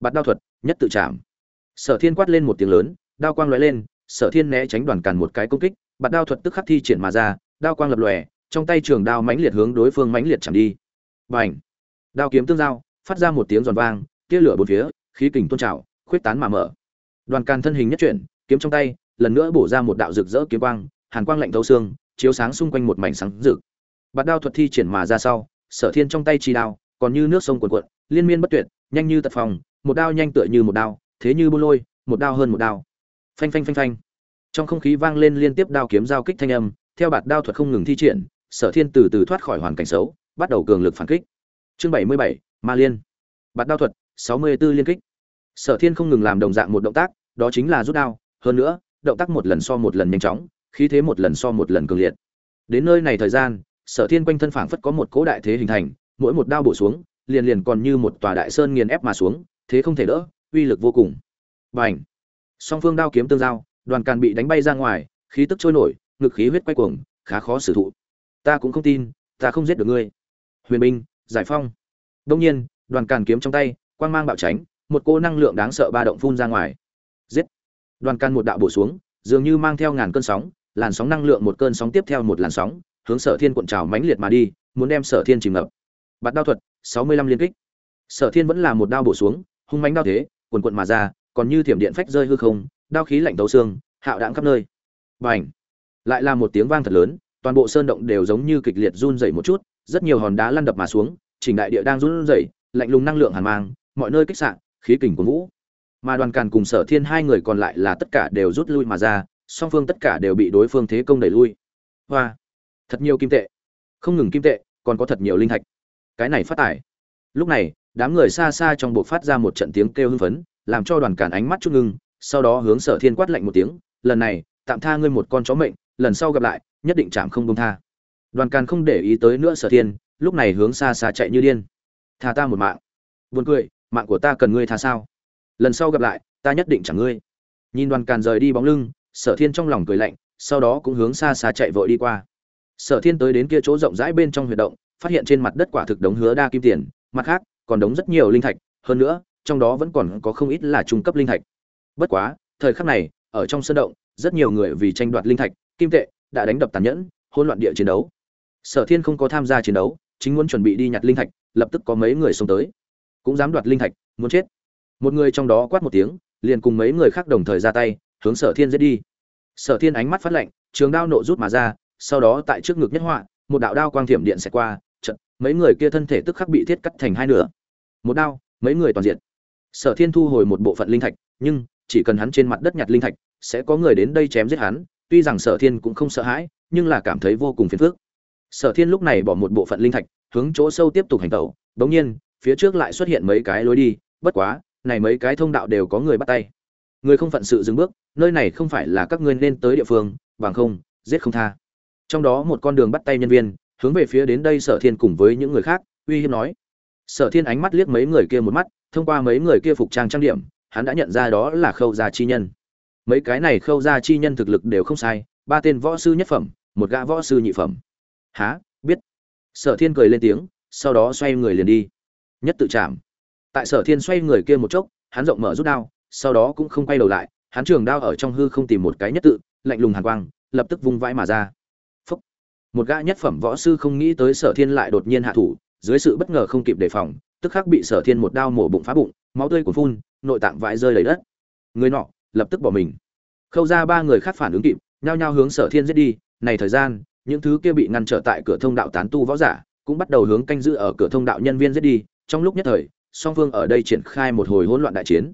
bạt đao thuật, nhất tự chạm. Sở thiên quát lên một tiếng lớn, đao quang lóe lên, sở thiên né tránh đoàn càn một cái công kích, bạt đao thuật tức khắc thi triển mà ra, đao quang lập lòe, trong tay trường đao mãnh liệt hướng đối phương mãnh liệt chạm đi. Bành! Đao kiếm tương giao, phát ra một tiếng giòn vang, tia lửa bốn phía, khí kình tôn trào, khuyết tán mà mở. Đoàn càn thân hình nhất chuyển, kiếm trong tay, lần nữa bổ ra một đạo rực rỡ kiếm quang, hàn quang lạnh thấu xương, chiếu sáng xung quanh một mảnh sáng rực. Bạt đao thuật thi triển mà ra sau, sở thiên trong tay chi đao, còn như nước sông cuồn cuộn, liên miên bất tuyệt, nhanh như tật phòng một đao nhanh tựa như một đao, thế như buôn lôi, một đao hơn một đao. Phanh phanh phanh phanh. Trong không khí vang lên liên tiếp đao kiếm giao kích thanh âm, theo bạt đao thuật không ngừng thi triển, sở thiên từ từ thoát khỏi hoàn cảnh xấu, bắt đầu cường lực phản kích. Chương bảy mươi bảy, ma liên. Bạt đao thuật, sáu mươi 64 liên kích. Sở thiên không ngừng làm đồng dạng một động tác, đó chính là rút đao, hơn nữa, động tác một lần so một lần nhanh chóng, khí thế một lần so một lần cường liệt. Đến nơi này thời gian, sở thiên quanh thân phảng phất có một cỗ đại thế hình thành, mỗi một đao bổ xuống, liền liền còn như một tòa đại sơn nghiền ép mà xuống thế không thể đỡ, uy lực vô cùng. Bành! Song phương đao kiếm tương giao, đoàn càn bị đánh bay ra ngoài, khí tức trôi nổi, ngực khí huyết quay cuồng, khá khó xử thụ. Ta cũng không tin, ta không giết được ngươi. Huyền binh giải phong. Đông nhiên, đoàn càn kiếm trong tay, quang mang bạo tránh, một cô năng lượng đáng sợ ba động phun ra ngoài. Giết! Đoàn càn một đạo bổ xuống, dường như mang theo ngàn cơn sóng, làn sóng năng lượng một cơn sóng tiếp theo một làn sóng, hướng sở thiên cuộn trào mãnh liệt mà đi, muốn đem sở thiên chìm ngập. Bạt đao thuật, sáu mươi lăm liên kích. Sở thiên vẫn là một đao bổ xuống hung mãnh đao thế, cuồn cuộn mà ra, còn như thiểm điện phách rơi hư không, đao khí lạnh tấu xương, hạo đạn khắp nơi. Bành! Lại là một tiếng vang thật lớn, toàn bộ sơn động đều giống như kịch liệt run rẩy một chút, rất nhiều hòn đá lăn đập mà xuống chỉnh đại địa đang run rẩy, lạnh lùng năng lượng hàn mang, mọi nơi kích sạn khí kình của vũ. Mà đoàn càn cùng sở thiên hai người còn lại là tất cả đều rút lui mà ra, song phương tất cả đều bị đối phương thế công đẩy lui. Hoa! Thật nhiều kim tệ. Không ngừng kim tệ, còn có thật nhiều linh thạch. Cái này phát tải. Lúc này đám người xa xa trong buộc phát ra một trận tiếng kêu hưng phấn, làm cho đoàn càn ánh mắt chút ngưng, sau đó hướng sở thiên quát lạnh một tiếng, lần này, tạm tha ngươi một con chó mệnh, lần sau gặp lại, nhất định chạm không công tha. Đoàn càn không để ý tới nữa sở thiên, lúc này hướng xa xa chạy như điên. Tha ta một mạng. Buồn cười, mạng của ta cần ngươi tha sao? Lần sau gặp lại, ta nhất định chẳng ngươi. Nhìn đoàn càn rời đi bóng lưng, sở thiên trong lòng cười lạnh, sau đó cũng hướng xa xa chạy vội đi qua. Sở thiên tới đến kia chỗ rộng rãi bên trong huyệt động, phát hiện trên mặt đất quả thực đống hứa đa kim tiền, mặt khác còn đống rất nhiều linh thạch, hơn nữa, trong đó vẫn còn có không ít là trung cấp linh thạch. Bất quá, thời khắc này, ở trong sân động, rất nhiều người vì tranh đoạt linh thạch, kim tệ, đã đánh đập tàn nhẫn, hỗn loạn địa chiến đấu. Sở thiên không có tham gia chiến đấu, chính muốn chuẩn bị đi nhặt linh thạch, lập tức có mấy người xông tới. Cũng dám đoạt linh thạch, muốn chết. Một người trong đó quát một tiếng, liền cùng mấy người khác đồng thời ra tay, hướng sở thiên giết đi. Sở thiên ánh mắt phát lạnh, trường đao nộ rút mà ra, sau đó tại trước ngực nhất họa, một đạo đao quang thiểm điện sẽ qua trận mấy người kia thân thể tức khắc bị thiết cắt thành hai nửa một đao, mấy người toàn diện. Sở thiên thu hồi một bộ phận linh thạch, nhưng chỉ cần hắn trên mặt đất nhặt linh thạch, sẽ có người đến đây chém giết hắn, tuy rằng sở thiên cũng không sợ hãi, nhưng là cảm thấy vô cùng phiền phức. Sở thiên lúc này bỏ một bộ phận linh thạch, hướng chỗ sâu tiếp tục hành tẩu, đống nhiên, phía trước lại xuất hiện mấy cái lối đi, bất quá, này mấy cái thông đạo đều có người bắt tay. Người không phận sự dừng bước, nơi này không phải là các ngươi nên tới địa phương, bằng không, giết không tha. Trong đó một con đường bắt tay nhân viên, hướng về phía đến đây sở thiên cùng với những người khác, uy hiếp nói sở thiên ánh mắt liếc mấy người kia một mắt, thông qua mấy người kia phục trang trang điểm, hắn đã nhận ra đó là khâu gia chi nhân. Mấy cái này khâu gia chi nhân thực lực đều không sai, ba tên võ sư nhất phẩm, một gã võ sư nhị phẩm. Há biết. Sở thiên cười lên tiếng, sau đó xoay người liền đi. Nhất tự chạm. Tại sở thiên xoay người kia một chốc, hắn rộng mở rút đao, sau đó cũng không quay đầu lại, hắn trường đao ở trong hư không tìm một cái nhất tự, lạnh lùng hàn quang, lập tức vung vãi mà ra. Phúc. một gã nhất phẩm võ sư không nghĩ tới sở thiên lại đột nhiên hạ thủ dưới sự bất ngờ không kịp đề phòng, tức khắc bị sở thiên một đao mổ bụng phá bụng, máu tươi cuồn phun, nội tạng vãi rơi đầy đất. Người nọ, lập tức bỏ mình. Khâu ra ba người khác phản ứng kịp, nhao nhao hướng sở thiên giết đi. Này thời gian, những thứ kia bị ngăn trở tại cửa thông đạo tán tu võ giả, cũng bắt đầu hướng canh giữ ở cửa thông đạo nhân viên giết đi. Trong lúc nhất thời, song phương ở đây triển khai một hồi hỗn loạn đại chiến.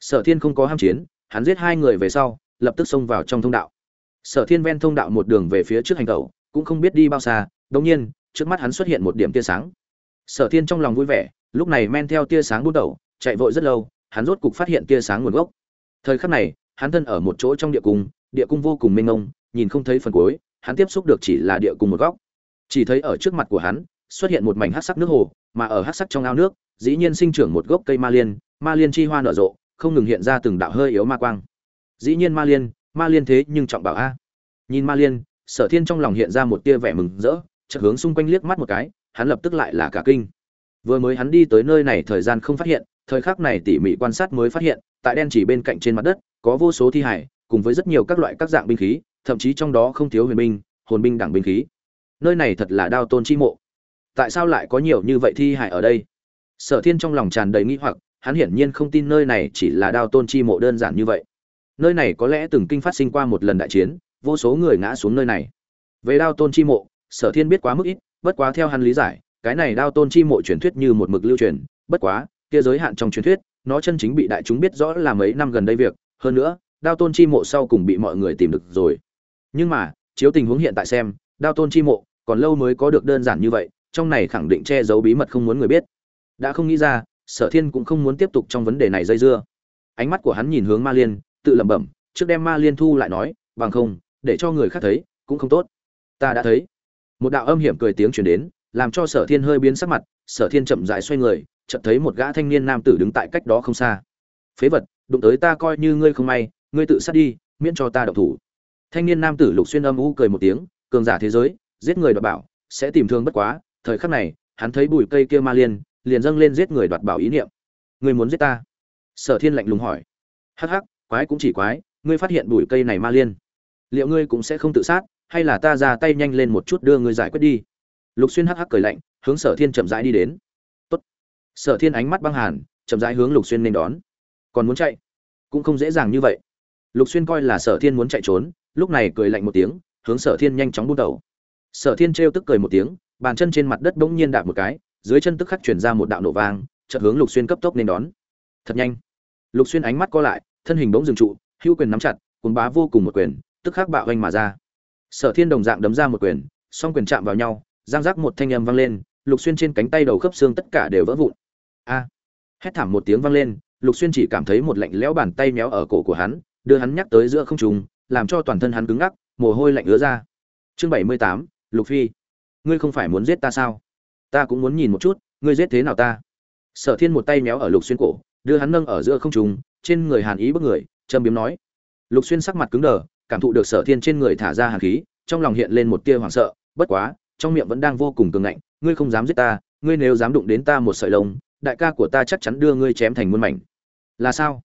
Sở thiên không có ham chiến, hắn giết hai người về sau, lập tức xông vào trong thông đạo. Sở thiên ven thông đạo một đường về phía trước hành tẩu, cũng không biết đi bao xa. Đống nhiên, trước mắt hắn xuất hiện một điểm tia sáng sở thiên trong lòng vui vẻ, lúc này men theo tia sáng bút đầu chạy vội rất lâu, hắn rốt cục phát hiện tia sáng nguồn gốc. Thời khắc này, hắn thân ở một chỗ trong địa cung địa cung vô cùng mênh mông, nhìn không thấy phần cuối, hắn tiếp xúc được chỉ là địa cung một góc. Chỉ thấy ở trước mặt của hắn, xuất hiện một mảnh hắc sắc nước hồ, mà ở hắc sắc trong ao nước, dĩ nhiên sinh trưởng một gốc cây ma liên ma liên chi hoa nở rộ, không ngừng hiện ra từng đạo hơi yếu ma quang. Dĩ nhiên ma liên ma liên thế nhưng trọng bảo a. Nhìn ma liên, sở thiên trong lòng hiện ra một tia vẻ mừng rỡ, chợt hướng xung quanh liếc mắt một cái hắn lập tức lại là cả kinh. Vừa mới hắn đi tới nơi này thời gian không phát hiện, thời khắc này tỉ mỉ quan sát mới phát hiện, tại đen chỉ bên cạnh trên mặt đất, có vô số thi hải, cùng với rất nhiều các loại các dạng binh khí, thậm chí trong đó không thiếu huyền binh, hồn binh đẳng binh khí. Nơi này thật là đao tôn chi mộ. Tại sao lại có nhiều như vậy thi hải ở đây? Sở thiên trong lòng tràn đầy nghi hoặc, hắn hiển nhiên không tin nơi này chỉ là đao tôn chi mộ đơn giản như vậy. Nơi này có lẽ từng kinh phát sinh qua một lần đại chiến, vô số người ngã xuống nơi này. Về đao tôn chi mộ, sở thiên biết quá mức ít bất quá theo hắn lý giải, cái này đao tôn chi mộ truyền thuyết như một mực lưu truyền, bất quá, kia giới hạn trong truyền thuyết, nó chân chính bị đại chúng biết rõ là mấy năm gần đây việc, hơn nữa, đao tôn chi mộ sau cùng bị mọi người tìm được rồi. Nhưng mà, chiếu tình huống hiện tại xem, đao tôn chi mộ còn lâu mới có được đơn giản như vậy, trong này khẳng định che giấu bí mật không muốn người biết. Đã không nghĩ ra, sở thiên cũng không muốn tiếp tục trong vấn đề này dây dưa. Ánh mắt của hắn nhìn hướng ma liên, tự lẩm bẩm, trước đem ma liên thu lại nói, bằng không, để cho người khác thấy, cũng không tốt. Ta đã thấy một đạo âm hiểm cười tiếng truyền đến, làm cho sở thiên hơi biến sắc mặt, sở thiên chậm dại xoay người, chợt thấy một gã thanh niên nam tử đứng tại cách đó không xa. Phế vật, đụng tới ta coi như ngươi không may, ngươi tự sát đi, miễn cho ta độc thủ. Thanh niên nam tử lục xuyên âm u cười một tiếng, cường giả thế giới, giết người đoạt bảo, sẽ tìm thương bất quá. Thời khắc này, hắn thấy bụi cây kia ma liên, liền dâng lên giết người đoạt bảo ý niệm. Ngươi muốn giết ta? Sở thiên lạnh lùng hỏi. Hắc hắc, quái cũng chỉ quái, ngươi phát hiện bụi cây này ma liên, liệu ngươi cũng sẽ không tự sát? Hay là ta ra tay nhanh lên một chút đưa ngươi giải quyết đi. Lục xuyên hắc hắc cười lạnh, hướng sở thiên chậm rãi đi đến. Tốt. sở thiên ánh mắt băng hàn, chậm rãi hướng lục xuyên nên đón. Còn muốn chạy? Cũng không dễ dàng như vậy. Lục xuyên coi là sở thiên muốn chạy trốn, lúc này cười lạnh một tiếng, hướng sở thiên nhanh chóng buông đầu. Sở thiên trêu tức cười một tiếng, bàn chân trên mặt đất bỗng nhiên đạp một cái, dưới chân tức khắc chuyển ra một đạo nổ vang, chợt hướng lục xuyên cấp tốc nên đón. Thật nhanh. Lục xuyên ánh mắt co lại, thân hình bỗng dừng trụ, hữu quyền nắm chặt cuốn bá vô cùng một quyền, tức khắc bạo hoành mà ra sở thiên đồng dạng đấm ra một quyền, song quyền chạm vào nhau, giang giác một thanh âm vang lên, lục xuyên trên cánh tay đầu khớp xương tất cả đều vỡ vụn. A! Hét thảm một tiếng vang lên, lục xuyên chỉ cảm thấy một lạnh lẽo bàn tay méo ở cổ của hắn, đưa hắn nhắc tới giữa không trung, làm cho toàn thân hắn cứng ngắc, mồ hôi lạnh ứa ra. Chương bảy mươi tám, lục phi. Ngươi không phải muốn giết ta sao? Ta cũng muốn nhìn một chút, ngươi giết thế nào ta? Sở thiên một tay méo ở lục xuyên cổ, đưa hắn nâng ở giữa không trung, trên người hàn ý bức người châm biếm nói. Lục xuyên sắc mặt cứng đờ cảm thụ được sở thiên trên người thả ra hàn khí, trong lòng hiện lên một tia hoảng sợ, bất quá, trong miệng vẫn đang vô cùng cường ngạnh, ngươi không dám giết ta, ngươi nếu dám đụng đến ta một sợi lông, đại ca của ta chắc chắn đưa ngươi chém thành muôn mảnh. Là sao?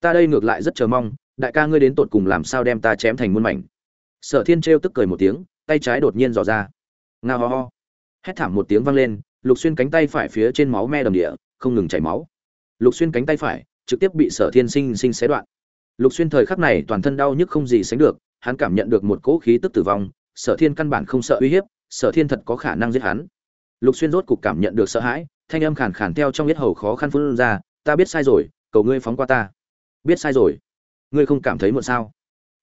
Ta đây ngược lại rất chờ mong, đại ca ngươi đến tột cùng làm sao đem ta chém thành muôn mảnh? Sở thiên trêu tức cười một tiếng, tay trái đột nhiên dò ra. Nga ho ho. Hét thảm một tiếng vang lên, lục xuyên cánh tay phải phía trên máu me đầm địa, không ngừng chảy máu. Lục xuyên cánh tay phải trực tiếp bị sở thiên sinh sinh xé đoạn lục xuyên thời khắc này toàn thân đau nhức không gì sánh được, hắn cảm nhận được một cỗ khí tức tử vong, sở thiên căn bản không sợ uy hiếp, sở thiên thật có khả năng giết hắn. Lục xuyên rốt cục cảm nhận được sợ hãi, thanh âm khàn khàn theo trong huyết hầu khó khăn phun ra, ta biết sai rồi, cầu ngươi phóng qua ta. Biết sai rồi? Ngươi không cảm thấy muộn sao?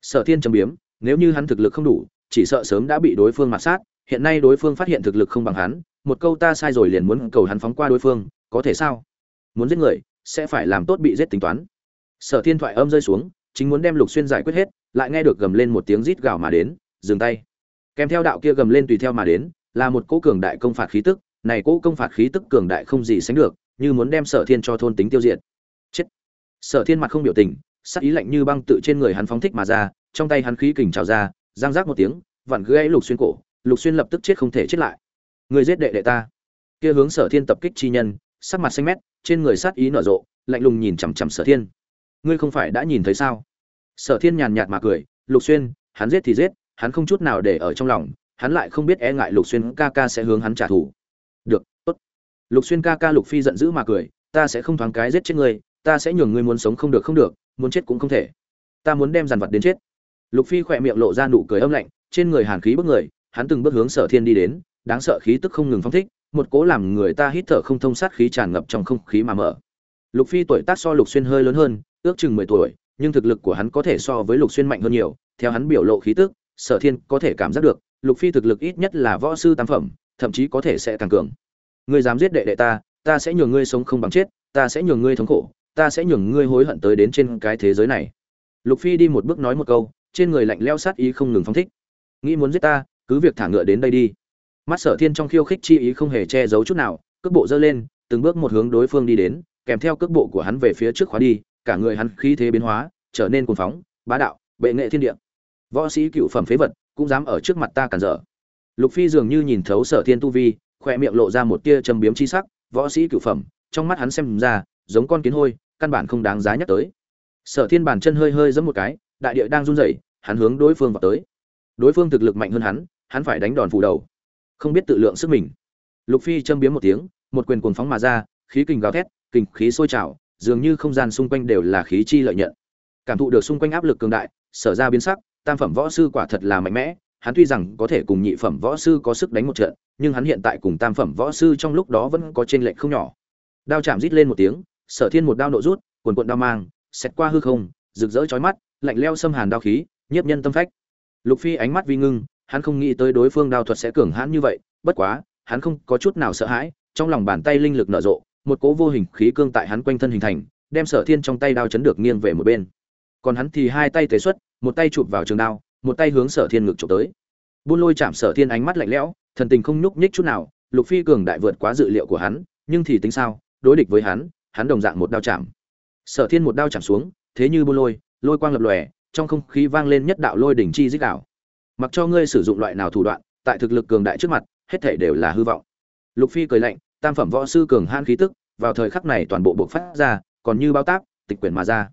Sở thiên trầm biếm, nếu như hắn thực lực không đủ, chỉ sợ sớm đã bị đối phương mạt sát, hiện nay đối phương phát hiện thực lực không bằng hắn, một câu ta sai rồi liền muốn cầu hắn phóng qua đối phương, có thể sao? Muốn giết người, sẽ phải làm tốt bị giết tính toán sở thiên thoại âm rơi xuống, chính muốn đem lục xuyên giải quyết hết, lại nghe được gầm lên một tiếng rít gào mà đến, dừng tay. Kèm theo đạo kia gầm lên tùy theo mà đến, là một cỗ cường đại công phạt khí tức, này cỗ công phạt khí tức cường đại không gì sánh được, như muốn đem sở thiên cho thôn tính tiêu diệt. Chết. Sở thiên mặt không biểu tình, sắc ý lạnh như băng tự trên người hắn phóng thích mà ra, trong tay hắn khí kình trào ra giang rác một tiếng, vặn gãy lục xuyên cổ, lục xuyên lập tức chết không thể chết lại. Người giết đệ đệ ta. Kia hướng sở thiên tập kích chi nhân, sắc mặt xanh mét, trên người sát ý nở rộ, lạnh lùng nhìn chằm chằm sở thiên ngươi không phải đã nhìn thấy sao? Sở thiên nhàn nhạt mà cười, lục xuyên, hắn giết thì giết, hắn không chút nào để ở trong lòng, hắn lại không biết e ngại lục xuyên ca ca sẽ hướng hắn trả thù. Được, tốt. Lục xuyên ca ca lục phi giận dữ mà cười, ta sẽ không thoáng cái giết chết ngươi, ta sẽ nhường ngươi muốn sống không được không được, muốn chết cũng không thể. Ta muốn đem dàn vật đến chết. Lục phi khỏe miệng lộ ra nụ cười âm lạnh, trên người hàn khí bức người, hắn từng bước hướng sở thiên đi đến, đáng sợ khí tức không ngừng phong thích, một cố làm người ta hít thở không thông sát khí tràn ngập trong không khí mà mở. Lục phi tuổi tác so lục xuyên hơi lớn hơn ước chừng mười tuổi, nhưng thực lực của hắn có thể so với lục xuyên mạnh hơn nhiều, theo hắn biểu lộ khí tức, sở thiên có thể cảm giác được, lục phi thực lực ít nhất là võ sư tam phẩm, thậm chí có thể sẽ càng cường. Ngươi dám giết đệ đệ ta ta sẽ nhường ngươi sống không bằng chết, ta sẽ nhường ngươi thống khổ, ta sẽ nhường ngươi hối hận tới đến trên cái thế giới này. Lục phi đi một bước nói một câu, trên người lạnh lẽo sát ý không ngừng phóng thích. Nghĩ muốn giết ta, cứ việc thả ngựa đến đây đi. Mắt sở thiên trong khiêu khích chi ý không hề che giấu chút nào, cước bộ dơ lên, từng bước một hướng đối phương đi đến, kèm theo cước bộ của hắn về phía trước khóa đi cả người hắn khí thế biến hóa, trở nên cuồng phóng, bá đạo, bệ nghệ thiên địa. Võ sĩ cựu phẩm phế vật cũng dám ở trước mặt ta cản trở. Lục phi dường như nhìn thấu sở thiên tu vi khoe miệng lộ ra một tia châm biếm chi sắc, võ sĩ cựu phẩm, trong mắt hắn xem ra, giống con kiến hôi, căn bản không đáng giá nhắc tới. Sở thiên bàn chân hơi hơi giẫm một cái, đại địa đang run rẩy, hắn hướng đối phương vào tới. Đối phương thực lực mạnh hơn hắn hắn phải đánh đòn phủ đầu. Không biết tự lượng sức mình. Lục phi châm biếm một tiếng, một quyền cuồng phóng mà ra, khí kình gào thét, kình khí sôi trào dường như không gian xung quanh đều là khí chi lợi nhận. Cảm thụ được xung quanh áp lực cường đại, sở ra biến sắc, tam phẩm võ sư quả thật là mạnh mẽ, hắn tuy rằng có thể cùng nhị phẩm võ sư có sức đánh một trận, nhưng hắn hiện tại cùng tam phẩm võ sư trong lúc đó vẫn có chênh lệch không nhỏ. Đao chạm rít lên một tiếng, sở thiên một đao nộ rút quần quận đao mang xét qua hư không, rực rỡ chói mắt, lạnh leo xâm hàn đao khí, nhiếp nhân tâm phách. Lục phi ánh mắt vi ngưng, hắn không nghĩ tới đối phương đao thuật sẽ cường hãn như vậy, bất quá, hắn không có chút nào sợ hãi, trong lòng bàn tay linh lực nở rộ một cỗ vô hình khí cương tại hắn quanh thân hình thành, đem sở thiên trong tay đao chấn được nghiêng về một bên. Còn hắn thì hai tay tế xuất, một tay chụp vào trường đao, một tay hướng sở thiên ngực chụp tới. Buôn lôi chạm sở thiên ánh mắt lạnh lẽo, thần tình không nhúc nhích chút nào, lục phi cường đại vượt quá dự liệu của hắn, nhưng thì tính sao, đối địch với hắn hắn đồng dạng một đao chạm. Sở thiên một đao chạm xuống, thế như buôn lôi lôi quang lập lòe, trong không khí vang lên nhất đạo lôi đỉnh chi rít đạo. Mặc cho ngươi sử dụng loại nào thủ đoạn, tại thực lực cường đại trước mặt, hết thảy đều là hư vọng. Lục phi cười lạnh tam phẩm võ sư cường han khí tức, vào thời khắc này toàn bộ bộc phát ra, còn như bao táp, tịch quyển mà ra.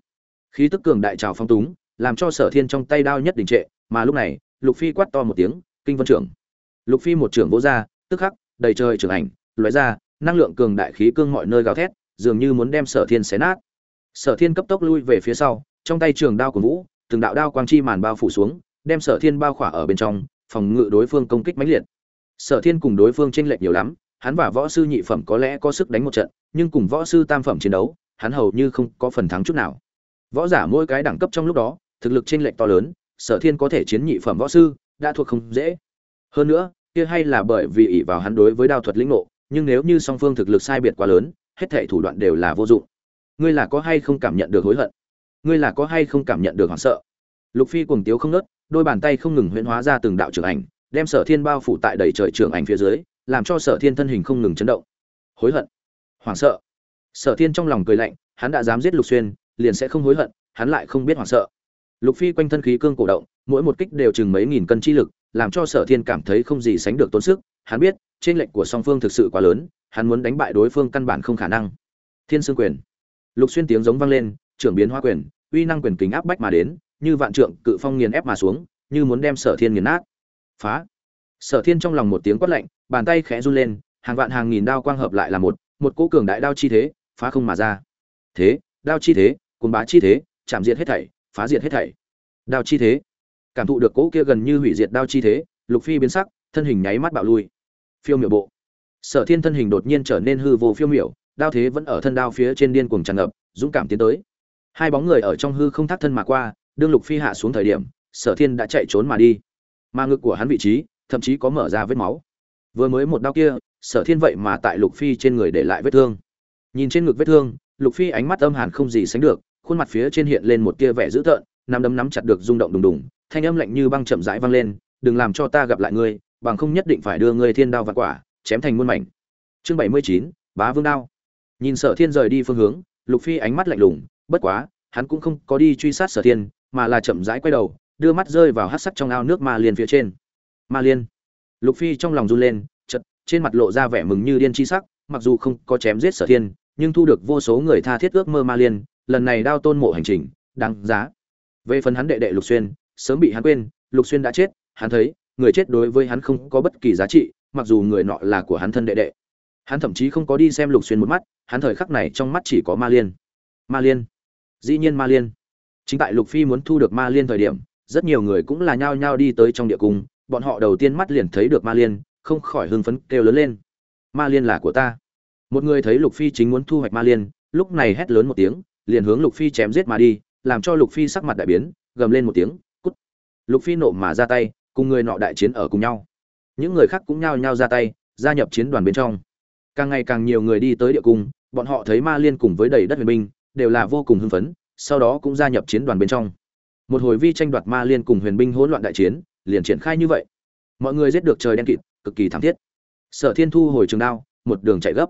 Khí tức cường đại trào phong túng, làm cho sở thiên trong tay đao nhất đình trệ, mà lúc này, lục phi quát to một tiếng, kinh vân trưởng! Lục phi một trưởng vỗ ra, tức khắc, đầy trời trưởng ảnh, lóe ra, năng lượng cường đại khí cương mọi nơi gào thét, dường như muốn đem sở thiên xé nát. Sở thiên cấp tốc lui về phía sau, trong tay trường đao của vũ, từng đạo đao quang chi màn bao phủ xuống, đem sở thiên bao khỏa ở bên trong, phòng ngự đối phương công kích mãnh liệt. Sở thiên cùng đối phương tranh lệch nhiều lắm hắn và võ sư nhị phẩm có lẽ có sức đánh một trận nhưng cùng võ sư tam phẩm chiến đấu hắn hầu như không có phần thắng chút nào. Võ giả mỗi cái đẳng cấp trong lúc đó thực lực chênh lệch to lớn sở thiên có thể chiến nhị phẩm võ sư đã thuộc không dễ. Hơn nữa kia hay là bởi vì ỷ vào hắn đối với đao thuật lĩnh ngộ nhưng nếu như song phương thực lực sai biệt quá lớn hết thảy thủ đoạn đều là vô dụng. Ngươi là có hay không cảm nhận được hối hận? Ngươi là có hay không cảm nhận được hoảng sợ? Lục phi cuồng tiếu không ngớt, đôi bàn tay không ngừng huyễn hóa ra từng đạo trường ảnh đem sở thiên bao phủ tại đầy trời trường ảnh phía dưới làm cho sở thiên thân hình không ngừng chấn động. Hối hận. Hoảng sợ. Sở thiên trong lòng cười lạnh, hắn đã dám giết lục xuyên, liền sẽ không hối hận, hắn lại không biết hoảng sợ. Lục phi quanh thân khí cương cổ động, mỗi một kích đều chừng mấy nghìn cân chi lực, làm cho sở thiên cảm thấy không gì sánh được tốn sức. Hắn biết trên lệnh của song phương thực sự quá lớn, hắn muốn đánh bại đối phương căn bản không khả năng. Thiên sương quyền. Lục xuyên tiếng giống vang lên, trưởng biến hoa quyền, uy năng quyền kính áp bách mà đến, như vạn trượng cự phong nghiền ép mà xuống, như muốn đem sở thiên nghiền nát. Phá. Sở thiên trong lòng một tiếng quát lạnh bàn tay khẽ run lên, hàng vạn hàng nghìn đao quang hợp lại là một một cỗ cường đại đao chi thế, phá không mà ra. Thế, đao chi thế, cuồng bá chi thế, chạm diệt hết thảy, phá diệt hết thảy. Đao chi thế. Cảm thụ được cỗ kia gần như hủy diệt đao chi thế, lục phi biến sắc, thân hình nháy mắt bạo lui. Phiêu miểu bộ. Sở thiên thân hình đột nhiên trở nên hư vô phiêu miểu, đao thế vẫn ở thân đao phía trên điên cuồng tràn ngập, dũng cảm tiến tới. Hai bóng người ở trong hư không thác thân mà qua, đương lục phi hạ xuống thời điểm, sở thiên đã chạy trốn mà đi. Mà ngực của hắn vị trí, thậm chí có mở ra vết máu vừa mới một đao kia, sở thiên vậy mà tại lục phi trên người để lại vết thương. Nhìn trên ngực vết thương, lục phi ánh mắt âm hàn không gì sánh được, khuôn mặt phía trên hiện lên một tia vẻ dữ tợn, nắm đấm nắm chặt được rung động đùng đùng, thanh âm lạnh như băng chậm rãi vang lên, đừng làm cho ta gặp lại ngươi, bằng không nhất định phải đưa ngươi thiên đao vặt quả, chém thành muôn mảnh. Chương bảy mươi chín, bá vương đao. Nhìn sở thiên rời đi phương hướng, lục phi ánh mắt lạnh lùng, bất quá, hắn cũng không có đi truy sát sở thiên, mà là chậm rãi quay đầu, đưa mắt rơi vào hát sắc trong ao nước ma liên phía trên. Ma liên lục phi trong lòng run lên chật trên mặt lộ ra vẻ mừng như điên chi sắc, mặc dù không có chém giết sở thiên, nhưng thu được vô số người tha thiết ước mơ ma liên, lần này đao tôn mộ hành trình, đáng giá. Về phần hắn đệ đệ lục xuyên, sớm bị hắn quên, lục xuyên đã chết, hắn thấy, người chết đối với hắn không có bất kỳ giá trị, mặc dù người nọ là của hắn thân đệ đệ. Hắn thậm chí không có đi xem lục xuyên một mắt, hắn thời khắc này trong mắt chỉ có ma liên. Ma liên. Dĩ nhiên ma liên. Chính tại lục phi muốn thu được ma liên thời điểm, rất nhiều người cũng là nhao nhao đi tới trong địa cung bọn họ đầu tiên mắt liền thấy được ma liên, không khỏi hưng phấn kêu lớn lên. Ma liên là của ta. Một người thấy lục phi chính muốn thu hoạch ma liên, lúc này hét lớn một tiếng, liền hướng lục phi chém giết mà đi, làm cho lục phi sắc mặt đại biến, gầm lên một tiếng, cút. Lục phi nộ mà ra tay, cùng người nọ đại chiến ở cùng nhau. Những người khác cũng nhao nhao ra tay, gia nhập chiến đoàn bên trong. Càng ngày càng nhiều người đi tới địa cung, bọn họ thấy ma liên cùng với đầy đất huyền binh, đều là vô cùng hưng phấn, sau đó cũng gia nhập chiến đoàn bên trong. Một hồi vi tranh đoạt ma liên cùng huyền binh hỗn loạn đại chiến liền triển khai như vậy. Mọi người giết được trời đen kịt, cực kỳ thảm thiết. Sở thiên thu hồi trường đao, một đường chạy gấp.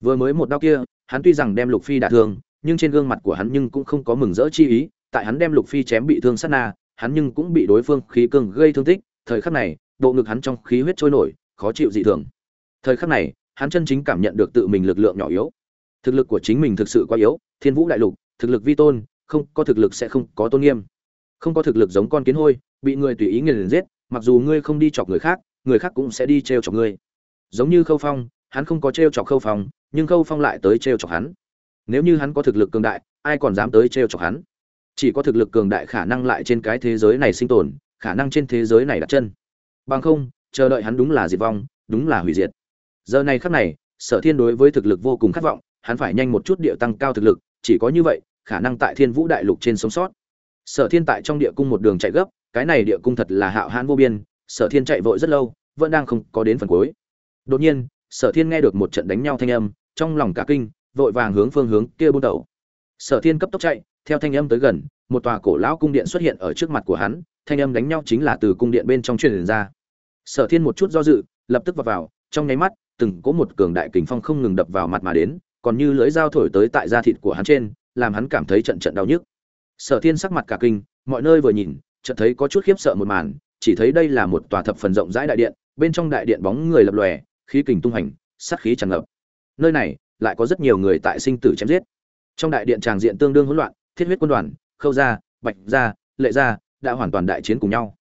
Vừa mới một đao kia, hắn tuy rằng đem lục phi đả thương, nhưng trên gương mặt của hắn nhưng cũng không có mừng rỡ chi ý, tại hắn đem lục phi chém bị thương sát na, hắn nhưng cũng bị đối phương khí cương gây thương tích, thời khắc này, bộ ngực hắn trong khí huyết trôi nổi, khó chịu dị thường. Thời khắc này, hắn chân chính cảm nhận được tự mình lực lượng nhỏ yếu. Thực lực của chính mình thực sự quá yếu, thiên vũ đại lục, thực lực vi tôn, không có thực lực sẽ không có tôn nghiêm không có thực lực giống con kiến hôi, bị người tùy ý nghiền giết, mặc dù ngươi không đi chọc người khác người khác cũng sẽ đi t r e o chọc ngươi. Giống như khâu phong, hắn không có t r e o chọc khâu phong, nhưng khâu phong lại tới t r e o chọc hắn. Nếu như hắn có thực lực cường đại, ai còn dám tới t r e o chọc hắn? Chỉ có thực lực cường đại khả năng lại trên cái thế giới này sinh tồn, khả năng trên thế giới này đặt chân. Bằng không, chờ đợi hắn đúng là diệt vong, đúng là hủy diệt. Giờ này khắc này, sở thiên đối với thực lực vô cùng khát vọng, hắn phải nhanh một chút địa tăng cao thực lực, chỉ có như vậy, khả năng tại thiên vũ đại lục trên sống sót sở thiên tại trong địa cung một đường chạy gấp, cái này địa cung thật là hạo hãn vô biên, sở thiên chạy vội rất lâu, vẫn đang không có đến phần cuối. Đột nhiên, sở thiên nghe được một trận đánh nhau thanh âm, trong lòng cả kinh, vội vàng hướng phương hướng kia buôn đầu sở thiên cấp tốc chạy, theo thanh âm tới gần, một tòa cổ lão cung điện xuất hiện ở trước mặt của hắn, thanh âm đánh nhau chính là từ cung điện bên trong truyền ra. Sở thiên một chút do dự, lập tức vào vào, trong nháy mắt, từng có một cường đại kình phong không ngừng đập vào mặt mà đến, còn như lưỡi dao thổi tới tại da thịt của hắn trên, làm hắn cảm thấy trận trận đau nhức sở thiên sắc mặt cả kinh, mọi nơi vừa nhìn, chợt thấy có chút khiếp sợ một màn, chỉ thấy đây là một tòa thập phần rộng rãi đại điện, bên trong đại điện bóng người lập lòe, khí kình tung hành, sát khí tràn ngập. Nơi này, lại có rất nhiều người tại sinh tử chém giết. Trong đại điện tràng diện tương đương hỗn loạn, thiết huyết quân đoàn, khâu gia, bạch gia, lệ gia đã hoàn toàn đại chiến cùng nhau.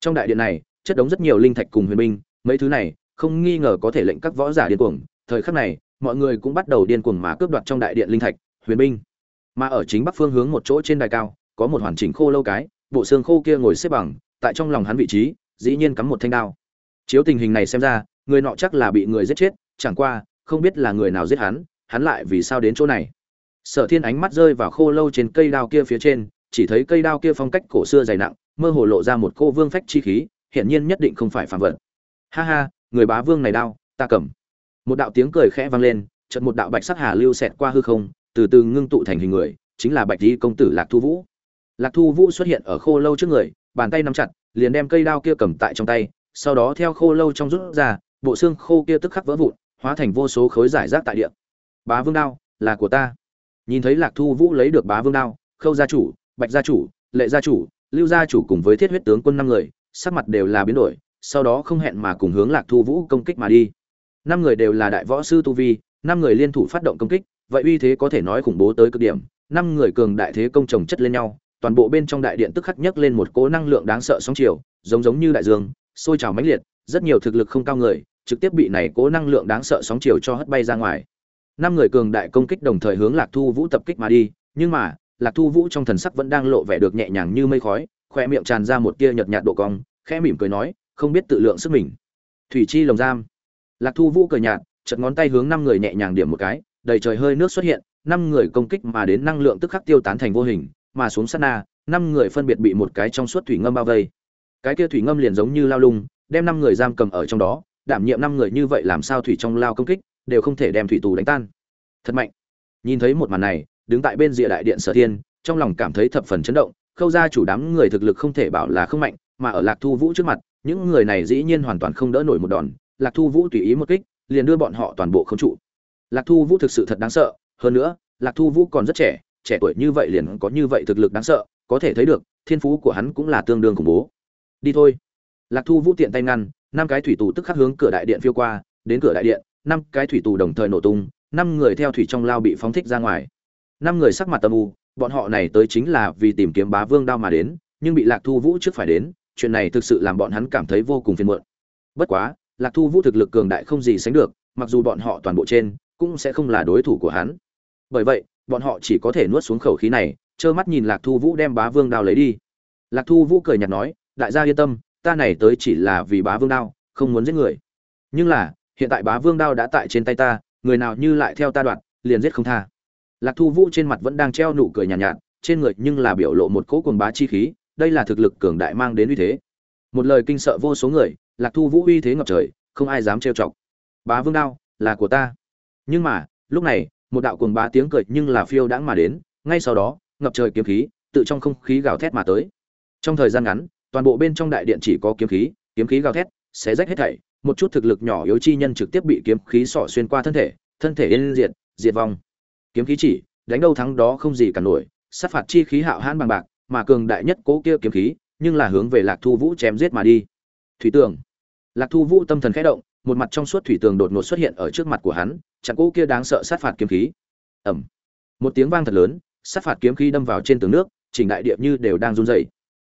Trong đại điện này, chất đống rất nhiều linh thạch cùng huyền binh, mấy thứ này, không nghi ngờ có thể lệnh các võ giả điên cuồng. Thời khắc này, mọi người cũng bắt đầu điên cuồng mà cướp đoạt trong đại điện linh thạch, huyền binh mà ở chính bắc phương hướng một chỗ trên đài cao, có một hoàn chỉnh khô lâu cái, bộ xương khô kia ngồi xếp bằng, tại trong lòng hắn vị trí, dĩ nhiên cắm một thanh đao. Chiếu tình hình này xem ra, người nọ chắc là bị người giết chết, chẳng qua, không biết là người nào giết hắn hắn lại vì sao đến chỗ này. Sở thiên ánh mắt rơi vào khô lâu trên cây đao kia phía trên, chỉ thấy cây đao kia phong cách cổ xưa dày nặng, mơ hồ lộ ra một cô vương phách chi khí, hiển nhiên nhất định không phải phàm vật. Ha ha, người bá vương này đao, ta cầm. Một đạo tiếng cười khẽ vang lên, chợt một đạo bạch sắc hà lưu xẹt qua hư không từ từ ngưng tụ thành hình người, chính là bạch di công tử lạc thu vũ. Lạc thu vũ xuất hiện ở khô lâu trước người, bàn tay nắm chặt, liền đem cây đao kia cầm tại trong tay, sau đó theo khô lâu trong rút ra, bộ xương khô kia tức khắc vỡ vụn, hóa thành vô số khối giải rác tại địa. Bá vương đao, là của ta. Nhìn thấy lạc thu vũ lấy được bá vương đao, khâu gia chủ, bạch gia chủ, lệ gia chủ, lưu gia chủ cùng với thiết huyết tướng quân năm người, sắc mặt đều là biến đổi, sau đó không hẹn mà cùng hướng lạc thu vũ công kích mà đi. Năm người đều là đại võ sư tu vi, năm người liên thủ phát động công kích vậy uy thế có thể nói khủng bố tới cực điểm. Năm người cường đại thế công chồng chất lên nhau, toàn bộ bên trong đại điện tức khắc nhấc lên một cỗ năng lượng đáng sợ sóng chiều, giống giống như đại dương, sôi trào mãnh liệt, rất nhiều thực lực không cao người, trực tiếp bị này cỗ năng lượng đáng sợ sóng chiều cho hất bay ra ngoài. Năm người cường đại công kích đồng thời hướng lạc thu vũ tập kích mà đi, nhưng mà, lạc thu vũ trong thần sắc vẫn đang lộ vẻ được nhẹ nhàng như mây khói khoe miệng tràn ra một tia nhợt nhạt độ cong, khẽ mỉm cười nói, không biết tự lượng sức mình. Thủy chi lồng giam. Lạc thu vũ cười nhạt chật ngón tay hướng năm người nhẹ nhàng điểm một cái đầy trời hơi nước xuất hiện, năm người công kích mà đến năng lượng tức khắc tiêu tán thành vô hình, mà xuống sát na, năm người phân biệt bị một cái trong suốt thủy ngâm bao vây. Cái kia thủy ngâm liền giống như lao lung, đem năm người giam cầm ở trong đó, đảm nhiệm năm người như vậy làm sao thủy trong lao công kích, đều không thể đem thủy tù đánh tan. Thật mạnh. Nhìn thấy một màn này, đứng tại bên rìa đại điện sở thiên, trong lòng cảm thấy thập phần chấn động, khâu gia chủ đám người thực lực không thể bảo là không mạnh, mà ở lạc thu vũ trước mặt, những người này dĩ nhiên hoàn toàn không đỡ nổi một đòn, lạc thu vũ tùy ý một kích, liền đưa bọn họ toàn bộ khống trụ lạc thu vũ thực sự thật đáng sợ, hơn nữa, lạc thu vũ còn rất trẻ trẻ tuổi như vậy liền có như vậy thực lực đáng sợ, có thể thấy được, thiên phú của hắn cũng là tương đương khủng bố. Đi thôi. Lạc thu vũ tiện tay ngăn, năm cái thủy tù tức khắc hướng cửa đại điện phiêu qua, đến cửa đại điện, năm cái thủy tù đồng thời nổ tung, năm người theo thủy trong lao bị phóng thích ra ngoài. Năm người sắc mặt tâm u, bọn họ này tới chính là vì tìm kiếm bá vương đao mà đến, nhưng bị lạc thu vũ trước phải đến, chuyện này thực sự làm bọn hắn cảm thấy vô cùng phiền muộn. Bất quá, lạc thu vũ thực lực cường đại không gì sánh được, mặc dù bọn họ toàn bộ trên cũng sẽ không là đối thủ của hắn. Bởi vậy bọn họ chỉ có thể nuốt xuống khẩu khí này trơ mắt nhìn lạc thu vũ đem bá vương đao lấy đi. Lạc thu vũ cười nhạt nói đại gia yên tâm ta này tới chỉ là vì bá vương đao không muốn giết người. Nhưng là hiện tại bá vương đao đã tại trên tay ta người nào như lại theo ta đoạn liền giết không tha. Lạc thu vũ trên mặt vẫn đang treo nụ cười nhàn nhạt, nhạt trên người nhưng là biểu lộ một cỗ cuồng bá chi khí đây là thực lực cường đại mang đến uy thế. Một lời kinh sợ vô số người lạc thu vũ uy thế ngập trời không ai dám trêu chọc. Bá vương đao là của ta nhưng mà, lúc này, một đạo cuồng bá tiếng cười nhưng là phiêu đãng mà đến, ngay sau đó, ngập trời kiếm khí, tự trong không khí gào thét mà tới. Trong thời gian ngắn, toàn bộ bên trong đại điện chỉ có kiếm khí kiếm khí gào thét, xé rách hết thảy, một chút thực lực nhỏ yếu chi nhân trực tiếp bị kiếm khí sỏ xuyên qua thân thể thân thể yên diệt diệt vong. Kiếm khí chỉ, đánh đâu thắng đó không gì cả nổi, sát phạt chi khí hạo hãn bằng bạc, mà cường đại nhất cố kia kiếm khí, nhưng là hướng về lạc thu vũ chém giết mà đi. Thủy tưởng lạc thu vũ tâm thần khẽ động một mặt trong suốt thủy tường đột ngột xuất hiện ở trước mặt của hắn, chặn cũ kia đáng sợ sát phạt kiếm khí. Ẩm một tiếng vang thật lớn, sát phạt kiếm khí đâm vào trên tường nước, chỉnh đại địa như đều đang run rẩy.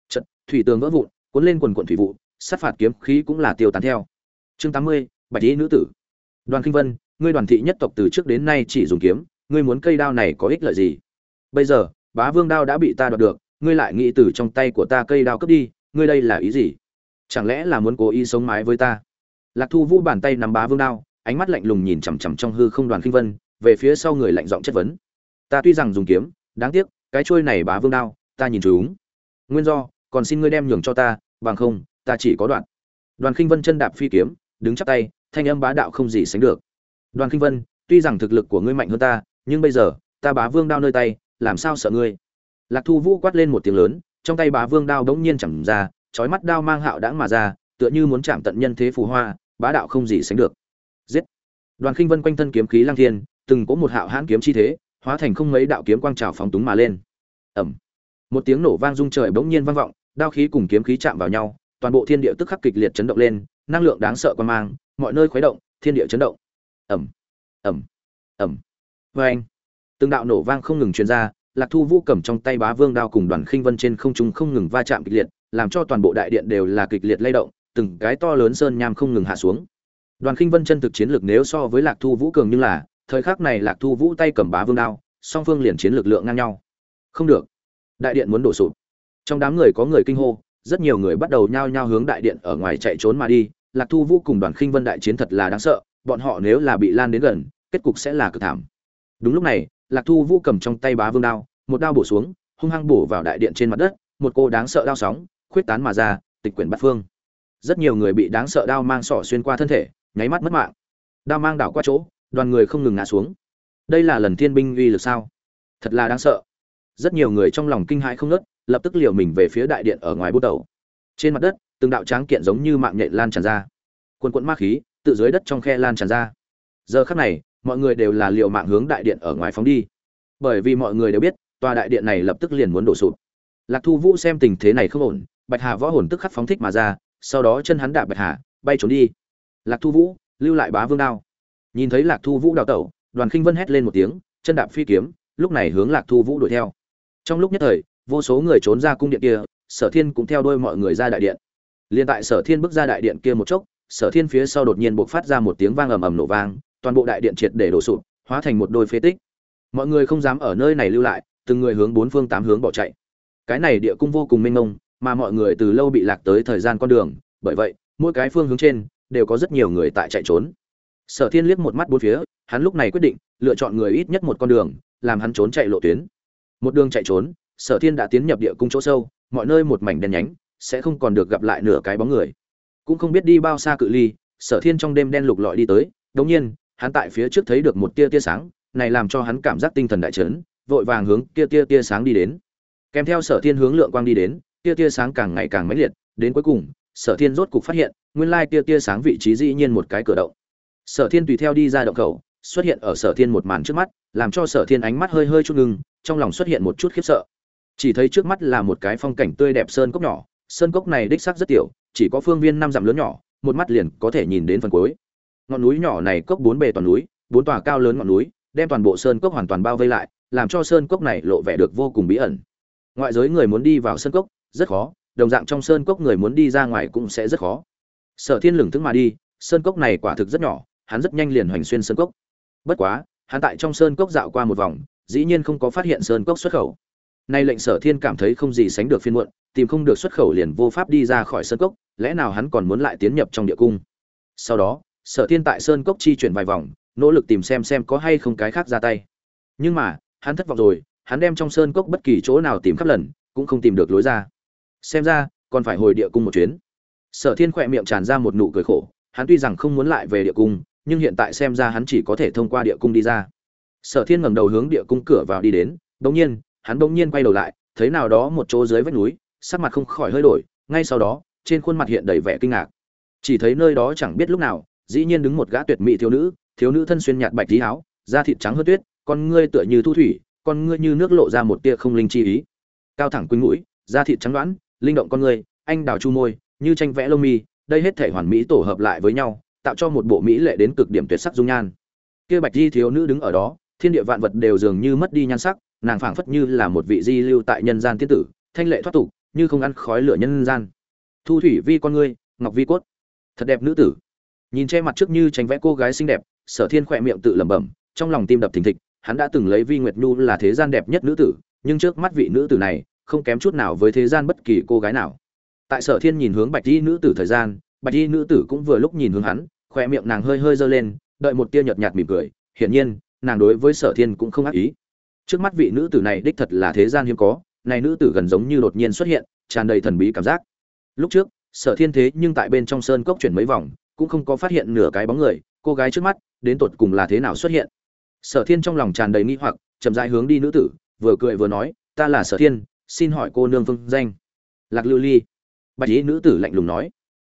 Trận thủy tường vỡ vụn, cuốn lên quần quần thủy vụ, sát phạt kiếm khí cũng là tiêu tán theo. Chương tám mươi, bạch y nữ tử. Đoàn kinh vân, ngươi đoàn thị nhất tộc từ trước đến nay chỉ dùng kiếm, ngươi muốn cây đao này có ích lợi gì? Bây giờ, bá vương đao đã bị ta đoạt được, ngươi lại nghĩ từ trong tay của ta cây đao cướp đi, ngươi đây là ý gì? Chẳng lẽ là muốn cố ý sống mái với ta? Lạc thu vũ bàn tay nắm bá vương đao, ánh mắt lạnh lùng nhìn chằm chằm trong hư không đoàn kinh vân, về phía sau người lạnh giọng chất vấn. Ta tuy rằng dùng kiếm, đáng tiếc, cái trôi này bá vương đao, ta nhìn chúng. Nguyên do, còn xin ngươi đem nhường cho ta, bằng không, ta chỉ có đoạn. Đoàn kinh vân chân đạp phi kiếm, đứng chắp tay, thanh âm bá đạo không gì sánh được. Đoàn kinh vân, tuy rằng thực lực của ngươi mạnh hơn ta, nhưng bây giờ, ta bá vương đao nơi tay, làm sao sợ ngươi? Lạc thu vũ quát lên một tiếng lớn, trong tay bá vương đao đống nhiên chẳng ra trói mắt đao mang hạo đãng mà ra, tựa như muốn chạm tận nhân thế phù hoa bá đạo không gì sánh được. Giết. Đoàn khinh vân quanh thân kiếm khí lang thiên, từng có một hạo hãn kiếm chi thế, hóa thành không mấy đạo kiếm quang trào phóng túng mà lên. Ẩm một tiếng nổ vang rung trời bỗng nhiên vang vọng, đao khí cùng kiếm khí chạm vào nhau, toàn bộ thiên địa tức khắc kịch liệt chấn động lên, năng lượng đáng sợ quan mang, mọi nơi khuấy động, thiên địa chấn động. Ẩm ẩm ẩm vê vâng. anh từng đạo nổ vang không ngừng truyền ra, lạc thu vũ cầm trong tay bá vương đao cùng đoàn khinh vân trên không trung không ngừng va chạm kịch liệt, làm cho toàn bộ đại điện đều là kịch liệt lay động từng cái to lớn sơn nham không ngừng hạ xuống. Đoàn khinh vân chân thực chiến lược nếu so với lạc thu vũ cường nhưng là, thời khắc này lạc thu vũ tay cầm bá vương đao, song phương liền chiến lực lượng ngang nhau. Không được. Đại điện muốn đổ sụp. Trong đám người có người kinh hô, rất nhiều người bắt đầu nhao nhao hướng đại điện ở ngoài chạy trốn mà đi. Lạc thu vũ cùng đoàn khinh vân đại chiến thật là đáng sợ, bọn họ nếu là bị lan đến gần, kết cục sẽ là cực thảm. Đúng lúc này, lạc thu vũ cầm trong tay bá vương đao, một đao bổ xuống, hung hăng bổ vào đại điện trên mặt đất, một cô đáng sợ đao sóng, khuyết tán mà ra, tịch quyển bát phương rất nhiều người bị đáng sợ đao mang sỏ xuyên qua thân thể, nháy mắt mất mạng. Đao mang đảo qua chỗ, đoàn người không ngừng ngã xuống. Đây là lần thiên binh uy lực sao? Thật là đáng sợ. Rất nhiều người trong lòng kinh hãi không nớt lập tức liều mình về phía đại điện ở ngoài bút đầu trên mặt đất, từng đạo tráng kiện giống như mạng nhện lan tràn ra. Quần quận ma khí tự dưới đất trong khe lan tràn ra. Giờ khắc này, mọi người đều là liều mạng hướng đại điện ở ngoài phóng đi. Bởi vì mọi người đều biết, tòa đại điện này lập tức liền muốn đổ sụp. Lạc thu vũ xem tình thế này không ổn, bạch hà võ hồn tức khắc phóng thích mà ra sau đó chân hắn đạp bạch hà, bay trốn đi. Lạc thu vũ, lưu lại bá vương đao. Nhìn thấy lạc thu vũ đào tẩu, đoàn khinh vân hét lên một tiếng, chân đạp phi kiếm, lúc này hướng lạc thu vũ đuổi theo. Trong lúc nhất thời, vô số người trốn ra cung điện kia, sở thiên cũng theo đuôi mọi người ra đại điện. Liền tại sở thiên bước ra đại điện kia một chốc, sở thiên phía sau đột nhiên buộc phát ra một tiếng vang ầm ầm nổ vang, toàn bộ đại điện triệt để đổ sụp, hóa thành một đôi phế tích. Mọi người không dám ở nơi này lưu lại, từng người hướng bốn phương tám hướng bỏ chạy. Cái này địa cung vô cùng mênh mông mà mọi người từ lâu bị lạc tới thời gian con đường, bởi vậy, mỗi cái phương hướng trên đều có rất nhiều người tại chạy trốn. Sở thiên liếc một mắt bốn phía, hắn lúc này quyết định lựa chọn người ít nhất một con đường, làm hắn trốn chạy lộ tuyến. Một đường chạy trốn, sở thiên đã tiến nhập địa cung chỗ sâu, mọi nơi một mảnh đen nhánh, sẽ không còn được gặp lại nửa cái bóng người. Cũng không biết đi bao xa cự ly, sở thiên trong đêm đen lục lọi đi tới, đống nhiên, hắn tại phía trước thấy được một tia tia sáng, này làm cho hắn cảm giác tinh thần đại chấn, vội vàng hướng tia tia tia sáng đi đến. Kèm theo sở thiên hướng lượng quang đi đến tia tia sáng càng ngày càng mãnh liệt, đến cuối cùng, sở thiên rốt cục phát hiện, nguyên lai tia tia sáng vị trí dĩ nhiên một cái cửa động. Sở thiên tùy theo đi ra động khẩu, xuất hiện ở sở thiên một màn trước mắt, làm cho sở thiên ánh mắt hơi hơi chút ngưng, trong lòng xuất hiện một chút khiếp sợ. Chỉ thấy trước mắt là một cái phong cảnh tươi đẹp sơn cốc nhỏ, sơn cốc này đích xác rất tiểu, chỉ có phương viên năm dặm lớn nhỏ, một mắt liền có thể nhìn đến phần cuối. Ngọn núi nhỏ này cốc bốn bề toàn núi, bốn tòa cao lớn ngọn núi, đem toàn bộ sơn cốc hoàn toàn bao vây lại, làm cho sơn cốc này lộ vẻ được vô cùng bí ẩn. Ngoại giới người muốn đi vào sơn cốc rất khó, đồng dạng trong sơn cốc người muốn đi ra ngoài cũng sẽ rất khó. Sở thiên lửng thức mà đi, sơn cốc này quả thực rất nhỏ, hắn rất nhanh liền hoành xuyên sơn cốc. Bất quá, hắn tại trong sơn cốc dạo qua một vòng, dĩ nhiên không có phát hiện sơn cốc xuất khẩu. Nay lệnh sở thiên cảm thấy không gì sánh được phiên muộn, tìm không được xuất khẩu liền vô pháp đi ra khỏi sơn cốc, lẽ nào hắn còn muốn lại tiến nhập trong địa cung? Sau đó, sở thiên tại sơn cốc chi chuyển vài vòng, nỗ lực tìm xem xem có hay không cái khác ra tay. Nhưng mà, hắn thất vọng rồi, hắn đem trong sơn cốc bất kỳ chỗ nào tìm khắp lần, cũng không tìm được lối ra xem ra, còn phải hồi địa cung một chuyến. Sở thiên khỏe miệng tràn ra một nụ cười khổ, hắn tuy rằng không muốn lại về địa cung, nhưng hiện tại xem ra hắn chỉ có thể thông qua địa cung đi ra. Sở thiên ngẩng đầu hướng địa cung cửa vào đi đến bỗng nhiên, hắn bỗng nhiên quay đầu lại, thấy nào đó một chỗ dưới vách núi, sắc mặt không khỏi hơi đổi, ngay sau đó, trên khuôn mặt hiện đầy vẻ kinh ngạc. Chỉ thấy nơi đó chẳng biết lúc nào, dĩ nhiên đứng một gã tuyệt mỹ thiếu nữ thiếu nữ thân xuyên nhạt bạch tí áo, da thịt trắng hơn tuyết, con ngươi tựa như thu thủy, con ngươi như nước lộ ra một tia không linh chi ý. Cao thẳng quỳnh mũi, da thịt trắng đoán linh động con người, anh đào chu môi như tranh vẽ lông mi đây hết thể hoàn mỹ tổ hợp lại với nhau tạo cho một bộ mỹ lệ đến cực điểm tuyệt sắc dung nhan. Kia bạch di thiếu nữ đứng ở đó thiên địa vạn vật đều dường như mất đi nhan sắc nàng phảng phất như là một vị di lưu tại nhân gian tiên tử thanh lệ thoát tục như không ăn khói lửa nhân gian. Thu thủy vi con ngươi ngọc vi cốt. Thật đẹp nữ tử. Nhìn che mặt trước như tranh vẽ cô gái xinh đẹp sở thiên khỏe miệng tự lẩm bẩm trong lòng tim đập thình thịch hắn đã từng lấy vi nguyệt nhu là thế gian đẹp nhất nữ tử nhưng trước mắt vị nữ tử này không kém chút nào với thế gian bất kỳ cô gái nào. Tại sở thiên nhìn hướng bạch y nữ tử thời gian, bạch y nữ tử cũng vừa lúc nhìn hướng hắn khoe miệng nàng hơi hơi giơ lên, đợi một tia nhợt nhạt mỉm cười. Hiển nhiên, nàng đối với sở thiên cũng không ác ý. Trước mắt vị nữ tử này đích thật là thế gian hiếm có, này nữ tử gần giống như đột nhiên xuất hiện, tràn đầy thần bí cảm giác. Lúc trước, sở thiên thế nhưng tại bên trong sơn cốc chuyển mấy vòng, cũng không có phát hiện nửa cái bóng người, cô gái trước mắt, đến tột cùng là thế nào xuất hiện. Sở thiên trong lòng tràn đầy nghi hoặc, chậm rãi hướng đi nữ tử, vừa cười vừa nói, ta là sở thiên xin hỏi cô nương vương danh? Lạc lưu ly. Bạch ý nữ tử lạnh lùng nói.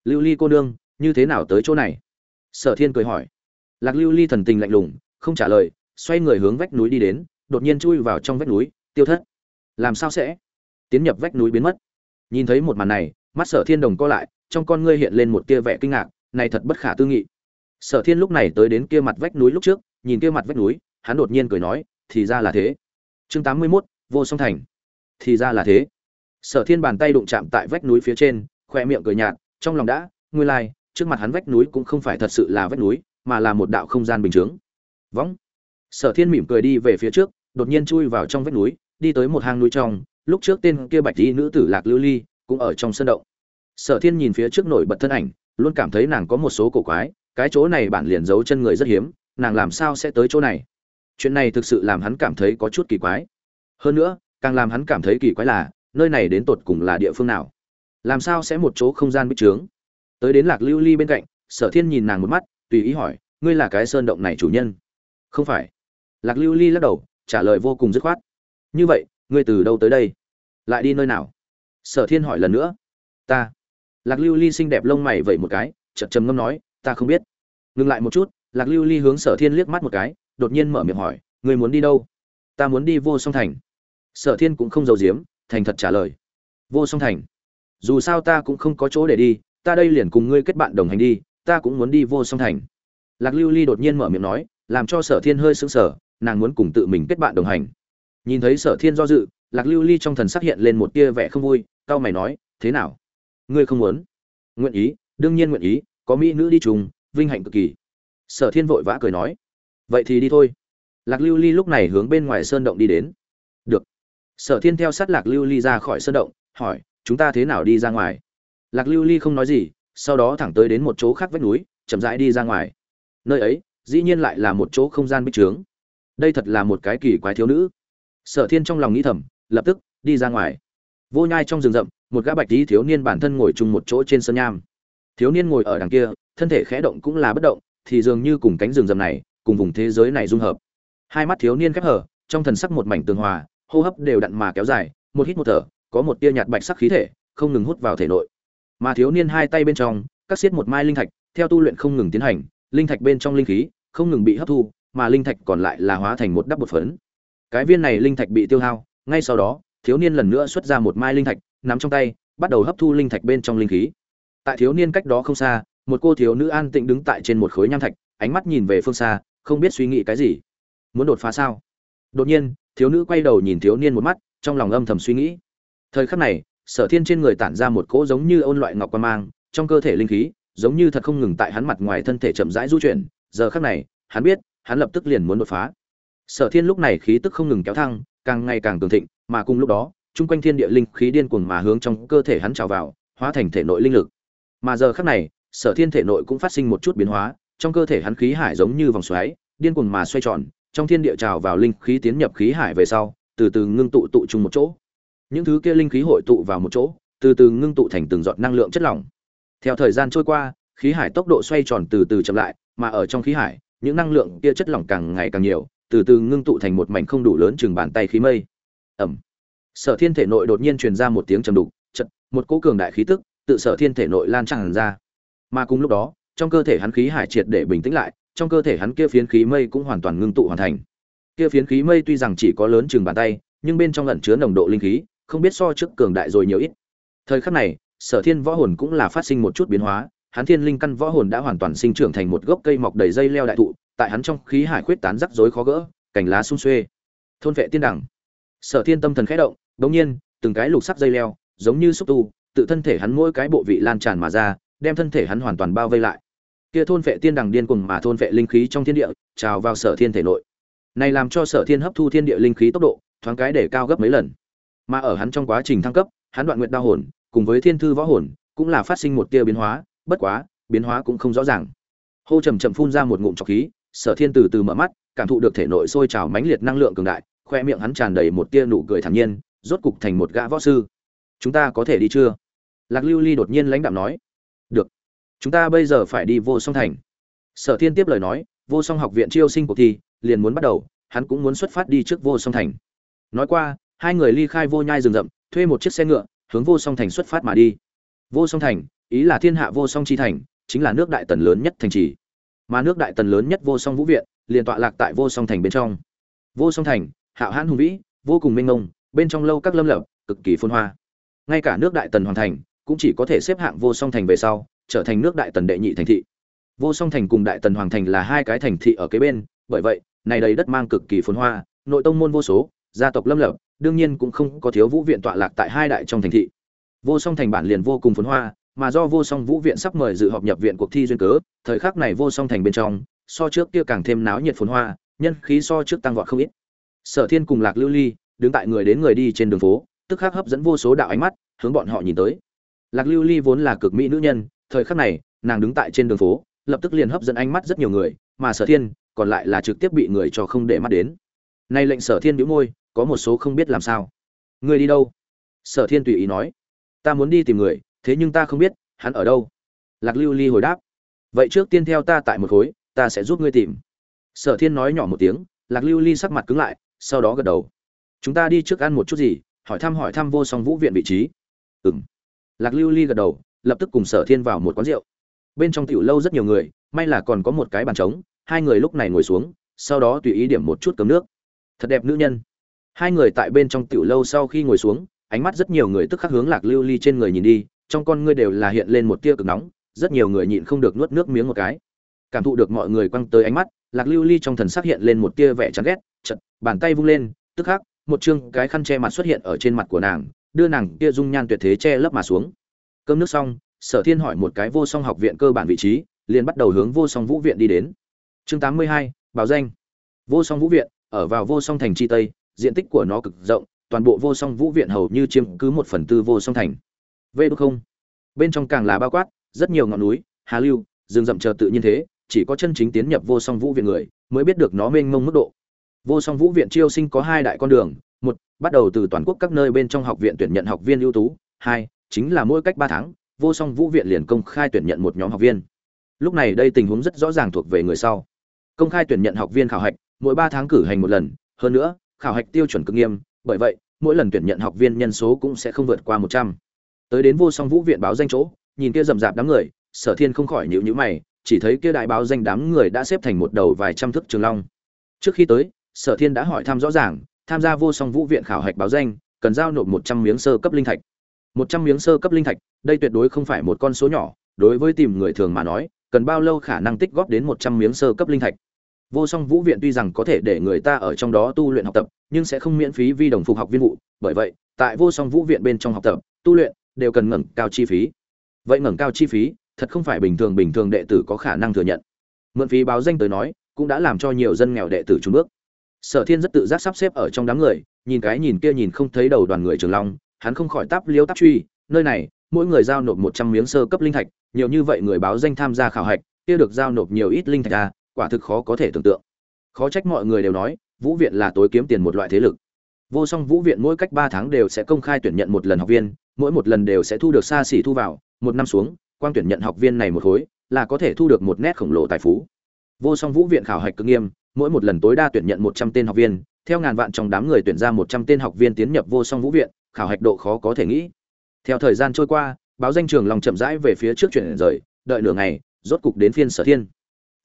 Lưu ly cô nương, như thế nào tới chỗ này? Sở thiên cười hỏi. Lạc lưu ly thần tình lạnh lùng, không trả lời, xoay người hướng vách núi đi đến, đột nhiên chui vào trong vách núi, tiêu thất. Làm sao sẽ? Tiến nhập vách núi biến mất. Nhìn thấy một màn này, mắt sở thiên đồng co lại, trong con ngươi hiện lên một tia vẻ kinh ngạc, này thật bất khả tư nghị. Sở thiên lúc này tới đến kia mặt vách núi lúc trước, nhìn kia mặt vách núi, hắn đột nhiên cười nói, thì ra là thế. Chương tám mươi mốt, vô song thành thì ra là thế. Sở thiên bàn tay đụng chạm tại vách núi phía trên khoe miệng cười nhạt trong lòng đã nguyên lai like, trước mặt hắn vách núi cũng không phải thật sự là vách núi mà là một đạo không gian bình chướng. Võng sở thiên mỉm cười đi về phía trước đột nhiên chui vào trong vách núi đi tới một hang núi trong lúc trước tên kia bạch y nữ tử lạc lưu ly cũng ở trong sân động. Sở thiên nhìn phía trước nổi bật thân ảnh luôn cảm thấy nàng có một số cổ quái cái chỗ này bản liền giấu chân người rất hiếm nàng làm sao sẽ tới chỗ này? Chuyện này thực sự làm hắn cảm thấy có chút kỳ quái. Hơn nữa càng làm hắn cảm thấy kỳ quái là, nơi này đến tột cùng là địa phương nào? Làm sao sẽ một chỗ không gian bích trướng? Tới đến lạc lưu ly bên cạnh, sở thiên nhìn nàng một mắt, tùy ý hỏi, ngươi là cái sơn động này chủ nhân? Không phải. Lạc lưu ly lắc đầu, trả lời vô cùng dứt khoát. Như vậy, ngươi từ đâu tới đây? Lại đi nơi nào? Sở thiên hỏi lần nữa. Ta. Lạc lưu ly xinh đẹp lông mày vẩy một cái chật trầm ngâm nói, ta không biết. Ngừng lại một chút, lạc lưu ly hướng sở thiên liếc mắt một cái, đột nhiên mở miệng hỏi, ngươi muốn đi đâu? Ta muốn đi vô song thành sở thiên cũng không giấu giếm, thành thật trả lời. Vô song thành. Dù sao ta cũng không có chỗ để đi, ta đây liền cùng ngươi kết bạn đồng hành đi, ta cũng muốn đi vô song thành. Lạc lưu ly đột nhiên mở miệng nói, làm cho sở thiên hơi sững sờ, nàng muốn cùng tự mình kết bạn đồng hành. Nhìn thấy sở thiên do dự, lạc lưu ly trong thần sắc hiện lên một tia vẻ không vui, cau mày nói, thế nào? Ngươi không muốn? Nguyện ý, đương nhiên nguyện ý, có mỹ nữ đi chung, vinh hạnh cực kỳ. Sở thiên vội vã cười nói, vậy thì đi thôi. Lạc lưu ly lúc này hướng bên ngoài sơn động đi đến. Được sở thiên theo sát lạc lưu ly ra khỏi sơn động, hỏi, chúng ta thế nào đi ra ngoài? Lạc lưu ly không nói gì, sau đó thẳng tới đến một chỗ khác vách núi, chậm rãi đi ra ngoài. Nơi ấy, dĩ nhiên lại là một chỗ không gian bích trướng. Đây thật là một cái kỳ quái thiếu nữ. Sở thiên trong lòng nghĩ thầm, lập tức, đi ra ngoài. Vô nhai trong rừng rậm, một gã bạch tí thiếu niên bản thân ngồi chung một chỗ trên sân nham. Thiếu niên ngồi ở đằng kia, thân thể khẽ động cũng là bất động, thì dường như cùng cánh rừng rậm này, cùng vùng thế giới này dung hợp. Hai mắt thiếu niên khép hở trong thần sắc một mảnh tường hòa hô hấp đều đặn mà kéo dài, một hít một thở, có một tia nhạt bạch sắc khí thể, không ngừng hút vào thể nội. Mà thiếu niên hai tay bên trong, cắt xiết một mai linh thạch, theo tu luyện không ngừng tiến hành, linh thạch bên trong linh khí, không ngừng bị hấp thu, mà linh thạch còn lại là hóa thành một đắp bột phấn. Cái viên này linh thạch bị tiêu hao, ngay sau đó, thiếu niên lần nữa xuất ra một mai linh thạch, nắm trong tay, bắt đầu hấp thu linh thạch bên trong linh khí. Tại thiếu niên cách đó không xa, một cô thiếu nữ an tĩnh đứng tại trên một khối nham thạch, ánh mắt nhìn về phương xa, không biết suy nghĩ cái gì. Muốn đột phá sao? Đột nhiên thiếu nữ quay đầu nhìn thiếu niên một mắt, trong lòng âm thầm suy nghĩ. Thời khắc này, sở thiên trên người tản ra một cỗ giống như ôn loại ngọc quan mang, trong cơ thể linh khí, giống như thật không ngừng tại hắn mặt ngoài thân thể chậm rãi du chuyển. Giờ khắc này, hắn biết, hắn lập tức liền muốn đột phá. Sở thiên lúc này khí tức không ngừng kéo thăng, càng ngày càng cường thịnh, mà cùng lúc đó, chung quanh thiên địa linh khí điên cuồng mà hướng trong cơ thể hắn trào vào, hóa thành thể nội linh lực. Mà giờ khắc này, sở thiên thể nội cũng phát sinh một chút biến hóa, trong cơ thể hắn khí hải giống như vòng xoáy, điên cuồng mà xoay tròn trong thiên địa trào vào linh khí tiến nhập khí hải về sau từ từ ngưng tụ tụ chung một chỗ. Những thứ kia linh khí hội tụ vào một chỗ từ từ ngưng tụ thành từng giọt năng lượng chất lỏng. Theo thời gian trôi qua khí hải tốc độ xoay tròn từ từ chậm lại mà ở trong khí hải những năng lượng kia chất lỏng càng ngày càng nhiều từ từ ngưng tụ thành một mảnh không đủ lớn chừng bàn tay khí mây. Ẩm. Sở thiên thể nội đột nhiên truyền ra một tiếng trầm đục chợt, một cỗ cường đại khí tức tự sở thiên thể nội lan tràn ra. Mà cùng lúc đó trong cơ thể hắn khí hải triệt để bình tĩnh lại trong cơ thể hắn kia phiến khí mây cũng hoàn toàn ngưng tụ hoàn thành. Kia phiến khí mây tuy rằng chỉ có lớn chừng bàn tay, nhưng bên trong ẩn chứa nồng độ linh khí, không biết so trước cường đại rồi nhiều ít. Thời khắc này, sở thiên võ hồn cũng là phát sinh một chút biến hóa, hắn thiên linh căn võ hồn đã hoàn toàn sinh trưởng thành một gốc cây mọc đầy dây leo đại thụ, tại hắn trong khí hải khuyết tán rắc rối khó gỡ, cành lá sung xuê. Thôn vệ tiên đẳng. Sở thiên tâm thần khẽ động, đột nhiên, từng cái lục sắc dây leo, giống như xúc tu, tự thân thể hắn mỗi cái bộ vị lan tràn mà ra, đem thân thể hắn hoàn toàn bao vây lại kia thôn vệ tiên đằng điên cuồng mà thôn vệ linh khí trong thiên địa, trào vào sở thiên thể nội. Này làm cho sở thiên hấp thu thiên địa linh khí tốc độ, thoáng cái để cao gấp mấy lần. Mà ở hắn trong quá trình thăng cấp, hắn đoạn nguyện đao hồn, cùng với thiên thư võ hồn, cũng là phát sinh một tia biến hóa, bất quá, biến hóa cũng không rõ ràng. Hô trầm chậm phun ra một ngụm trọc khí, sở thiên từ từ mở mắt, cảm thụ được thể nội sôi trào mãnh liệt năng lượng cường đại, khoe miệng hắn tràn đầy một tia nụ cười thản nhiên, rốt cục thành một gã võ sư. Chúng ta có thể đi chưa? Lạc lưu ly đột nhiên lãnh đạm nói chúng ta bây giờ phải đi vô song thành. Sở thiên tiếp lời nói, vô song học viện chiêu sinh cuộc thi, liền muốn bắt đầu, hắn cũng muốn xuất phát đi trước vô song thành. Nói qua, hai người ly khai vô nhai rừng rậm, thuê một chiếc xe ngựa, hướng vô song thành xuất phát mà đi. Vô song thành, ý là thiên hạ vô song chi thành, chính là nước đại tần lớn nhất thành trì. Mà nước đại tần lớn nhất vô song vũ viện, liền tọa lạc tại vô song thành bên trong. Vô song thành, hạo hãn hùng vĩ, vô cùng minh ngông bên trong lâu các lâm lập, cực kỳ phôn hoa. Ngay cả nước đại tần hoàn thành, cũng chỉ có thể xếp hạng vô song thành về sau trở thành nước đại tần đệ nhị thành thị. Vô song thành cùng đại tần hoàng thành là hai cái thành thị ở kế bên, bởi vậy, này đầy đất mang cực kỳ phồn hoa, nội tông môn vô số, gia tộc lâm lập, đương nhiên cũng không có thiếu vũ viện tọa lạc tại hai đại trong thành thị. Vô song thành bản liền vô cùng phồn hoa, mà do vô song vũ viện sắp mời dự họp nhập viện cuộc thi duyên cớ, thời khắc này vô song thành bên trong, so trước kia càng thêm náo nhiệt phồn hoa, nhân khí so trước tăng vọt không ít. Sở thiên cùng lạc lưu ly đứng tại người đến người đi trên đường phố, tức khắc hấp dẫn vô số đạo ánh mắt, hướng bọn họ nhìn tới. Lạc lưu ly vốn là cực mỹ nữ nhân thời khắc này, nàng đứng tại trên đường phố, lập tức liền hấp dẫn ánh mắt rất nhiều người, mà sở thiên còn lại là trực tiếp bị người cho không để mắt đến. Nay lệnh sở thiên bĩu môi, có một số không biết làm sao. Người đi đâu? Sở thiên tùy ý nói. Ta muốn đi tìm người, thế nhưng ta không biết, hắn ở đâu? Lạc lưu ly hồi đáp. Vậy trước tiên theo ta tại một khối, ta sẽ giúp ngươi tìm. Sở thiên nói nhỏ một tiếng, lạc lưu ly sắc mặt cứng lại, sau đó gật đầu. Chúng ta đi trước ăn một chút gì, hỏi thăm hỏi thăm vô song vũ viện vị trí. Ừ m lạc lưu ly gật đầu lập tức cùng sở thiên vào một quán rượu. Bên trong tiểu lâu rất nhiều người, may là còn có một cái bàn trống, hai người lúc này ngồi xuống, sau đó tùy ý điểm một chút cấm nước. Thật đẹp nữ nhân. Hai người tại bên trong tiểu lâu sau khi ngồi xuống, ánh mắt rất nhiều người tức khắc hướng lạc lưu ly trên người nhìn đi, trong con ngươi đều là hiện lên một tia cực nóng, rất nhiều người nhịn không được nuốt nước miếng một cái. Cảm thụ được mọi người quăng tới ánh mắt, lạc lưu ly trong thần sắc hiện lên một tia vẻ chán ghét chật bàn tay vung lên, tức khắc, một chương cái khăn che mặt xuất hiện ở trên mặt của nàng, đưa nàng kia dung nhan tuyệt thế che lấp mà xuống cơm nước xong, sở thiên hỏi một cái vô song học viện cơ bản vị trí, liền bắt đầu hướng vô song vũ viện đi đến. Chương tám mươi hai, báo danh. Vô song vũ viện, ở vào vô song thành chi tây, diện tích của nó cực rộng, toàn bộ vô song vũ viện hầu như chiếm cứ một phần tư vô song thành. Vê đúc không. Bên trong càng là bao quát, rất nhiều ngọn núi, hà lưu, rừng rậm chờ tự nhiên thế, chỉ có chân chính tiến nhập vô song vũ viện người, mới biết được nó mênh mông mức độ. Vô song vũ viện chiêu sinh có hai đại con đường, một, bắt đầu từ toàn quốc các nơi bên trong học viện tuyển nhận học viên ưu tú, hai chính là mỗi cách ba tháng, vô song vũ viện liền công khai tuyển nhận một nhóm học viên. Lúc này đây tình huống rất rõ ràng thuộc về người sau. Công khai tuyển nhận học viên khảo hạch, mỗi ba tháng cử hành một lần, hơn nữa, khảo hạch tiêu chuẩn cực nghiêm, bởi vậy, mỗi lần tuyển nhận học viên nhân số cũng sẽ không vượt qua một trăm. Tới đến vô song vũ viện báo danh chỗ, nhìn kia rậm rạp đám người, sở thiên không khỏi nhịu nhữ mày, chỉ thấy kia đại báo danh đám người đã xếp thành một đầu vài trăm thước trường long. Trước khi tới, sở thiên đã hỏi thăm rõ ràng, tham gia vô song vũ viện khảo hạch báo danh, cần giao nộp một trăm miếng sơ cấp linh thạch một trăm miếng sơ cấp linh thạch, đây tuyệt đối không phải một con số nhỏ, đối với tìm người thường mà nói, cần bao lâu khả năng tích góp đến một trăm miếng sơ cấp linh thạch. Vô song vũ viện tuy rằng có thể để người ta ở trong đó tu luyện học tập, nhưng sẽ không miễn phí vi đồng phục học viên vụ. Bởi vậy, tại vô song vũ viện bên trong học tập, tu luyện đều cần ngẩng cao chi phí. Vậy ngẩng cao chi phí, thật không phải bình thường bình thường đệ tử có khả năng thừa nhận. Mượn phí báo danh tới nói, cũng đã làm cho nhiều dân nghèo đệ tử trúng bước. Sở thiên rất tự giác sắp xếp ở trong đám người, nhìn cái nhìn kia nhìn không thấy đầu đoàn người trường long hắn không khỏi táp liêu táp truy, nơi này, mỗi người giao nộp một trăm miếng sơ cấp linh thạch, nhiều như vậy người báo danh tham gia khảo hạch, kia được giao nộp nhiều ít linh thạch à quả thực khó có thể tưởng tượng. Khó trách mọi người đều nói, vũ viện là tối kiếm tiền một loại thế lực. Vô song vũ viện mỗi cách ba tháng đều sẽ công khai tuyển nhận một lần học viên, mỗi một lần đều sẽ thu được xa xỉ thu vào, một năm xuống, quang tuyển nhận học viên này một khối, là có thể thu được một nét khổng lồ tài phú. Vô song vũ viện khảo hạch cực nghiêm, mỗi một lần tối đa tuyển nhận một trăm tên học viên, theo ngàn vạn trong đám người tuyển ra một trăm tên học viên tiến nhập vô song vũ viện khảo hạch độ khó có thể nghĩ. Theo thời gian trôi qua, báo danh trường lòng chậm rãi về phía trước chuyển rời, đợi nửa ngày, rốt cục đến phiên sở thiên.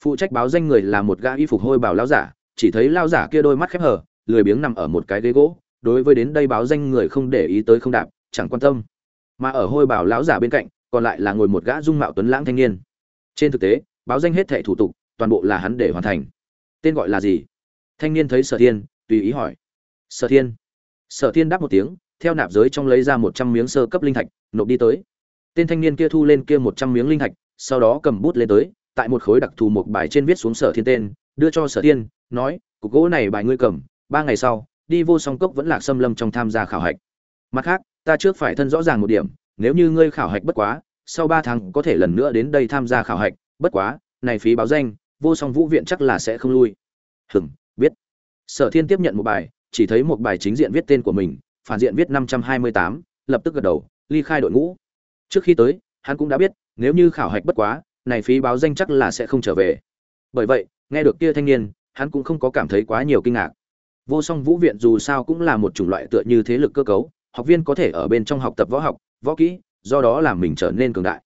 Phụ trách báo danh người là một gã y phục hôi bảo lão giả, chỉ thấy lao giả kia đôi mắt khép hờ, lười biếng nằm ở một cái ghế gỗ, đối với đến đây báo danh người không để ý tới không đạp, chẳng quan tâm. Mà ở hôi bảo lão giả bên cạnh, còn lại là ngồi một gã dung mạo tuấn lãng thanh niên. Trên thực tế, báo danh hết thẻ thủ tục, toàn bộ là hắn để hoàn thành. Tên gọi là gì? Thanh niên thấy sở thiên, tùy ý hỏi. Sở thiên. Sở thiên đáp một tiếng theo nạp giới trong lấy ra một trăm miếng sơ cấp linh thạch, nộp đi tới. Tên thanh niên kia thu lên kia một trăm miếng linh thạch, sau đó cầm bút lên tới, tại một khối đặc thù một bài trên viết xuống sở thiên tên, đưa cho sở thiên, nói, cục gỗ này bài ngươi cầm, ba ngày sau, đi vô song cốc vẫn lạc xâm lâm trong tham gia khảo hạch. Mặt khác, ta trước phải thân rõ ràng một điểm, nếu như ngươi khảo hạch bất quá, sau ba tháng có thể lần nữa đến đây tham gia khảo hạch, bất quá, này phí báo danh, vô song vũ viện chắc là sẽ không lui. Hừm, biết. Sở thiên tiếp nhận một bài, chỉ thấy một bài chính diện viết tên của mình phản diện viết năm trăm hai mươi tám, lập tức gật đầu, ly khai đội ngũ. Trước khi tới, hắn cũng đã biết, nếu như khảo hạch bất quá, này phí báo danh chắc là sẽ không trở về. Bởi vậy, nghe được kia thanh niên, hắn cũng không có cảm thấy quá nhiều kinh ngạc. Vô song vũ viện dù sao cũng là một chủng loại tựa như thế lực cơ cấu, học viên có thể ở bên trong học tập võ học, võ kỹ, do đó làm mình trở nên cường đại.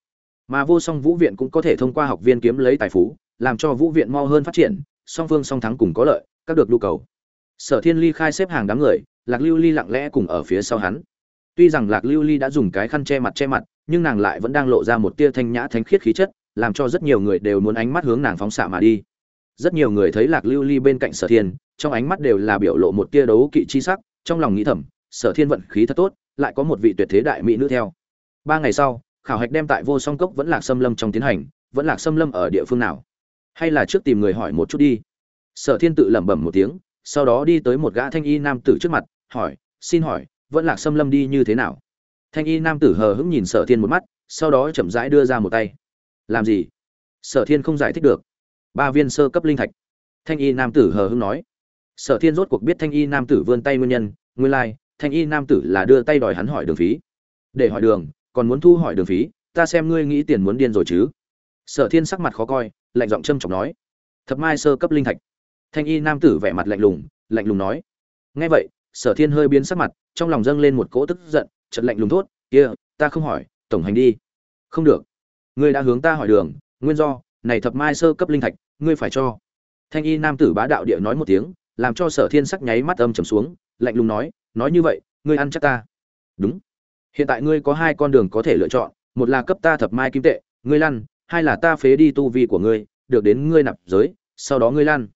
Mà vô song vũ viện cũng có thể thông qua học viên kiếm lấy tài phú, làm cho vũ viện mau hơn phát triển, song phương song thắng cùng có lợi, các được nhu cầu. Sở thiên ly khai xếp hàng đám người lạc lưu ly lặng lẽ cùng ở phía sau hắn. Tuy rằng lạc lưu ly đã dùng cái khăn che mặt che mặt, nhưng nàng lại vẫn đang lộ ra một tia thanh nhã thánh khiết khí chất, làm cho rất nhiều người đều muốn ánh mắt hướng nàng phóng xạ mà đi. Rất nhiều người thấy lạc lưu ly bên cạnh sở thiên, trong ánh mắt đều là biểu lộ một tia đấu kỵ chi sắc, trong lòng nghĩ thầm, sở thiên vận khí thật tốt, lại có một vị tuyệt thế đại mỹ nữ theo. Ba ngày sau, khảo hạch đem tại vô song cốc vẫn lạc xâm lâm trong tiến hành, vẫn lạc xâm lâm ở địa phương nào? Hay là trước tìm người hỏi một chút đi? Sở thiên tự lẩm bẩm một tiếng, sau đó đi tới một gã thanh y nam tử trước mặt hỏi xin hỏi vẫn lạc xâm lâm đi như thế nào? Thanh y nam tử hờ hững nhìn sở thiên một mắt sau đó chậm rãi đưa ra một tay. Làm gì? Sở thiên không giải thích được. Ba viên sơ cấp linh thạch. Thanh y nam tử hờ hững nói. Sở thiên rốt cuộc biết thanh y nam tử vươn tay nguyên nhân nguyên lai、like, thanh y nam tử là đưa tay đòi hắn hỏi đường phí. Để hỏi đường còn muốn thu hỏi đường phí ta xem ngươi nghĩ tiền muốn điên rồi chứ. Sở thiên sắc mặt khó coi lạnh giọng trâm trọng nói. Thập mai sơ cấp linh thạch. Thanh y nam tử vẻ mặt lạnh lùng lạnh lùng nói. Nghe vậy sở thiên hơi biến sắc mặt, trong lòng dâng lên một cỗ tức giận chật lạnh lùng thốt, kia, ta không hỏi, tổng hành đi. Không được. Ngươi đã hướng ta hỏi đường, nguyên do, này thập mai sơ cấp linh thạch, ngươi phải cho. Thanh y nam tử bá đạo địa nói một tiếng, làm cho sở thiên sắc nháy mắt âm trầm xuống, lạnh lùng nói nói như vậy, ngươi ăn chắc ta. Đúng. Hiện tại ngươi có hai con đường có thể lựa chọn, một là cấp ta thập mai kim tệ, ngươi lăn, hai là ta phế đi tu vi của ngươi, được đến ngươi nạp giới, sau đó ngươi lăn.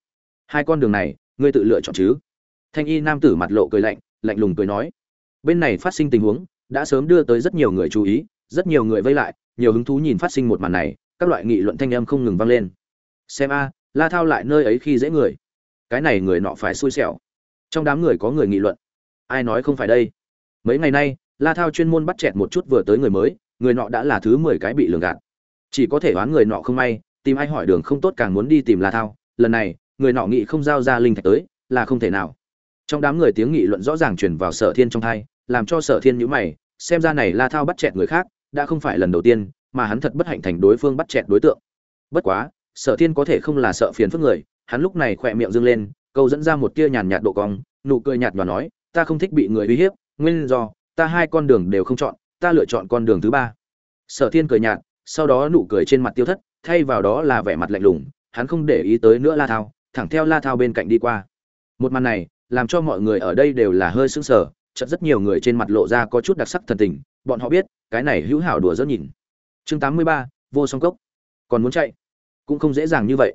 Hai con đường này, ngươi tự lựa chọn chứ? Thanh y nam tử mặt lộ cười lạnh lạnh lùng cười nói, bên này phát sinh tình huống, đã sớm đưa tới rất nhiều người chú ý, rất nhiều người vây lại, nhiều hứng thú nhìn phát sinh một màn này, các loại nghị luận thanh âm không ngừng vang lên. Xem a, la thao lại nơi ấy khi dễ người. Cái này người nọ phải xui xẻo. Trong đám người có người nghị luận. Ai nói không phải đây? Mấy ngày nay, la thao chuyên môn bắt chẹt một chút vừa tới người mới, người nọ đã là thứ mười cái bị lường gạt. Chỉ có thể đoán người nọ không may, tìm ai hỏi đường không tốt càng muốn đi tìm la thao. Lần này, người nọ nghị không giao ra linh thạch tới, là không thể nào trong đám người tiếng nghị luận rõ ràng truyền vào sở thiên trong thai, làm cho sở thiên nhữ mày, xem ra này la thao bắt chẹt người khác, đã không phải lần đầu tiên mà hắn thật bất hạnh thành đối phương bắt chẹt đối tượng. Bất quá, sở thiên có thể không là sợ phiền phức người, hắn lúc này khỏe miệng dâng lên, câu dẫn ra một tia nhàn nhạt độ cong, nụ cười nhạt nhòa nói, ta không thích bị người uy hiếp, nguyên do, ta hai con đường đều không chọn, ta lựa chọn con đường thứ ba. Sở thiên cười nhạt, sau đó nụ cười trên mặt tiêu thất, thay vào đó là vẻ mặt lạnh lùng, hắn không để ý tới nữa la thao, thẳng theo la thao bên cạnh đi qua. Một màn này làm cho mọi người ở đây đều là hơi sững sờ, chợt rất nhiều người trên mặt lộ ra có chút đặc sắc thần tình, bọn họ biết, cái này hữu hảo đùa rất nhìn. Chương tám mươi ba, vô song cốc. Còn muốn chạy? Cũng không dễ dàng như vậy.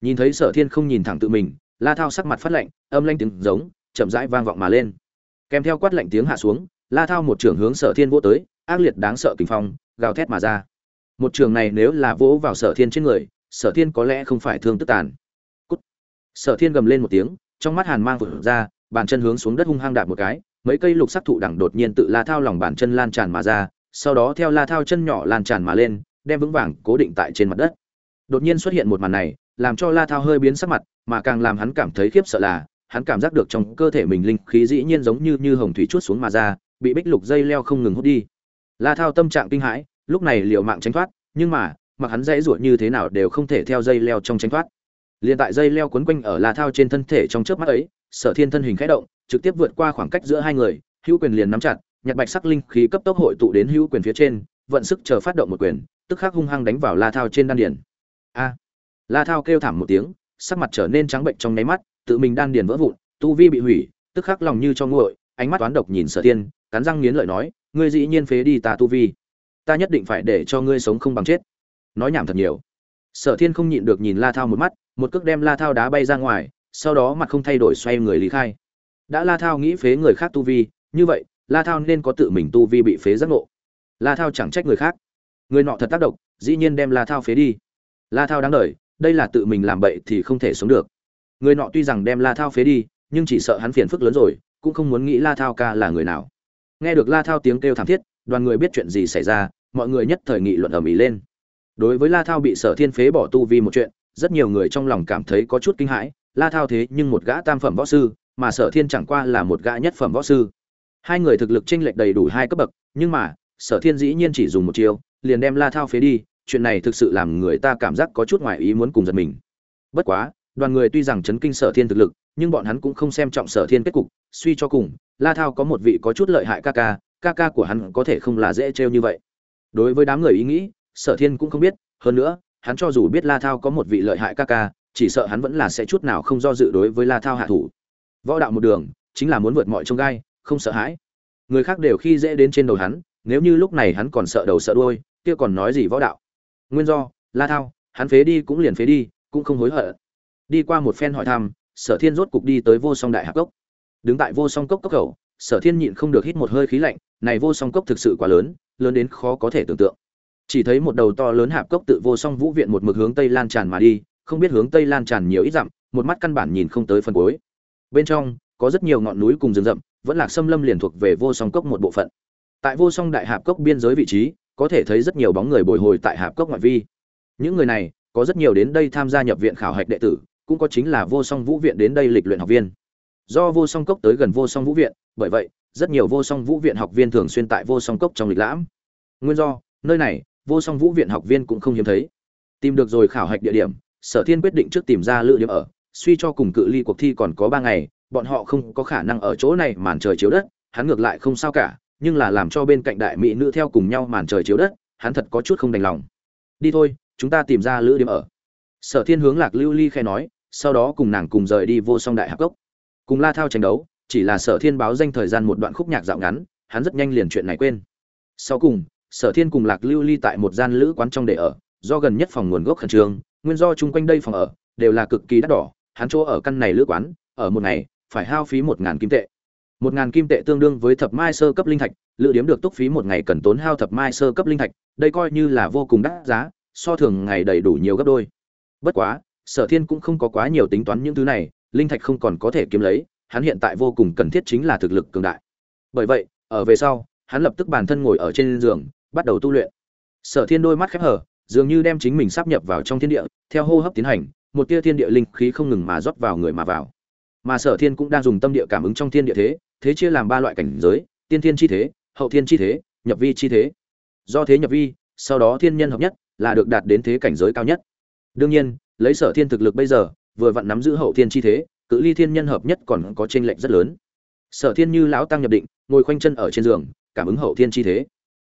Nhìn thấy sở thiên không nhìn thẳng tự mình, la thao sắc mặt phát lạnh, âm lanh tiếng giống, chậm rãi vang vọng mà lên. Kèm theo quát lạnh tiếng hạ xuống, la thao một trường hướng sở thiên vỗ tới, ác liệt đáng sợ kinh phong, gào thét mà ra. Một trường này nếu là vỗ vào sở thiên trên người, sở thiên có lẽ không phải thương tức tàn. Cút. sở thiên gầm lên một tiếng trong mắt hàn mang vụt ra, bàn chân hướng xuống đất hung hăng đạp một cái, mấy cây lục sắc thụ đẳng đột nhiên tự la thao lòng bàn chân lan tràn mà ra, sau đó theo la thao chân nhỏ lan tràn mà lên, đem vững vàng cố định tại trên mặt đất. Đột nhiên xuất hiện một màn này, làm cho la thao hơi biến sắc mặt, mà càng làm hắn cảm thấy khiếp sợ là, hắn cảm giác được trong cơ thể mình linh khí dĩ nhiên giống như như hồng thủy chuốt xuống mà ra, bị bích lục dây leo không ngừng hút đi. La thao tâm trạng kinh hãi, lúc này liều mạng tránh thoát, nhưng mà, mặc hắn dãy ruột như thế nào đều không thể theo dây leo trong tránh thoát liền tại dây leo quấn quanh ở la thao trên thân thể trong chớp mắt ấy, sở thiên thân hình khẽ động, trực tiếp vượt qua khoảng cách giữa hai người, hữu quyền liền nắm chặt, nhặt bạch sắc linh khí cấp tốc hội tụ đến hữu quyền phía trên, vận sức chờ phát động một quyền, tức khắc hung hăng đánh vào la thao trên đan điền. A! La thao kêu thảm một tiếng, sắc mặt trở nên trắng bệnh trong nháy mắt, tự mình đan điền vỡ vụn, tu vi bị hủy, tức khắc lòng như cho nguội, ánh mắt toán độc nhìn sở thiên, cắn răng nghiến lợi nói, ngươi dĩ nhiên phế đi ta tu vi. Ta nhất định phải để cho ngươi sống không bằng chết. Nói nhảm thật nhiều. Sở thiên không nhịn được nhìn la thao một mắt một cước đem la thao đá bay ra ngoài sau đó mặt không thay đổi xoay người lý khai đã la thao nghĩ phế người khác tu vi như vậy la thao nên có tự mình tu vi bị phế giác ngộ la thao chẳng trách người khác người nọ thật tác động dĩ nhiên đem la thao phế đi la thao đáng đời đây là tự mình làm bậy thì không thể sống được người nọ tuy rằng đem la thao phế đi nhưng chỉ sợ hắn phiền phức lớn rồi cũng không muốn nghĩ la thao ca là người nào nghe được la thao tiếng kêu thảm thiết đoàn người biết chuyện gì xảy ra mọi người nhất thời nghị luận ầm ĩ lên đối với la thao bị sở thiên phế bỏ tu vi một chuyện rất nhiều người trong lòng cảm thấy có chút kinh hãi, la thao thế nhưng một gã tam phẩm võ sư, mà sở thiên chẳng qua là một gã nhất phẩm võ sư. Hai người thực lực chênh lệch đầy đủ hai cấp bậc, nhưng mà, sở thiên dĩ nhiên chỉ dùng một chiêu, liền đem la thao phế đi, chuyện này thực sự làm người ta cảm giác có chút ngoài ý muốn cùng giật mình. Bất quá, đoàn người tuy rằng chấn kinh sở thiên thực lực, nhưng bọn hắn cũng không xem trọng sở thiên kết cục, suy cho cùng, la thao có một vị có chút lợi hại ca ca ca ca của hắn có thể không là dễ trêu như vậy. Đối với đám người ý nghĩ, sở thiên cũng không biết, hơn nữa hắn cho dù biết la thao có một vị lợi hại ca ca, chỉ sợ hắn vẫn là sẽ chút nào không do dự đối với la thao hạ thủ. Võ đạo một đường, chính là muốn vượt mọi trông gai, không sợ hãi. Người khác đều khi dễ đến trên đầu hắn, nếu như lúc này hắn còn sợ đầu sợ đuôi, kia còn nói gì võ đạo? Nguyên do, la thao, hắn phế đi cũng liền phế đi, cũng không hối hận. Đi qua một phen hỏi thăm, sở thiên rốt cục đi tới vô song đại hạp cốc. Đứng tại vô song cốc cốc khẩu, sở thiên nhịn không được hít một hơi khí lạnh, này vô song cốc thực sự quá lớn lớn đến khó có thể tưởng tượng chỉ thấy một đầu to lớn hạp cốc tự vô song vũ viện một mực hướng tây lan tràn mà đi, không biết hướng tây lan tràn nhiều ít dặm, một mắt căn bản nhìn không tới phần cuối. Bên trong, có rất nhiều ngọn núi cùng rừng rậm, vẫn lạc xâm lâm liền thuộc về vô song cốc một bộ phận. Tại vô song đại hạp cốc biên giới vị trí, có thể thấy rất nhiều bóng người bồi hồi tại hạp cốc ngoại vi. Những người này, có rất nhiều đến đây tham gia nhập viện khảo hạch đệ tử, cũng có chính là vô song vũ viện đến đây lịch luyện học viên. Do vô song cốc tới gần vô song vũ viện, bởi vậy, rất nhiều vô song vũ viện học viên thường xuyên tại vô song cốc trong lịch lãm. Nguyên do, nơi này vô song vũ viện học viên cũng không hiếm thấy. Tìm được rồi khảo hạch địa điểm, sở thiên quyết định trước tìm ra lựa điểm ở, suy cho cùng cự ly cuộc thi còn có ba ngày, bọn họ không có khả năng ở chỗ này màn trời chiếu đất, hắn ngược lại không sao cả, nhưng là làm cho bên cạnh đại mỹ nữ theo cùng nhau màn trời chiếu đất, hắn thật có chút không đành lòng. Đi thôi, chúng ta tìm ra lữ điểm ở. Sở thiên hướng lạc lưu ly khai nói, sau đó cùng nàng cùng rời đi vô song đại hạc cốc cùng la thao tranh đấu, chỉ là sở thiên báo danh thời gian một đoạn khúc nhạc dạo ngắn, hắn rất nhanh liền chuyện này quên. Sau cùng sở thiên cùng lạc lưu ly tại một gian lữ quán trong để ở, do gần nhất phòng nguồn gốc khẩn trương, nguyên do chung quanh đây phòng ở đều là cực kỳ đắt đỏ, hắn chỗ ở căn này lữ quán, ở một ngày, phải hao phí một ngàn kim tệ. Một ngàn kim tệ tương đương với thập mai sơ cấp linh thạch, lữ điếm được túc phí một ngày cần tốn hao thập mai sơ cấp linh thạch, đây coi như là vô cùng đắt giá, so thường ngày đầy đủ nhiều gấp đôi. Bất quá, sở thiên cũng không có quá nhiều tính toán những thứ này, linh thạch không còn có thể kiếm lấy, hắn hiện tại vô cùng cần thiết chính là thực lực cường đại. Bởi vậy, ở về sau, hắn lập tức bản thân ngồi ở trên giường bắt đầu tu luyện. Sở thiên đôi mắt khép hở dường như đem chính mình sắp nhập vào trong thiên địa, theo hô hấp tiến hành, một tia thiên địa linh khí không ngừng mà rót vào người mà vào. Mà sở thiên cũng đang dùng tâm địa cảm ứng trong thiên địa thế thế chia làm ba loại cảnh giới, tiên thiên chi thế, hậu thiên chi thế, nhập vi chi thế. Do thế nhập vi, sau đó thiên nhân hợp nhất, là được đạt đến thế cảnh giới cao nhất. Đương nhiên, lấy sở thiên thực lực bây giờ, vừa vặn nắm giữ hậu thiên chi thế, cự ly thiên nhân hợp nhất còn có chênh lệch rất lớn. Sở thiên như lão tăng nhập định, ngồi khoanh chân ở trên giường, cảm ứng hậu thiên chi thế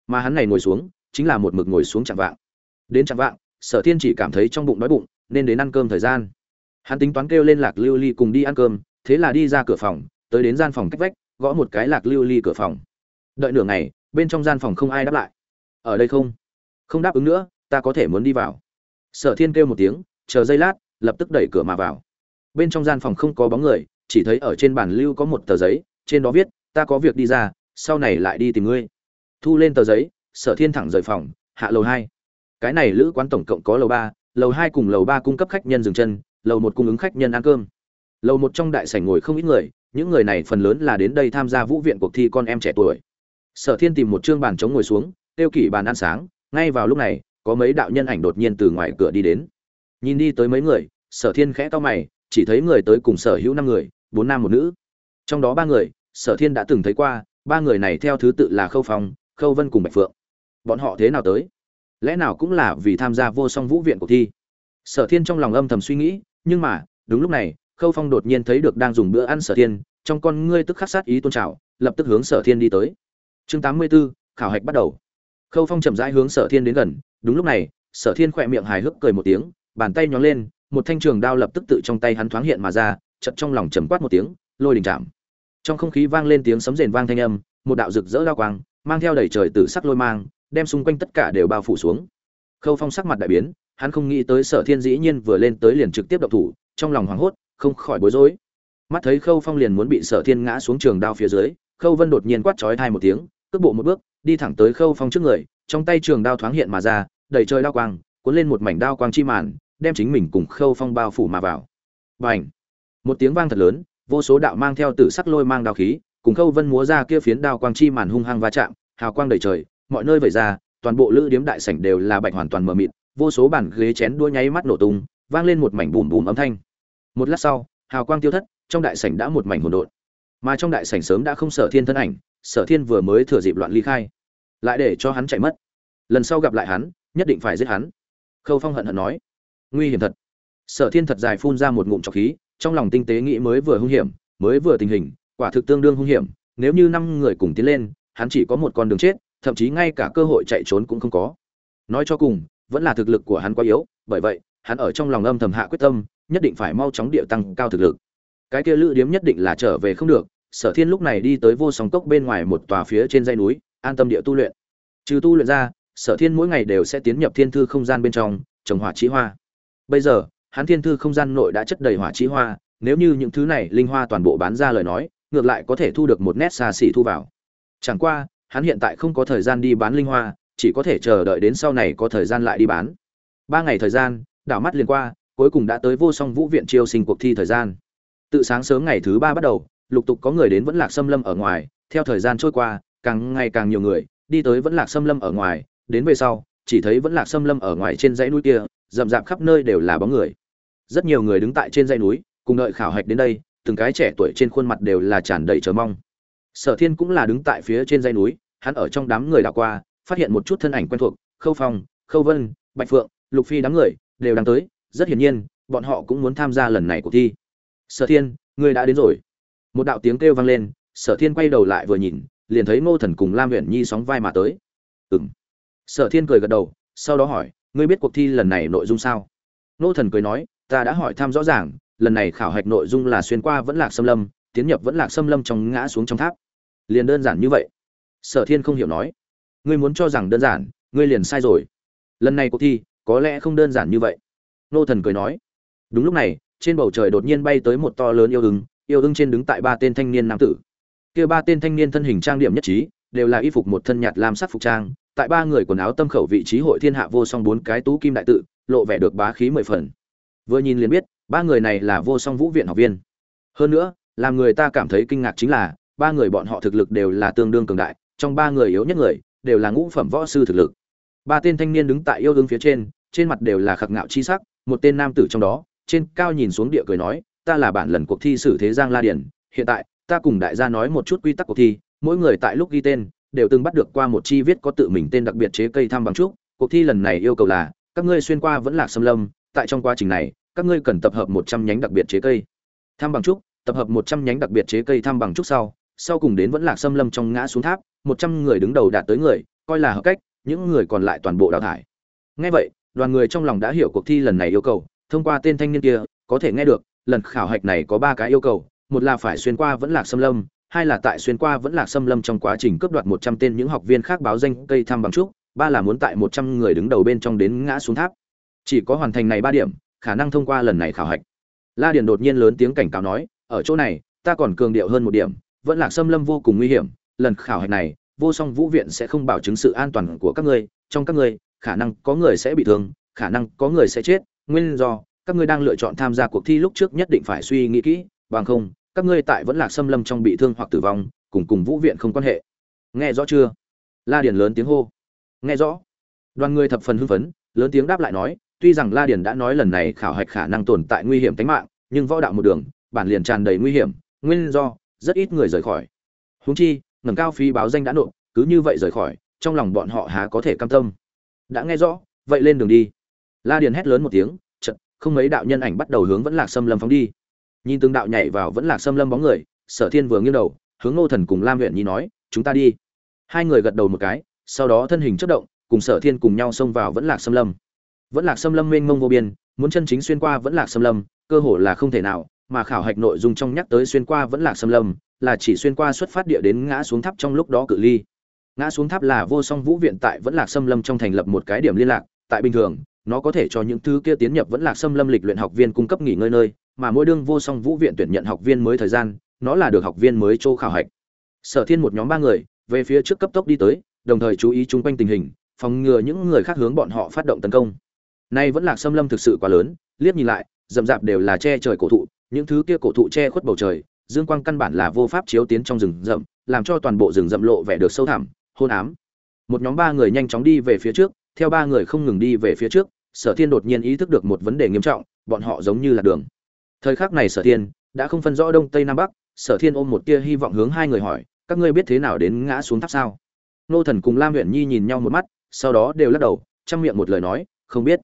mà hắn này ngồi xuống, chính là một mực ngồi xuống chẳng vạng. Đến chẳng vạng, sở thiên chỉ cảm thấy trong bụng đói bụng, nên đến ăn cơm thời gian. Hắn tính toán kêu lên lạc lưu ly cùng đi ăn cơm, thế là đi ra cửa phòng, tới đến gian phòng cách vách, gõ một cái lạc lưu ly cửa phòng. Đợi nửa ngày, bên trong gian phòng không ai đáp lại. Ở đây không? Không đáp ứng nữa, ta có thể muốn đi vào. Sở thiên kêu một tiếng, chờ giây lát, lập tức đẩy cửa mà vào. Bên trong gian phòng không có bóng người, chỉ thấy ở trên bàn lưu có một tờ giấy, trên đó viết, ta có việc đi ra, sau này lại đi tìm ngươi thu lên tờ giấy, sở thiên thẳng rời phòng, hạ lầu hai. Cái này lữ quán tổng cộng có lầu ba, lầu hai cùng lầu ba cung cấp khách nhân dừng chân, lầu một cung ứng khách nhân ăn cơm. Lầu một trong đại sảnh ngồi không ít người, những người này phần lớn là đến đây tham gia vũ viện cuộc thi con em trẻ tuổi. Sở thiên tìm một chương bàn trống ngồi xuống, tiêu kỷ bàn ăn sáng, ngay vào lúc này, có mấy đạo nhân ảnh đột nhiên từ ngoài cửa đi đến. Nhìn đi tới mấy người, sở thiên khẽ to mày, chỉ thấy người tới cùng sở hữu năm người, bốn nam một nữ. Trong đó ba người, sở thiên đã từng thấy qua, ba người này theo thứ tự là khâu phong khâu vân cùng bạch phượng. Bọn họ thế nào tới? Lẽ nào cũng là vì tham gia vô song vũ viện cuộc thi? Sở thiên trong lòng âm thầm suy nghĩ nhưng mà đúng lúc này khâu phong đột nhiên thấy được đang dùng bữa ăn sở thiên trong con ngươi tức khắc sát ý tôn trào lập tức hướng sở thiên đi tới. Chương tám mươi 84, khảo hạch bắt đầu. Khâu phong chậm rãi hướng sở thiên đến gần đúng lúc này sở thiên khỏe miệng hài hước cười một tiếng bàn tay nhón lên một thanh trường đao lập tức tự trong tay hắn thoáng hiện mà ra chật trong lòng trầm quát một tiếng lôi đình chạm. Trong không khí vang lên tiếng sấm rền vang thanh âm một đạo rực rỡ lao quang mang theo đầy trời tử sắc lôi mang, đem xung quanh tất cả đều bao phủ xuống. Khâu phong sắc mặt đại biến, hắn không nghĩ tới sở thiên dĩ nhiên vừa lên tới liền trực tiếp động thủ, trong lòng hoảng hốt, không khỏi bối rối. Mắt thấy khâu phong liền muốn bị sở thiên ngã xuống trường đao phía dưới, khâu vân đột nhiên quát chói thai một tiếng, cước bộ một bước, đi thẳng tới khâu phong trước người, trong tay trường đao thoáng hiện mà ra, đầy trời đao quang, cuốn lên một mảnh đao quang chi màn, đem chính mình cùng khâu phong bao phủ mà vào. Bành! Một tiếng vang thật lớn, vô số đạo mang theo tử sắc lôi mang đao khí cùng khâu vân múa ra kia phiến đao quang chi màn hung hăng va chạm, hào quang đầy trời, mọi nơi vẩy ra, toàn bộ lữ điếm đại sảnh đều là bạch hoàn toàn mờ mịt, vô số bàn ghế chén đua nháy mắt nổ tung, vang lên một mảnh bùm bùm âm thanh. Một lát sau, hào quang tiêu thất, trong đại sảnh đã một mảnh hỗn độn. Mà trong đại sảnh sớm đã không sở thiên thân ảnh, sở thiên vừa mới thừa dịp loạn ly khai, lại để cho hắn chạy mất. Lần sau gặp lại hắn, nhất định phải giết hắn. Khâu phong hận hận nói, nguy hiểm thật. Sở thiên thật dài phun ra một ngụm trọc khí, trong lòng tinh tế nghĩ mới vừa hung hiểm, mới vừa tình hình quả thực tương đương hung hiểm, nếu như năm người cùng tiến lên, hắn chỉ có một con đường chết, thậm chí ngay cả cơ hội chạy trốn cũng không có. Nói cho cùng, vẫn là thực lực của hắn quá yếu, bởi vậy, hắn ở trong lòng âm thầm hạ quyết tâm, nhất định phải mau chóng địa tăng cao thực lực. Cái kia lữ điếm nhất định là trở về không được, sở thiên lúc này đi tới vô song cốc bên ngoài một tòa phía trên dây núi, an tâm địa tu luyện. Trừ tu luyện ra, sở thiên mỗi ngày đều sẽ tiến nhập thiên thư không gian bên trong, trồng hỏa trí hoa. Bây giờ, hắn thiên thư không gian nội đã chất đầy hỏa trí hoa, nếu như những thứ này linh hoa toàn bộ bán ra lời nói ngược lại có thể thu được một nét xa xỉ thu vào. Chẳng qua, hắn hiện tại không có thời gian đi bán linh hoa, chỉ có thể chờ đợi đến sau này có thời gian lại đi bán. Ba ngày thời gian, đảo mắt liền qua, cuối cùng đã tới vô song vũ viện chiêu sinh cuộc thi thời gian. Tự sáng sớm ngày thứ ba bắt đầu, lục tục có người đến vẫn lạc xâm lâm ở ngoài, theo thời gian trôi qua, càng ngày càng nhiều người, đi tới vẫn lạc xâm lâm ở ngoài, đến về sau, chỉ thấy vẫn lạc xâm lâm ở ngoài trên dãy núi kia, rậm rạp khắp nơi đều là bóng người. Rất nhiều người đứng tại trên dãy núi, cùng đợi khảo hạch đến đây từng cái trẻ tuổi trên khuôn mặt đều là tràn đầy chờ mong. Sở thiên cũng là đứng tại phía trên dãy núi, hắn ở trong đám người đảo qua, phát hiện một chút thân ảnh quen thuộc, khâu phong, khâu vân, bạch phượng, lục phi đám người đều đang tới, rất hiển nhiên, bọn họ cũng muốn tham gia lần này cuộc thi. Sở thiên, ngươi đã đến rồi. Một đạo tiếng kêu vang lên, sở thiên quay đầu lại vừa nhìn, liền thấy ngô thần cùng lam huyện nhi sóng vai mà tới. Ừng sở thiên cười gật đầu, sau đó hỏi, ngươi biết cuộc thi lần này nội dung sao? Ngô thần cười nói, ta đã hỏi thăm rõ ràng lần này khảo hạch nội dung là xuyên qua vẫn lạc xâm lâm, tiến nhập vẫn lạc xâm lâm trong ngã xuống trong tháp. Liền đơn giản như vậy. Sở thiên không hiểu nói. Ngươi muốn cho rằng đơn giản, ngươi liền sai rồi. Lần này cuộc thi, có lẽ không đơn giản như vậy. Nô thần cười nói. Đúng lúc này, trên bầu trời đột nhiên bay tới một to lớn yêu ưng yêu ưng trên đứng tại ba tên thanh niên nam tử. Kia ba tên thanh niên thân hình trang điểm nhất trí, đều là y phục một thân nhạt lam sắc phục trang, tại ba người quần áo tâm khẩu vị trí hội thiên hạ vô song bốn cái tú kim đại tự, lộ vẻ được bá khí mười phần. Vừa nhìn liền biết ba người này là vô song vũ viện học viên. Hơn nữa, làm người ta cảm thấy kinh ngạc chính là, ba người bọn họ thực lực đều là tương đương cường đại, trong ba người yếu nhất người, đều là ngũ phẩm võ sư thực lực. Ba tên thanh niên đứng tại yêu đương phía trên trên mặt đều là khặc ngạo chi sắc, một tên nam tử trong đó, trên cao nhìn xuống địa cười nói, ta là bản lần cuộc thi sử thế giang la điển, hiện tại, ta cùng đại gia nói một chút quy tắc cuộc thi, mỗi người tại lúc ghi tên, đều từng bắt được qua một chi viết có tự mình tên đặc biệt chế cây thăm bằng trúc, cuộc thi lần này yêu cầu là, các ngươi xuyên qua vẫn lạc xâm lâm, tại trong quá trình này các ngươi cần tập hợp một trăm nhánh đặc biệt chế cây. Thăm bằng trúc, tập hợp một trăm nhánh đặc biệt chế cây thăm bằng trúc sau sau cùng đến vẫn lạc xâm lâm trong ngã xuống tháp, một trăm người đứng đầu đạt tới người, coi là hợp cách, những người còn lại toàn bộ đào thải. Ngay vậy, đoàn người trong lòng đã hiểu cuộc thi lần này yêu cầu, thông qua tên thanh niên kia, có thể nghe được, lần khảo hạch này có ba cái yêu cầu, một là phải xuyên qua vẫn lạc xâm lâm, hai là tại xuyên qua vẫn lạc xâm lâm trong quá trình cướp đoạt một trăm tên những học viên khác báo danh cây thăm bằng trúc, ba là muốn tại một trăm người đứng đầu bên trong đến ngã xuống tháp. Chỉ có hoàn thành này ba điểm khả năng thông qua lần này khảo hạch. La điền đột nhiên lớn tiếng cảnh cáo nói, ở chỗ này, ta còn cường điệu hơn một điểm, vẫn lạc xâm lâm vô cùng nguy hiểm, lần khảo hạch này, vô song vũ viện sẽ không bảo chứng sự an toàn của các ngươi, trong các ngươi, khả năng có người sẽ bị thương, khả năng có người sẽ chết, nguyên do, các ngươi đang lựa chọn tham gia cuộc thi lúc trước nhất định phải suy nghĩ kỹ, bằng không, các ngươi tại vẫn lạc xâm lâm trong bị thương hoặc tử vong, cùng cùng vũ viện không quan hệ. Nghe rõ chưa? La điền lớn tiếng hô. Nghe rõ. Đoàn người thập phần hưng phấn, lớn tiếng đáp lại nói tuy rằng la điền đã nói lần này khảo hạch khả năng tồn tại nguy hiểm tính mạng, nhưng võ đạo một đường, bản liền tràn đầy nguy hiểm, nguyên do, rất ít người rời khỏi. Huống chi ngẩng cao phí báo danh đã nộp, cứ như vậy rời khỏi, trong lòng bọn họ há có thể cam tâm. Đã nghe rõ, vậy lên đường đi. La điền hét lớn một tiếng, chợt, không mấy đạo nhân ảnh bắt đầu hướng vẫn lạc xâm lâm phóng đi. Nhìn từng đạo nhảy vào vẫn lạc xâm lâm bóng người, sở thiên vừa nghiêng đầu, hướng ngô thần cùng lam huyện nhi nói, chúng ta đi. Hai người gật đầu một cái, sau đó thân hình chất động, cùng sở thiên cùng nhau xông vào vẫn lạc xâm lâm vẫn lạc xâm lâm mênh mông vô biên, muốn chân chính xuyên qua vẫn lạc xâm lâm, cơ hồ là không thể nào, mà khảo hạch nội dung trong nhắc tới xuyên qua vẫn lạc xâm lâm, là chỉ xuyên qua xuất phát địa đến ngã xuống tháp trong lúc đó cự ly. Ngã xuống tháp là vô song vũ viện tại vẫn lạc xâm lâm trong thành lập một cái điểm liên lạc, tại bình thường, nó có thể cho những thứ kia tiến nhập vẫn lạc xâm lâm lịch luyện học viên cung cấp nghỉ ngơi nơi, mà mỗi đương vô song vũ viện tuyển nhận học viên mới thời gian, nó là được học viên mới chỗ khảo hạch. Sở thiên một nhóm ba người, về phía trước cấp tốc đi tới, đồng thời chú ý chung quanh tình hình, phòng ngừa những người khác hướng bọn họ phát động tấn công nay vẫn là xâm lâm thực sự quá lớn, liếc nhìn lại, rậm rạp đều là che trời cổ thụ, những thứ kia cổ thụ che khuất bầu trời, dương quang căn bản là vô pháp chiếu tiến trong rừng rậm, làm cho toàn bộ rừng rậm lộ vẻ được sâu thẳm, hôn ám. Một nhóm ba người nhanh chóng đi về phía trước, theo ba người không ngừng đi về phía trước, sở thiên đột nhiên ý thức được một vấn đề nghiêm trọng, bọn họ giống như là đường. Thời khắc này sở thiên đã không phân rõ đông tây nam bắc, sở thiên ôm một tia hy vọng hướng hai người hỏi, các ngươi biết thế nào đến ngã xuống tháp sao? Nô thần cùng lam huyện nhi nhìn nhau một mắt, sau đó đều lắc đầu, chăm miệng một lời nói, không biết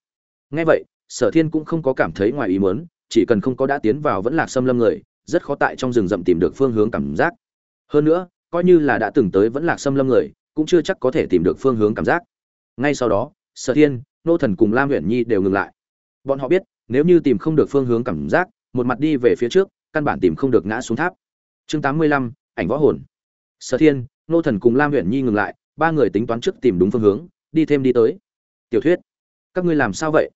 nghe vậy, sở thiên cũng không có cảm thấy ngoài ý muốn, chỉ cần không có đã tiến vào vẫn lạc xâm lâm người, rất khó tại trong rừng rậm tìm được phương hướng cảm giác. Hơn nữa, coi như là đã từng tới vẫn lạc xâm lâm người, cũng chưa chắc có thể tìm được phương hướng cảm giác. Ngay sau đó, sở thiên, nô thần cùng lam Uyển nhi đều ngừng lại. Bọn họ biết, nếu như tìm không được phương hướng cảm giác, một mặt đi về phía trước, căn bản tìm không được ngã xuống tháp. Chương tám mươi lăm, ảnh võ hồn. Sở thiên, nô thần cùng lam Uyển nhi ngừng lại, ba người tính toán trước tìm đúng phương hướng, đi thêm đi tới. Tiểu thuyết các ngươi làm sao vậy?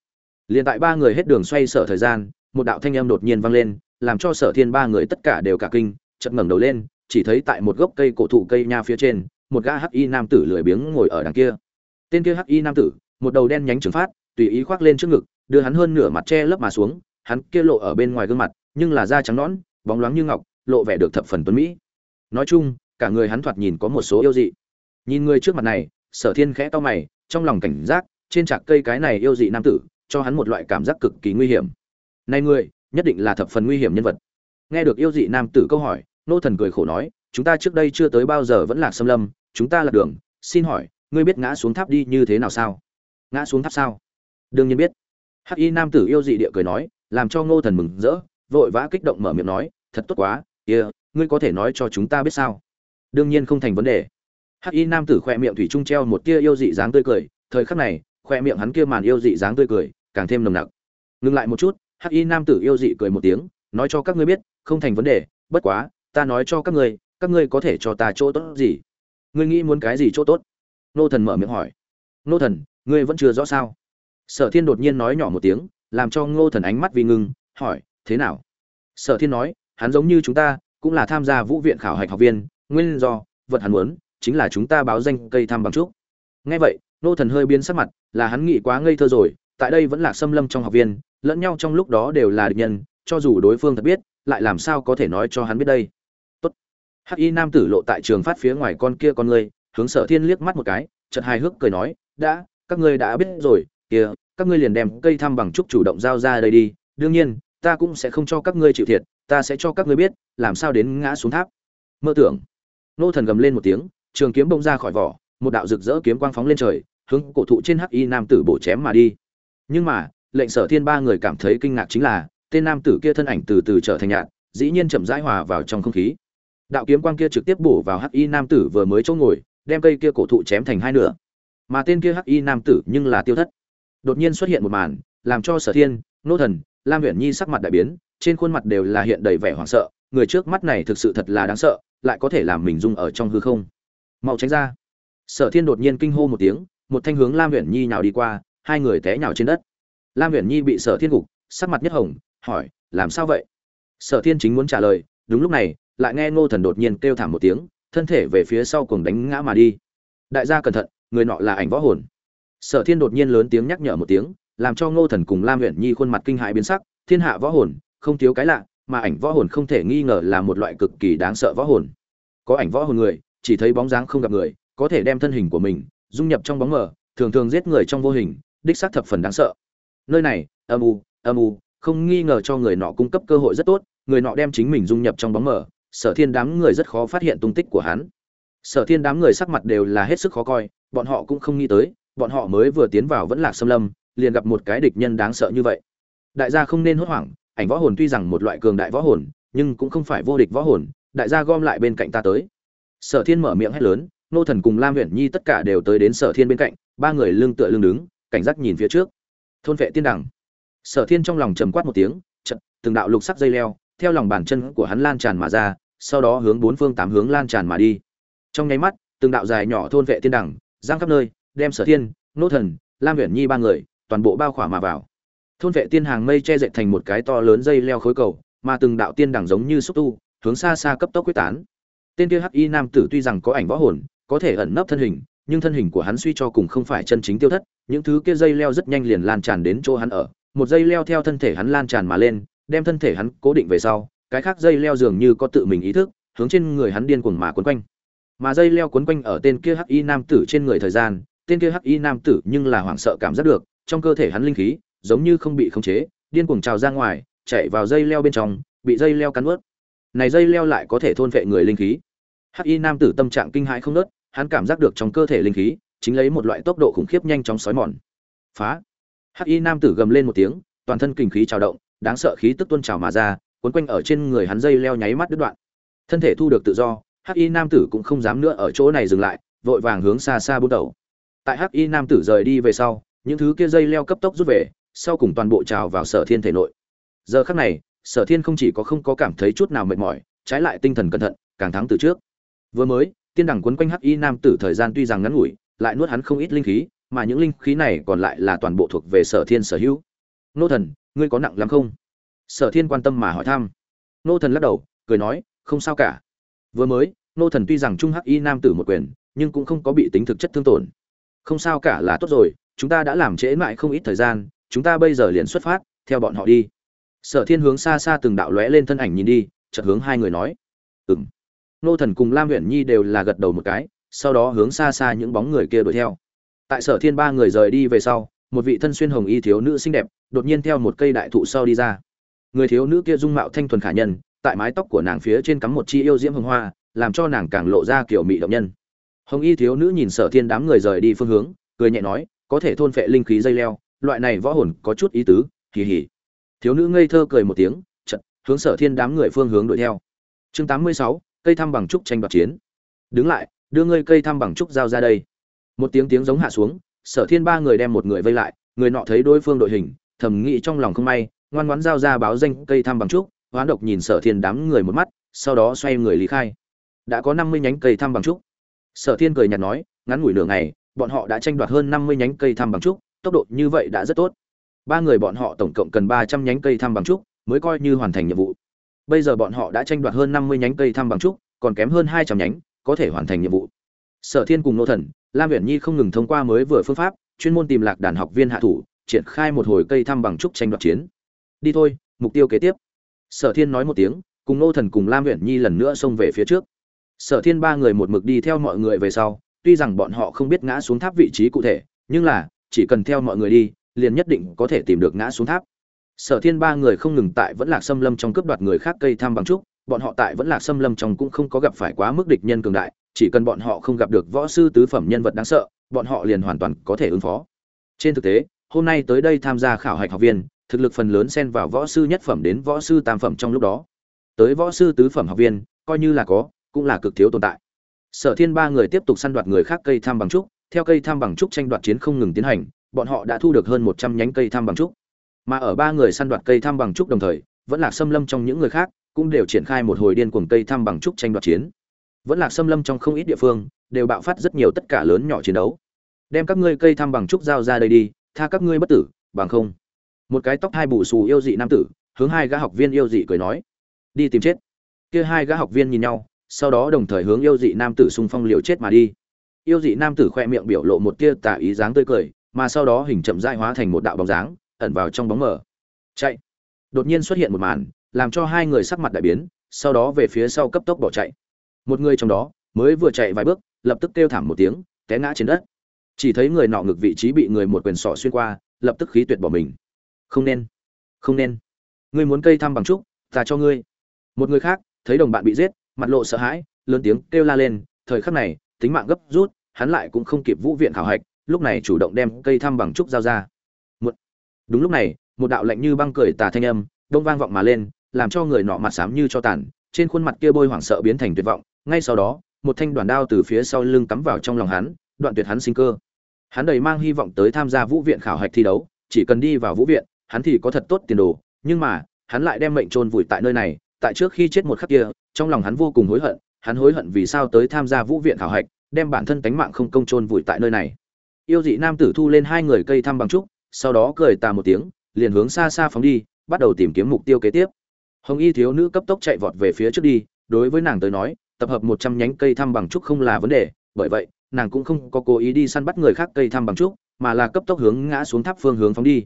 Liền tại ba người hết đường xoay sở thời gian, một đạo thanh âm đột nhiên vang lên, làm cho sở thiên ba người tất cả đều cả kinh, chợt ngẩng đầu lên, chỉ thấy tại một gốc cây cổ thụ cây nha phía trên, một gã hắc y nam tử lười biếng ngồi ở đằng kia. Tên kia hắc y nam tử, một đầu đen nhánh trừng phát, tùy ý khoác lên trước ngực, đưa hắn hơn nửa mặt che lấp mà xuống, hắn kia lộ ở bên ngoài gương mặt, nhưng là da trắng nõn, bóng loáng như ngọc, lộ vẻ được thập phần tuấn mỹ. Nói chung, cả người hắn thoạt nhìn có một số yêu dị. Nhìn người trước mặt này, sở thiên khẽ to mày, trong lòng cảnh giác trên trạc cây cái này yêu dị nam tử cho hắn một loại cảm giác cực kỳ nguy hiểm. Này người nhất định là thập phần nguy hiểm nhân vật. Nghe được yêu dị nam tử câu hỏi nô thần cười khổ nói chúng ta trước đây chưa tới bao giờ vẫn là xâm lâm chúng ta là đường xin hỏi ngươi biết ngã xuống tháp đi như thế nào sao? Ngã xuống tháp sao? Đương nhiên biết. Hắc y nam tử yêu dị địa cười nói làm cho ngô thần mừng rỡ vội vã kích động mở miệng nói thật tốt quá kia、yeah, ngươi có thể nói cho chúng ta biết sao? Đương nhiên không thành vấn đề. Hắc y nam tử khoe miệng thủy trung treo một tia yêu dị dáng tươi cười thời khắc này khoe miệng hắn kia màn yêu dị dáng tươi cười, càng thêm nồng nặc. Ngừng lại một chút, hắc y nam tử yêu dị cười một tiếng, nói cho các ngươi biết, không thành vấn đề, bất quá, ta nói cho các ngươi các ngươi có thể cho ta chỗ tốt gì? Ngươi nghĩ muốn cái gì chỗ tốt? Nô thần mở miệng hỏi. Nô thần, ngươi vẫn chưa rõ sao? Sở thiên đột nhiên nói nhỏ một tiếng, làm cho ngô thần ánh mắt vì ngưng, hỏi, thế nào? Sở thiên nói, hắn giống như chúng ta, cũng là tham gia vũ viện khảo hạch học viên, nguyên do, vật hắn muốn, chính là chúng ta báo danh cây thăm bằng trúc. Nghe vậy nô thần hơi biến sắc mặt, là hắn nghĩ quá ngây thơ rồi, tại đây vẫn là xâm lâm trong học viên, lẫn nhau trong lúc đó đều là địch nhân, cho dù đối phương thật biết, lại làm sao có thể nói cho hắn biết đây. Tốt. Hắc y nam tử lộ tại trường phát phía ngoài con kia con ngươi, hướng sở thiên liếc mắt một cái, chợt hài hước cười nói, đã, các ngươi đã biết rồi kia các ngươi liền đem cây thăm bằng trúc chủ động giao ra đây đi, đương nhiên, ta cũng sẽ không cho các ngươi chịu thiệt, ta sẽ cho các ngươi biết, làm sao đến ngã xuống tháp. Mơ tưởng. Nô thần gầm lên một tiếng, trường kiếm bông ra khỏi vỏ một đạo rực rỡ kiếm quang phóng lên trời, hướng cổ thụ trên hắc y nam tử bổ chém mà đi. Nhưng mà, lệnh sở thiên ba người cảm thấy kinh ngạc chính là, tên nam tử kia thân ảnh từ từ trở thành nhạt, dĩ nhiên chậm rãi hòa vào trong không khí. Đạo kiếm quang kia trực tiếp bổ vào hắc y nam tử vừa mới chỗ ngồi, đem cây kia cổ thụ chém thành hai nửa. Mà tên kia hắc y nam tử nhưng là tiêu thất. Đột nhiên xuất hiện một màn, làm cho sở thiên, nô thần, lam huyện nhi sắc mặt đại biến, trên khuôn mặt đều là hiện đầy vẻ hoảng sợ, người trước mắt này thực sự thật là đáng sợ, lại có thể làm mình dung ở trong hư không. Mau tránh ra sở thiên đột nhiên kinh hô một tiếng, một thanh hướng lam Huyền nhi nhào đi qua, hai người té nhào trên đất. Lam Huyền nhi bị sở thiên gục, sắc mặt nhất hồng, hỏi, làm sao vậy? Sở thiên chính muốn trả lời, đúng lúc này, lại nghe ngô thần đột nhiên kêu thảm một tiếng, thân thể về phía sau cùng đánh ngã mà đi. Đại gia cẩn thận, người nọ là ảnh võ hồn. Sở thiên đột nhiên lớn tiếng nhắc nhở một tiếng, làm cho ngô thần cùng lam Huyền nhi khuôn mặt kinh hại biến sắc, thiên hạ võ hồn, không thiếu cái lạ, mà ảnh võ hồn không thể nghi ngờ là một loại cực kỳ đáng sợ võ hồn. Có ảnh võ hồn người, chỉ thấy bóng dáng không gặp người có thể đem thân hình của mình dung nhập trong bóng mờ, thường thường giết người trong vô hình, đích xác thập phần đáng sợ. Nơi này, âm u âm u, không nghi ngờ cho người nọ cung cấp cơ hội rất tốt, người nọ đem chính mình dung nhập trong bóng mờ, sở thiên đám người rất khó phát hiện tung tích của hắn. Sở thiên đám người sắc mặt đều là hết sức khó coi, bọn họ cũng không nghĩ tới, bọn họ mới vừa tiến vào vẫn lạc xâm lâm, liền gặp một cái địch nhân đáng sợ như vậy. Đại gia không nên hốt hoảng, ảnh võ hồn tuy rằng một loại cường đại võ hồn, nhưng cũng không phải vô địch võ hồn, đại gia gom lại bên cạnh ta tới. Sở thiên mở miệng hét lớn nô thần cùng lam huyện nhi tất cả đều tới đến sở thiên bên cạnh, ba người lưng tựa lưng đứng, cảnh giác nhìn phía trước. Thôn vệ tiên đẳng sở thiên trong lòng trầm quát một tiếng chật từng đạo lục sắc dây leo, theo lòng bàn chân của hắn lan tràn mà ra, sau đó hướng bốn phương tám hướng lan tràn mà đi. Trong nháy mắt, từng đạo dài nhỏ thôn vệ tiên đẳng giang khắp nơi, đem sở thiên, nô thần, lam huyện nhi ba người, toàn bộ bao khỏa mà vào. Thôn vệ tiên hàng mây che dệt thành một cái to lớn dây leo khối cầu, mà từng đạo tiên đẳng giống như xúc tu, hướng xa xa cấp tốc quyết tán. Tên kia hắc y nam tử tuy rằng có ảnh võ hồn có thể ẩn nấp thân hình, nhưng thân hình của hắn suy cho cùng không phải chân chính tiêu thất, những thứ kia dây leo rất nhanh liền lan tràn đến chỗ hắn ở. Một dây leo theo thân thể hắn lan tràn mà lên, đem thân thể hắn cố định về sau, cái khác dây leo dường như có tự mình ý thức, hướng trên người hắn điên cuồng mà quấn quanh. Mà dây leo quấn quanh ở tên kia hắc y nam tử trên người thời gian, tên kia hắc y nam tử nhưng là hoảng sợ cảm giác được, trong cơ thể hắn linh khí giống như không bị khống chế, điên cuồng trào ra ngoài, chạy vào dây leo bên trong, bị dây leo cắn ướt này dây leo lại có thể thôn vệ người linh khí. Hắc y nam tử tâm trạng kinh hãi không nớt hắn cảm giác được trong cơ thể linh khí, chính lấy một loại tốc độ khủng khiếp nhanh chóng sói mòn. Phá. Hắc y nam tử gầm lên một tiếng, toàn thân kinh khí trào động, đáng sợ khí tức tuôn trào mà ra quấn quanh ở trên người hắn dây leo nháy mắt đứt đoạn. Thân thể thu được tự do, hắc y nam tử cũng không dám nữa ở chỗ này dừng lại, vội vàng hướng xa xa bút đầu. Tại hắc y nam tử rời đi về sau, những thứ kia dây leo cấp tốc rút về, sau cùng toàn bộ trào vào sở thiên thể nội. Giờ khắc này, sở thiên không chỉ có không có cảm thấy chút nào mệt mỏi, trái lại tinh thần cẩn thận, càng thắng từ trước. Vừa mới tiên đẳng quấn quanh hắc y nam tử thời gian tuy rằng ngắn ngủi, lại nuốt hắn không ít linh khí, mà những linh khí này còn lại là toàn bộ thuộc về sở thiên sở hữu. Nô thần, ngươi có nặng lắm không? Sở thiên quan tâm mà hỏi thăm. Nô thần lắc đầu, cười nói, không sao cả. Vừa mới, nô thần tuy rằng trung hắc y nam tử một quyền, nhưng cũng không có bị tính thực chất thương tổn. Không sao cả là tốt rồi, chúng ta đã làm trễ mãi không ít thời gian, chúng ta bây giờ liền xuất phát, theo bọn họ đi. Sở thiên hướng xa xa từng đạo lóe lên thân ảnh nhìn đi, chợt hướng hai người nói. Ừng nô thần cùng lam huyện nhi đều là gật đầu một cái, sau đó hướng xa xa những bóng người kia đuổi theo. Tại sở thiên ba người rời đi về sau, một vị thân xuyên hồng y thiếu nữ xinh đẹp, đột nhiên theo một cây đại thụ sau đi ra. Người thiếu nữ kia dung mạo thanh thuần khả nhân, tại mái tóc của nàng phía trên cắm một chi yêu diễm hồng hoa, làm cho nàng càng lộ ra kiểu mị động nhân. Hồng y thiếu nữ nhìn sở thiên đám người rời đi phương hướng, cười nhẹ nói, có thể thôn phệ linh khí dây leo, loại này võ hồn có chút ý tứ, kỳ hỉ. Thiếu nữ ngây thơ cười một tiếng chật hướng sở thiên đám người phương hướng đuổi theo. Chương tám mươi sáu cây thăm bằng trúc tranh đoạt chiến. Đứng lại, đưa ngươi cây thăm bằng trúc giao ra đây. Một tiếng tiếng giống hạ xuống, sở thiên ba người đem một người vây lại, người nọ thấy đối phương đội hình, thầm nghĩ trong lòng không may, ngoan ngoãn giao ra báo danh cây thăm bằng trúc, hoán độc nhìn sở thiên đám người một mắt, sau đó xoay người lý khai. Đã có năm mươi nhánh cây thăm bằng trúc. Sở thiên cười nhạt nói, ngắn ngủi nửa ngày, bọn họ đã tranh đoạt hơn năm mươi nhánh cây thăm bằng trúc, tốc độ như vậy đã rất tốt. Ba người bọn họ tổng cộng cần ba trăm nhánh cây thăm bằng trúc, mới coi như hoàn thành nhiệm vụ bây giờ bọn họ đã tranh đoạt hơn năm mươi nhánh cây thăm bằng trúc, còn kém hơn hai trăm nhánh, có thể hoàn thành nhiệm vụ. Sở thiên cùng nô thần, lam viễn nhi không ngừng thông qua mới vừa phương pháp, chuyên môn tìm lạc đàn học viên hạ thủ, triển khai một hồi cây thăm bằng trúc tranh đoạt chiến. Đi thôi, mục tiêu kế tiếp. Sở thiên nói một tiếng, cùng nô thần cùng lam viễn nhi lần nữa xông về phía trước. Sở thiên ba người một mực đi theo mọi người về sau, tuy rằng bọn họ không biết ngã xuống tháp vị trí cụ thể, nhưng là, chỉ cần theo mọi người đi, liền nhất định có thể tìm được ngã xuống tháp sở thiên ba người không ngừng tại vẫn lạc xâm lâm trong cướp đoạt người khác cây tham bằng trúc, bọn họ tại vẫn lạc xâm lâm trong cũng không có gặp phải quá mức địch nhân cường đại, chỉ cần bọn họ không gặp được võ sư tứ phẩm nhân vật đáng sợ, bọn họ liền hoàn toàn có thể ứng phó. Trên thực tế, hôm nay tới đây tham gia khảo hạch học viên, thực lực phần lớn xen vào võ sư nhất phẩm đến võ sư tam phẩm trong lúc đó. Tới võ sư tứ phẩm học viên, coi như là có, cũng là cực thiếu tồn tại. Sở thiên ba người tiếp tục săn đoạt người khác cây tham bằng trúc, theo cây tham bằng trúc tranh đoạt chiến không ngừng tiến hành, bọn họ đã thu được hơn một trăm nhánh cây tham bằng trúc mà ở ba người săn đoạt cây tham bằng trúc đồng thời, vẫn là xâm lâm trong những người khác, cũng đều triển khai một hồi điên cuồng cây tham bằng trúc tranh đoạt chiến. Vẫn là xâm lâm trong không ít địa phương, đều bạo phát rất nhiều tất cả lớn nhỏ chiến đấu. Đem các ngươi cây tham bằng trúc giao ra đây đi, tha các ngươi bất tử, bằng không. Một cái tóc hai bù xù yêu dị nam tử, hướng hai gã học viên yêu dị cười nói, đi tìm chết. Kia hai gã học viên nhìn nhau, sau đó đồng thời hướng yêu dị nam tử xung phong liều chết mà đi. Yêu dị nam tử khoe miệng biểu lộ một tia tà ý dáng tươi cười, mà sau đó hình chậm dại hóa thành một đạo bóng dáng ẩn vào trong bóng mờ. Chạy. Đột nhiên xuất hiện một màn, làm cho hai người sắc mặt đại biến, sau đó về phía sau cấp tốc bỏ chạy. Một người trong đó, mới vừa chạy vài bước, lập tức kêu thảm một tiếng, té ngã trên đất. Chỉ thấy người nọ ngực vị trí bị người một quyền sọ xuyên qua, lập tức khí tuyệt bỏ mình. Không nên. Không nên. Ngươi muốn cây thăm bằng trúc, ta cho ngươi. Một người khác, thấy đồng bạn bị giết, mặt lộ sợ hãi, lớn tiếng kêu la lên, thời khắc này, tính mạng gấp rút, hắn lại cũng không kịp vũ viện khảo hạch, lúc này chủ động đem cây thăm bằng trúc giao ra đúng lúc này, một đạo lạnh như băng cười tà thanh âm, đông vang vọng mà lên, làm cho người nọ mặt xám như cho tàn, trên khuôn mặt kia bôi hoảng sợ biến thành tuyệt vọng. Ngay sau đó, một thanh đoàn đao từ phía sau lưng cắm vào trong lòng hắn, đoạn tuyệt hắn sinh cơ. Hắn đầy mang hy vọng tới tham gia vũ viện khảo hạch thi đấu, chỉ cần đi vào vũ viện, hắn thì có thật tốt tiền đồ, nhưng mà, hắn lại đem mệnh trôn vùi tại nơi này, tại trước khi chết một khắc kia, trong lòng hắn vô cùng hối hận, hắn hối hận vì sao tới tham gia vũ viện khảo hạch, đem bản thân tánh mạng không công trôn vùi tại nơi này. Yêu dị nam tử thu lên hai người cây thăm bằng trúc sau đó cười tà một tiếng, liền hướng xa xa phóng đi, bắt đầu tìm kiếm mục tiêu kế tiếp. Hồng y thiếu nữ cấp tốc chạy vọt về phía trước đi, đối với nàng tới nói, tập hợp một trăm nhánh cây thăm bằng trúc không là vấn đề, bởi vậy, nàng cũng không có cố ý đi săn bắt người khác cây thăm bằng trúc, mà là cấp tốc hướng ngã xuống tháp phương hướng phóng đi.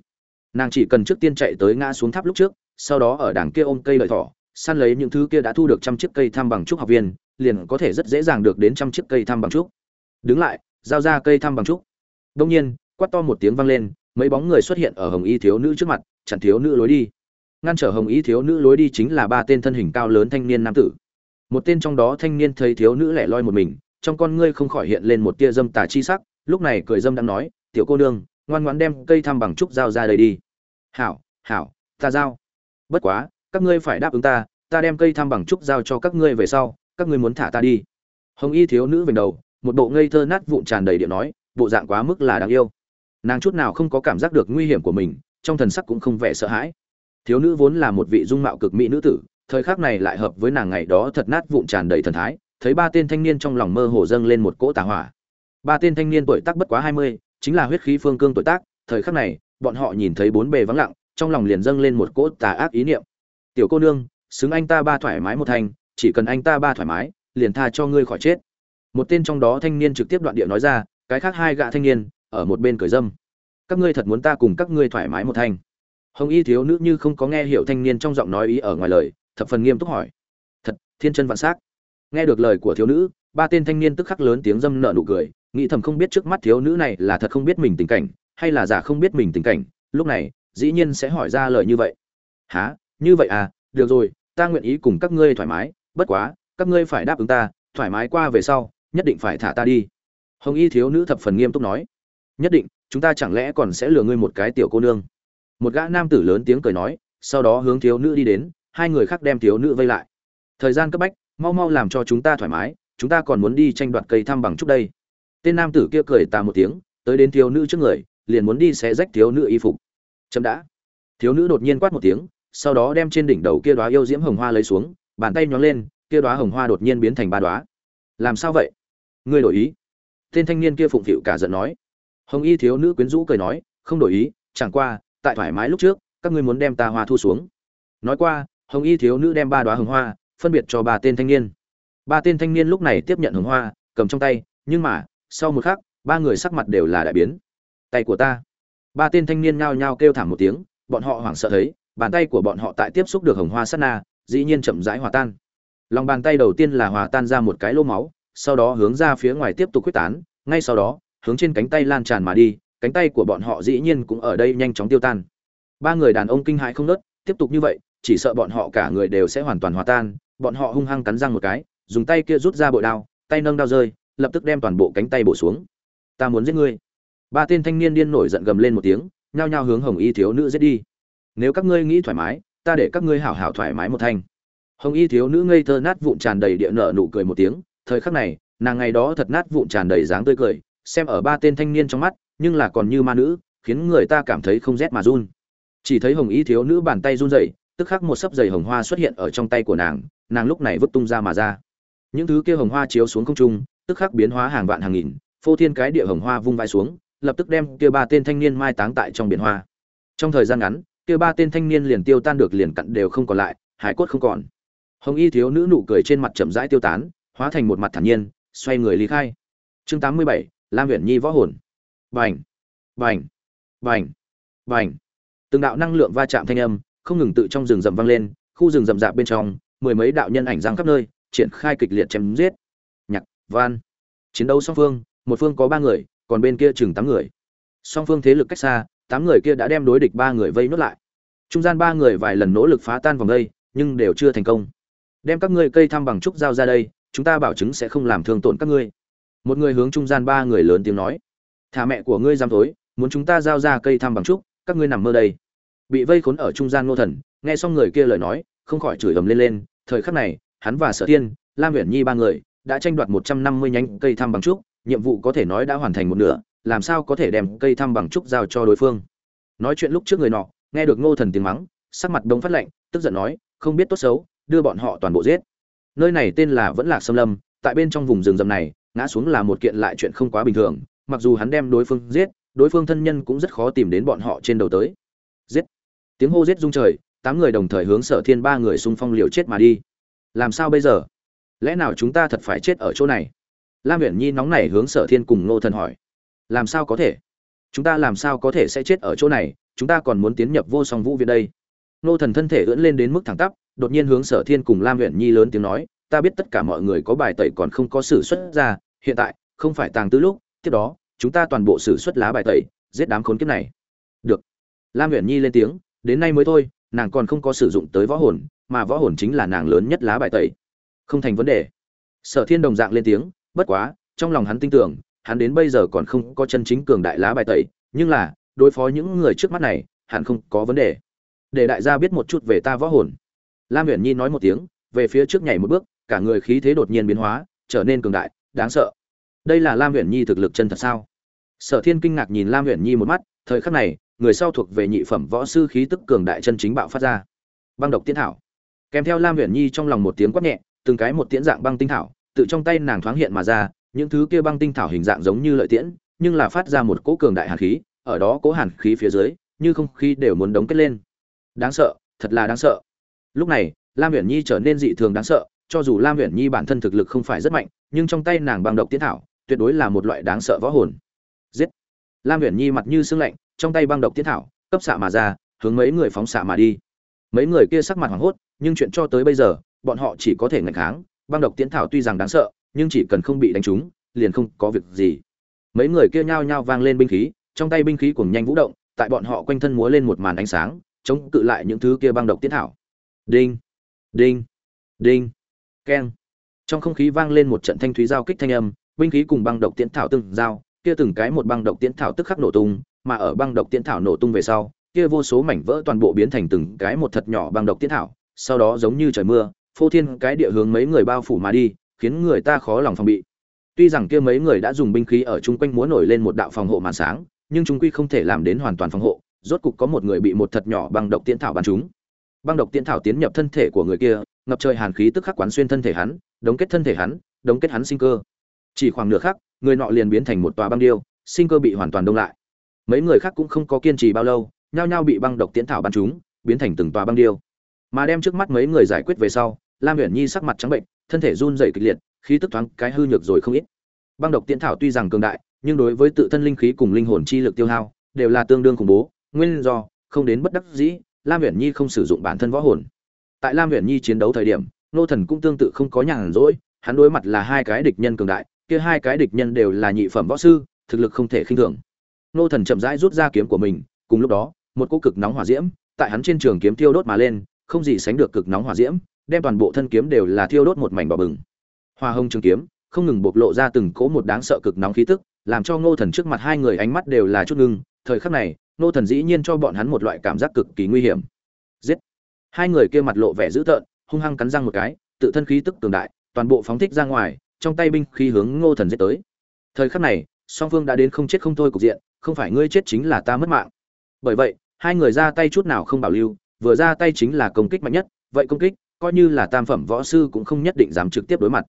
Nàng chỉ cần trước tiên chạy tới ngã xuống tháp lúc trước, sau đó ở đảng kia ôm cây lợi thỏ, săn lấy những thứ kia đã thu được trăm chiếc cây thăm bằng trúc học viên, liền có thể rất dễ dàng được đến trăm chiếc cây thăm bằng trúc. Đứng lại, giao ra cây thăm bằng trúc. Đông nhiên, quát to một tiếng vang lên mấy bóng người xuất hiện ở hồng y thiếu nữ trước mặt, chặn thiếu nữ lối đi. Ngăn trở hồng y thiếu nữ lối đi chính là ba tên thân hình cao lớn thanh niên nam tử. Một tên trong đó thanh niên thấy thiếu nữ lẻ loi một mình, trong con ngươi không khỏi hiện lên một tia dâm tà chi sắc, lúc này cười dâm đang nói, tiểu cô nương, ngoan ngoãn đem cây thăm bằng trúc giao ra đây đi. Hảo hảo, ta giao. Bất quá, các ngươi phải đáp ứng ta ta đem cây thăm bằng trúc giao cho các ngươi về sau, các ngươi muốn thả ta đi. Hồng y thiếu nữ về đầu, một bộ ngây thơ nát vụn tràn đầy điện nói, bộ dạng quá mức là đáng yêu nàng chút nào không có cảm giác được nguy hiểm của mình, trong thần sắc cũng không vẻ sợ hãi. Thiếu nữ vốn là một vị dung mạo cực mỹ nữ tử, thời khắc này lại hợp với nàng ngày đó thật nát vụn tràn đầy thần thái, thấy ba tên thanh niên trong lòng mơ hồ dâng lên một cỗ tà hỏa. Ba tên thanh niên tuổi tác bất quá hai mươi, chính là huyết khí phương cương tuổi tác, thời khắc này, bọn họ nhìn thấy bốn bề vắng lặng, trong lòng liền dâng lên một cỗ tà ác ý niệm. Tiểu cô nương, xứng anh ta ba thoải mái một thanh chỉ cần anh ta ba thoải mái, liền tha cho ngươi khỏi chết. Một tên trong đó thanh niên trực tiếp đoạn địa nói ra, cái khác hai gã thanh niên ở một bên cười dâm. Các ngươi thật muốn ta cùng các ngươi thoải mái một thanh? Hồng y thiếu nữ như không có nghe hiểu thanh niên trong giọng nói ý ở ngoài lời, thập phần nghiêm túc hỏi. Thật, thiên chân vạn s á c nghe được lời của thiếu nữ, ba tên thanh niên tức khắc lớn tiếng dâm nợ nụ cười, nghĩ thầm không biết trước mắt thiếu nữ này là thật không biết mình tình cảnh, hay là giả không biết mình tình cảnh, lúc này, dĩ nhiên sẽ hỏi ra lời như vậy. Há như vậy à? Được rồi, ta nguyện ý cùng các ngươi thoải mái, bất quá, các ngươi phải đáp ứng ta, thoải mái qua về sau, nhất định phải thả ta đi. Hồng y thiếu nữ thập phần nghiêm túc nói nhất định, chúng ta chẳng lẽ còn sẽ lừa ngươi một cái tiểu cô nương? Một gã nam tử lớn tiếng cười nói, sau đó hướng thiếu nữ đi đến, hai người khác đem thiếu nữ vây lại. Thời gian cấp bách, mau mau làm cho chúng ta thoải mái, chúng ta còn muốn đi tranh đoạt cây thăm bằng chút đây. Tên nam tử kia cười tà một tiếng, tới đến thiếu nữ trước người, liền muốn đi xé rách thiếu nữ y phục. Chậm đã. Thiếu nữ đột nhiên quát một tiếng, sau đó đem trên đỉnh đầu kia đóa yêu diễm hồng hoa lấy xuống, bàn tay nhón lên, kia đóa hồng hoa đột nhiên biến thành ba đóa. Làm sao vậy? Ngươi đổi ý. Tên thanh niên kia phụng phịu cả giận nói hồng y thiếu nữ quyến rũ cười nói, không đổi ý, chẳng qua, tại thoải mái lúc trước, các ngươi muốn đem ta hoa thu xuống. Nói qua, hồng y thiếu nữ đem ba đóa hồng hoa, phân biệt cho ba tên thanh niên. Ba tên thanh niên lúc này tiếp nhận hồng hoa, cầm trong tay, nhưng mà, sau một khắc, ba người sắc mặt đều là đại biến. Tay của ta. Ba tên thanh niên nhao nhao kêu thảm một tiếng, bọn họ hoảng sợ thấy, bàn tay của bọn họ tại tiếp xúc được hồng hoa sát na, dĩ nhiên chậm rãi hòa tan. Lòng bàn tay đầu tiên là hòa tan ra một cái lô máu, sau đó hướng ra phía ngoài tiếp tục quyết tán, ngay sau đó hướng trên cánh tay lan tràn mà đi, cánh tay của bọn họ dĩ nhiên cũng ở đây nhanh chóng tiêu tan. Ba người đàn ông kinh hãi không nớt, tiếp tục như vậy, chỉ sợ bọn họ cả người đều sẽ hoàn toàn hòa tan, bọn họ hung hăng cắn răng một cái, dùng tay kia rút ra bội đao, tay nâng đao rơi, lập tức đem toàn bộ cánh tay bổ xuống. Ta muốn giết ngươi. Ba tên thanh niên điên nổi giận gầm lên một tiếng, nhao nhao hướng hồng y thiếu nữ giết đi. Nếu các ngươi nghĩ thoải mái, ta để các ngươi hảo hảo thoải mái một thanh. Hồng y thiếu nữ ngây thơ nát vụn tràn đầy địa nợ nụ cười một tiếng, thời khắc này, nàng ngày đó thật nát vụn tràn đầy dáng tươi cười xem ở ba tên thanh niên trong mắt, nhưng là còn như ma nữ, khiến người ta cảm thấy không rét mà run. Chỉ thấy hồng y thiếu nữ bàn tay run rẩy, tức khắc một sấp giày hồng hoa xuất hiện ở trong tay của nàng nàng lúc này vứt tung ra mà ra. Những thứ kia hồng hoa chiếu xuống không trung, tức khắc biến hóa hàng vạn hàng nghìn, phô thiên cái địa hồng hoa vung vai xuống, lập tức đem kia ba tên thanh niên mai táng tại trong biển hoa. Trong thời gian ngắn, kia ba tên thanh niên liền tiêu tan được liền cặn đều không còn lại, hải cốt không còn. Hồng y thiếu nữ nụ cười trên mặt chậm rãi tiêu tán, hóa thành một mặt thản nhiên, xoay người lý khai. Chương tám mươi bảy lam huyện nhi võ hồn. Vành vành vành vành từng đạo năng lượng va chạm thanh âm không ngừng tự trong rừng rậm vang lên, khu rừng rậm rạp bên trong, mười mấy đạo nhân ảnh giang khắp nơi, triển khai kịch liệt chém giết. Nhạc, van. Chiến đấu song phương, một phương có ba người, còn bên kia chừng tám người. Song phương thế lực cách xa, tám người kia đã đem đối địch ba người vây nốt lại. Trung gian ba người vài lần nỗ lực phá tan vòng đây, nhưng đều chưa thành công. Đem các ngươi cây thăm bằng trúc dao ra đây, chúng ta bảo chứng sẽ không làm thương tổn các ngươi một người hướng trung gian ba người lớn tiếng nói, thả mẹ của ngươi dám thối, muốn chúng ta giao ra cây thăm bằng trúc, các ngươi nằm mơ đây. Bị vây khốn ở trung gian nô thần, nghe xong người kia lời nói, không khỏi chửi ầm lên lên. Thời khắc này, hắn và sở tiên lam uyển nhi ba người, đã tranh đoạt một trăm năm mươi nhánh cây thăm bằng trúc, nhiệm vụ có thể nói đã hoàn thành một nửa, làm sao có thể đem cây thăm bằng trúc giao cho đối phương? Nói chuyện lúc trước người nọ, nghe được ngô thần tiếng mắng, sắc mặt đông phát lạnh, tức giận nói, không biết tốt xấu, đưa bọn họ toàn bộ giết. Nơi này tên là vẫn lạc xâm lâm, tại bên trong vùng rừng rậm này ngã xuống là một kiện lại chuyện không quá bình thường, mặc dù hắn đem đối phương giết, đối phương thân nhân cũng rất khó tìm đến bọn họ trên đầu tới. Giết. Tiếng hô giết rung trời, tám người đồng thời hướng sở thiên ba người xung phong liều chết mà đi. Làm sao bây giờ? Lẽ nào chúng ta thật phải chết ở chỗ này? Lam Huyền nhi nóng nảy hướng sở thiên cùng ngô thần hỏi. Làm sao có thể? Chúng ta làm sao có thể sẽ chết ở chỗ này? Chúng ta còn muốn tiến nhập vô song vũ viện đây. Ngô thần thân thể ưỡn lên đến mức thẳng tắp, đột nhiên hướng sở thiên cùng lam Huyền nhi lớn tiếng nói ta biết tất cả mọi người có bài tẩy còn không có sử xuất ra, hiện tại, không phải tàng tư lúc, tiếp đó, chúng ta toàn bộ sử xuất lá bài tẩy, giết đám khốn kiếp này. Được. Lam uyển nhi lên tiếng, đến nay mới thôi, nàng còn không có sử dụng tới võ hồn, mà võ hồn chính là nàng lớn nhất lá bài tẩy. Không thành vấn đề. Sở thiên đồng dạng lên tiếng, bất quá, trong lòng hắn tin tưởng, hắn đến bây giờ còn không có chân chính cường đại lá bài tẩy, nhưng là, đối phó những người trước mắt này, hẳn không có vấn đề. Để đại gia biết một chút về ta võ hồn. Lam uyển nhi nói một tiếng, về phía trước nhảy một bước cả người khí thế đột nhiên biến hóa, trở nên cường đại, đáng sợ. Đây là lam Huyền nhi thực lực chân thật sao? Sở thiên kinh ngạc nhìn lam Huyền nhi một mắt, thời khắc này, người sau thuộc về nhị phẩm võ sư khí tức cường đại chân chính bạo phát ra. Băng độc tiến thảo. Kèm theo lam Huyền nhi trong lòng một tiếng quát nhẹ, từng cái một tiễn dạng băng tinh thảo, tự trong tay nàng thoáng hiện mà ra, những thứ kia băng tinh thảo hình dạng giống như lợi tiễn, nhưng là phát ra một cỗ cường đại hàn khí, ở đó cỗ hàn khí phía dưới, như không khí đều muốn đóng kết lên. Đáng sợ, thật là đáng sợ. Lúc này, lam Huyền nhi trở nên dị thường đáng sợ cho dù lam Huyền nhi bản thân thực lực không phải rất mạnh, nhưng trong tay nàng băng độc tiến thảo, tuyệt đối là một loại đáng sợ võ hồn. Giết! Lam Huyền nhi mặt như sưng lạnh, trong tay băng độc tiến thảo, cấp xạ mà ra, hướng mấy người phóng xạ mà đi. Mấy người kia sắc mặt hoảng hốt, nhưng chuyện cho tới bây giờ, bọn họ chỉ có thể ngạch kháng. Băng độc tiến thảo tuy rằng đáng sợ, nhưng chỉ cần không bị đánh trúng, liền không có việc gì. Mấy người kia nhao nhao vang lên binh khí, trong tay binh khí cùng nhanh vũ động, tại bọn họ quanh thân múa lên một màn ánh sáng, chống cự lại những thứ kia băng độc tiến thảo. Đinh! Đinh! Đinh! Keng. Trong không khí vang lên một trận thanh thúy giao kích thanh âm, binh khí cùng băng độc tiến thảo từng giao, kia từng cái một băng độc tiến thảo tức khắc nổ tung, mà ở băng độc tiến thảo nổ tung về sau, kia vô số mảnh vỡ toàn bộ biến thành từng cái một thật nhỏ băng độc tiến thảo, sau đó giống như trời mưa, phô thiên cái địa hướng mấy người bao phủ mà đi, khiến người ta khó lòng phòng bị. Tuy rằng kia mấy người đã dùng binh khí ở chung quanh múa nổi lên một đạo phòng hộ màn sáng, nhưng chúng quy không thể làm đến hoàn toàn phòng hộ, rốt cục có một người bị một thật nhỏ băng độc tiễn thảo bắn trúng. Băng độc tiễn thảo tiến nhập thân thể của người kia ngập trời hàn khí tức khắc quán xuyên thân thể hắn đóng kết thân thể hắn đóng kết hắn sinh cơ. Chỉ khoảng nửa khắc, người nọ liền biến thành một tòa băng điêu, sinh cơ bị hoàn toàn đông lại. Mấy người khác cũng không có kiên trì bao lâu, nhao nhao bị băng độc tiễn thảo bắn trúng, biến thành từng tòa băng điêu. Mà đem trước mắt mấy người giải quyết về sau, lam uyển nhi sắc mặt trắng bệnh, thân thể run rẩy kịch liệt, khí tức thoáng cái hư nhược rồi không ít. Băng độc tiễn thảo tuy rằng cường đại, nhưng đối với tự thân linh khí cùng linh hồn chi lực tiêu hao, đều là tương đương khủng bố, nguyên do, không đến bất đắc dĩ, lam uyển nhi không sử dụng bản thân võ hồn tại lam huyền nhi chiến đấu thời điểm, nô thần cũng tương tự không có nhàn rỗi, hắn đối mặt là hai cái địch nhân cường đại, kia hai cái địch nhân đều là nhị phẩm võ sư, thực lực không thể khinh thường. Nô thần chậm rãi rút ra kiếm của mình, cùng lúc đó, một cỗ cực nóng hỏa diễm tại hắn trên trường kiếm tiêu đốt mà lên, không gì sánh được cực nóng hỏa diễm, đem toàn bộ thân kiếm đều là thiêu đốt một mảnh bỏ bừng. Hoa hồng trường kiếm, không ngừng bộc lộ ra từng cỗ một đáng sợ cực nóng khí tức, làm cho ngô thần trước mặt hai người ánh mắt đều là chút ngưng, thời khắc này ngô thần dĩ nhiên cho bọn hắn một loại cảm giác cực kỳ nguy hiểm hai người kia mặt lộ vẻ dữ tợn, hung hăng cắn răng một cái, tự thân khí tức cường đại, toàn bộ phóng thích ra ngoài, trong tay binh khí hướng ngô thần giết tới. Thời khắc này, song phương đã đến không chết không thôi cục diện, không phải ngươi chết chính là ta mất mạng. Bởi vậy, hai người ra tay chút nào không bảo lưu, vừa ra tay chính là công kích mạnh nhất, vậy công kích, coi như là tam phẩm võ sư cũng không nhất định dám trực tiếp đối mặt.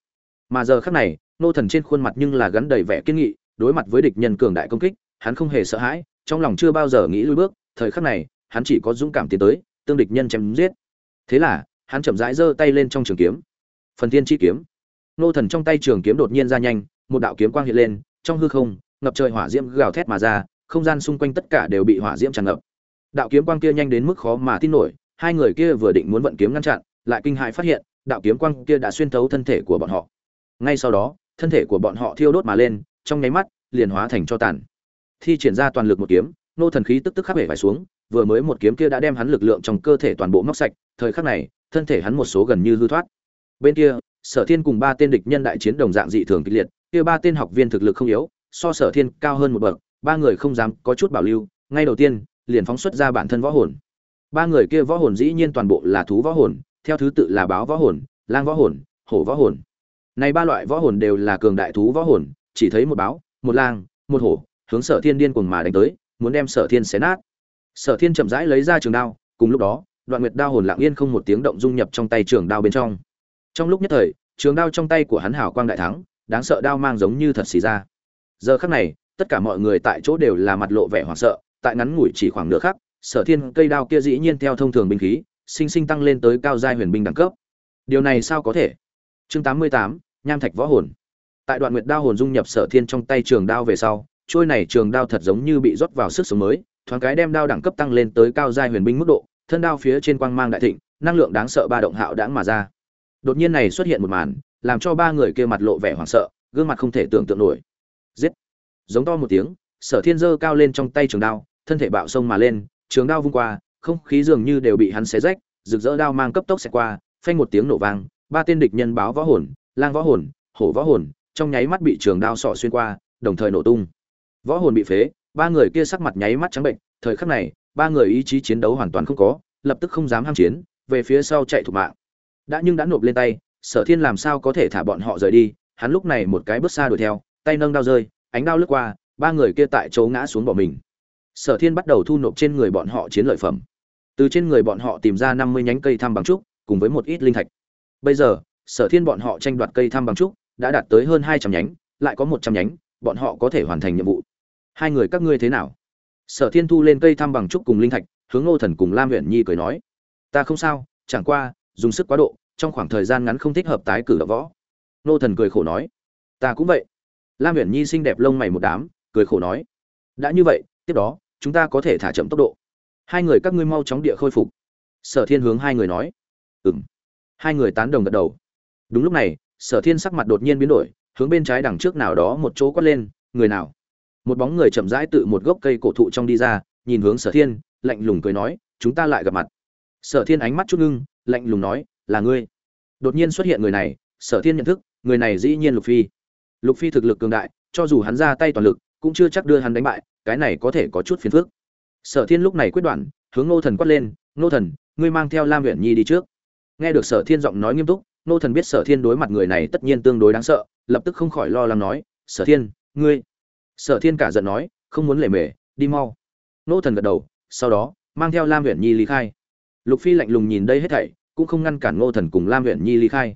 Mà giờ khắc này, Ngô thần trên khuôn mặt nhưng là gắn đầy vẻ kiên nghị, đối mặt với địch nhân cường đại công kích, hắn không hề sợ hãi, trong lòng chưa bao giờ nghĩ lui bước, thời khắc này, hắn chỉ có dũng cảm tiến tới tương địch nhân chém giết. Thế là, hắn chậm rãi giơ tay lên trong trường kiếm. Phần thiên chi kiếm. Nô thần trong tay trường kiếm đột nhiên ra nhanh, một đạo kiếm quang hiện lên, trong hư không, ngập trời hỏa diễm gào thét mà ra, không gian xung quanh tất cả đều bị hỏa diễm tràn ngập. Đạo kiếm quang kia nhanh đến mức khó mà tin nổi, hai người kia vừa định muốn vận kiếm ngăn chặn, lại kinh hãi phát hiện, đạo kiếm quang kia đã xuyên thấu thân thể của bọn họ. Ngay sau đó, thân thể của bọn họ thiêu đốt mà lên, trong nháy mắt, liền hóa thành cho tàn. Thi triển ra toàn lực một kiếm, nô thần khí tức tức khắc bể phải xuống vừa mới một kiếm kia đã đem hắn lực lượng trong cơ thể toàn bộ móc sạch, thời khắc này, thân thể hắn một số gần như hư thoát. Bên kia, sở thiên cùng ba tên địch nhân đại chiến đồng dạng dị thường kịch liệt, kia ba tên học viên thực lực không yếu, so sở thiên cao hơn một bậc, ba người không dám có chút bảo lưu, ngay đầu tiên, liền phóng xuất ra bản thân võ hồn. Ba người kia võ hồn dĩ nhiên toàn bộ là thú võ hồn, theo thứ tự là báo võ hồn, lang võ hồn, hổ võ hồn. Này ba loại võ hồn đều là cường đại thú võ hồn, chỉ thấy một báo, một lang, một hổ, hướng sở thiên điên cuồng mà đánh tới, muốn đem sở thiên xé nát sở thiên chậm rãi lấy ra trường đao, cùng lúc đó, đoạn nguyệt đao hồn lặng yên không một tiếng động dung nhập trong tay trường đao bên trong. Trong lúc nhất thời, trường đao trong tay của hắn hảo quang đại thắng, đáng sợ đao mang giống như thật xì ra. Giờ khắc này, tất cả mọi người tại chỗ đều là mặt lộ vẻ hoảng sợ, tại ngắn ngủi chỉ khoảng nửa khắc, sở thiên cây đao kia dĩ nhiên theo thông thường binh khí, sinh sinh tăng lên tới cao giai huyền binh đẳng cấp. Điều này sao có thể? Chương tám mươi tám, nham thạch võ hồn. Tại đoạn nguyệt đao hồn dung nhập sở thiên trong tay trường đao về sau, trôi này trường đao thật giống như bị rót vào sức sống mới thoáng cái đem đao đẳng cấp tăng lên tới cao giai huyền binh mức độ, thân đao phía trên quang mang đại thịnh, năng lượng đáng sợ ba động hạo đãng mà ra. Đột nhiên này xuất hiện một màn, làm cho ba người kia mặt lộ vẻ hoảng sợ, gương mặt không thể tưởng tượng nổi. Giết! Giống to một tiếng, sở thiên giơ cao lên trong tay trường đao, thân thể bạo sông mà lên, trường đao vung qua, không khí dường như đều bị hắn xé rách, rực rỡ đao mang cấp tốc xẹt qua, phanh một tiếng nổ vang, ba tên địch nhân báo võ hồn, lang võ hồn, hổ võ hồn, trong nháy mắt bị trường đao sọ xuyên qua, đồng thời nổ tung. Võ hồn bị phế ba người kia sắc mặt nháy mắt trắng bệnh, thời khắc này, ba người ý chí chiến đấu hoàn toàn không có, lập tức không dám ham chiến, về phía sau chạy thục mạng. Đã nhưng đã nộp lên tay, sở thiên làm sao có thể thả bọn họ rời đi, hắn lúc này một cái bước xa đuổi theo, tay nâng đao rơi, ánh đao lướt qua, ba người kia tại chỗ ngã xuống bỏ mình. Sở thiên bắt đầu thu nộp trên người bọn họ chiến lợi phẩm. Từ trên người bọn họ tìm ra năm mươi nhánh cây thăm bằng trúc, cùng với một ít linh thạch. Bây giờ, sở thiên bọn họ tranh đoạt cây thăm bằng trúc, đã đạt tới hơn hai trăm nhánh, lại có một trăm nhánh, bọn họ có thể hoàn thành nhiệm vụ hai người các ngươi thế nào? Sở thiên thu lên cây thăm bằng trúc cùng linh thạch, hướng ngô thần cùng lam huyện nhi cười nói. Ta không sao, chẳng qua, dùng sức quá độ, trong khoảng thời gian ngắn không thích hợp tái cử võ. Ngô thần cười khổ nói. Ta cũng vậy. Lam huyện nhi xinh đẹp lông mày một đám, cười khổ nói. Đã như vậy, tiếp đó, chúng ta có thể thả chậm tốc độ. Hai người các ngươi mau chóng địa khôi phục. Sở thiên hướng hai người nói. Ừng hai người tán đồng gật đầu. Đúng lúc này, sở thiên sắc mặt đột nhiên biến đổi, hướng bên trái đằng trước nào đó một chỗ quát lên, người nào? Một bóng người chậm rãi tự một gốc cây cổ thụ trong đi ra nhìn hướng sở thiên lạnh lùng cười nói chúng ta lại gặp mặt. Sở thiên ánh mắt chút ngưng lạnh lùng nói là ngươi. Đột nhiên xuất hiện người này sở thiên nhận thức người này dĩ nhiên lục phi. Lục phi thực lực cường đại cho dù hắn ra tay toàn lực cũng chưa chắc đưa hắn đánh bại cái này có thể có chút phiền phức. Sở thiên lúc này quyết đoán, hướng ngô thần quát lên ngô thần ngươi mang theo lam huyện nhi đi trước. Nghe được sở thiên giọng nói nghiêm túc ngô thần biết sở thiên đối mặt người này tất nhiên tương đối đáng sợ lập tức không khỏi lo lắng nói sở thiên ngươi sở thiên cả giận nói, không muốn lề mề, đi mau. Ngô thần gật đầu, sau đó, mang theo lam huyện nhi ly khai. Lục phi lạnh lùng nhìn đây hết thảy, cũng không ngăn cản ngô thần cùng lam huyện nhi ly khai.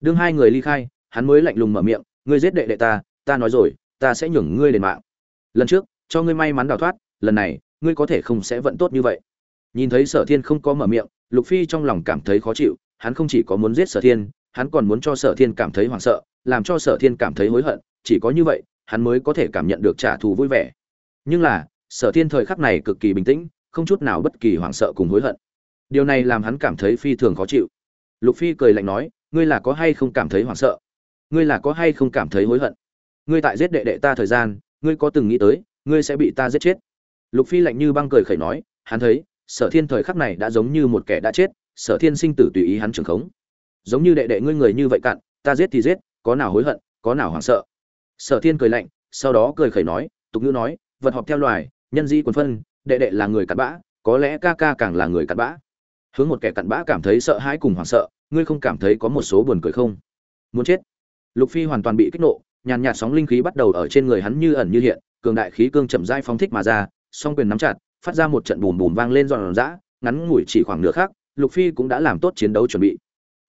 Đương hai người ly khai, hắn mới lạnh lùng mở miệng, ngươi giết đệ đệ ta ta nói rồi, ta sẽ nhường ngươi đền mạng. Lần trước, cho ngươi may mắn đào thoát, lần này, ngươi có thể không sẽ vận tốt như vậy. Nhìn thấy sở thiên không có mở miệng, lục phi trong lòng cảm thấy khó chịu, hắn không chỉ có muốn giết sở thiên, hắn còn muốn cho sở thiên cảm thấy hoảng sợ, làm cho sở thiên cảm thấy hối hận, chỉ có như vậy hắn mới có thể cảm nhận được trả thù vui vẻ. Nhưng là, sở thiên thời khắc này cực kỳ bình tĩnh, không chút nào bất kỳ hoảng sợ cùng hối hận. Điều này làm hắn cảm thấy phi thường khó chịu. Lục phi cười lạnh nói, ngươi là có hay không cảm thấy hoảng sợ? Ngươi là có hay không cảm thấy hối hận? Ngươi tại giết đệ đệ ta thời gian, ngươi có từng nghĩ tới, ngươi sẽ bị ta giết chết? Lục phi lạnh như băng cười khẩy nói, hắn thấy, sở thiên thời khắc này đã giống như một kẻ đã chết, sở thiên sinh tử tùy ý hắn trường khống. Giống như đệ đệ ngươi người như vậy cặn ta giết thì giết, có nào hối hận, có nào hoảng sợ? Sở thiên cười lạnh, sau đó cười khẩy nói, tục ngữ nói, vật họp theo loài, nhân di quần phân, đệ đệ là người cặn bã, có lẽ ca ca càng là người cặn bã. Hướng một kẻ cặn bã cảm thấy sợ hãi cùng hoảng sợ, ngươi không cảm thấy có một số buồn cười không? Muốn chết. Lục phi hoàn toàn bị kích nộ, nhàn nhạt sóng linh khí bắt đầu ở trên người hắn như ẩn như hiện, cường đại khí cương chậm rãi phóng thích mà ra, song quyền nắm chặt, phát ra một trận bùm bùm vang lên giòn giã, ngắn ngủi chỉ khoảng nửa khác lục phi cũng đã làm tốt chiến đấu chuẩn bị.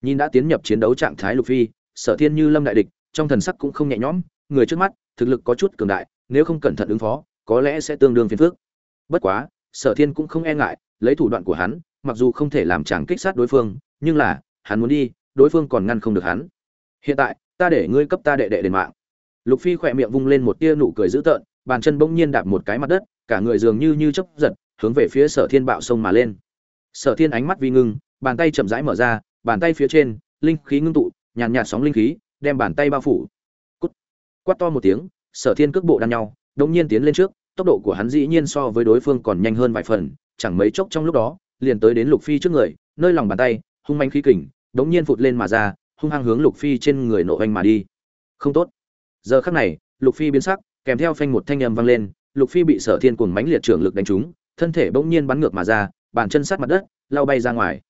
Nhìn đã tiến nhập chiến đấu trạng thái lục phi, sở thiên như lâm đại địch, trong thần sắc cũng không nhẹ nhõm người trước mắt, thực lực có chút cường đại, nếu không cẩn thận ứng phó, có lẽ sẽ tương đương phiền phức. Bất quá, sở thiên cũng không e ngại, lấy thủ đoạn của hắn, mặc dù không thể làm chàng kích sát đối phương, nhưng là, hắn muốn đi, đối phương còn ngăn không được hắn. Hiện tại, ta để ngươi cấp ta đệ đệ đền mạng. Lục phi khỏe miệng vung lên một tia nụ cười dữ tợn, bàn chân bỗng nhiên đạp một cái mặt đất, cả người dường như như chớp giật, hướng về phía sở thiên bạo sông mà lên. Sở thiên ánh mắt vi ngưng, bàn tay chậm rãi mở ra, bàn tay phía trên, linh khí ngưng tụ, nhàn nhạt sóng linh khí, đem bàn tay bao phủ quát to một tiếng, sở thiên cước bộ đan nhau đống nhiên tiến lên trước, tốc độ của hắn dĩ nhiên so với đối phương còn nhanh hơn vài phần, chẳng mấy chốc trong lúc đó, liền tới đến lục phi trước người, nơi lòng bàn tay, hung manh khí kình đống nhiên phụt lên mà ra, hung hăng hướng lục phi trên người nộ anh mà đi. Không tốt. Giờ khắc này, lục phi biến sắc, kèm theo phanh một thanh âm vang lên, lục phi bị sở thiên cuồng mãnh liệt trưởng lực đánh trúng, thân thể bỗng nhiên bắn ngược mà ra, bàn chân sát mặt đất, lao bay ra ngoài.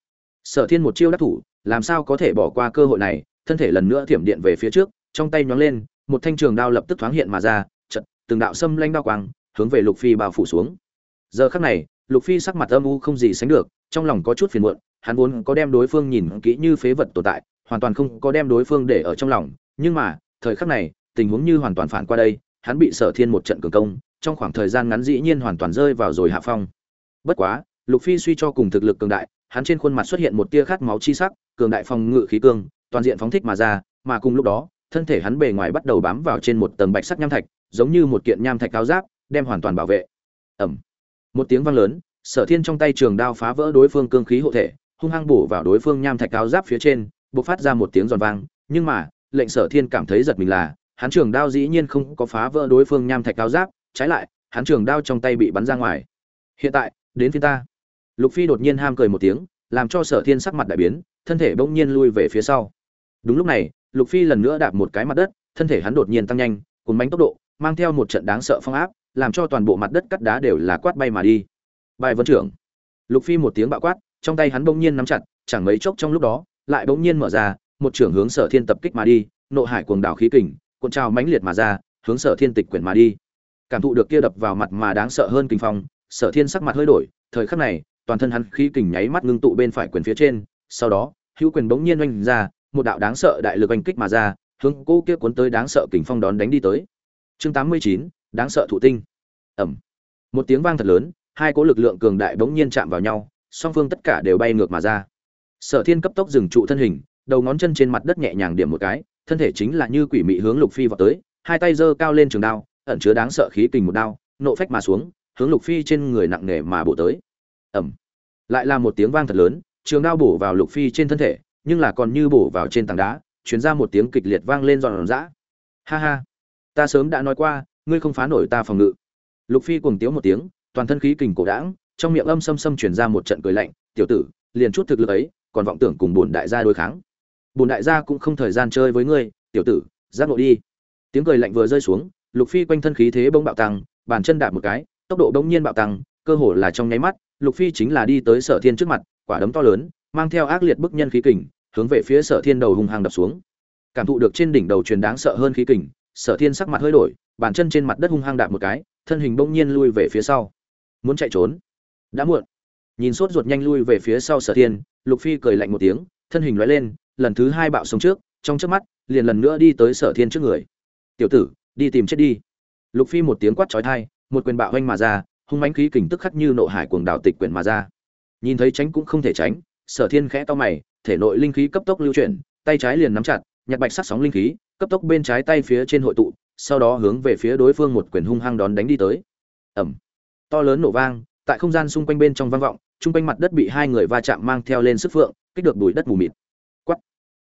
Sở thiên một chiêu đắc thủ, làm sao có thể bỏ qua cơ hội này, thân thể lần nữa thiểm điện về phía trước, trong tay nhóng lên một thanh trường đao lập tức thoáng hiện mà ra trận từng đạo xâm lanh đao quang hướng về lục phi bao phủ xuống. Giờ khắc này, lục phi sắc mặt âm u không gì sánh được, trong lòng có chút phiền muộn, hắn vốn có đem đối phương nhìn kỹ như phế vật tồn tại, hoàn toàn không có đem đối phương để ở trong lòng, nhưng mà, thời khắc này, tình huống như hoàn toàn phản qua đây, hắn bị sở thiên một trận cường công, trong khoảng thời gian ngắn dĩ nhiên hoàn toàn rơi vào rồi hạ phong. Bất quá, lục phi suy cho cùng thực lực cường đại, hắn trên khuôn mặt xuất hiện một tia khát máu chi sắc, cường đại phòng ngự khí cương, toàn diện phóng thích mà ra, mà cùng lúc đó thân thể hắn bề ngoài bắt đầu bám vào trên một tầng bạch sắc nham thạch, giống như một kiện nham thạch cao giáp, đem hoàn toàn bảo vệ. Ầm! một tiếng vang lớn, sở thiên trong tay trường đao phá vỡ đối phương cương khí hộ thể, hung hăng bổ vào đối phương nham thạch cao giáp phía trên, bộc phát ra một tiếng giòn vang, nhưng mà, lệnh sở thiên cảm thấy giật mình là, hắn trường đao dĩ nhiên không có phá vỡ đối phương nham thạch cao giáp, trái lại, hắn trường đao trong tay bị bắn ra ngoài. Hiện tại, đến phiên ta. Lục phi đột nhiên ham cười một tiếng, làm cho sở thiên sắc mặt đại biến, thân thể bỗng nhiên lui về phía sau. Đúng lúc này lục phi lần nữa đạp một cái mặt đất, thân thể hắn đột nhiên tăng nhanh, cuốn bánh tốc độ, mang theo một trận đáng sợ phong áp, làm cho toàn bộ mặt đất cắt đá đều là quát bay mà đi. Bài vân trưởng. Lục phi một tiếng bạo quát, trong tay hắn bỗng nhiên nắm chặt, chẳng mấy chốc trong lúc đó, lại bỗng nhiên mở ra, một trưởng hướng sở thiên tập kích mà đi, nộ hải cuồng đảo khí kình, cuộn trào mãnh liệt mà ra, hướng sở thiên tịch quyển mà đi. Cảm thụ được kia đập vào mặt mà đáng sợ hơn kinh phong, sở thiên sắc mặt hơi đổi, thời khắc này, toàn thân hắn khí kình nháy mắt ngưng tụ bên phải quyền phía trên, sau đó, hữu quyền bỗng nhiên oanh ra một đạo đáng sợ đại lực oanh kích mà ra, hướng cô kia cuốn tới đáng sợ kình phong đón đánh đi tới. Chương tám mươi chín, đáng sợ thụ tinh. Ẩm một tiếng vang thật lớn, hai cỗ lực lượng cường đại bỗng nhiên chạm vào nhau, song phương tất cả đều bay ngược mà ra. Sở thiên cấp tốc dừng trụ thân hình, đầu ngón chân trên mặt đất nhẹ nhàng điểm một cái, thân thể chính là như quỷ mị hướng lục phi vào tới, hai tay giơ cao lên trường đao, ẩn chứa đáng sợ khí kình một đao, nộ phách mà xuống, hướng lục phi trên người nặng nề mà bổ tới. Ẩm lại là một tiếng vang thật lớn, trường đao bổ vào lục phi trên thân thể nhưng là còn như bổ vào trên tảng đá chuyến ra một tiếng kịch liệt vang lên giòn giã. Ha ha, ta sớm đã nói qua, ngươi không phá nổi ta phòng ngự. Lục phi cùng tiếu một tiếng, toàn thân khí kình cổ đãng, trong miệng âm xâm xâm chuyển ra một trận cười lạnh, tiểu tử, liền chút thực lực ấy, còn vọng tưởng cùng bổn đại gia đối kháng. Bổn đại gia cũng không thời gian chơi với ngươi, tiểu tử, giác ngộ đi. Tiếng cười lạnh vừa rơi xuống, lục phi quanh thân khí thế bỗng bạo tăng, bàn chân đạp một cái, tốc độ bỗng nhiên bạo tăng, cơ hồ là trong nháy mắt, lục phi chính là đi tới sở thiên trước mặt, quả đấm to lớn, mang theo ác liệt bức nhân khí kình hướng về phía sở thiên đầu hung hăng đập xuống. Cảm thụ được trên đỉnh đầu truyền đáng sợ hơn khí kình, sở thiên sắc mặt hơi đổi, bàn chân trên mặt đất hung hăng đạp một cái, thân hình bỗng nhiên lui về phía sau. Muốn chạy trốn? Đã muộn. Nhìn sốt ruột nhanh lui về phía sau sở thiên, lục phi cười lạnh một tiếng, thân hình lóe lên, lần thứ hai bạo sống trước, trong trước mắt, liền lần nữa đi tới sở thiên trước người. Tiểu tử, đi tìm chết đi. Lục phi một tiếng quát trói thai một quyền bạo hoanh mà ra, hung mãnh khí kình tức khắc như nộ hải cuồng đảo tịch quyền mà ra. Nhìn thấy tránh cũng không thể tránh, sở thiên khẽ to mày thể nội linh khí cấp tốc lưu chuyển tay trái liền nắm chặt nhặt bạch sắc sóng linh khí cấp tốc bên trái tay phía trên hội tụ sau đó hướng về phía đối phương một quyền hung hăng đón đánh đi tới. Ầm, to lớn nổ vang tại không gian xung quanh bên trong vang vọng trung quanh mặt đất bị hai người va chạm mang theo lên sức phượng kích được bụi đất mù mịt. Quắc.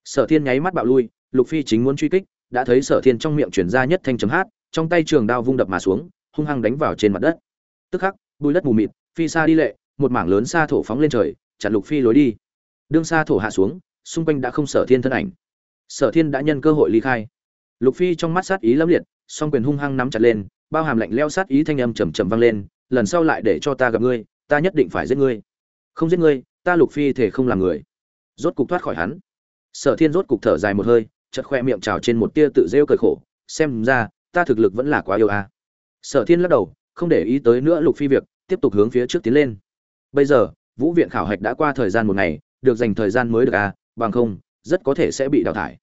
sở thiên nháy mắt bạo lui lục phi chính muốn truy kích đã thấy sở thiên trong miệng truyền ra nhất thanh chấm hát trong tay trường đao vung đập mà xuống hung hăng đánh vào trên mặt đất. Tức khắc bụi đất mù mịt phi xa đi lệ một mảng lớn xa thổ phóng lên trời chặn lục phi lối đi đương xa thổ hạ xuống, xung quanh đã không sở thiên thân ảnh. Sở thiên đã nhân cơ hội ly khai. Lục phi trong mắt sát ý lâm liệt, song quyền hung hăng nắm chặt lên, bao hàm lạnh leo sát ý thanh âm trầm trầm vang lên, lần sau lại để cho ta gặp ngươi, ta nhất định phải giết ngươi. Không giết ngươi, ta lục phi thể không làm người. Rốt cục thoát khỏi hắn. Sở thiên rốt cục thở dài một hơi chật khoe miệng trào trên một tia tự rêu cởi khổ, xem ra, ta thực lực vẫn là quá yêu a à. sở thiên lắc đầu, không để ý tới nữa lục phi việc, tiếp tục hướng phía trước tiến lên. Bây giờ, vũ viện khảo hạch đã qua thời gian một ngày được dành thời gian mới được à, bằng không rất có thể sẽ bị đào thải.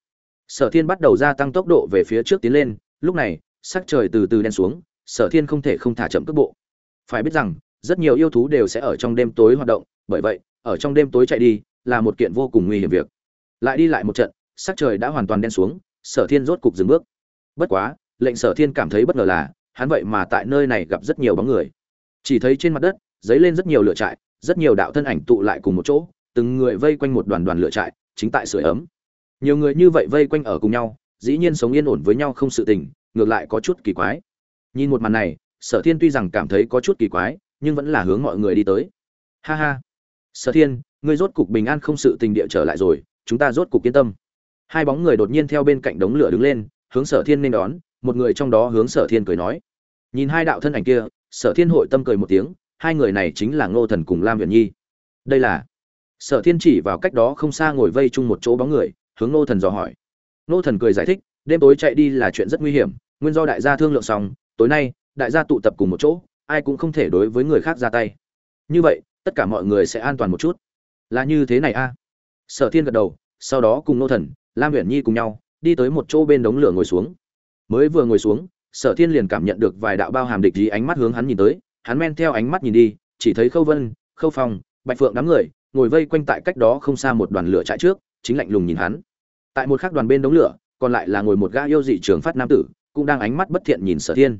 Sở thiên bắt đầu gia tăng tốc độ về phía trước tiến lên lúc này sắc trời từ từ đen xuống sở thiên không thể không thả chậm cước bộ. Phải biết rằng rất nhiều yêu thú đều sẽ ở trong đêm tối hoạt động bởi vậy ở trong đêm tối chạy đi là một kiện vô cùng nguy hiểm việc. Lại đi lại một trận sắc trời đã hoàn toàn đen xuống sở thiên rốt cục dừng bước. Bất quá lệnh sở thiên cảm thấy bất ngờ là hắn vậy mà tại nơi này gặp rất nhiều bóng người. Chỉ thấy trên mặt đất dấy lên rất nhiều lửa trại rất nhiều đạo thân ảnh tụ lại cùng một chỗ từng người vây quanh một đoàn đoàn lửa trại, chính tại sưởi ấm. Nhiều người như vậy vây quanh ở cùng nhau, dĩ nhiên sống yên ổn với nhau không sự tình, ngược lại có chút kỳ quái. Nhìn một màn này, sở thiên tuy rằng cảm thấy có chút kỳ quái, nhưng vẫn là hướng mọi người đi tới. Ha ha. Sở thiên, ngươi rốt cục bình an không sự tình địa trở lại rồi, chúng ta rốt cục yên tâm. Hai bóng người đột nhiên theo bên cạnh đống lửa đứng lên, hướng sở thiên nên đón, một người trong đó hướng sở thiên cười nói. Nhìn hai đạo thân ảnh kia, sở thiên hội tâm cười một tiếng, hai người này chính là ngô thần cùng lam Viễn nhi. Đây là sở thiên chỉ vào cách đó không xa ngồi vây chung một chỗ bóng người, hướng Nô thần dò hỏi. Nô thần cười giải thích, đêm tối chạy đi là chuyện rất nguy hiểm, nguyên do đại gia thương lượng xong, tối nay, đại gia tụ tập cùng một chỗ, ai cũng không thể đối với người khác ra tay. Như vậy, tất cả mọi người sẽ an toàn một chút. Là như thế này a? Sở thiên gật đầu, sau đó cùng nô thần, lam uyển nhi cùng nhau, đi tới một chỗ bên đống lửa ngồi xuống. Mới vừa ngồi xuống, sở thiên liền cảm nhận được vài đạo bao hàm địch gì ánh mắt hướng hắn nhìn tới, hắn men theo ánh mắt nhìn đi, chỉ thấy khâu vân, khâu phong, bạch phượng đám người ngồi vây quanh tại cách đó không xa một đoàn lửa trại trước, chính lạnh lùng nhìn hắn. Tại một khác đoàn bên đống lửa, còn lại là ngồi một gã yêu dị trường phát nam tử, cũng đang ánh mắt bất thiện nhìn sở thiên.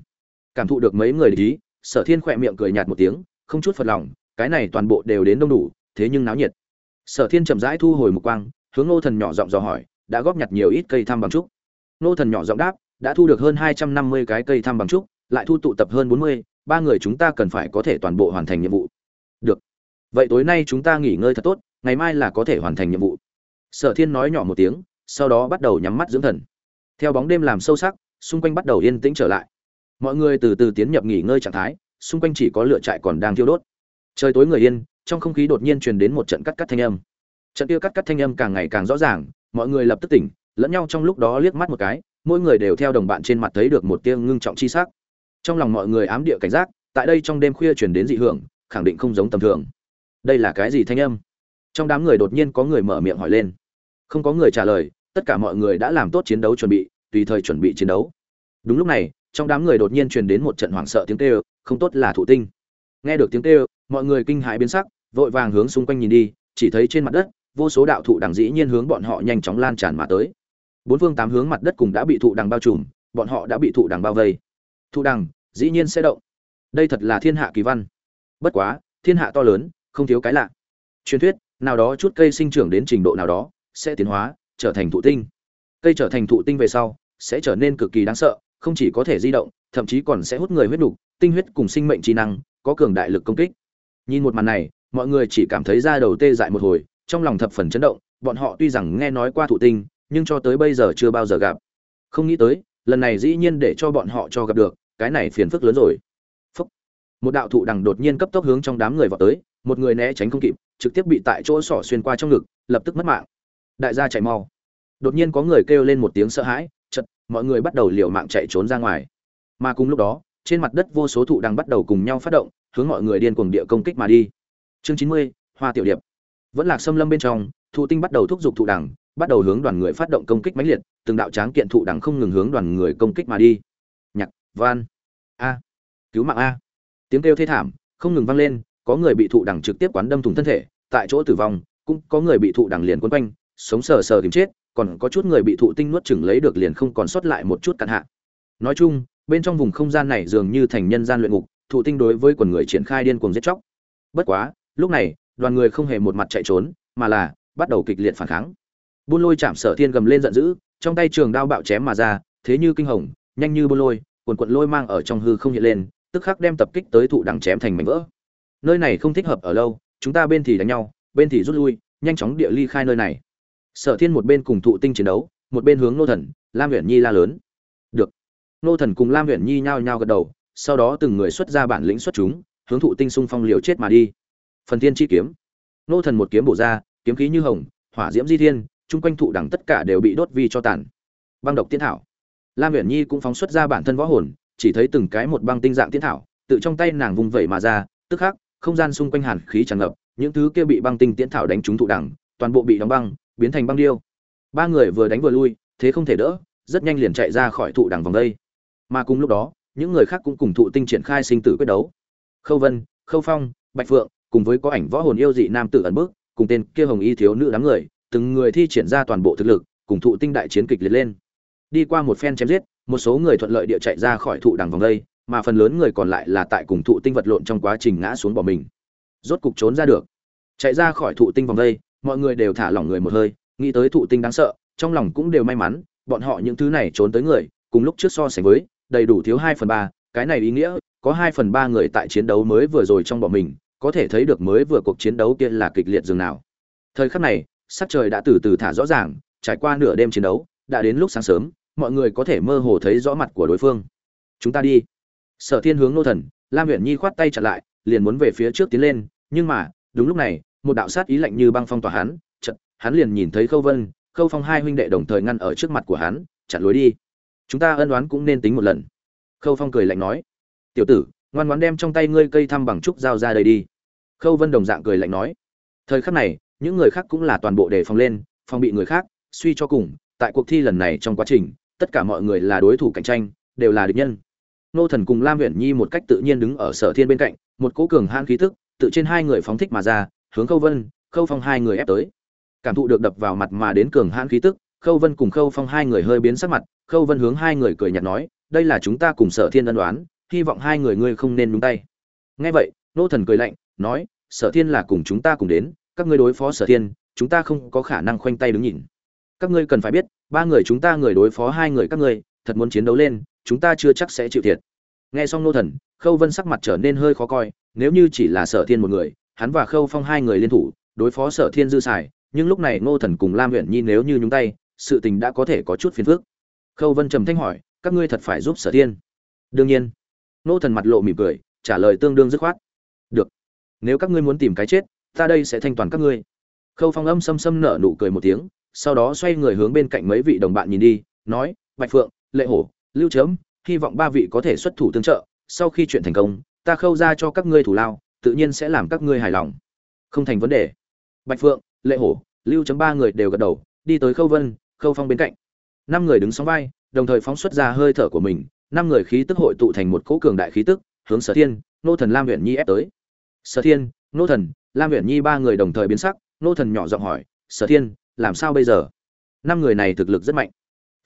Cảm thụ được mấy người ý, sở thiên khỏe miệng cười nhạt một tiếng, không chút phật lòng, cái này toàn bộ đều đến đông đủ, thế nhưng náo nhiệt. Sở thiên chậm rãi thu hồi một quang, hướng ngô thần nhỏ giọng dò hỏi, đã góp nhặt nhiều ít cây thăm bằng trúc? Ngô thần nhỏ giọng đáp, đã thu được hơn hai trăm năm mươi cái cây thăm bằng trúc, lại thu tụ tập hơn bốn mươi, ba người chúng ta cần phải có thể toàn bộ hoàn thành nhiệm vụ. Được vậy tối nay chúng ta nghỉ ngơi thật tốt, ngày mai là có thể hoàn thành nhiệm vụ. Sở thiên nói nhỏ một tiếng, sau đó bắt đầu nhắm mắt dưỡng thần. Theo bóng đêm làm sâu sắc, xung quanh bắt đầu yên tĩnh trở lại. Mọi người từ từ tiến nhập nghỉ ngơi trạng thái, xung quanh chỉ có lửa trại còn đang thiêu đốt. Trời tối người yên, trong không khí đột nhiên truyền đến một trận cắt cắt thanh âm. Trận kia cắt cắt thanh âm càng ngày càng rõ ràng, mọi người lập tức tỉnh, lẫn nhau trong lúc đó liếc mắt một cái, mỗi người đều theo đồng bạn trên mặt thấy được một tia ngưng trọng chi sắc. Trong lòng mọi người ám địa cảnh giác, tại đây trong đêm khuya truyền đến dị hưởng, khẳng định không giống tầm thường đây là cái gì thanh âm? Trong đám người đột nhiên có người mở miệng hỏi lên. Không có người trả lời, tất cả mọi người đã làm tốt chiến đấu chuẩn bị, tùy thời chuẩn bị chiến đấu. Đúng lúc này, trong đám người đột nhiên truyền đến một trận hoảng sợ tiếng kêu, không tốt là thụ tinh. Nghe được tiếng kêu, mọi người kinh hãi biến sắc, vội vàng hướng xung quanh nhìn đi, chỉ thấy trên mặt đất, vô số đạo thụ đằng dĩ nhiên hướng bọn họ nhanh chóng lan tràn mà tới. Bốn phương tám hướng mặt đất cùng đã bị thụ đằng bao trùm, bọn họ đã bị thụ đằng bao vây. Thụ đằng dĩ nhiên sẽ động. Đây thật là thiên hạ kỳ văn. Bất quá, thiên hạ to lớn không thiếu cái lạ. Truyền thuyết, nào đó chút cây sinh trưởng đến trình độ nào đó, sẽ tiến hóa, trở thành thụ tinh. Cây trở thành thụ tinh về sau, sẽ trở nên cực kỳ đáng sợ, không chỉ có thể di động, thậm chí còn sẽ hút người huyết đục tinh huyết cùng sinh mệnh trí năng, có cường đại lực công kích. Nhìn một màn này, mọi người chỉ cảm thấy da đầu tê dại một hồi, trong lòng thập phần chấn động, bọn họ tuy rằng nghe nói qua thụ tinh, nhưng cho tới bây giờ chưa bao giờ gặp. Không nghĩ tới, lần này dĩ nhiên để cho bọn họ cho gặp được, cái này phiền phức lớn rồi một đạo thụ đằng đột nhiên cấp tốc hướng trong đám người vào tới, một người né tránh không kịp, trực tiếp bị tại chỗ sỏ xuyên qua trong ngực, lập tức mất mạng. Đại gia chạy mau. Đột nhiên có người kêu lên một tiếng sợ hãi chật mọi người bắt đầu liều mạng chạy trốn ra ngoài. Mà cùng lúc đó, trên mặt đất vô số thụ đang bắt đầu cùng nhau phát động, hướng mọi người điên cuồng địa công kích mà đi. Chương chín mươi, hoa tiểu điệp. Vẫn lạc xâm lâm bên trong, thụ tinh bắt đầu thúc giục thụ đằng, bắt đầu hướng đoàn người phát động công kích mãnh liệt, từng đạo tráng kiện thụ đằng không ngừng hướng đoàn người công kích mà đi. Nhạc, van. A. Cứu mạng a tiếng kêu thê thảm, không ngừng vang lên, có người bị thụ đằng trực tiếp quán đâm thủng thân thể, tại chỗ tử vong, cũng có người bị thụ đằng liền quấn quanh, sống sờ sờ tìm chết, còn có chút người bị thụ tinh nuốt chửng lấy được liền không còn sót lại một chút cạn hạ. Nói chung, bên trong vùng không gian này dường như thành nhân gian luyện ngục, thụ tinh đối với quần người triển khai điên cuồng giết chóc. Bất quá, lúc này, đoàn người không hề một mặt chạy trốn, mà là bắt đầu kịch liệt phản kháng. Buôn lôi chạm sở thiên gầm lên giận dữ, trong tay trường đao bạo chém mà ra, thế như kinh hồng, nhanh như buôn lôi quần quận lôi mang ở trong hư không hiện lên tức khắc đem tập kích tới thụ đằng chém thành mảnh vỡ. Nơi này không thích hợp ở lâu, chúng ta bên thì đánh nhau, bên thì rút lui, nhanh chóng địa ly khai nơi này. Sở thiên một bên cùng thụ tinh chiến đấu, một bên hướng nô thần, lam huyện nhi la lớn. Được. Nô thần cùng lam huyện nhi nhao nhao gật đầu, sau đó từng người xuất ra bản lĩnh xuất chúng, hướng thụ tinh xung phong liều chết mà đi. Phần thiên chi kiếm. Nô thần một kiếm bổ ra, kiếm khí như hồng, hỏa diễm di thiên, chung quanh thụ đẳng tất cả đều bị đốt vi cho tàn. Băng độc tiên thảo. Lam huyện nhi cũng phóng xuất ra bản thân võ hồn chỉ thấy từng cái một băng tinh dạng tiên thảo tự trong tay nàng vung vẩy mà ra, tức khắc, không gian xung quanh hàn khí tràn ngập, những thứ kia bị băng tinh tiến thảo đánh trúng thụ đẳng, toàn bộ bị đóng băng, biến thành băng điêu. Ba người vừa đánh vừa lui, thế không thể đỡ, rất nhanh liền chạy ra khỏi thụ đằng vòng đây. Mà cùng lúc đó, những người khác cũng cùng thụ tinh triển khai sinh tử quyết đấu. Khâu vân, khâu phong, bạch phượng, cùng với có ảnh võ hồn yêu dị nam tử ẩn bước, cùng tên kia hồng y thiếu nữ đám người, từng người thi triển ra toàn bộ thực lực, cùng thụ tinh đại chiến kịch liệt lên. Đi qua một phen chém giết một số người thuận lợi địa chạy ra khỏi thụ đằng vòng đây, mà phần lớn người còn lại là tại cùng thụ tinh vật lộn trong quá trình ngã xuống bỏ mình. Rốt cục trốn ra được. Chạy ra khỏi thụ tinh vòng đây, mọi người đều thả lỏng người một hơi, nghĩ tới thụ tinh đáng sợ, trong lòng cũng đều may mắn, bọn họ những thứ này trốn tới người, cùng lúc trước so sánh với, đầy đủ thiếu hai phần ba, cái này ý nghĩa, có hai phần ba người tại chiến đấu mới vừa rồi trong bọn mình, có thể thấy được mới vừa cuộc chiến đấu kia là kịch liệt dường nào. Thời khắc này, sắc trời đã từ từ thả rõ ràng, trải qua nửa đêm chiến đấu, đã đến lúc sáng sớm mọi người có thể mơ hồ thấy rõ mặt của đối phương chúng ta đi sở thiên hướng nô thần lam huyện nhi khoát tay chặt lại liền muốn về phía trước tiến lên nhưng mà đúng lúc này một đạo sát ý lạnh như băng phong tỏa hắn, chợt, hắn liền nhìn thấy Khâu Vân, Khâu Phong hai huynh đệ đồng thời ngăn ở trước mặt của hắn, chặn lối đi. Chúng ta ân oán cũng nên tính một lần. Khâu Phong cười lạnh nói: "Tiểu tử, ngoan ngoãn đem trong tay ngươi cây thăm bằng trúc giao ra đây đi." Khâu Vân đồng dạng cười lạnh nói: Thời khắc này, những người khác cũng là toàn bộ đề phòng lên, phòng bị người khác, suy cho cùng, tại cuộc thi lần này trong quá trình, tất cả mọi người là đối thủ cạnh tranh, đều là địch nhân. Nô Thần cùng Lam Uyển Nhi một cách tự nhiên đứng ở Sở Thiên bên cạnh, một cỗ cường hãn khí tức tự trên hai người phóng thích mà ra hướng khâu vân khâu phong hai người ép tới. Cảm thụ được đập vào mặt mà đến cường hãn khí tức khâu vân cùng khâu phong hai người hơi biến sắc mặt khâu vân hướng hai người cười nhạt nói đây là chúng ta cùng sở thiên ân đoán hy vọng hai người ngươi không nên nhúng tay. Nghe vậy nô thần cười lạnh nói sở thiên là cùng chúng ta cùng đến các ngươi đối phó sở thiên chúng ta không có khả năng khoanh tay đứng nhìn các ngươi cần phải biết, ba người chúng ta người đối phó hai người các ngươi, thật muốn chiến đấu lên, chúng ta chưa chắc sẽ chịu thiệt. Nghe xong nô thần, khâu vân sắc mặt trở nên hơi khó coi, nếu như chỉ là sở thiên một người, hắn và khâu phong hai người liên thủ, đối phó sở thiên dư xài, nhưng lúc này ngô thần cùng lam huyện nhi nếu như nhúng tay, sự tình đã có thể có chút phiền phức. Khâu vân trầm thanh hỏi, các ngươi thật phải giúp sở thiên? Đương nhiên. Ngô thần mặt lộ mỉm cười, trả lời tương đương dứt khoát. Được. Nếu các ngươi muốn tìm cái chết, ta đây sẽ thanh toàn các ngươi. Khâu phong âm xâm xâm nở nụ cười một tiếng sau đó xoay người hướng bên cạnh mấy vị đồng bạn nhìn đi, nói, bạch phượng, lệ hổ, lưu chớm hy vọng ba vị có thể xuất thủ tương trợ, sau khi chuyện thành công, ta khâu ra cho các ngươi thủ lao, tự nhiên sẽ làm các ngươi hài lòng. Không thành vấn đề. Bạch phượng, lệ hổ, lưu chấm ba người đều gật đầu, đi tới khâu vân, khâu phong bên cạnh. Năm người đứng sóng vai, đồng thời phóng xuất ra hơi thở của mình, năm người khí tức hội tụ thành một cỗ cường đại khí tức, hướng sở thiên, nô thần lam huyện nhi ép tới. Sở thiên, nô thần, lam huyện nhi ba người đồng thời biến sắc, nô thần nhỏ giọng hỏi, sở thiên làm sao bây giờ? Năm người này thực lực rất mạnh.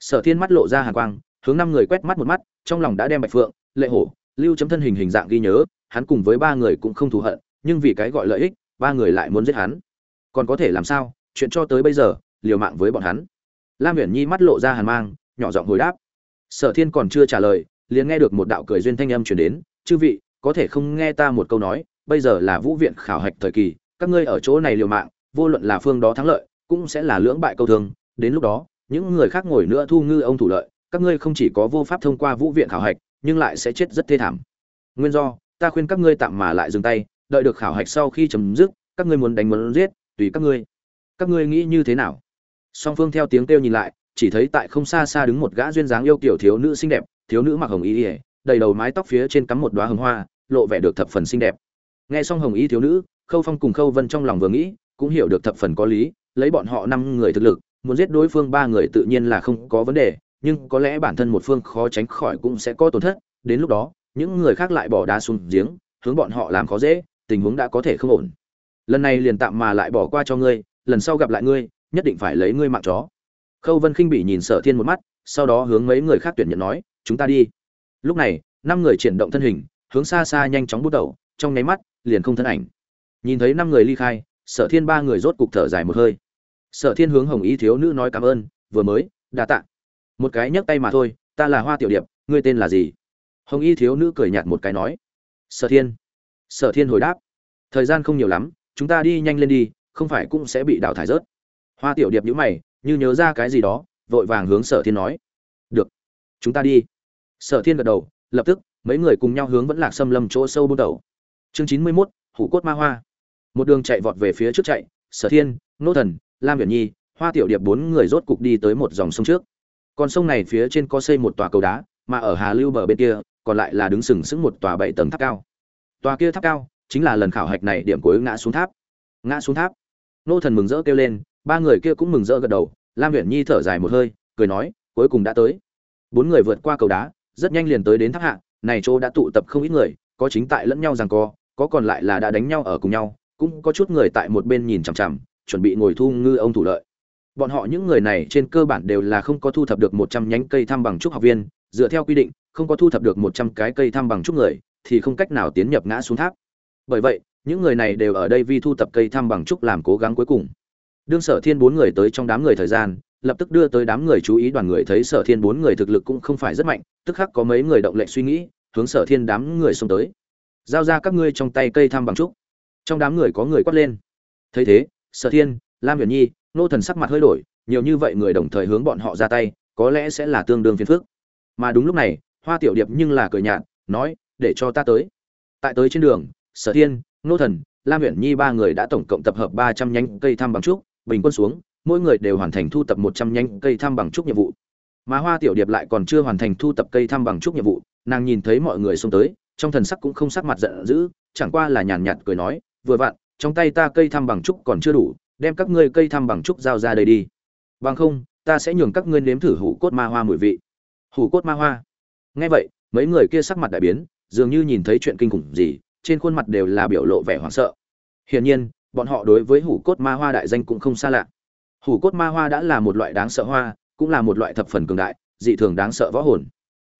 Sở thiên mắt lộ ra hàn quang, hướng năm người quét mắt một mắt, trong lòng đã đem bạch phượng, lệ hổ, lưu chấm thân hình hình dạng ghi nhớ, hắn cùng với ba người cũng không thù hận, nhưng vì cái gọi lợi ích, ba người lại muốn giết hắn. Còn có thể làm sao? Chuyện cho tới bây giờ, liều mạng với bọn hắn. Lam Huyền nhi mắt lộ ra hàn mang, nhỏ giọng hồi đáp. Sở thiên còn chưa trả lời, liền nghe được một đạo cười duyên thanh âm truyền đến. Chư vị, có thể không nghe ta một câu nói, bây giờ là vũ viện khảo hạch thời kỳ, các ngươi ở chỗ này liều mạng, vô luận là phương đó thắng lợi cũng sẽ là lưỡng bại câu thương. Đến lúc đó, những người khác ngồi nữa thu ngư ông thủ lợi, các ngươi không chỉ có vô pháp thông qua vũ viện khảo hạch, nhưng lại sẽ chết rất thê thảm. Nguyên do, ta khuyên các ngươi tạm mà lại dừng tay, đợi được khảo hạch sau khi chấm dứt, các ngươi muốn đánh muốn giết, tùy các ngươi. Các ngươi nghĩ như thế nào? Song phương theo tiếng kêu nhìn lại, chỉ thấy tại không xa xa đứng một gã duyên dáng yêu kiểu thiếu nữ xinh đẹp, thiếu nữ mặc hồng y ỉa đầy đầu mái tóc phía trên cắm một đoá hồng hoa, lộ vẻ được thập phần xinh đẹp. Nghe xong hồng y thiếu nữ, khâu phong cùng khâu vân trong lòng vừa nghĩ, cũng hiểu được thập phần có lý lấy bọn họ năm người thực lực, muốn giết đối phương ba người tự nhiên là không có vấn đề, nhưng có lẽ bản thân một phương khó tránh khỏi cũng sẽ có tổn thất. Đến lúc đó, những người khác lại bỏ đá xuống giếng, hướng bọn họ làm khó dễ, tình huống đã có thể không ổn. Lần này liền tạm mà lại bỏ qua cho ngươi, lần sau gặp lại ngươi, nhất định phải lấy ngươi mạng chó. Khâu vân khinh bỉ nhìn sở thiên một mắt, sau đó hướng mấy người khác tuyển nhận nói, chúng ta đi. Lúc này, năm người chuyển động thân hình, hướng xa xa nhanh chóng bút đầu, trong nháy mắt, liền không thân ảnh. Nhìn thấy năm người ly khai, sở thiên ba người rốt cục thở dài một hơi sở thiên hướng hồng Y thiếu nữ nói cảm ơn, vừa mới, đa tạ. Một cái nhấc tay mà thôi, ta là hoa tiểu điệp, ngươi tên là gì? Hồng y thiếu nữ cười nhạt một cái nói, sở thiên. Sở thiên hồi đáp, thời gian không nhiều lắm, chúng ta đi nhanh lên đi, không phải cũng sẽ bị đào thải rớt. Hoa tiểu điệp nhữ mày, như nhớ ra cái gì đó, vội vàng hướng sở thiên nói, được, chúng ta đi. Sở thiên gật đầu, lập tức, mấy người cùng nhau hướng vẫn lạc xâm lâm chỗ sâu bút đầu chương chín mươi mốt, hủ cốt ma hoa. Một đường chạy vọt về phía trước chạy, sở thiên, nô thần lam viễn nhi, hoa tiểu điệp bốn người rốt cục đi tới một dòng sông trước. Con sông này phía trên có xây một tòa cầu đá, mà ở hà lưu bờ bên kia, còn lại là đứng sừng sững một tòa bảy tầng tháp cao. Tòa kia tháp cao chính là lần khảo hạch này điểm cuối ngã xuống tháp. Ngã xuống tháp. Nô thần mừng rỡ kêu lên, ba người kia cũng mừng rỡ gật đầu, lam huyện nhi thở dài một hơi, cười nói, cuối cùng đã tới. Bốn người vượt qua cầu đá, rất nhanh liền tới đến tháp hạ, này chỗ đã tụ tập không ít người, có chính tại lẫn nhau rằng co, có còn lại là đã đánh nhau ở cùng nhau, cũng có chút người tại một bên nhìn chằm chằm chuẩn bị ngồi thu ngư ông thủ lợi. Bọn họ những người này trên cơ bản đều là không có thu thập được một trăm nhánh cây thăm bằng trúc học viên, dựa theo quy định, không có thu thập được một trăm cái cây thăm bằng trúc người, thì không cách nào tiến nhập ngã xuống tháp. Bởi vậy, những người này đều ở đây vì thu thập cây thăm bằng trúc làm cố gắng cuối cùng. Đương sở thiên bốn người tới trong đám người thời gian, lập tức đưa tới đám người chú ý đoàn người thấy sở thiên bốn người thực lực cũng không phải rất mạnh, tức khắc có mấy người động lệnh suy nghĩ, hướng sở thiên đám người xông tới. Giao ra các ngươi trong tay cây thăm bằng trúc. Trong đám người có người quát lên. Thấy thế sở thiên, lam huyền nhi, nô thần sắc mặt hơi đổi, nhiều như vậy người đồng thời hướng bọn họ ra tay, có lẽ sẽ là tương đương phiền phức. Mà đúng lúc này, hoa tiểu điệp nhưng là cười nhạt, nói, để cho ta tới. Tại tới trên đường, sở thiên, nô thần, lam huyền nhi ba người đã tổng cộng tập hợp ba trăm nhánh cây thăm bằng trúc, bình quân xuống, mỗi người đều hoàn thành thu tập một trăm nhánh cây thăm bằng trúc nhiệm vụ. Mà hoa tiểu điệp lại còn chưa hoàn thành thu tập cây thăm bằng trúc nhiệm vụ, nàng nhìn thấy mọi người xông tới, trong thần sắc cũng không sắc mặt giận dữ, chẳng qua là nhàn nhạt cười nói, vừa vặn trong tay ta cây thăm bằng trúc còn chưa đủ, đem các ngươi cây thăm bằng trúc giao ra đây đi. Bằng không, ta sẽ nhường các ngươi nếm thử hủ cốt ma hoa mùi vị. Hủ cốt ma hoa. Nghe vậy, mấy người kia sắc mặt đại biến, dường như nhìn thấy chuyện kinh khủng gì, trên khuôn mặt đều là biểu lộ vẻ hoảng sợ. Hiển nhiên, bọn họ đối với hủ cốt ma hoa đại danh cũng không xa lạ. Hủ cốt ma hoa đã là một loại đáng sợ hoa, cũng là một loại thập phần cường đại, dị thường đáng sợ võ hồn.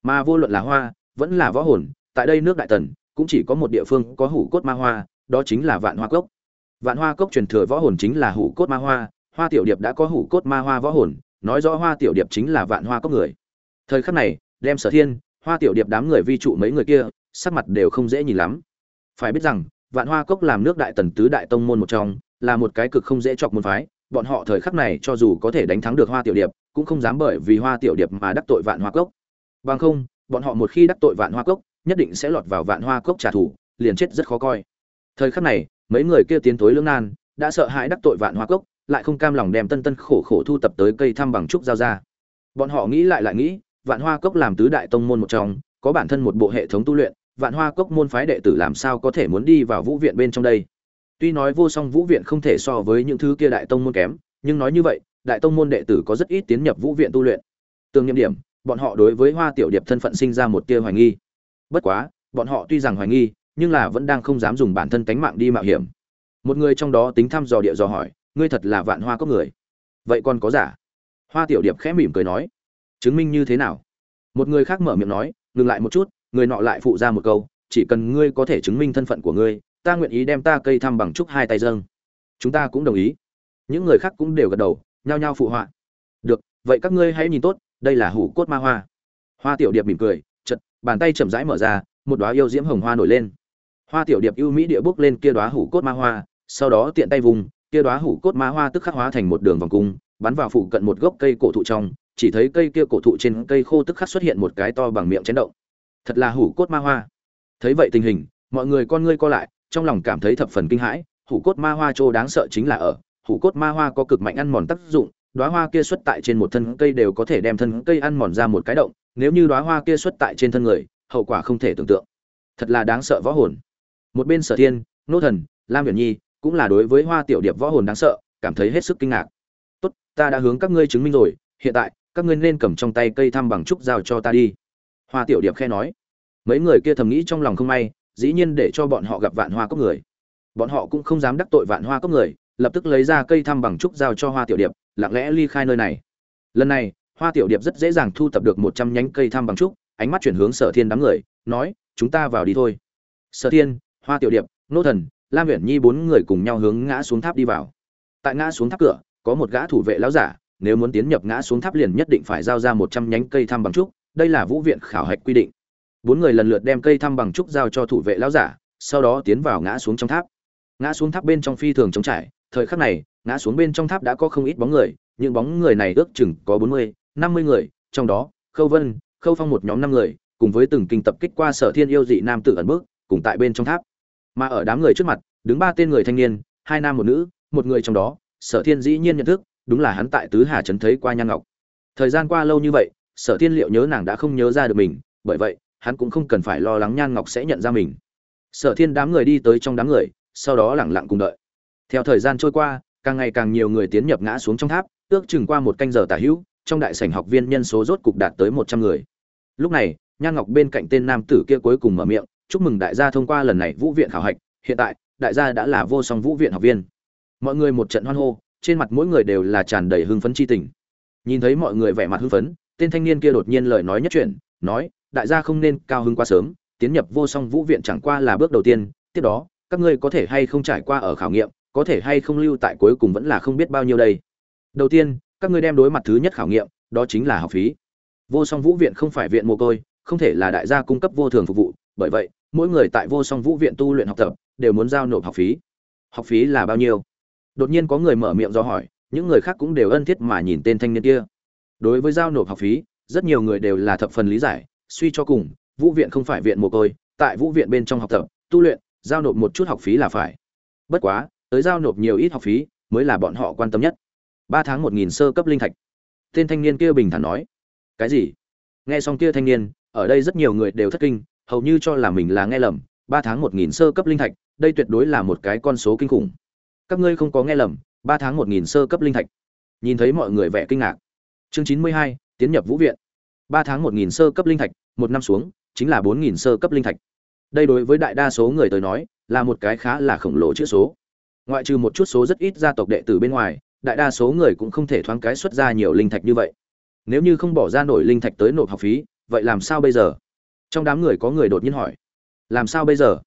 Mà vô luận là hoa, vẫn là võ hồn, tại đây nước đại tần, cũng chỉ có một địa phương có hủ cốt ma hoa đó chính là vạn hoa cốc. Vạn hoa cốc truyền thừa võ hồn chính là hủ cốt ma hoa hoa tiểu điệp đã có hủ cốt ma hoa võ hồn, nói rõ hoa tiểu điệp chính là vạn hoa cốc người. Thời khắc này, đem sở thiên, hoa tiểu điệp đám người vi trụ mấy người kia, sắc mặt đều không dễ nhìn lắm. Phải biết rằng, vạn hoa cốc làm nước đại tần tứ đại tông môn một trong, là một cái cực không dễ chọc môn phái, bọn họ thời khắc này cho dù có thể đánh thắng được hoa tiểu điệp, cũng không dám bởi vì hoa tiểu điệp mà đắc tội vạn hoa cốc. Bằng không, bọn họ một khi đắc tội vạn hoa cốc, nhất định sẽ lọt vào vạn hoa cốc trả thù, liền chết rất khó coi thời khắc này, mấy người kia tiến tối lưỡng nan, đã sợ hãi đắc tội vạn hoa cốc, lại không cam lòng đem tân tân khổ khổ thu tập tới cây thăm bằng trúc giao ra. Bọn họ nghĩ lại lại nghĩ, vạn hoa cốc làm tứ đại tông môn một trong, có bản thân một bộ hệ thống tu luyện, vạn hoa cốc môn phái đệ tử làm sao có thể muốn đi vào vũ viện bên trong đây? Tuy nói vô song vũ viện không thể so với những thứ kia đại tông môn kém, nhưng nói như vậy, đại tông môn đệ tử có rất ít tiến nhập vũ viện tu luyện. Tương nhiệm điểm, bọn họ đối với hoa tiểu điệp thân phận sinh ra một tia hoài nghi. Bất quá, bọn họ tuy rằng hoài nghi nhưng là vẫn đang không dám dùng bản thân cánh mạng đi mạo hiểm. Một người trong đó tính thăm dò địa dò hỏi, ngươi thật là vạn hoa cốc người? Vậy còn có giả? Hoa tiểu điệp khẽ mỉm cười nói, chứng minh như thế nào? Một người khác mở miệng nói, ngừng lại một chút, người nọ lại phụ ra một câu, chỉ cần ngươi có thể chứng minh thân phận của ngươi, ta nguyện ý đem ta cây thăm bằng chúc hai tay dâng. Chúng ta cũng đồng ý. Những người khác cũng đều gật đầu, nhao nhao phụ họa. Được, vậy các ngươi hãy nhìn tốt, đây là hủ cốt ma hoa. Hoa tiểu điệp mỉm cười chật bàn tay chậm rãi mở ra, một đóa yêu diễm hồng hoa nổi lên hoa tiểu điệp ưu mỹ địa bước lên kia đóa hủ cốt ma hoa, sau đó tiện tay vùng, kia đóa hủ cốt ma hoa tức khắc hóa thành một đường vòng cung, bắn vào phụ cận một gốc cây cổ thụ trong, chỉ thấy cây kia cổ thụ trên cây khô tức khắc xuất hiện một cái to bằng miệng chấn động. Thật là hủ cốt ma hoa. Thấy vậy tình hình, mọi người con ngươi co lại, trong lòng cảm thấy thập phần kinh hãi, hủ cốt ma hoa trô đáng sợ chính là ở, hủ cốt ma hoa có cực mạnh ăn mòn tác dụng, đóa hoa kia xuất tại trên một thân cây đều có thể đem thân cây ăn mòn ra một cái động, nếu như đóa hoa kia xuất tại trên thân người, hậu quả không thể tưởng tượng. Thật là đáng sợ võ hồn một bên sở thiên, nô thần, lam viễn nhi cũng là đối với hoa tiểu điệp võ hồn đáng sợ, cảm thấy hết sức kinh ngạc. Tốt, ta đã hướng các ngươi chứng minh rồi, hiện tại, các ngươi nên cầm trong tay cây thăm bằng trúc giao cho ta đi. Hoa tiểu điệp khe nói. Mấy người kia thầm nghĩ trong lòng không may, dĩ nhiên để cho bọn họ gặp vạn hoa cốc người. Bọn họ cũng không dám đắc tội vạn hoa cốc người, lập tức lấy ra cây thăm bằng trúc giao cho hoa tiểu điệp, lặng lẽ ly khai nơi này. Lần này, hoa tiểu điệp rất dễ dàng thu tập được một trăm nhánh cây thăm bằng trúc, ánh mắt chuyển hướng sở thiên đám người, nói, chúng ta vào đi thôi. Sở thiên hoa tiểu điệp, nô thần, lam uyển nhi bốn người cùng nhau hướng ngã xuống tháp đi vào. Tại ngã xuống tháp cửa, có một gã thủ vệ lão giả, nếu muốn tiến nhập ngã xuống tháp liền nhất định phải giao ra một trăm nhánh cây thăm bằng trúc, đây là vũ viện khảo hạch quy định. Bốn người lần lượt đem cây thăm bằng trúc giao cho thủ vệ lão giả, sau đó tiến vào ngã xuống trong tháp. Ngã xuống tháp bên trong phi thường trống trải, thời khắc này, ngã xuống bên trong tháp đã có không ít bóng người, những bóng người này ước chừng có bốn mươi, năm mươi người, trong đó, khâu vân, khâu phong một nhóm năm người, cùng với từng kinh tập kích qua sở thiên yêu dị nam tử ẩn bước, cùng tại bên trong tháp mà ở đám người trước mặt, đứng ba tên người thanh niên, hai nam một nữ, một người trong đó, sở thiên dĩ nhiên nhận thức, đúng là hắn tại tứ hà trấn thấy qua nhan ngọc. Thời gian qua lâu như vậy, sở thiên liệu nhớ nàng đã không nhớ ra được mình, bởi vậy, hắn cũng không cần phải lo lắng nhan ngọc sẽ nhận ra mình. Sở thiên đám người đi tới trong đám người, sau đó lẳng lặng cùng đợi. Theo thời gian trôi qua, càng ngày càng nhiều người tiến nhập ngã xuống trong tháp, ước chừng qua một canh giờ tả hữu, trong đại sảnh học viên nhân số rốt cục đạt tới một trăm người. Lúc này, nhan ngọc bên cạnh tên nam tử kia cuối cùng mở miệng chúc mừng đại gia thông qua lần này vũ viện khảo hạch, hiện tại, đại gia đã là vô song vũ viện học viên. Mọi người một trận hoan hô, trên mặt mỗi người đều là tràn đầy hưng phấn chi tình. Nhìn thấy mọi người vẻ mặt hưng phấn, tên thanh niên kia đột nhiên lời nói nhất chuyện, nói, đại gia không nên cao hứng quá sớm, tiến nhập vô song vũ viện chẳng qua là bước đầu tiên, tiếp đó, các ngươi có thể hay không trải qua ở khảo nghiệm, có thể hay không lưu tại cuối cùng vẫn là không biết bao nhiêu đây. Đầu tiên, các ngươi đem đối mặt thứ nhất khảo nghiệm, đó chính là học phí. Vô song vũ viện không phải viện mồ côi, không thể là đại gia cung cấp vô thường phục vụ, bởi vậy mỗi người tại vô song vũ viện tu luyện học tập, đều muốn giao nộp học phí. Học phí là bao nhiêu? Đột nhiên có người mở miệng do hỏi, những người khác cũng đều ân thiết mà nhìn tên thanh niên kia. Đối với giao nộp học phí, rất nhiều người đều là thập phần lý giải, suy cho cùng, vũ viện không phải viện mồ côi, tại vũ viện bên trong học tập, tu luyện, giao nộp một chút học phí là phải. Bất quá, tới giao nộp nhiều ít học phí, mới là bọn họ quan tâm nhất. Ba tháng một nghìn sơ cấp linh thạch. Tên thanh niên kia bình thản nói, cái gì? Nghe xong kia thanh niên, ở đây rất nhiều người đều thất kinh hầu như cho là mình là nghe lầm, ba tháng một nghìn sơ cấp linh thạch, đây tuyệt đối là một cái con số kinh khủng. Các ngươi không có nghe lầm, ba tháng một nghìn sơ cấp linh thạch. Nhìn thấy mọi người vẻ kinh ngạc. Chương chín mươi hai, tiến nhập vũ viện. Ba tháng một nghìn sơ cấp linh thạch, một năm xuống, chính là bốn nghìn sơ cấp linh thạch. Đây đối với đại đa số người tới nói, là một cái khá là khổng lồ chữ số. Ngoại trừ một chút số rất ít gia tộc đệ tử bên ngoài, đại đa số người cũng không thể thoáng cái xuất ra nhiều linh thạch như vậy. Nếu như không bỏ ra nổi linh thạch tới nộp học phí, vậy làm sao bây giờ? Trong đám người có người đột nhiên hỏi, làm sao bây giờ?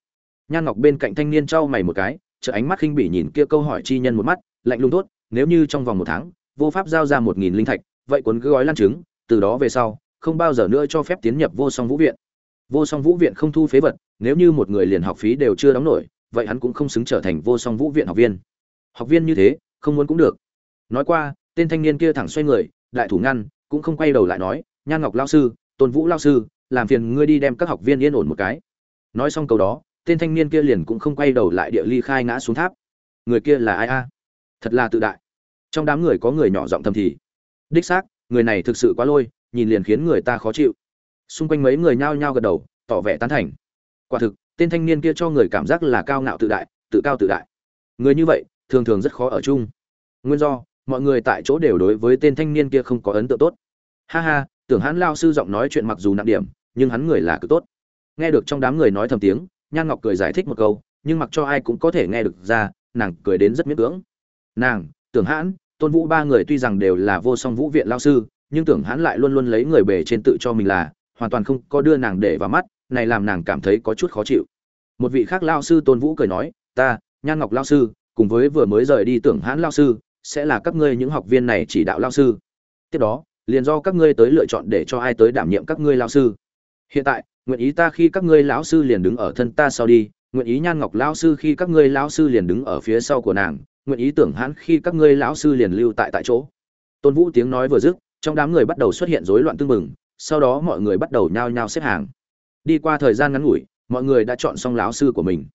Nhan ngọc bên cạnh thanh niên trao mày một cái chợ ánh mắt khinh bỉ nhìn kia câu hỏi chi nhân một mắt, lạnh lùng tốt nếu như trong vòng một tháng, vô pháp giao ra một nghìn linh thạch, vậy cuốn cứ gói lan trứng, từ đó về sau, không bao giờ nữa cho phép tiến nhập vô song vũ viện. Vô song vũ viện không thu phế vật, nếu như một người liền học phí đều chưa đóng nổi, vậy hắn cũng không xứng trở thành vô song vũ viện học viên. Học viên như thế, không muốn cũng được. Nói qua, tên thanh niên kia thẳng xoay người, đại thủ ngăn, cũng không quay đầu lại nói, nhan ngọc lao sư, tôn vũ lao sư làm phiền ngươi đi đem các học viên yên ổn một cái. Nói xong câu đó, tên thanh niên kia liền cũng không quay đầu lại địa ly khai ngã xuống tháp. Người kia là ai a? Thật là tự đại. Trong đám người có người nhỏ giọng thầm thì. Đích xác, người này thực sự quá lôi, nhìn liền khiến người ta khó chịu. Xung quanh mấy người nhao nhao gật đầu, tỏ vẻ tán thành. Quả thực, tên thanh niên kia cho người cảm giác là cao ngạo tự đại, tự cao tự đại. Người như vậy, thường thường rất khó ở chung. Nguyên do, mọi người tại chỗ đều đối với tên thanh niên kia không có ấn tượng tốt. Ha ha, tưởng hắn lao sư giọng nói chuyện mặc dù nặng điểm nhưng hắn người là cực tốt. Nghe được trong đám người nói thầm tiếng, nhan ngọc cười giải thích một câu, nhưng mặc cho ai cũng có thể nghe được ra, nàng cười đến rất miễn cưỡng. Nàng, tưởng hãn, tôn vũ ba người tuy rằng đều là vô song vũ viện lao sư, nhưng tưởng hãn lại luôn luôn lấy người bề trên tự cho mình là, hoàn toàn không có đưa nàng để vào mắt, này làm nàng cảm thấy có chút khó chịu. Một vị khác lao sư tôn vũ cười nói, ta, nhan ngọc lao sư, cùng với vừa mới rời đi tưởng hãn lao sư, sẽ là các ngươi những học viên này chỉ đạo lao sư. Tiếp đó, liền do các ngươi tới lựa chọn để cho ai tới đảm nhiệm các ngươi lao sư hiện tại, nguyện ý ta khi các ngươi lão sư liền đứng ở thân ta sau đi, nguyện ý nhan ngọc lão sư khi các ngươi lão sư liền đứng ở phía sau của nàng, nguyện ý tưởng hãn khi các ngươi lão sư liền lưu tại tại chỗ. Tôn vũ tiếng nói vừa dứt, trong đám người bắt đầu xuất hiện rối loạn tương mừng sau đó mọi người bắt đầu nhao nhao xếp hàng. Đi qua thời gian ngắn ngủi, mọi người đã chọn xong lão sư của mình.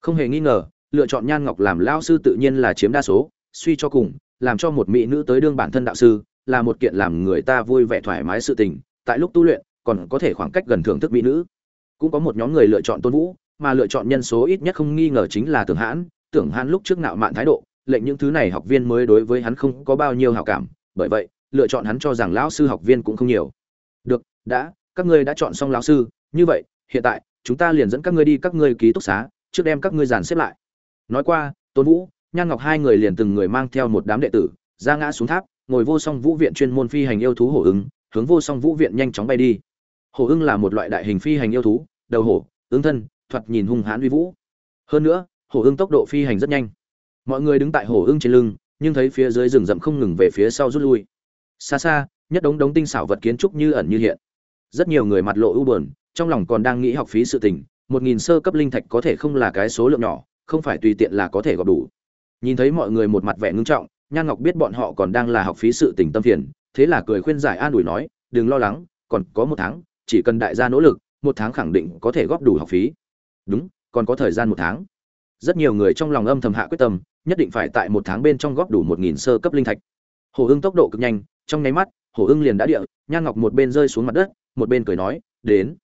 Không hề nghi ngờ, lựa chọn nhan ngọc làm lão sư tự nhiên là chiếm đa số, suy cho cùng, làm cho một mỹ nữ tới đương bản thân đạo sư, là một kiện làm người ta vui vẻ thoải mái sự tình, tại lúc tu luyện còn có thể khoảng cách gần thưởng thức mỹ nữ. Cũng có một nhóm người lựa chọn tôn vũ, mà lựa chọn nhân số ít nhất không nghi ngờ chính là tưởng hãn. Tưởng hãn lúc trước nạo mạn thái độ, lệnh những thứ này học viên mới đối với hắn không có bao nhiêu hảo cảm. Bởi vậy, lựa chọn hắn cho rằng lão sư học viên cũng không nhiều. Được, đã, các ngươi đã chọn xong lão sư, như vậy, hiện tại, chúng ta liền dẫn các ngươi đi các ngươi ký túc xá, trước đem các ngươi dàn xếp lại. Nói qua, tôn vũ, nhan ngọc hai người liền từng người mang theo một đám đệ tử, ra ngã xuống tháp, ngồi vô song vũ viện chuyên môn phi hành yêu thú hổ ứng, hướng vô song vũ viện nhanh chóng bay đi hổ ưng là một loại đại hình phi hành yêu thú, đầu hổ ứng thân, thoạt nhìn hung hãn uy vũ. Hơn nữa, hổ ưng tốc độ phi hành rất nhanh. Mọi người đứng tại hổ ưng trên lưng, nhưng thấy phía dưới rừng rậm không ngừng về phía sau rút lui. Xa xa, nhất đống đống tinh xảo vật kiến trúc như ẩn như hiện. Rất nhiều người mặt lộ ưu buồn, trong lòng còn đang nghĩ học phí sự tình, một nghìn sơ cấp linh thạch có thể không là cái số lượng nhỏ, không phải tùy tiện là có thể gọp đủ. Nhìn thấy mọi người một mặt vẻ ngưng trọng, nhan ngọc biết bọn họ còn đang là học phí sự tình tâm phiền, thế là cười khuyên giải an ủi nói, đừng lo lắng, còn có một tháng chỉ cần đại gia nỗ lực, một tháng khẳng định có thể góp đủ học phí. Đúng, còn có thời gian một tháng. Rất nhiều người trong lòng âm thầm hạ quyết tâm, nhất định phải tại một tháng bên trong góp đủ một nghìn sơ cấp linh thạch. Hồ ưng tốc độ cực nhanh, trong nháy mắt hồ ưng liền đã địa, nhan ngọc một bên rơi xuống mặt đất, một bên cười nói, đến.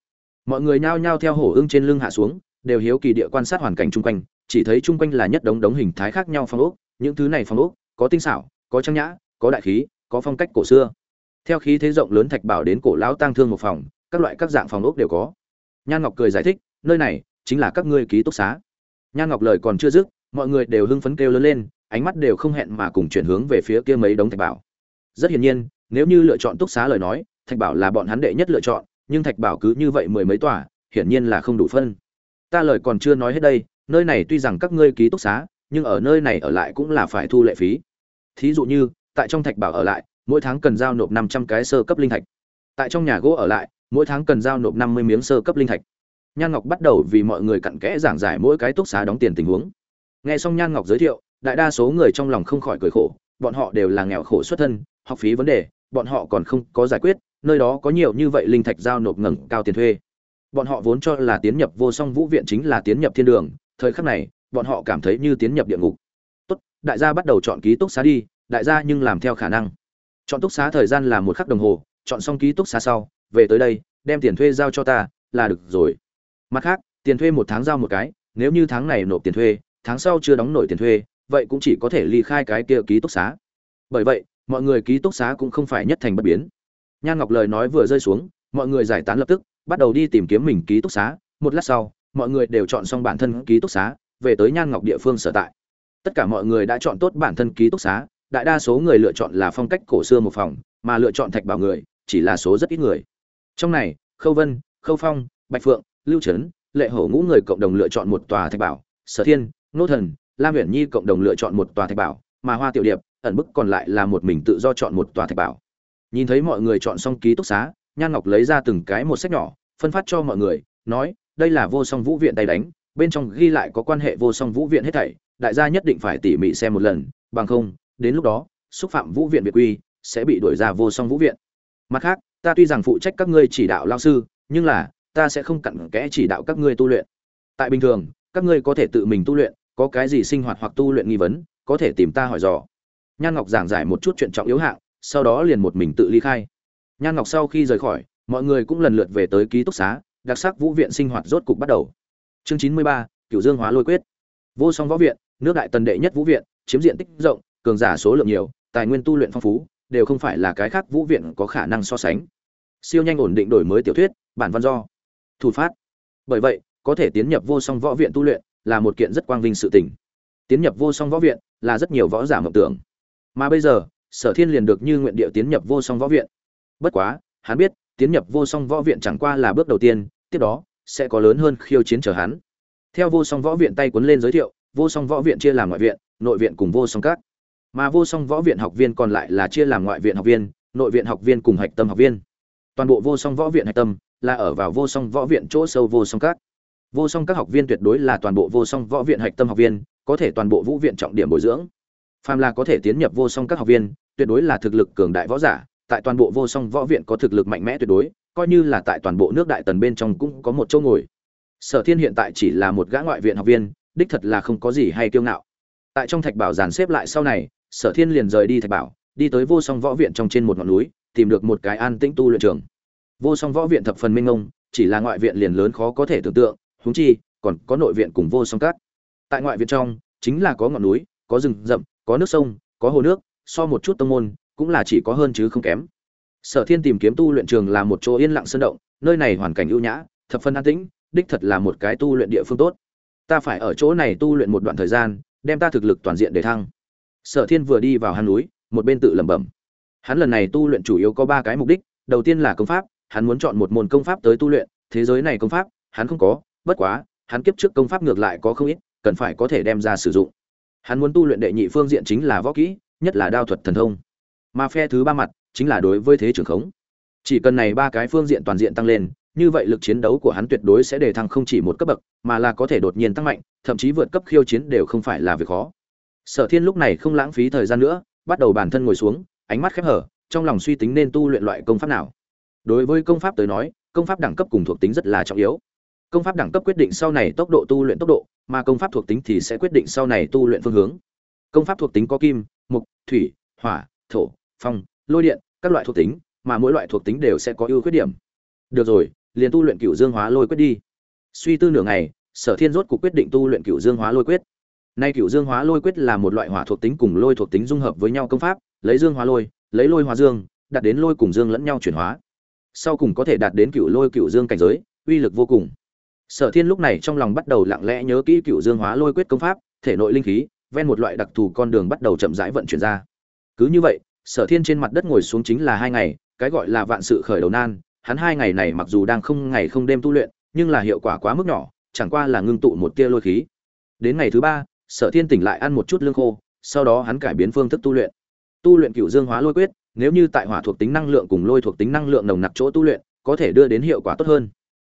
Mọi người nhao nhao theo hồ ưng trên lưng hạ xuống, đều hiếu kỳ địa quan sát hoàn cảnh chung quanh, chỉ thấy chung quanh là nhất đống đống hình thái khác nhau phong ốc, những thứ này phong ốc, có tinh xảo, có trang nhã, có đại khí, có phong cách cổ xưa. Theo khí thế rộng lớn thạch bảo đến cổ lão tang thương một phòng các loại các dạng phòng ốc đều có. Nhan ngọc cười giải thích, nơi này chính là các ngươi ký túc xá. Nhan ngọc lời còn chưa dứt, mọi người đều hưng phấn kêu lớn lên, ánh mắt đều không hẹn mà cùng chuyển hướng về phía kia mấy đống thạch bảo. Rất hiển nhiên, nếu như lựa chọn túc xá lời nói, thạch bảo là bọn hắn đệ nhất lựa chọn, nhưng thạch bảo cứ như vậy mười mấy tòa, hiển nhiên là không đủ phân. Ta lời còn chưa nói hết đây, nơi này tuy rằng các ngươi ký túc xá, nhưng ở nơi này ở lại cũng là phải thu lệ phí. Thí dụ như, tại trong thạch bảo ở lại, mỗi tháng cần giao nộp năm trăm cái sơ cấp linh thạch. Tại trong nhà gỗ ở lại mỗi tháng cần giao nộp năm mươi miếng sơ cấp linh thạch. Nhan ngọc bắt đầu vì mọi người cặn kẽ giảng giải mỗi cái túc xá đóng tiền tình huống. Nghe xong nhan ngọc giới thiệu, đại đa số người trong lòng không khỏi cười khổ, bọn họ đều là nghèo khổ xuất thân, học phí vấn đề, bọn họ còn không có giải quyết, nơi đó có nhiều như vậy linh thạch giao nộp ngẩng cao tiền thuê. Bọn họ vốn cho là tiến nhập vô song vũ viện chính là tiến nhập thiên đường, thời khắc này, bọn họ cảm thấy như tiến nhập địa ngục. Tốt, đại gia bắt đầu chọn ký túc xá đi, đại gia nhưng làm theo khả năng. Chọn túc xá thời gian là một khắc đồng hồ, chọn xong ký túc xá sau về tới đây, đem tiền thuê giao cho ta, là được rồi. Mặt khác, tiền thuê một tháng giao một cái, nếu như tháng này nộp tiền thuê, tháng sau chưa đóng nổi tiền thuê, vậy cũng chỉ có thể ly khai cái kia ký túc xá. Bởi vậy, mọi người ký túc xá cũng không phải nhất thành bất biến. Nhan ngọc lời nói vừa rơi xuống, mọi người giải tán lập tức, bắt đầu đi tìm kiếm mình ký túc xá. Một lát sau, mọi người đều chọn xong bản thân ký túc xá, về tới nhan ngọc địa phương sở tại. Tất cả mọi người đã chọn tốt bản thân ký túc xá, đại đa số người lựa chọn là phong cách cổ xưa một phòng, mà lựa chọn thạch bảo người, chỉ là số rất ít người trong này, khâu vân, khâu phong, bạch phượng, lưu trấn, lệ hổ ngũ người cộng đồng lựa chọn một tòa thạch bảo, sở thiên, nô thần, lam huyền nhi cộng đồng lựa chọn một tòa thạch bảo, mà hoa tiểu điệp, ẩn bức còn lại là một mình tự do chọn một tòa thạch bảo. Nhìn thấy mọi người chọn xong ký túc xá, nhan ngọc lấy ra từng cái một sách nhỏ, phân phát cho mọi người, nói, đây là vô song vũ viện tay đánh, bên trong ghi lại có quan hệ vô song vũ viện hết thảy, đại gia nhất định phải tỉ mỉ xem một lần, bằng không, đến lúc đó, xúc phạm vũ viện việt quy, sẽ bị đuổi ra vô song vũ viện. Mặt khác ta tuy rằng phụ trách các ngươi chỉ đạo lao sư, nhưng là, ta sẽ không cặn kẽ chỉ đạo các ngươi tu luyện. Tại bình thường, các ngươi có thể tự mình tu luyện, có cái gì sinh hoạt hoặc tu luyện nghi vấn, có thể tìm ta hỏi dò. Nhan ngọc giảng giải một chút chuyện trọng yếu hạng, sau đó liền một mình tự ly khai. Nhan ngọc sau khi rời khỏi, mọi người cũng lần lượt về tới ký túc xá, đặc sắc vũ viện sinh hoạt rốt cục bắt đầu. Chương chín mươi ba cựu dương hóa lôi quyết. Vô song võ viện, nước đại tần đệ nhất vũ viện, chiếm diện tích rộng, cường giả số lượng nhiều, tài nguyên tu luyện phong phú đều không phải là cái khác vũ viện có khả năng so sánh. Siêu nhanh ổn định đổi mới tiểu thuyết, bản văn do. Thủ phát. Bởi vậy, có thể tiến nhập vô song võ viện tu luyện là một kiện rất quang vinh sự tình. Tiến nhập vô song võ viện là rất nhiều võ giả mộng tưởng. Mà bây giờ, sở thiên liền được như nguyện điệu tiến nhập vô song võ viện. Bất quá, hắn biết, tiến nhập vô song võ viện chẳng qua là bước đầu tiên, tiếp đó, sẽ có lớn hơn khiêu chiến chờ hắn. Theo vô song võ viện tay cuốn lên giới thiệu, vô song võ viện chia làm ngoại viện, nội viện cùng vô song các mà vô song võ viện học viên còn lại là chia làm ngoại viện học viên, nội viện học viên cùng hạch tâm học viên. Toàn bộ vô song võ viện hạch tâm là ở vào vô song võ viện chỗ sâu vô song các. Vô song các học viên tuyệt đối là toàn bộ vô song võ viện hạch tâm học viên, có thể toàn bộ vũ viện trọng điểm bồi dưỡng. Phàm là có thể tiến nhập vô song các học viên, tuyệt đối là thực lực cường đại võ giả, tại toàn bộ vô song võ viện có thực lực mạnh mẽ tuyệt đối, coi như là tại toàn bộ nước đại tần bên trong cũng có một chỗ ngồi. Sở thiên hiện tại chỉ là một gã ngoại viện học viên, đích thật là không có gì hay kiêu ngạo. Tại trong thạch bảo giàn xếp lại sau này sở thiên liền rời đi thạch bảo, đi tới vô song võ viện trong trên một ngọn núi, tìm được một cái an tĩnh tu luyện trường. Vô song võ viện thập phần minh ông chỉ là ngoại viện liền lớn khó có thể tưởng tượng, huống chi, còn có nội viện cùng vô song cát tại ngoại viện trong, chính là có ngọn núi, có rừng rậm, có nước sông, có hồ nước, so một chút tông môn, cũng là chỉ có hơn chứ không kém. Sở thiên tìm kiếm tu luyện trường là một chỗ yên lặng sơn động, nơi này hoàn cảnh ưu nhã, thập phân an tĩnh, đích thật là một cái tu luyện địa phương tốt. Ta phải ở chỗ này tu luyện một đoạn thời gian, đem ta thực lực toàn diện để thăng sở thiên vừa đi vào hang núi, một bên tự lẩm bẩm. Hắn lần này tu luyện chủ yếu có ba cái mục đích, đầu tiên là công pháp, hắn muốn chọn một môn công pháp tới tu luyện, thế giới này công pháp, hắn không có, bất quá, hắn kiếp trước công pháp ngược lại có không ít, cần phải có thể đem ra sử dụng. Hắn muốn tu luyện đệ nhị phương diện chính là võ kỹ, nhất là đao thuật thần thông. Mà phe thứ ba mặt chính là đối với thế trưởng khống. Chỉ cần này ba cái phương diện toàn diện tăng lên, như vậy lực chiến đấu của hắn tuyệt đối sẽ đề thăng không chỉ một cấp bậc, mà là có thể đột nhiên tăng mạnh, thậm chí vượt cấp khiêu chiến đều không phải là việc khó sở thiên lúc này không lãng phí thời gian nữa, bắt đầu bản thân ngồi xuống, ánh mắt khép hở, trong lòng suy tính nên tu luyện loại công pháp nào. Đối với công pháp tới nói, công pháp đẳng cấp cùng thuộc tính rất là trọng yếu. Công pháp đẳng cấp quyết định sau này tốc độ tu luyện tốc độ, mà công pháp thuộc tính thì sẽ quyết định sau này tu luyện phương hướng. Công pháp thuộc tính có kim, mục, thủy, hỏa, thổ, phong, lôi điện, các loại thuộc tính, mà mỗi loại thuộc tính đều sẽ có ưu khuyết điểm. Được rồi, liền tu luyện cựu dương hóa lôi quyết đi. Suy tư nửa ngày, sở thiên rốt cuộc quyết định tu luyện cựu dương hóa lôi quyết nay cựu dương hóa lôi quyết là một loại hỏa thuộc tính cùng lôi thuộc tính dung hợp với nhau công pháp, lấy dương hóa lôi, lấy lôi hóa dương, đạt đến lôi cùng dương lẫn nhau chuyển hóa. Sau cùng có thể đạt đến cựu lôi cựu dương cảnh giới, uy lực vô cùng. Sở thiên lúc này trong lòng bắt đầu lặng lẽ nhớ kỹ cựu dương hóa lôi quyết công pháp, thể nội linh khí, ven một loại đặc thù con đường bắt đầu chậm rãi vận chuyển ra. Cứ như vậy, sở thiên trên mặt đất ngồi xuống chính là hai ngày, cái gọi là vạn sự khởi đầu nan, hắn hai ngày này mặc dù đang không ngày không đêm tu luyện, nhưng là hiệu quả quá mức nhỏ, chẳng qua là ngưng tụ một tia lôi khí. Đến ngày thứ ba sở thiên tỉnh lại ăn một chút lương khô, sau đó hắn cải biến phương thức tu luyện. Tu luyện cựu dương hóa lôi quyết, nếu như tại hỏa thuộc tính năng lượng cùng lôi thuộc tính năng lượng nồng nặc chỗ tu luyện, có thể đưa đến hiệu quả tốt hơn.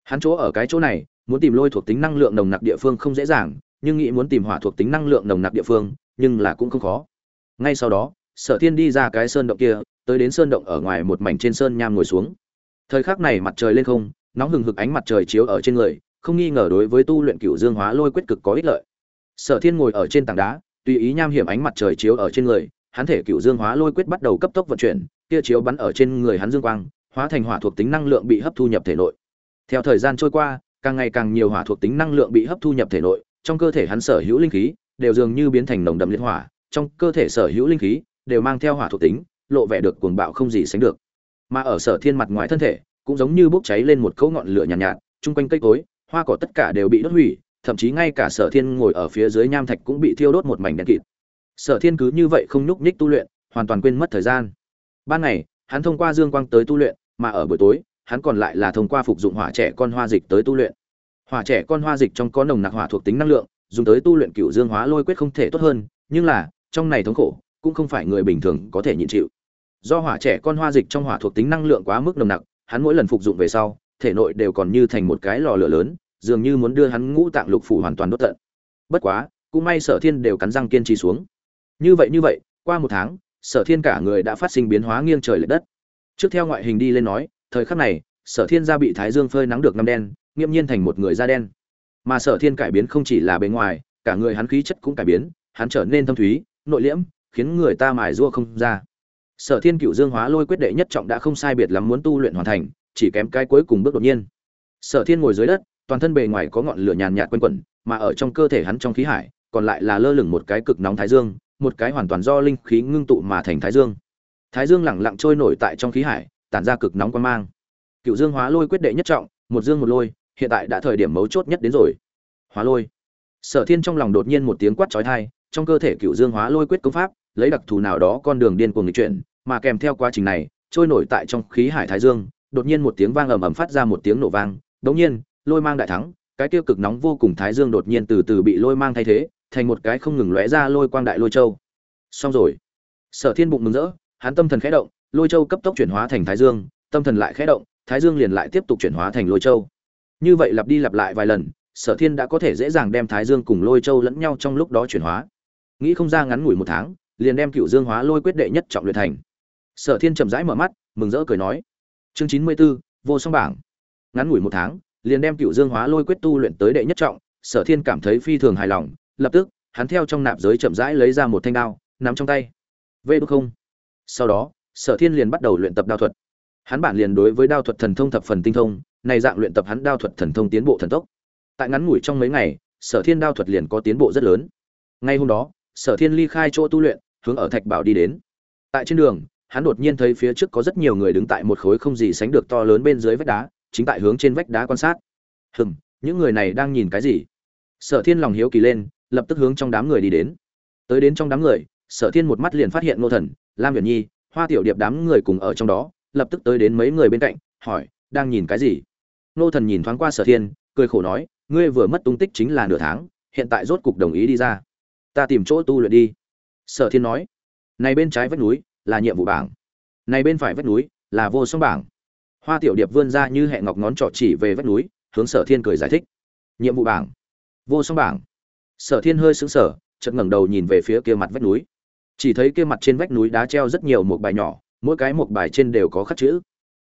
Hắn chỗ ở cái chỗ này, muốn tìm lôi thuộc tính năng lượng nồng nặc địa phương không dễ dàng, nhưng nghĩ muốn tìm hỏa thuộc tính năng lượng nồng nặc địa phương, nhưng là cũng không khó. Ngay sau đó, sở thiên đi ra cái sơn động kia, tới đến sơn động ở ngoài một mảnh trên sơn nham ngồi xuống. Thời khắc này mặt trời lên không, nóng hừng hực ánh mặt trời chiếu ở trên người, không nghi ngờ đối với tu luyện cựu dương hóa lôi quyết cực có ích lợi sở thiên ngồi ở trên tảng đá tùy ý nham hiểm ánh mặt trời chiếu ở trên người hắn thể cựu dương hóa lôi quyết bắt đầu cấp tốc vận chuyển kia chiếu bắn ở trên người hắn dương quang hóa thành hỏa thuộc tính năng lượng bị hấp thu nhập thể nội. Theo thời gian trôi qua càng ngày càng nhiều hỏa thuộc tính năng lượng bị hấp thu nhập thể nội trong cơ thể hắn sở hữu linh khí đều dường như biến thành nồng đậm liệt hỏa trong cơ thể sở hữu linh khí đều mang theo hỏa thuộc tính lộ vẻ được cuồng bạo không gì sánh được. Mà ở sở thiên mặt ngoài thân thể cũng giống như bốc cháy lên một cỗ ngọn lửa nhàn nhạt, nhạt chung quanh cây cối hoa cỏ tất cả đều bị đốt hủy thậm chí ngay cả sở thiên ngồi ở phía dưới nham thạch cũng bị thiêu đốt một mảnh đen kịt. Sở thiên cứ như vậy không nhúc nhích tu luyện, hoàn toàn quên mất thời gian. Ban ngày, hắn thông qua dương quang tới tu luyện, mà ở buổi tối, hắn còn lại là thông qua phục dụng hỏa trẻ con hoa dịch tới tu luyện. Hỏa trẻ con hoa dịch trong có nồng nặc hỏa thuộc tính năng lượng, dùng tới tu luyện cựu dương hóa lôi quyết không thể tốt hơn, nhưng là, trong này thống khổ, cũng không phải người bình thường có thể nhịn chịu. Do hỏa trẻ con hoa dịch trong hỏa thuộc tính năng lượng quá mức nồng nặc, hắn mỗi lần phục dụng về sau, thể nội đều còn như thành một cái lò lửa lớn dường như muốn đưa hắn ngũ tạng lục phủ hoàn toàn đốt tận. Bất quá, cũng may sở thiên đều cắn răng kiên trì xuống. Như vậy như vậy, qua một tháng, sở thiên cả người đã phát sinh biến hóa nghiêng trời lệch đất. Trước theo ngoại hình đi lên nói, thời khắc này, sở thiên da bị thái dương phơi nắng được năm đen nghiêm nhiên thành một người da đen. Mà sở thiên cải biến không chỉ là bề ngoài, cả người hắn khí chất cũng cải biến, hắn trở nên thâm thúy, nội liễm, khiến người ta mài rua không ra. Sở thiên cựu dương hóa lôi quyết đệ nhất trọng đã không sai biệt lắm muốn tu luyện hoàn thành, chỉ kém cái cuối cùng bước đột nhiên. Sở thiên ngồi dưới đất toàn thân bề ngoài có ngọn lửa nhàn nhạt quanh quẩn, mà ở trong cơ thể hắn trong khí hải, còn lại là lơ lửng một cái cực nóng thái dương, một cái hoàn toàn do linh khí ngưng tụ mà thành thái dương. Thái dương lẳng lặng trôi nổi tại trong khí hải, tản ra cực nóng quan mang. Cựu dương hóa lôi quyết đệ nhất trọng, một dương một lôi, hiện tại đã thời điểm mấu chốt nhất đến rồi. Hóa lôi. Sở thiên trong lòng đột nhiên một tiếng quát trói thai trong cơ thể cựu dương hóa lôi quyết công pháp, lấy đặc thù nào đó con đường điên cuồng nghịch chuyển, mà kèm theo quá trình này, trôi nổi tại trong khí hải thái dương, đột nhiên một tiếng vang ầm ầm phát ra một tiếng nổ vang đống nhiên lôi mang đại thắng, cái tiêu cực nóng vô cùng thái dương đột nhiên từ từ bị lôi mang thay thế, thành một cái không ngừng lóe ra lôi quang đại lôi châu. Xong rồi. Sở thiên bụng mừng rỡ, hắn tâm thần khẽ động, lôi châu cấp tốc chuyển hóa thành thái dương, tâm thần lại khẽ động, thái dương liền lại tiếp tục chuyển hóa thành lôi châu. Như vậy lặp đi lặp lại vài lần, sở thiên đã có thể dễ dàng đem thái dương cùng lôi châu lẫn nhau trong lúc đó chuyển hóa. Nghĩ không ra ngắn ngủi một tháng, liền đem cựu dương hóa lôi quyết đệ nhất trọng luyện thành. Sở thiên chậm rãi mở mắt, mừng rỡ cười nói. Chương chín mươi b ố vô song bảng. Ngắn ngủi một tháng liền đem cựu dương hóa lôi quyết tu luyện tới đệ nhất trọng, sở thiên cảm thấy phi thường hài lòng, lập tức, hắn theo trong nạp giới chậm rãi lấy ra một thanh đao, nắm trong tay. Vê đúc không. Sau đó, sở thiên liền bắt đầu luyện tập đao thuật. Hắn bản liền đối với đao thuật thần thông thập phần tinh thông, này dạng luyện tập hắn đao thuật thần thông tiến bộ thần tốc. Tại ngắn ngủi trong mấy ngày, sở thiên đao thuật liền có tiến bộ rất lớn. Ngay hôm đó, sở thiên ly khai chỗ tu luyện, hướng ở thạch bảo đi đến. Tại trên đường, hắn đột nhiên thấy phía trước có rất nhiều người đứng tại một khối không gì sánh được to lớn bên dưới vách đá chính tại hướng trên vách đá quan sát. Hừm, những người này đang nhìn cái gì? Sở thiên lòng hiếu kỳ lên, lập tức hướng trong đám người đi đến. Tới đến trong đám người, sở thiên một mắt liền phát hiện ngô thần, lam viễn nhi, hoa tiểu điệp đám người cùng ở trong đó, lập tức tới đến mấy người bên cạnh, hỏi, đang nhìn cái gì? Ngô thần nhìn thoáng qua sở thiên, cười khổ nói, ngươi vừa mất tung tích chính là nửa tháng, hiện tại rốt cục đồng ý đi ra. Ta tìm chỗ tu luyện đi. Sở thiên nói, này bên trái vách núi là nhiệm vụ bảng. Này bên phải vách núi là vô song bảng hoa tiểu điệp vươn ra như hẹn ngọc ngón trỏ chỉ về vách núi, hướng sở thiên cười giải thích. Nhiệm vụ bảng. Vô song bảng. Sở thiên hơi sững sờ, chợt ngẩng đầu nhìn về phía kia mặt vách núi. Chỉ thấy kia mặt trên vách núi đá treo rất nhiều một bài nhỏ, mỗi cái một bài trên đều có khắc chữ.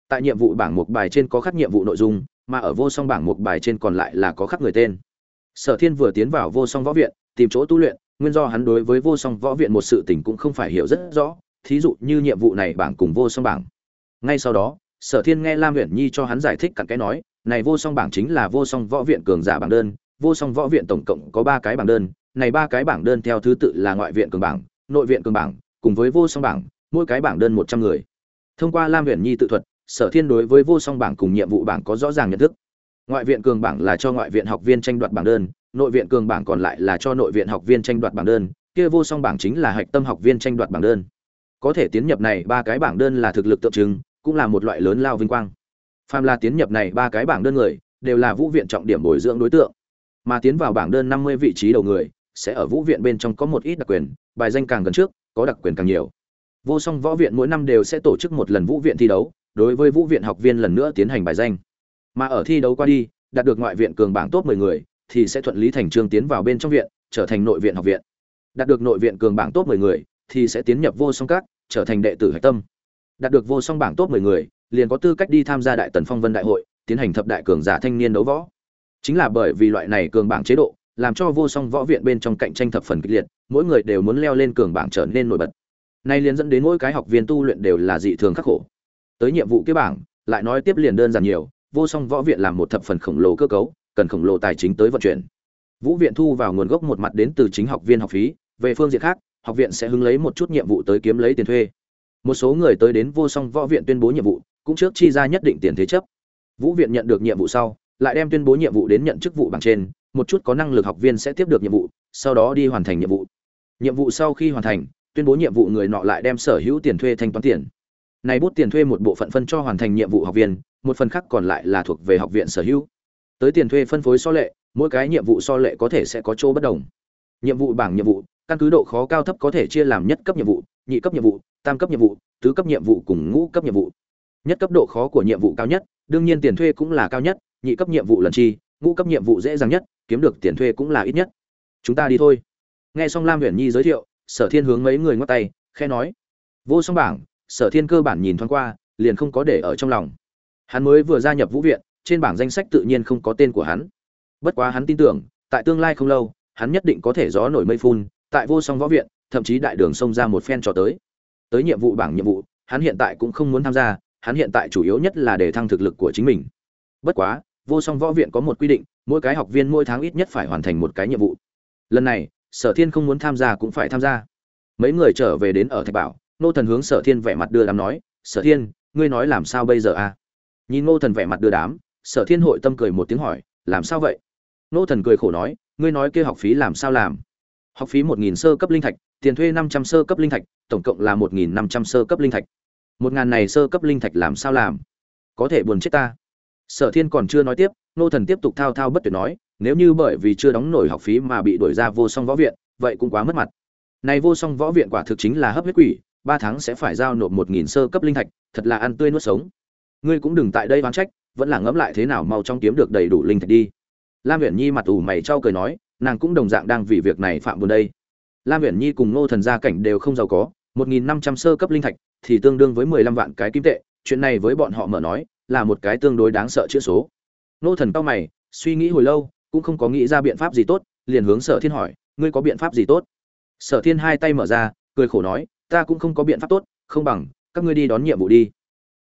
Tại nhiệm vụ bảng một bài trên có khắc nhiệm vụ nội dung, mà ở vô song bảng một bài trên còn lại là có khắc người tên. Sở thiên vừa tiến vào vô song võ viện, tìm chỗ tu luyện, nguyên do hắn đối với vô song võ viện một sự tình cũng không phải hiểu rất rõ, thí dụ như nhiệm vụ này bảng cùng vô song bảng. Ngay sau đó sở thiên nghe lam huyện nhi cho hắn giải thích cặn cái nói, này vô song bảng chính là vô song võ viện cường giả bảng đơn, vô song võ viện tổng cộng có ba cái bảng đơn, này ba cái bảng đơn theo thứ tự là ngoại viện cường bảng, nội viện cường bảng, cùng với vô song bảng, mỗi cái bảng đơn một trăm người. Thông qua lam huyện nhi tự thuật, sở thiên đối với vô song bảng cùng nhiệm vụ bảng có rõ ràng nhận thức. Ngoại viện cường bảng là cho ngoại viện học viên tranh đoạt bảng đơn, nội viện cường bảng còn lại là cho nội viện học viên tranh đoạt bảng đơn, kia vô song bảng chính là hạch tâm học viên tranh đoạt bảng đơn. Có thể tiến nhập này ba cái bảng đơn là thực lực tượng trưng cũng là một loại lớn lao vinh quang. Phàm là tiến nhập này ba cái bảng đơn người, đều là vũ viện trọng điểm bồi dưỡng đối tượng. Mà tiến vào bảng đơn năm mươi vị trí đầu người, sẽ ở vũ viện bên trong có một ít đặc quyền, bài danh càng gần trước, có đặc quyền càng nhiều. Vô song võ viện mỗi năm đều sẽ tổ chức một lần vũ viện thi đấu, đối với vũ viện học viên lần nữa tiến hành bài danh. Mà ở thi đấu qua đi, đạt được ngoại viện cường bảng top 10 người, thì sẽ thuận lý thành trương tiến vào bên trong viện, trở thành nội viện học viện. Đạt được nội viện cường bảng top 10 người, thì sẽ tiến nhập vô song các, trở thành đệ tử hải tâm đạt được vô song bảng top 10 người, liền có tư cách đi tham gia đại tần phong vân đại hội, tiến hành thập đại cường giả thanh niên đấu võ. Chính là bởi vì loại này cường bảng chế độ, làm cho vô song võ viện bên trong cạnh tranh thập phần kịch liệt, mỗi người đều muốn leo lên cường bảng trở nên nổi bật. Nay liền dẫn đến mỗi cái học viên tu luyện đều là dị thường khắc khổ. Tới nhiệm vụ kế bảng, lại nói tiếp liền đơn giản nhiều, vô song võ viện làm một thập phần khổng lồ cơ cấu, cần khổng lồ tài chính tới vận chuyển. Vũ viện thu vào nguồn gốc một mặt đến từ chính học viên học phí, về phương diện khác, học viện sẽ hứng lấy một chút nhiệm vụ tới kiếm lấy tiền thuê một số người tới đến vô song võ viện tuyên bố nhiệm vụ, cũng trước chi ra nhất định tiền thế chấp. Vũ viện nhận được nhiệm vụ sau, lại đem tuyên bố nhiệm vụ đến nhận chức vụ bằng trên, một chút có năng lực học viên sẽ tiếp được nhiệm vụ, sau đó đi hoàn thành nhiệm vụ. Nhiệm vụ sau khi hoàn thành, tuyên bố nhiệm vụ người nọ lại đem sở hữu tiền thuê thanh toán tiền. Này bút tiền thuê một bộ phận phân cho hoàn thành nhiệm vụ học viên, một phần khác còn lại là thuộc về học viện sở hữu. Tới tiền thuê phân phối so lệ, mỗi cái nhiệm vụ so lệ có thể sẽ có chỗ bất đồng. Nhiệm vụ bảng nhiệm vụ, căn cứ độ khó cao thấp có thể chia làm nhất cấp nhiệm vụ nhị cấp nhiệm vụ, tam cấp nhiệm vụ, tứ cấp nhiệm vụ cùng ngũ cấp nhiệm vụ. Nhất cấp độ khó của nhiệm vụ cao nhất, đương nhiên tiền thuê cũng là cao nhất, nhị cấp nhiệm vụ lần chi, ngũ cấp nhiệm vụ dễ dàng nhất, kiếm được tiền thuê cũng là ít nhất. Chúng ta đi thôi. Nghe xong lam huyền nhi giới thiệu, sở thiên hướng mấy người ngót tay khe nói. Vô song bảng, sở thiên cơ bản nhìn thoáng qua, liền không có để ở trong lòng. Hắn mới vừa gia nhập vũ viện, trên bảng danh sách tự nhiên không có tên của hắn. Bất quá hắn tin tưởng, tại tương lai không lâu, hắn nhất định có thể gió nổi mây phun, tại vô song võ viện thậm chí đại đường xông ra một phen trò tới. Tới nhiệm vụ bảng nhiệm vụ, hắn hiện tại cũng không muốn tham gia, hắn hiện tại chủ yếu nhất là để thăng thực lực của chính mình. Bất quá, vô song võ viện có một quy định, mỗi cái học viên mỗi tháng ít nhất phải hoàn thành một cái nhiệm vụ. Lần này, sở thiên không muốn tham gia cũng phải tham gia. Mấy người trở về đến ở thạch bảo nô thần hướng sở thiên vẻ mặt đưa đám nói, sở thiên, ngươi nói làm sao bây giờ à? Nhìn nô thần vẻ mặt đưa đám, sở thiên hội tâm cười một tiếng hỏi, làm sao vậy? Nô thần cười khổ nói, ngươi nói kia học phí làm sao làm? Học phí một nghìn sơ cấp linh thạch, tiền thuê năm trăm sơ cấp linh thạch, tổng cộng là một nghìn năm trăm sơ cấp linh thạch. Một ngàn này sơ cấp linh thạch làm sao làm? Có thể buồn chết ta. Sở thiên còn chưa nói tiếp, nô thần tiếp tục thao thao bất tuyệt nói, nếu như bởi vì chưa đóng nổi học phí mà bị đuổi ra vô song võ viện, vậy cũng quá mất mặt. Này vô song võ viện quả thực chính là hấp huyết quỷ, ba tháng sẽ phải giao nộp một nghìn sơ cấp linh thạch, thật là ăn tươi nuốt sống. Ngươi cũng đừng tại đây oán trách, vẫn là ngẫm lại thế nào mau trong kiếm được đầy đủ linh thạch đi. Lam huyện nhi mặt ủ mày trao cười nói nàng cũng đồng dạng đang vì việc này phạm buồn đây. Lam uyển nhi cùng ngô thần gia cảnh đều không giàu có, một nghìn năm trăm sơ cấp linh thạch thì tương đương với mười lăm vạn cái kim tệ, chuyện này với bọn họ mở nói là một cái tương đối đáng sợ chữ số. Ngô thần cao mày, suy nghĩ hồi lâu, cũng không có nghĩ ra biện pháp gì tốt, liền hướng sở thiên hỏi, ngươi có biện pháp gì tốt? Sở thiên hai tay mở ra, cười khổ nói, ta cũng không có biện pháp tốt, không bằng các ngươi đi đón nhiệm vụ đi.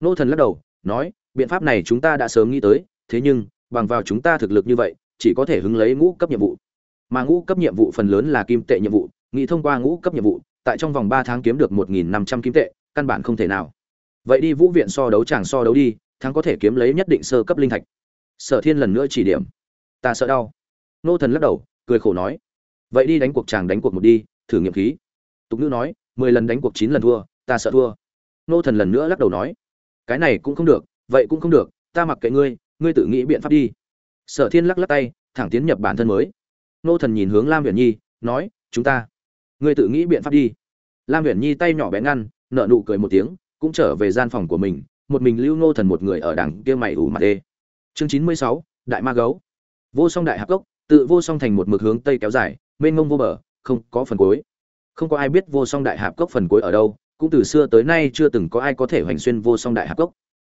Nô thần lắc đầu, nói, biện pháp này chúng ta đã sớm nghĩ tới, thế nhưng, bằng vào chúng ta thực lực như vậy, chỉ có thể hứng lấy ngũ cấp nhiệm vụ mà ngũ cấp nhiệm vụ phần lớn là kim tệ nhiệm vụ, nghĩ thông qua ngũ cấp nhiệm vụ, tại trong vòng ba tháng kiếm được một nghìn năm trăm kim tệ, căn bản không thể nào. Vậy đi vũ viện so đấu chàng so đấu đi, thắng có thể kiếm lấy nhất định sơ cấp linh thạch. Sở thiên lần nữa chỉ điểm. Ta sợ đau. Nô thần lắc đầu, cười khổ nói. Vậy đi đánh cuộc chàng đánh cuộc một đi, thử nghiệm khí. Tục ngữ nói, mười lần đánh cuộc chín lần thua, ta sợ thua. Nô thần lần nữa lắc đầu nói. Cái này cũng không được, vậy cũng không được, ta mặc kệ ngươi ngươi tự nghĩ biện pháp đi. Sở thiên lắc lắc tay, thẳng tiến nhập bản thân mới nô thần nhìn hướng lam huyền nhi, nói, chúng ta, ngươi tự nghĩ biện pháp đi. Lam huyền nhi tay nhỏ bé ngăn nợ nụ cười một tiếng, cũng trở về gian phòng của mình, một mình lưu nô thần một người ở đằng kia mày ủ mặt đê. Chương chín mươi sáu, đại ma gấu. Vô song đại hạc cốc, tự vô song thành một mực hướng tây kéo dài, mênh mông vô bờ, không có phần cuối. Không có ai biết vô song đại hạp cốc phần cuối ở đâu, cũng từ xưa tới nay chưa từng có ai có thể hoành xuyên vô song đại hạp cốc.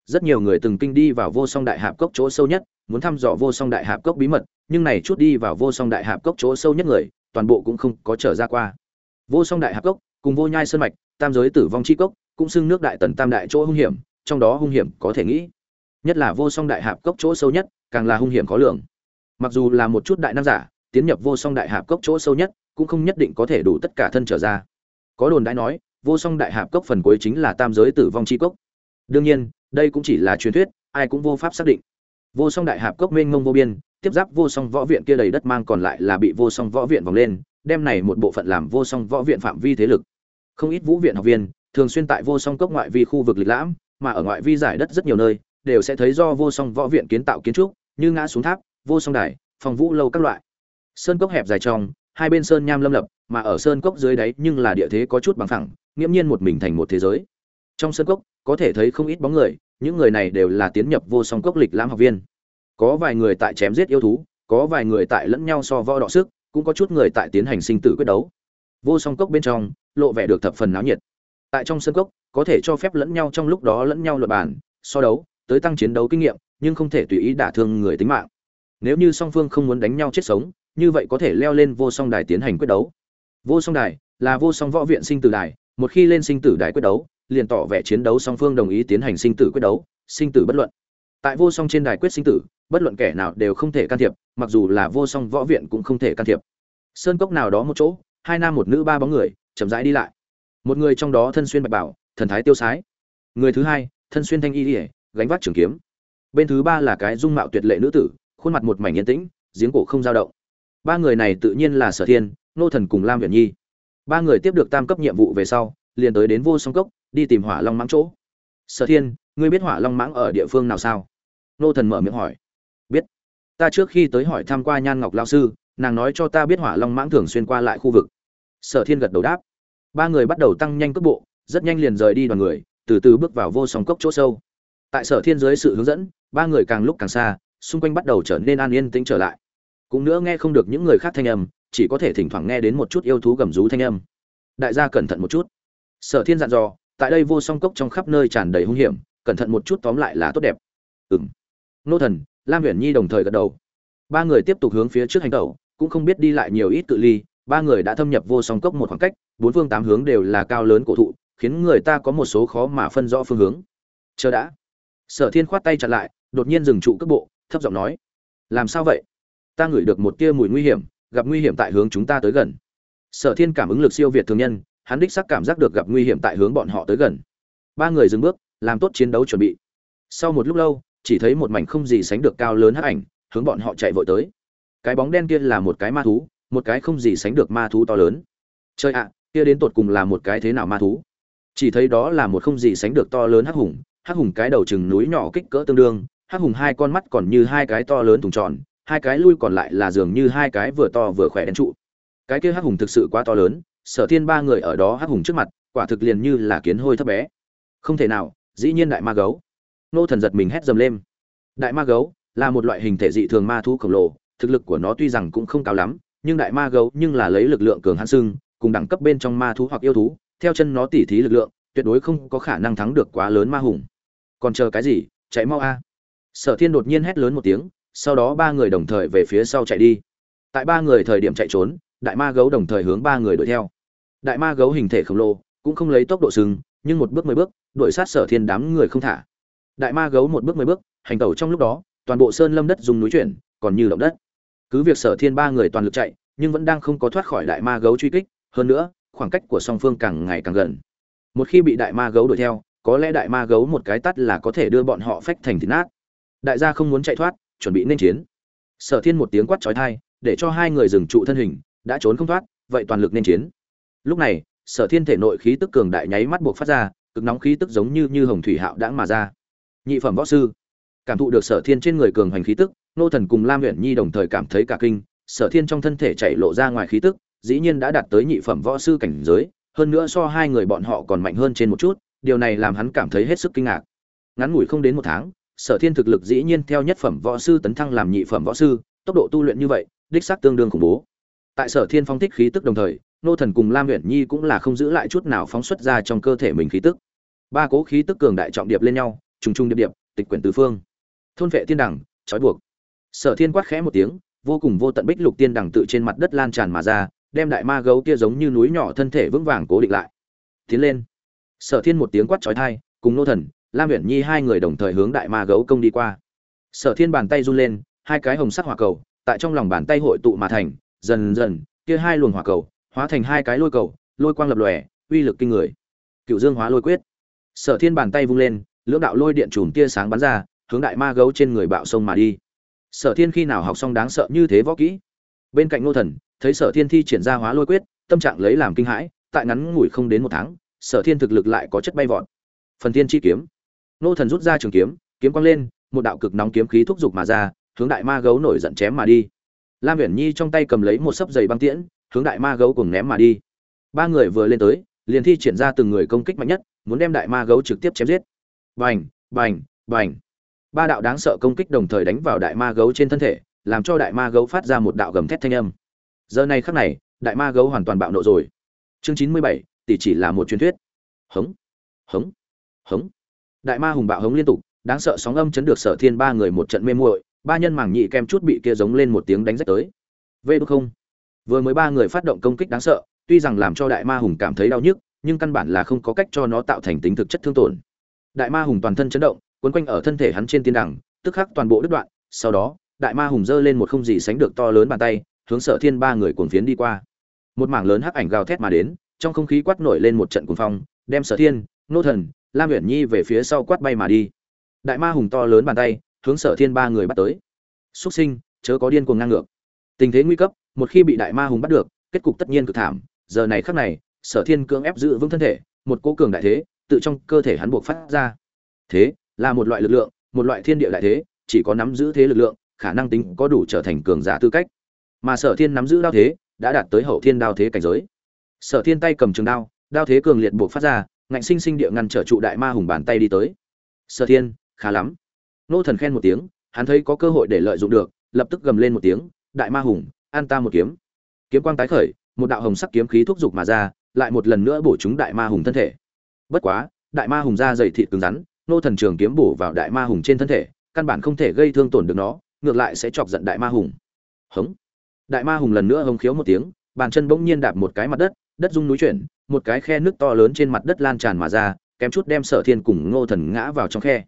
Rất nhiều người từng kinh đi vào vô song đại hạp cốc chỗ sâu nhất muốn thăm dò vô song đại hạp cốc bí mật, nhưng này chút đi vào vô song đại hạp cốc chỗ sâu nhất người, toàn bộ cũng không có trở ra qua. Vô song đại hạp cốc, cùng vô nhai sơn mạch, tam giới tử vong chi cốc, cũng xưng nước đại tần tam đại chỗ hung hiểm, trong đó hung hiểm có thể nghĩ. Nhất là vô song đại hạp cốc chỗ sâu nhất, càng là hung hiểm khó lường. Mặc dù là một chút đại nam giả, tiến nhập vô song đại hạp cốc chỗ sâu nhất, cũng không nhất định có thể đủ tất cả thân trở ra. Có đồn đãi nói, vô song đại hạp cốc phần cuối chính là tam giới tử vong chi cốc. Đương nhiên, đây cũng chỉ là truyền thuyết, ai cũng vô pháp xác định vô song đại hạp cốc mênh mông vô biên, tiếp giáp vô song võ viện kia đầy đất mang còn lại là bị vô song võ viện vòng lên, đem này một bộ phận làm vô song võ viện phạm vi thế lực. Không ít vũ viện học viên, thường xuyên tại vô song cốc ngoại vi khu vực lịch lãm, mà ở ngoại vi giải đất rất nhiều nơi, đều sẽ thấy do vô song võ viện kiến tạo kiến trúc, như ngã xuống tháp, vô song đài, phòng vũ lâu các loại. Sơn cốc hẹp dài trong, hai bên sơn nham lâm lập, mà ở sơn cốc dưới đáy nhưng là địa thế có chút bằng phẳng, nghiễm nhiên một mình thành một thế giới. Trong sơn cốc, có thể thấy không ít bóng người những người này đều là tiến nhập vô song cốc lịch lãm học viên. Có vài người tại chém giết yêu thú có vài người tại lẫn nhau so võ đọ sức cũng có chút người tại tiến hành sinh tử quyết đấu. Vô song cốc bên trong lộ vẻ được thập phần náo nhiệt. Tại trong sân cốc có thể cho phép lẫn nhau trong lúc đó lẫn nhau luật bản, so đấu tới tăng chiến đấu kinh nghiệm nhưng không thể tùy ý đả thương người tính mạng. Nếu như song phương không muốn đánh nhau chết sống như vậy có thể leo lên vô song đài tiến hành quyết đấu. Vô song đài là vô song võ viện sinh tử đài một khi lên sinh tử đài quyết đấu liền tỏ vẻ chiến đấu song phương đồng ý tiến hành sinh tử quyết đấu sinh tử bất luận. Tại vô song trên đài quyết sinh tử bất luận kẻ nào đều không thể can thiệp mặc dù là vô song võ viện cũng không thể can thiệp. Sơn cốc nào đó một chỗ hai nam một nữ ba bóng người chậm rãi đi lại. Một người trong đó thân xuyên bạch bảo thần thái tiêu sái. Người thứ hai thân xuyên thanh y liễu, gánh vác trường kiếm. Bên thứ ba là cái dung mạo tuyệt lệ nữ tử khuôn mặt một mảnh yên tĩnh giếng cổ không dao động. Ba người này tự nhiên là sở thiên nô thần cùng lam uyển nhi. Ba người tiếp được tam cấp nhiệm vụ về sau liền tới đến vô song cốc đi tìm hỏa long mãng chỗ. Sở thiên, ngươi biết hỏa long mãng ở địa phương nào sao? Nô thần mở miệng hỏi. Biết. Ta trước khi tới hỏi tham q u a nhan ngọc lao sư, nàng nói cho ta biết hỏa long mãng thường xuyên qua lại khu vực. Sở thiên gật đầu đáp. Ba người bắt đầu tăng nhanh cước bộ, rất nhanh liền rời đi đoàn người, từ từ bước vào vô song cốc chỗ sâu. Tại sở thiên dưới sự hướng dẫn, ba người càng lúc càng xa, xung quanh bắt đầu trở nên an yên tĩnh trở lại. Cũng nữa nghe không được những người khác thanh âm, chỉ có thể thỉnh thoảng nghe đến một chút yêu thú gầm rú thanh âm. Đại gia cẩn thận một chút. Sở thiên dặn dò tại đây vô song cốc trong khắp nơi tràn đầy hung hiểm, cẩn thận một chút tóm lại là tốt đẹp. Ừng nô thần, lam huyền nhi đồng thời gật đầu. Ba người tiếp tục hướng phía trước hành tẩu, cũng không biết đi lại nhiều ít cự ly, ba người đã thâm nhập vô song cốc một khoảng cách, bốn phương tám hướng đều là cao lớn cổ thụ, khiến người ta có một số khó mà phân rõ phương hướng. Chờ đã. Sở thiên khoát tay chặt lại, đột nhiên dừng trụ cước bộ, thấp giọng nói, làm sao vậy? Ta ngửi được một tia mùi nguy hiểm, gặp nguy hiểm tại hướng chúng ta tới gần. Sở thiên cảm ứng lực siêu việt thường nhân hắn đích xác cảm giác được gặp nguy hiểm tại hướng bọn họ tới gần. Ba người dừng bước, làm tốt chiến đấu chuẩn bị. Sau một lúc lâu, chỉ thấy một mảnh không gì sánh được cao lớn hắc ảnh, hướng bọn họ chạy vội tới. Cái bóng đen kia là một cái ma thú, một cái không gì sánh được ma thú to lớn. Chơi ạ, kia đến tột cùng là một cái thế nào ma thú? Chỉ thấy đó là một không gì sánh được to lớn hắc hùng hắc hùng cái đầu chừng núi nhỏ kích cỡ tương đương, hắc hùng hai con mắt còn như hai cái to lớn thùng tròn, hai cái lui còn lại là dường như hai cái vừa to vừa khỏe đen trụ. Cái kia hắc hùng thực sự quá to lớn sở thiên ba người ở đó hắc hùng trước mặt, quả thực liền như là kiến hôi thấp bé. Không thể nào, dĩ nhiên đại ma gấu. Nô thần giật mình hét dầm lên. Đại ma gấu là một loại hình thể dị thường ma thú khổng lồ, thực lực của nó tuy rằng cũng không cao lắm, nhưng đại ma gấu nhưng là lấy lực lượng cường hãn sưng cùng đẳng cấp bên trong ma thú hoặc yêu thú, theo chân nó tỉ thí lực lượng, tuyệt đối không có khả năng thắng được quá lớn ma hùng. Còn chờ cái gì, chạy mau a. Sở thiên đột nhiên hét lớn một tiếng, sau đó ba người đồng thời về phía sau chạy đi. Tại ba người thời điểm chạy trốn, đại ma gấu đồng thời hướng ba người đuổi theo đại ma gấu hình thể khổng lồ, cũng không lấy tốc độ sừng, nhưng một bước mười bước, đuổi sát sở thiên đám người không thả. Đại ma gấu một bước mười bước, hành tẩu trong lúc đó, toàn bộ sơn lâm đất dùng núi chuyển, còn như động đất. Cứ việc sở thiên ba người toàn lực chạy, nhưng vẫn đang không có thoát khỏi đại ma gấu truy kích, hơn nữa, khoảng cách của song phương càng ngày càng gần. Một khi bị đại ma gấu đuổi theo, có lẽ đại ma gấu một cái tắt là có thể đưa bọn họ phách thành thịt nát. Đại gia không muốn chạy thoát, chuẩn bị nên chiến. Sở thiên một tiếng quát trói thai để cho hai người dừng trụ thân hình, đã trốn không thoát, vậy toàn lực nên chiến lúc này, sở thiên thể nội khí tức cường đại nháy mắt buộc phát ra, cực nóng khí tức giống như như hồng thủy hạo đãng mà ra. Nhị phẩm võ sư. Cảm thụ được sở thiên trên người cường hành khí tức, nô thần cùng lam huyện nhi đồng thời cảm thấy cả kinh, sở thiên trong thân thể chạy lộ ra ngoài khí tức, dĩ nhiên đã đạt tới nhị phẩm võ sư cảnh giới, hơn nữa so hai người bọn họ còn mạnh hơn trên một chút, điều này làm hắn cảm thấy hết sức kinh ngạc. Ngắn ngủi không đến một tháng, sở thiên thực lực dĩ nhiên theo nhất phẩm võ sư tấn thăng làm nhị phẩm võ sư, tốc độ tu luyện như vậy, đích xác tương đương khủng bố. Tại sở thiên phong thích khí tức đồng thời nô thần cùng lam huyện nhi cũng là không giữ lại chút nào phóng xuất ra trong cơ thể mình khí tức. Ba cố khí tức cường đại trọng điệp lên nhau, trùng trùng điệp điệp, tịch quyển tứ phương. Thôn vệ tiên đẳng, trói buộc. Sở thiên quát khẽ một tiếng, vô cùng vô tận bích lục tiên đẳng tự trên mặt đất lan tràn mà ra, đem đại ma gấu kia giống như núi nhỏ thân thể vững vàng cố định lại. Tiến lên. Sở thiên một tiếng quát trói thai, cùng nô thần, lam uyển nhi hai người đồng thời hướng đại ma gấu công đi qua. Sở thiên bàn tay run lên, hai cái hồng sắc hỏa cầu, tại trong lòng bàn tay hội tụ mà thành, dần dần, kia hai luồng hỏa cầu hóa thành hai cái lôi cầu, lôi quang lập lòe, uy lực kinh người. Cựu dương hóa lôi quyết. Sở thiên bàn tay vung lên, lưỡng đạo lôi điện chùm tia sáng bắn ra, hướng đại ma gấu trên người bạo sông mà đi. Sở thiên khi nào học xong đáng sợ như thế võ kỹ? Bên cạnh nô thần, thấy sở thiên thi triển ra hóa lôi quyết, tâm trạng lấy làm kinh hãi, tại ngắn ngủi không đến một tháng, sở thiên thực lực lại có chất bay vọt. Phần thiên chi kiếm. Nô thần rút ra trường kiếm kiếm quang lên, một đạo cực nóng kiếm khí thúc giục mà ra, hướng đại ma gấu nổi giận chém mà đi. Lam uyển nhi trong tay cầm lấy một sấp giày băng tiễn hướng đại ma gấu cùng ném mà đi. Ba người vừa lên tới, liền thi triển ra từng người công kích mạnh nhất, muốn đem đại ma gấu trực tiếp chém giết. Bành bành bành. Ba đạo đáng sợ công kích đồng thời đánh vào đại ma gấu trên thân thể, làm cho đại ma gấu phát ra một đạo gầm thét thanh âm. Giờ này khắc này, đại ma gấu hoàn toàn bạo nộ rồi. Chương chín mươi bảy, tỷ chỉ là một truyền thuyết. Hống hống hống. Đại ma hùng bạo hống liên tục, đáng sợ sóng âm chấn được sở thiên ba người một trận mê muội, ba nhân mảng nhị kem chút bị kia giống lên một tiếng đánh rách tới. Vê đ không vừa mới ba người phát động công kích đáng sợ, tuy rằng làm cho đại ma hùng cảm thấy đau nhức, nhưng căn bản là không có cách cho nó tạo thành tính thực chất thương tổn. Đại ma hùng toàn thân chấn động, quấn quanh ở thân thể hắn trên tiên đẳng, tức khắc toàn bộ đứt đoạn. Sau đó, đại ma hùng giơ lên một không gì sánh được to lớn bàn tay, hướng sở thiên ba người cuồng phiến đi qua. Một mảng lớn hắc ảnh gào thét mà đến, trong không khí quát nổi lên một trận cuồng phong, đem sở thiên, nô thần, lam uyển nhi về phía sau quát bay mà đi. Đại ma hùng to lớn bàn tay, hướng sở thiên ba người bắt tới. Xuất sinh, chớ có điên cuồng ngang ngược. Tình thế nguy cấp một khi bị đại ma hùng bắt được, kết cục tất nhiên cực thảm. Giờ này khắc này, sở thiên cưỡng ép giữ vững thân thể, một cố cường đại thế, tự trong cơ thể hắn buộc phát ra. Thế, là một loại lực lượng, một loại thiên địa đại thế, chỉ có nắm giữ thế lực lượng, khả năng tính có đủ trở thành cường giả tư cách. Mà sở thiên nắm giữ đao thế, đã đạt tới hậu thiên đao thế cảnh giới. Sở thiên tay cầm trường đao đao thế cường liệt buộc phát ra, ngạnh sinh sinh địa ngăn trở trụ đại ma hùng bàn tay đi tới. Sở thiên, khá lắm. Nô thần khen một tiếng, hắn thấy có cơ hội để lợi dụng được, lập tức gầm lên một tiếng, đại ma hùng an ta một kiếm. Kiếm quang tái khởi, một đạo hồng sắc kiếm khí thúc giục mà ra, lại một lần nữa bổ chúng đại ma hùng thân thể. Bất quá, đại ma hùng ra dày thịt cứng rắn, nô thần trường kiếm bổ vào đại ma hùng trên thân thể, căn bản không thể gây thương tổn được nó, ngược lại sẽ chọc giận đại ma hùng. Hống. Đại ma hùng lần nữa hống khiếu một tiếng, bàn chân bỗng nhiên đạp một cái mặt đất đất rung núi chuyển, một cái khe nước to lớn trên mặt đất lan tràn mà ra, kém chút đem sở thiên cùng ngô thần ngã vào trong khe.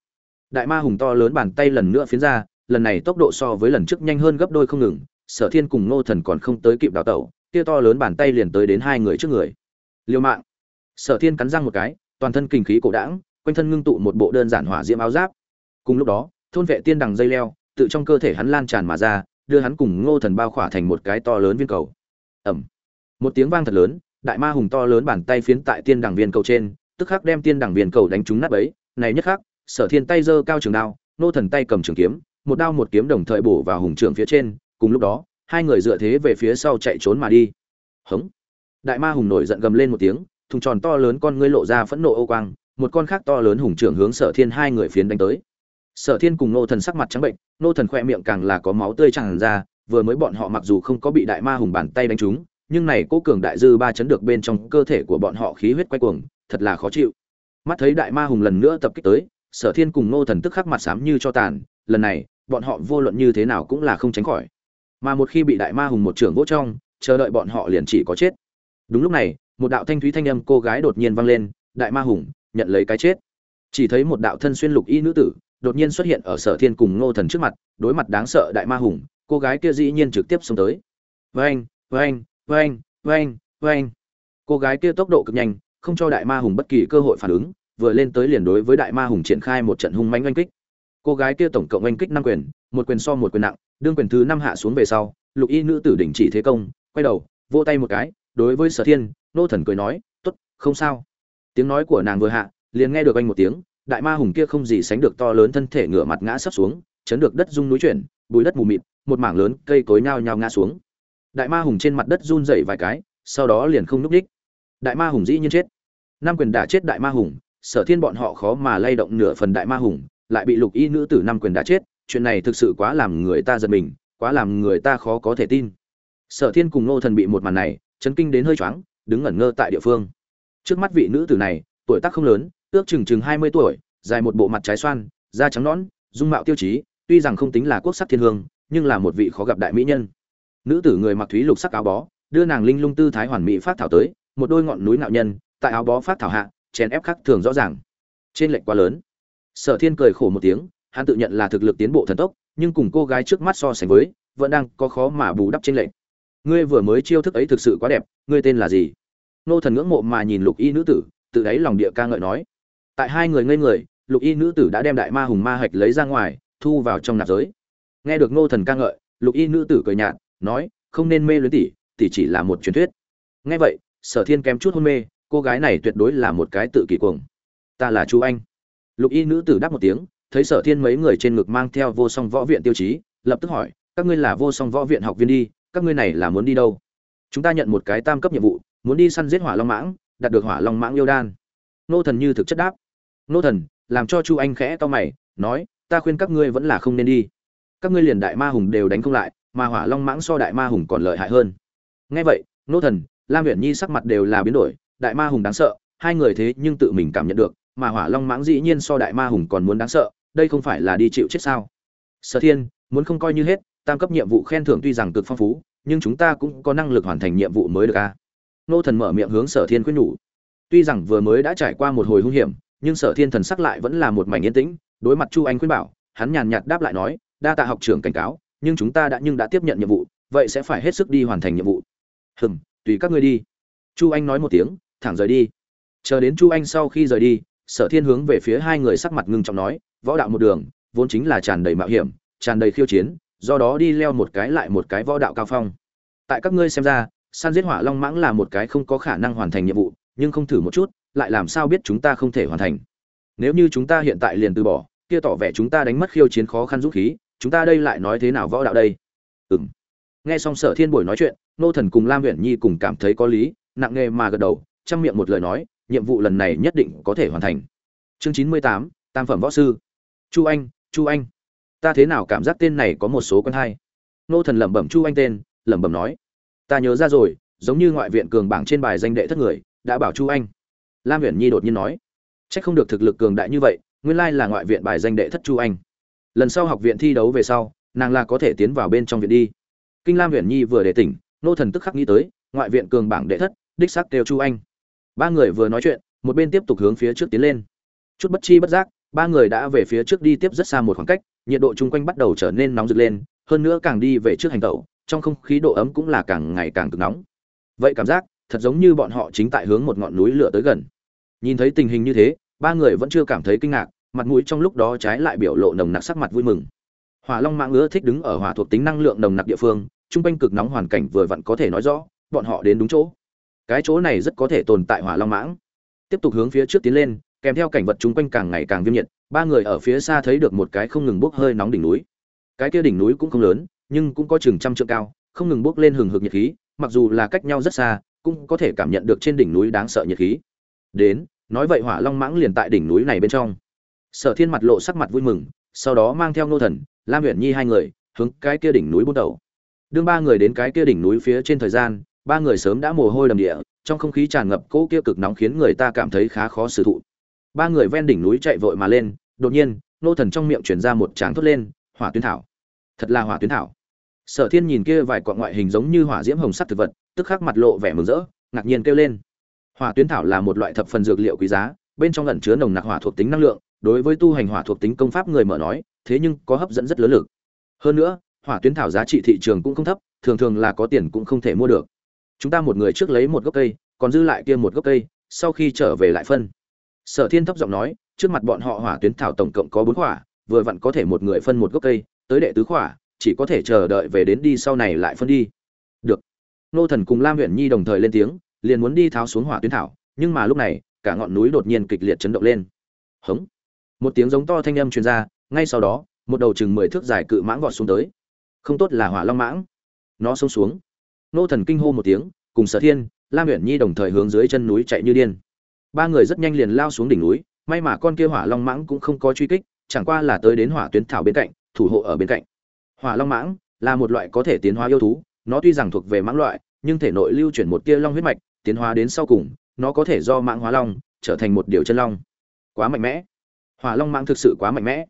Đại ma hùng to lớn bàn tay lần nữa phiến ra, lần này tốc độ so với lần trước nhanh hơn gấp đôi không ngừng sở thiên cùng ngô thần còn không tới kịp đào tẩu, kia to lớn bàn tay liền tới đến hai người trước người. Liêu mạng. Sở thiên cắn răng một cái, toàn thân kinh khí cổ đãng, quanh thân ngưng tụ một bộ đơn giản hỏa diễm áo giáp. Cùng lúc đó, thôn vệ tiên đằng dây leo, tự trong cơ thể hắn lan tràn mà ra, đưa hắn cùng ngô thần bao khỏa thành một cái to lớn viên cầu. Ẩm một tiếng vang thật lớn, đại ma hùng to lớn bàn tay phiến tại tiên đằng viên cầu trên, tức khắc đem tiên đằng viên cầu đánh trúng nát ấy này nhất khắc, sở thiên tay giơ cao trường đao nô thần tay cầm trường kiếm, một đao một kiếm đồng thời bổ vào hùng trưởng phía trên cùng lúc đó, hai người dựa thế về phía sau chạy trốn mà đi. Hống. Đại ma hùng nổi giận gầm lên một tiếng, thùng tròn to lớn con ngươi lộ ra phẫn nộ ô quang, một con khác to lớn hùng trưởng hướng sở thiên hai người phiến đánh tới. Sở thiên cùng nô thần sắc mặt trắng bệnh, nô thần khoe miệng càng là có máu tươi tràn ra, vừa mới bọn họ mặc dù không có bị đại ma hùng bàn tay đánh trúng, nhưng này cố cường đại dư ba chấn được bên trong cơ thể của bọn họ khí huyết quay cuồng, thật là khó chịu. Mắt thấy đại ma hùng lần nữa tập kích tới, sở thiên cùng nô thần tức khắc mặt xám như cho tàn, lần này, bọn họ vô luận như thế nào cũng là không tránh khỏi mà một khi bị đại ma hùng một trưởng vỗ trong, chờ đợi bọn họ liền chỉ có chết. Đúng lúc này, một đạo thanh thúy thanh âm cô gái đột nhiên vang lên, đại ma hùng, nhận lấy cái chết. Chỉ thấy một đạo thân xuyên lục y nữ tử đột nhiên xuất hiện ở sở thiên cùng ngô thần trước mặt, đối mặt đáng sợ đại ma hùng, cô gái kia dĩ nhiên trực tiếp xông tới. Vênh vênh vênh vênh vênh cô gái kia tốc độ cực nhanh, không cho đại ma hùng bất kỳ cơ hội phản ứng, vừa lên tới liền đối với đại ma hùng triển khai một trận hung mãnh oanh kích. Cô gái kia tổng cộng oanh kích năm quyền, một quyền so một quyền nặng đương quyền thứ năm hạ xuống về sau, lục y nữ tử đình chỉ thế công, quay đầu, vỗ tay một cái, đối với sở thiên, nô thần cười nói t ố t không sao. Tiếng nói của nàng vừa hạ, liền nghe được anh một tiếng, đại ma hùng kia không gì sánh được to lớn thân thể ngửa mặt ngã sấp xuống, chấn được đất rung núi chuyển, bùi đất mù mịt, một mảng lớn cây cối nhao nhao ngã xuống. Đại ma hùng trên mặt đất run dậy vài cái, sau đó liền không núp đích đại ma hùng dĩ nhiên chết. Năm quyền đã chết đại ma hùng, sở thiên bọn họ khó mà lay động nửa phần đại ma hùng, lại bị lục y nữ tử năm quyền đã chết chuyện này thực sự quá làm người ta giật mình, quá làm người ta khó có thể tin. Sở thiên cùng nô thần bị một màn này, chấn kinh đến hơi choáng, đứng ngẩn ngơ tại địa phương. Trước mắt vị nữ tử này, tuổi tác không lớn, ước chừng chừng hai mươi tuổi, dài một bộ mặt trái xoan, da trắng nõn, dung mạo tiêu chí, tuy rằng không tính là quốc sắc thiên hương, nhưng là một vị khó gặp đại mỹ nhân. Nữ tử người mặc thúy lục sắc áo bó, đưa nàng linh lung tư thái hoàn mỹ phát thảo tới, một đôi ngọn núi nạo nhân, tại áo bó phát thảo hạ, chèn ép khắc thường rõ ràng. Trên lệnh quá lớn. Sở thiên cười khổ một tiếng hắn tự nhận là thực lực tiến bộ thần tốc, nhưng cùng cô gái trước mắt so sánh với, vẫn đang có khó mà bù đắp trên lệnh ngươi vừa mới chiêu thức ấy thực sự quá đẹp, ngươi tên là gì? Nô thần ngưỡng mộ mà nhìn lục y nữ tử, tự đáy lòng địa ca ngợi nói. Tại hai người ngây người, lục y nữ tử đã đem đại ma hùng ma hạch lấy ra ngoài, thu vào trong nạp giới. Nghe được nô thần ca ngợi, lục y nữ tử cười nhạt, nói, không nên mê luyến tỷ tỷ chỉ là một truyền thuyết. Nghe vậy, sở thiên kém chút hôn mê, cô gái này tuyệt đối là một cái tự kỷ cuồng. Ta là chú anh. Lục y nữ tử đáp một tiếng thấy sở thiên mấy người trên ngực mang theo vô song võ viện tiêu chí, lập tức hỏi, các ngươi là vô song võ viện học viên đi, các ngươi này là muốn đi đâu? Chúng ta nhận một cái tam cấp nhiệm vụ, muốn đi săn giết hỏa long mãng, đạt được hỏa long mãng yêu đan. Nô thần như thực chất đáp. Nô thần, làm cho chu anh khẽ to mày, nói, ta khuyên các ngươi vẫn là không nên đi. Các ngươi liền đại ma hùng đều đánh không lại, mà hỏa long mãng so đại ma hùng còn lợi hại hơn. Ngay vậy, nô thần, lam huyện nhi sắc mặt đều là biến đổi, đại ma hùng đáng sợ, hai người thế nhưng tự mình cảm nhận được, mà hỏa long mãng dĩ nhiên so đại ma hùng còn muốn đáng sợ đây không phải là đi chịu chết sao? Sở thiên, muốn không coi như hết, tam cấp nhiệm vụ khen thưởng tuy rằng cực phong phú, nhưng chúng ta cũng có năng lực hoàn thành nhiệm vụ mới được a à? nô thần mở miệng hướng sở thiên khuyên nhủ. Tuy rằng vừa mới đã trải qua một hồi hung hiểm, nhưng sở thiên thần sắc lại vẫn là một mảnh yên tĩnh, đối mặt chu anh khuyên bảo, hắn nhàn nhạt đáp lại nói, đa tạ học trưởng cảnh cáo, nhưng chúng ta đã, nhưng đã tiếp nhận nhiệm vụ, vậy sẽ phải hết sức đi hoàn thành nhiệm vụ. Hừm, tùy các ngươi đi. Chu anh nói một tiếng, thẳng rời đi. Chờ đến chu anh sau khi rời đi, sở thiên hướng về phía hai người sắc mặt ngưng trọng nói võ đạo một đường, vốn chính là tràn đầy mạo hiểm, tràn đầy khiêu chiến, do đó đi leo một cái lại một cái võ đạo cao phong. Tại các ngươi xem ra săn giết hỏa long mãng là một cái không có khả năng hoàn thành nhiệm vụ, nhưng không thử một chút, lại làm sao biết chúng ta không thể hoàn thành? Nếu như chúng ta hiện tại liền từ bỏ, kia tỏ vẻ chúng ta đánh mất khiêu chiến khó khăn dũng khí, chúng ta đây lại nói thế nào võ đạo đây? Ừng nghe xong sở thiên buổi nói chuyện, nô thần cùng lam huyện nhi cùng cảm thấy có lý, nặng nề mà gật đầu, chăm miệng một lời nói, nhiệm vụ lần này nhất định có thể hoàn thành. Chương chín mươi tám, tam phẩm võ sư chu anh chu anh. Ta thế nào cảm giác tên này có một số quân hay? Nô thần lẩm bẩm chu anh tên, lẩm bẩm nói. Ta nhớ ra rồi, giống như ngoại viện cường bảng trên bài danh đệ thất người, đã bảo chu anh. Lam huyền nhi đột nhiên nói. C h ắ c không được thực lực cường đại như vậy, nguyên lai là ngoại viện bài danh đệ thất chu anh. Lần sau học viện thi đấu về sau, nàng là có thể tiến vào bên trong viện đi. Kinh lam huyền nhi vừa để tỉnh, nô thần tức khắc nghĩ tới, ngoại viện cường bảng đệ thất, đích sắc kêu chu anh. Ba người vừa nói chuyện, một bên tiếp tục hướng phía trước tiến lên. Chút bất chi bất giác ba người đã về phía trước đi tiếp rất xa một khoảng cách, nhiệt độ chung quanh bắt đầu trở nên nóng rực lên, hơn nữa càng đi về trước hành tẩu, trong không khí độ ấm cũng là càng ngày càng cực nóng. Vậy cảm giác, thật giống như bọn họ chính tại hướng một ngọn núi lửa tới gần. Nhìn thấy tình hình như thế, ba người vẫn chưa cảm thấy kinh ngạc, mặt mũi trong lúc đó trái lại biểu lộ nồng nặc sắc mặt vui mừng. Hỏa long mạng ưa thích đứng ở hỏa thuộc tính năng lượng nồng nặc địa phương, chung quanh cực nóng hoàn cảnh vừa vặn có thể nói rõ, bọn họ đến đúng chỗ. Cái chỗ này rất có thể tồn tại hỏa long mãng. Tiếp tục hướng phía trước tiến lên kèm theo cảnh vật chúng quanh càng ngày càng viêm nhiệt, ba người ở phía xa thấy được một cái không ngừng bốc hơi nóng đỉnh núi. Cái kia đỉnh núi cũng không lớn, nhưng cũng có chừng trăm trượng cao, không ngừng bốc lên hừng hực nhiệt khí, mặc dù là cách nhau rất xa, cũng có thể cảm nhận được trên đỉnh núi đáng sợ nhiệt khí. Đến, nói vậy hỏa long mãng liền tại đỉnh núi này bên trong. Sở thiên mặt lộ sắc mặt vui mừng, sau đó mang theo nô thần, lam huyện nhi hai người, hướng cái kia đỉnh núi buôn đầu. Đương ba người đến cái kia đỉnh núi phía trên thời gian, ba người sớm đã mồ hôi đầm địa, trong không khí tràn ngập cỗ kia cực nóng khiến người ta cảm thấy khá khó xử thụ ba người ven đỉnh núi chạy vội mà lên, đột nhiên, nô thần trong miệng chuyển ra một tràng thốt lên, hỏa tuyến thảo. Thật là hỏa tuyến thảo. Sở thiên nhìn kia vài quạng ngoại hình giống như hỏa diễm hồng sắc thực vật, tức khắc mặt lộ vẻ mừng rỡ, ngạc nhiên kêu lên. Hỏa tuyến thảo là một loại thập phần dược liệu quý giá, bên trong lẩn chứa nồng nặc hỏa thuộc tính năng lượng, đối với tu hành hỏa thuộc tính công pháp người mở nói, thế nhưng có hấp dẫn rất lớn lực. Hơn nữa, hỏa tuyến thảo giá trị thị trường cũng không thấp, thường thường là có tiền cũng không thể mua được. Chúng ta một người trước lấy một gốc cây, còn dư lại kia một gốc cây, sau khi trở về lại phân sở thiên thấp giọng nói trước mặt bọn họ hỏa tuyến thảo tổng cộng có bốn quả, vừa vặn có thể một người phân một gốc cây tới đệ tứ quả chỉ có thể chờ đợi về đến đi sau này lại phân đi. Được. Nô thần cùng lam huyện nhi đồng thời lên tiếng liền muốn đi tháo xuống hỏa tuyến thảo nhưng mà lúc này cả ngọn núi đột nhiên kịch liệt chấn động lên. Hống. Một tiếng giống to thanh âm truyền ra ngay sau đó một đầu chừng mười thước dài cự mãng vọt xuống tới. Không tốt là hỏa long mãng. Nó xông xuống. Nô thần kinh hô một tiếng cùng sở thiên lam huyện nhi đồng thời hướng dưới chân núi chạy như điên ba người rất nhanh liền lao xuống đỉnh núi, may mà con kia hỏa long mãng cũng không có truy kích, chẳng qua là tới đến hỏa tuyến thảo bên cạnh, thủ hộ ở bên cạnh. Hỏa long mãng là một loại có thể tiến hóa yêu thú, nó tuy rằng thuộc về mãng loại, nhưng thể nội lưu chuyển một tia long huyết mạch, tiến hóa đến sau cùng, nó có thể do mãng hóa long trở thành một điều chân long. Quá mạnh mẽ. Hỏa long mãng thực sự quá mạnh mẽ.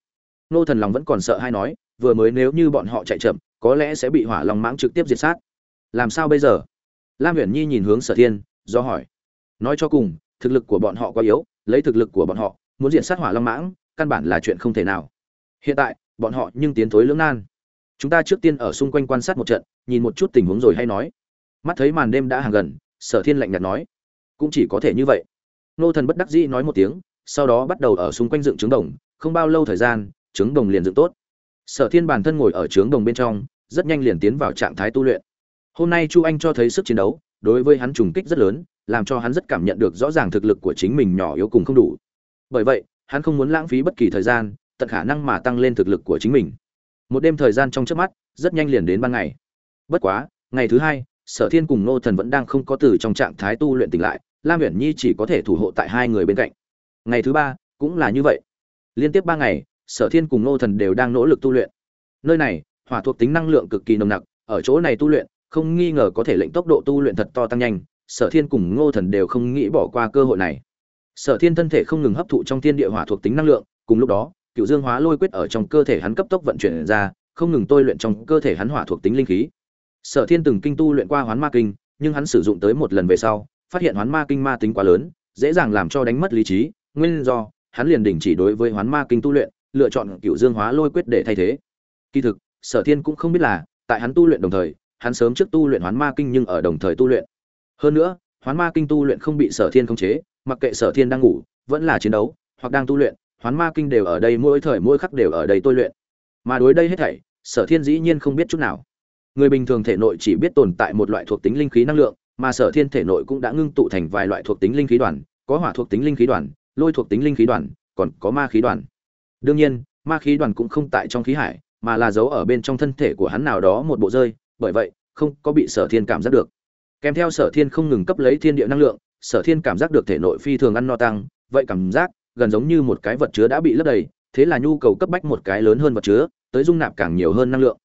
Nô thần lòng vẫn còn sợ hay nói, vừa mới nếu như bọn họ chạy chậm, có lẽ sẽ bị hỏa long mãng trực tiếp diệt sát. Làm sao bây giờ? Lam huyền nhi nhìn hướng sở thiên, do hỏi. Nói cho cùng thực lực của bọn họ quá yếu, lấy thực lực của bọn họ, muốn diện sát hỏa long mãng, căn bản là chuyện không thể nào. Hiện tại, bọn họ nhưng tiến thối lưỡng nan. Chúng ta trước tiên ở xung quanh quan sát một trận, nhìn một chút tình huống rồi hay nói. Mắt thấy màn đêm đã hàng gần, sở thiên lạnh nhạt nói. Cũng chỉ có thể như vậy. Nô thần bất đắc dĩ nói một tiếng, sau đó bắt đầu ở xung quanh dựng trứng đồng, không bao lâu thời gian, trứng đồng liền dựng tốt. Sở thiên bản thân ngồi ở trứng đồng bên trong, rất nhanh liền tiến vào trạng thái tu luyện. Hôm nay chu anh cho thấy sức chiến đấu, đối với hắn trùng kích rất lớn làm cho hắn rất cảm nhận được rõ ràng thực lực của chính mình nhỏ yếu cùng không đủ. Bởi vậy, hắn không muốn lãng phí bất kỳ thời gian, tận khả năng mà tăng lên thực lực của chính mình. Một đêm thời gian trong chớp mắt, rất nhanh liền đến ban ngày. Bất quá, ngày thứ hai, sở thiên cùng nô thần vẫn đang không có từ trong trạng thái tu luyện tỉnh lại, lam uyển nhi chỉ có thể thủ hộ tại hai người bên cạnh. Ngày thứ ba, cũng là như vậy. Liên tiếp ba ngày, sở thiên cùng nô thần đều đang nỗ lực tu luyện. Nơi này, hỏa thuộc tính năng lượng cực kỳ nồng nặc, ở chỗ này tu luyện, không nghi ngờ có thể lệnh tốc độ tu luyện thật to tăng nhanh sở thiên cùng ngô thần đều không nghĩ bỏ qua cơ hội này. Sở thiên thân thể không ngừng hấp thụ trong thiên địa hỏa thuộc tính năng lượng, cùng lúc đó cựu dương hóa lôi quyết ở trong cơ thể hắn cấp tốc vận chuyển ra, không ngừng tôi luyện trong cơ thể hắn hỏa thuộc tính linh khí. Sở thiên từng kinh tu luyện qua hoán ma kinh, nhưng hắn sử dụng tới một lần về sau, phát hiện hoán ma kinh ma tính quá lớn, dễ dàng làm cho đánh mất lý trí, nguyên do, hắn liền đình chỉ đối với hoán ma kinh tu luyện, lựa chọn cựu dương hóa lôi quyết để thay thế. Kỳ thực, sở thiên cũng không biết là, tại hắn tu luyện đồng thời, hắn sớm trước tu luyện hoán ma kinh nhưng ở đồng thời tu luyện hơn nữa, hoán ma kinh tu luyện không bị sở thiên khống chế, mặc kệ sở thiên đang ngủ, vẫn là chiến đấu, hoặc đang tu luyện, hoán ma kinh đều ở đây mỗi thời mỗi khắc đều ở đây tôi luyện. Mà đối đây hết thảy, sở thiên dĩ nhiên không biết chút nào. Người bình thường thể nội chỉ biết tồn tại một loại thuộc tính linh khí năng lượng, mà sở thiên thể nội cũng đã ngưng tụ thành vài loại thuộc tính linh khí đoàn, có hỏa thuộc tính linh khí đoàn, lôi thuộc tính linh khí đoàn, còn có ma khí đoàn. Đương nhiên, ma khí đoàn cũng không tại trong khí hải, mà là giấu ở bên trong thân thể của hắn nào đó một bộ rơi, bởi vậy, không có bị sở thiên cảm giác được kèm theo sở thiên không ngừng cấp lấy thiên địa năng lượng, sở thiên cảm giác được thể nội phi thường ăn no tăng, vậy cảm giác gần giống như một cái vật chứa đã bị lấp đầy, thế là nhu cầu cấp bách một cái lớn hơn vật chứa, tới dung nạp càng nhiều hơn năng lượng.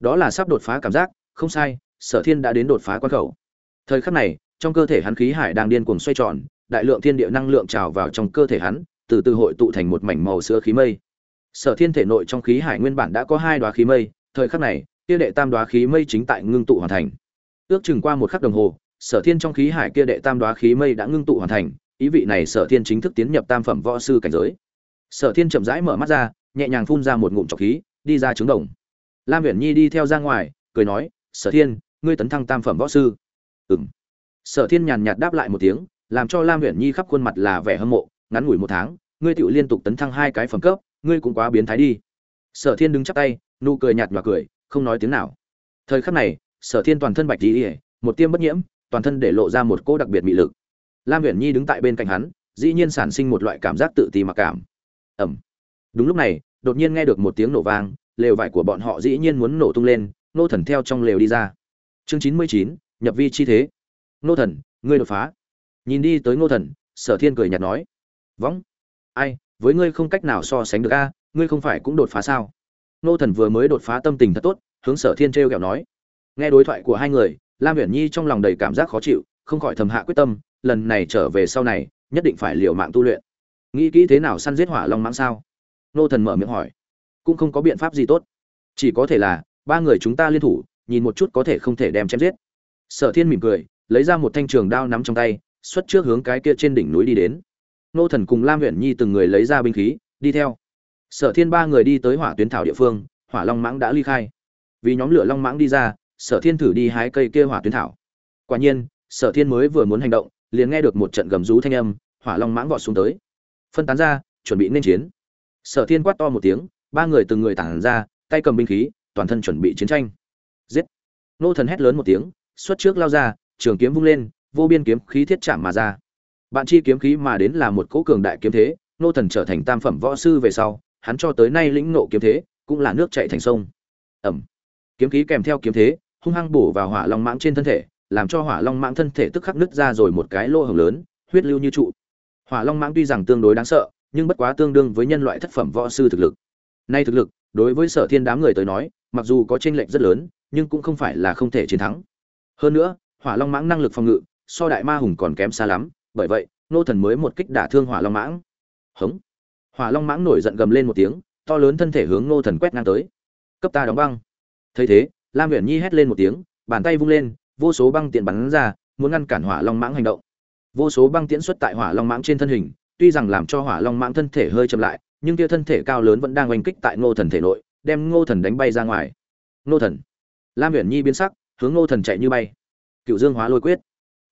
Đó là sắp đột phá cảm giác, không sai, sở thiên đã đến đột phá quan khẩu. Thời khắc này, trong cơ thể hắn khí hải đang điên cuồng xoay tròn, đại lượng thiên địa năng lượng trào vào trong cơ thể hắn, từ từ hội tụ thành một mảnh màu sữa khí mây. Sở thiên thể nội trong khí hải nguyên bản đã có hai đoá khí mây, thời khắc này tiêu đệ tam đoá khí mây chính tại ngưng tụ hoàn thành ước chừng qua một khắc đồng hồ, sở thiên trong khí hải kia đệ tam đoá khí mây đã ngưng tụ hoàn thành, ý vị này sở thiên chính thức tiến nhập tam phẩm võ sư cảnh giới. Sở thiên chậm rãi mở mắt ra, nhẹ nhàng phun ra một ngụm trọc khí, đi ra trứng đồng. Lam viễn nhi đi theo ra ngoài, cười nói, sở thiên, ngươi tấn thăng tam phẩm võ sư. Ừng sở thiên nhàn nhạt đáp lại một tiếng, làm cho lam viễn nhi khắp khuôn mặt là vẻ hâm mộ, ngắn ngủi một tháng, ngươi tự liên tục tấn thăng hai cái phẩm cấp, ngươi cũng quá biến thái đi. Sở thiên đứng chắp tay, nụ cười nhạt và cười, không nói tiếng nào. Thời khắc này sở thiên toàn thân bạch tỉ một tiêm bất nhiễm, toàn thân để lộ ra một cô đặc biệt mị lực. Lam Huyền nhi đứng tại bên cạnh hắn, dĩ nhiên sản sinh một loại cảm giác tự ti mặc cảm. Ẩm đúng lúc này, đột nhiên nghe được một tiếng nổ vang, lều vải của bọn họ dĩ nhiên muốn nổ tung lên, nô thần theo trong lều đi ra. Chương chín mươi chín, nhập vi chi thế. Nô thần, ngươi đột phá. Nhìn đi tới ngô thần, sở thiên cười nhạt nói. Võng. Ai, với ngươi không cách nào so sánh được a, ngươi không phải cũng đột phá sao? Nô thần vừa mới đột phá tâm tình thật tốt, hướng sở thiên t r e o kẹo nói nghe đối thoại của hai người, lam viễn nhi trong lòng đầy cảm giác khó chịu, không khỏi thầm hạ quyết tâm, lần này trở về sau này, nhất định phải liều mạng tu luyện. Nghĩ kỹ thế nào săn giết hỏa long mãng sao? Nô thần mở miệng hỏi. Cũng không có biện pháp gì tốt. Chỉ có thể là, ba người chúng ta liên thủ, nhìn một chút có thể không thể đem chém giết. Sở thiên mỉm cười, lấy ra một thanh trường đao nắm trong tay, xuất trước hướng cái kia trên đỉnh núi đi đến. Nô thần cùng lam huyện nhi từng người lấy ra binh khí, đi theo. Sở thiên ba người đi tới hỏa tuyến thảo địa phương, hỏa long mãng đã ly khai. Vì nhóm lửa long mãng đi ra sở thiên thử đi hái cây kia hỏa tuyến thảo. Quả nhiên, sở thiên mới vừa muốn hành động, liền nghe được một trận gầm rú thanh âm, hỏa long mãng vọt xuống tới. Phân tán ra, chuẩn bị nên chiến. Sở thiên quát to một tiếng, ba người từng người tản ra, tay cầm binh khí, toàn thân chuẩn bị chiến tranh. Giết! Nô thần hét lớn một tiếng, xuất trước lao ra, trường kiếm vung lên, vô biên kiếm khí thiết chạm mà ra. Bạn chi kiếm khí mà đến là một cỗ cường đại kiếm thế, nô thần trở thành tam phẩm võ sư về sau, hắn cho tới nay lĩnh nộ kiếm thế, cũng là nước chảy thành sông. Ẩm! Kiếm khí kèm theo kiếm thế hung hăng bổ vào hỏa long mãng trên thân thể, làm cho hỏa long mãng thân thể tức khắc nứt ra rồi một cái lỗ hổng lớn, huyết lưu như trụ. Hỏa long mãng tuy rằng tương đối đáng sợ, nhưng bất quá tương đương với nhân loại thất phẩm võ sư thực lực. Nay thực lực, đối với sở thiên đám người tới nói, mặc dù có tranh lệch rất lớn, nhưng cũng không phải là không thể chiến thắng. Hơn nữa, hỏa long mãng năng lực phòng ngự, so đại ma hùng còn kém xa lắm, bởi vậy, nô thần mới một kích đả thương hỏa long mãng. Hống. Hỏa long mãng nổi giận gầm lên một tiếng, to lớn thân thể hướng nô thần quét ngang tới. Cấp ta đóng băng. Thấy thế lam uyển nhi hét lên một tiếng, bàn tay vung lên, vô số băng tiện bắn ra, muốn ngăn cản hỏa long mãng hành động. Vô số băng tiễn xuất tại hỏa long mãng trên thân hình, tuy rằng làm cho hỏa long mãng thân thể hơi chậm lại, nhưng kia thân thể cao lớn vẫn đang oanh kích tại ngô thần thể nội, đem ngô thần đánh bay ra ngoài. Ngô thần. Lam uyển nhi biến sắc, hướng ngô thần chạy như bay. Cựu dương hóa lôi quyết.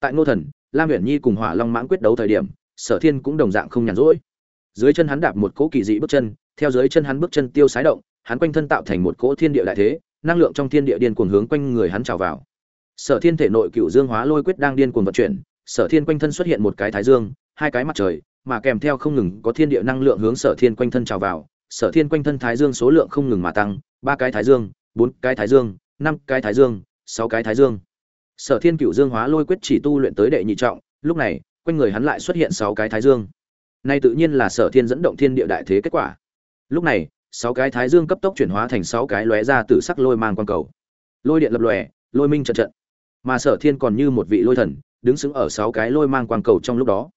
Tại ngô thần, lam uyển nhi cùng hỏa long mãng quyết đấu thời điểm, sở thiên cũng đồng dạng không nhàn rỗi. Dưới chân hắn đạp một cỗ kỳ dị bước chân, theo dưới chân hắn bước chân tiêu sái động, hắn quanh thân tạo thành một cỗ thiên địa đại thế năng lượng trong thiên địa điên cuồng hướng quanh người hắn trào vào. Sở thiên thể nội cựu dương hóa lôi quyết đang điên cuồng vận chuyển, sở thiên quanh thân xuất hiện một cái thái dương, hai cái mặt trời, mà kèm theo không ngừng có thiên địa năng lượng hướng sở thiên quanh thân trào vào, sở thiên quanh thân thái dương số lượng không ngừng mà tăng, ba cái thái dương, bốn cái thái dương, năm cái thái dương, sáu cái thái dương. Sở thiên cựu dương hóa lôi quyết chỉ tu luyện tới đệ nhị trọng, lúc này, quanh người hắn lại xuất hiện sáu cái thái dương. Nay tự nhiên là sở thiên dẫn động thiên địa đại thế kết quả. Lúc này sáu cái thái dương cấp tốc chuyển hóa thành sáu cái lóe ra từ sắc lôi mang quang cầu. Lôi điện lập lòe, lôi minh trận trận. Mà sở thiên còn như một vị lôi thần, đứng sững ở sáu cái lôi mang quang cầu trong lúc đó.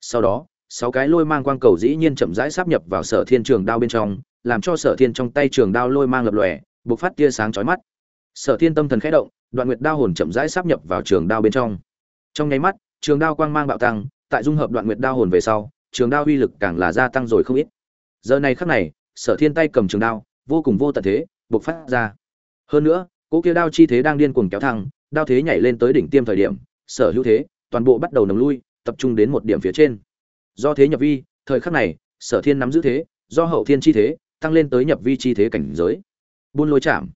Sau đó, sáu cái lôi mang quang cầu dĩ nhiên chậm rãi sáp nhập vào sở thiên trường đao bên trong, làm cho sở thiên trong tay trường đao lôi mang lập lòe, bộc phát tia sáng chói mắt. Sở thiên tâm thần khẽ động, đoạn nguyệt đao hồn chậm rãi sáp nhập vào trường đao bên trong. Trong nháy mắt, trường đao quang mang bạo tăng, tại dung hợp đoạn nguyệt đao hồn về sau, trường đao uy lực càng là gia tăng rồi không ít. Giờ này khắc này sở thiên tay cầm trường đao, vô cùng vô tận thế buộc phát ra. Hơn nữa, cỗ kia đao chi thế đang điên cuồng kéo thăng đao thế nhảy lên tới đỉnh tiêm thời điểm, sở hữu thế, toàn bộ bắt đầu nồng lui, tập trung đến một điểm phía trên. Do thế nhập vi, thời khắc này, sở thiên nắm giữ thế, do hậu thiên chi thế, tăng lên tới nhập vi chi thế cảnh giới. Buôn lôi chạm.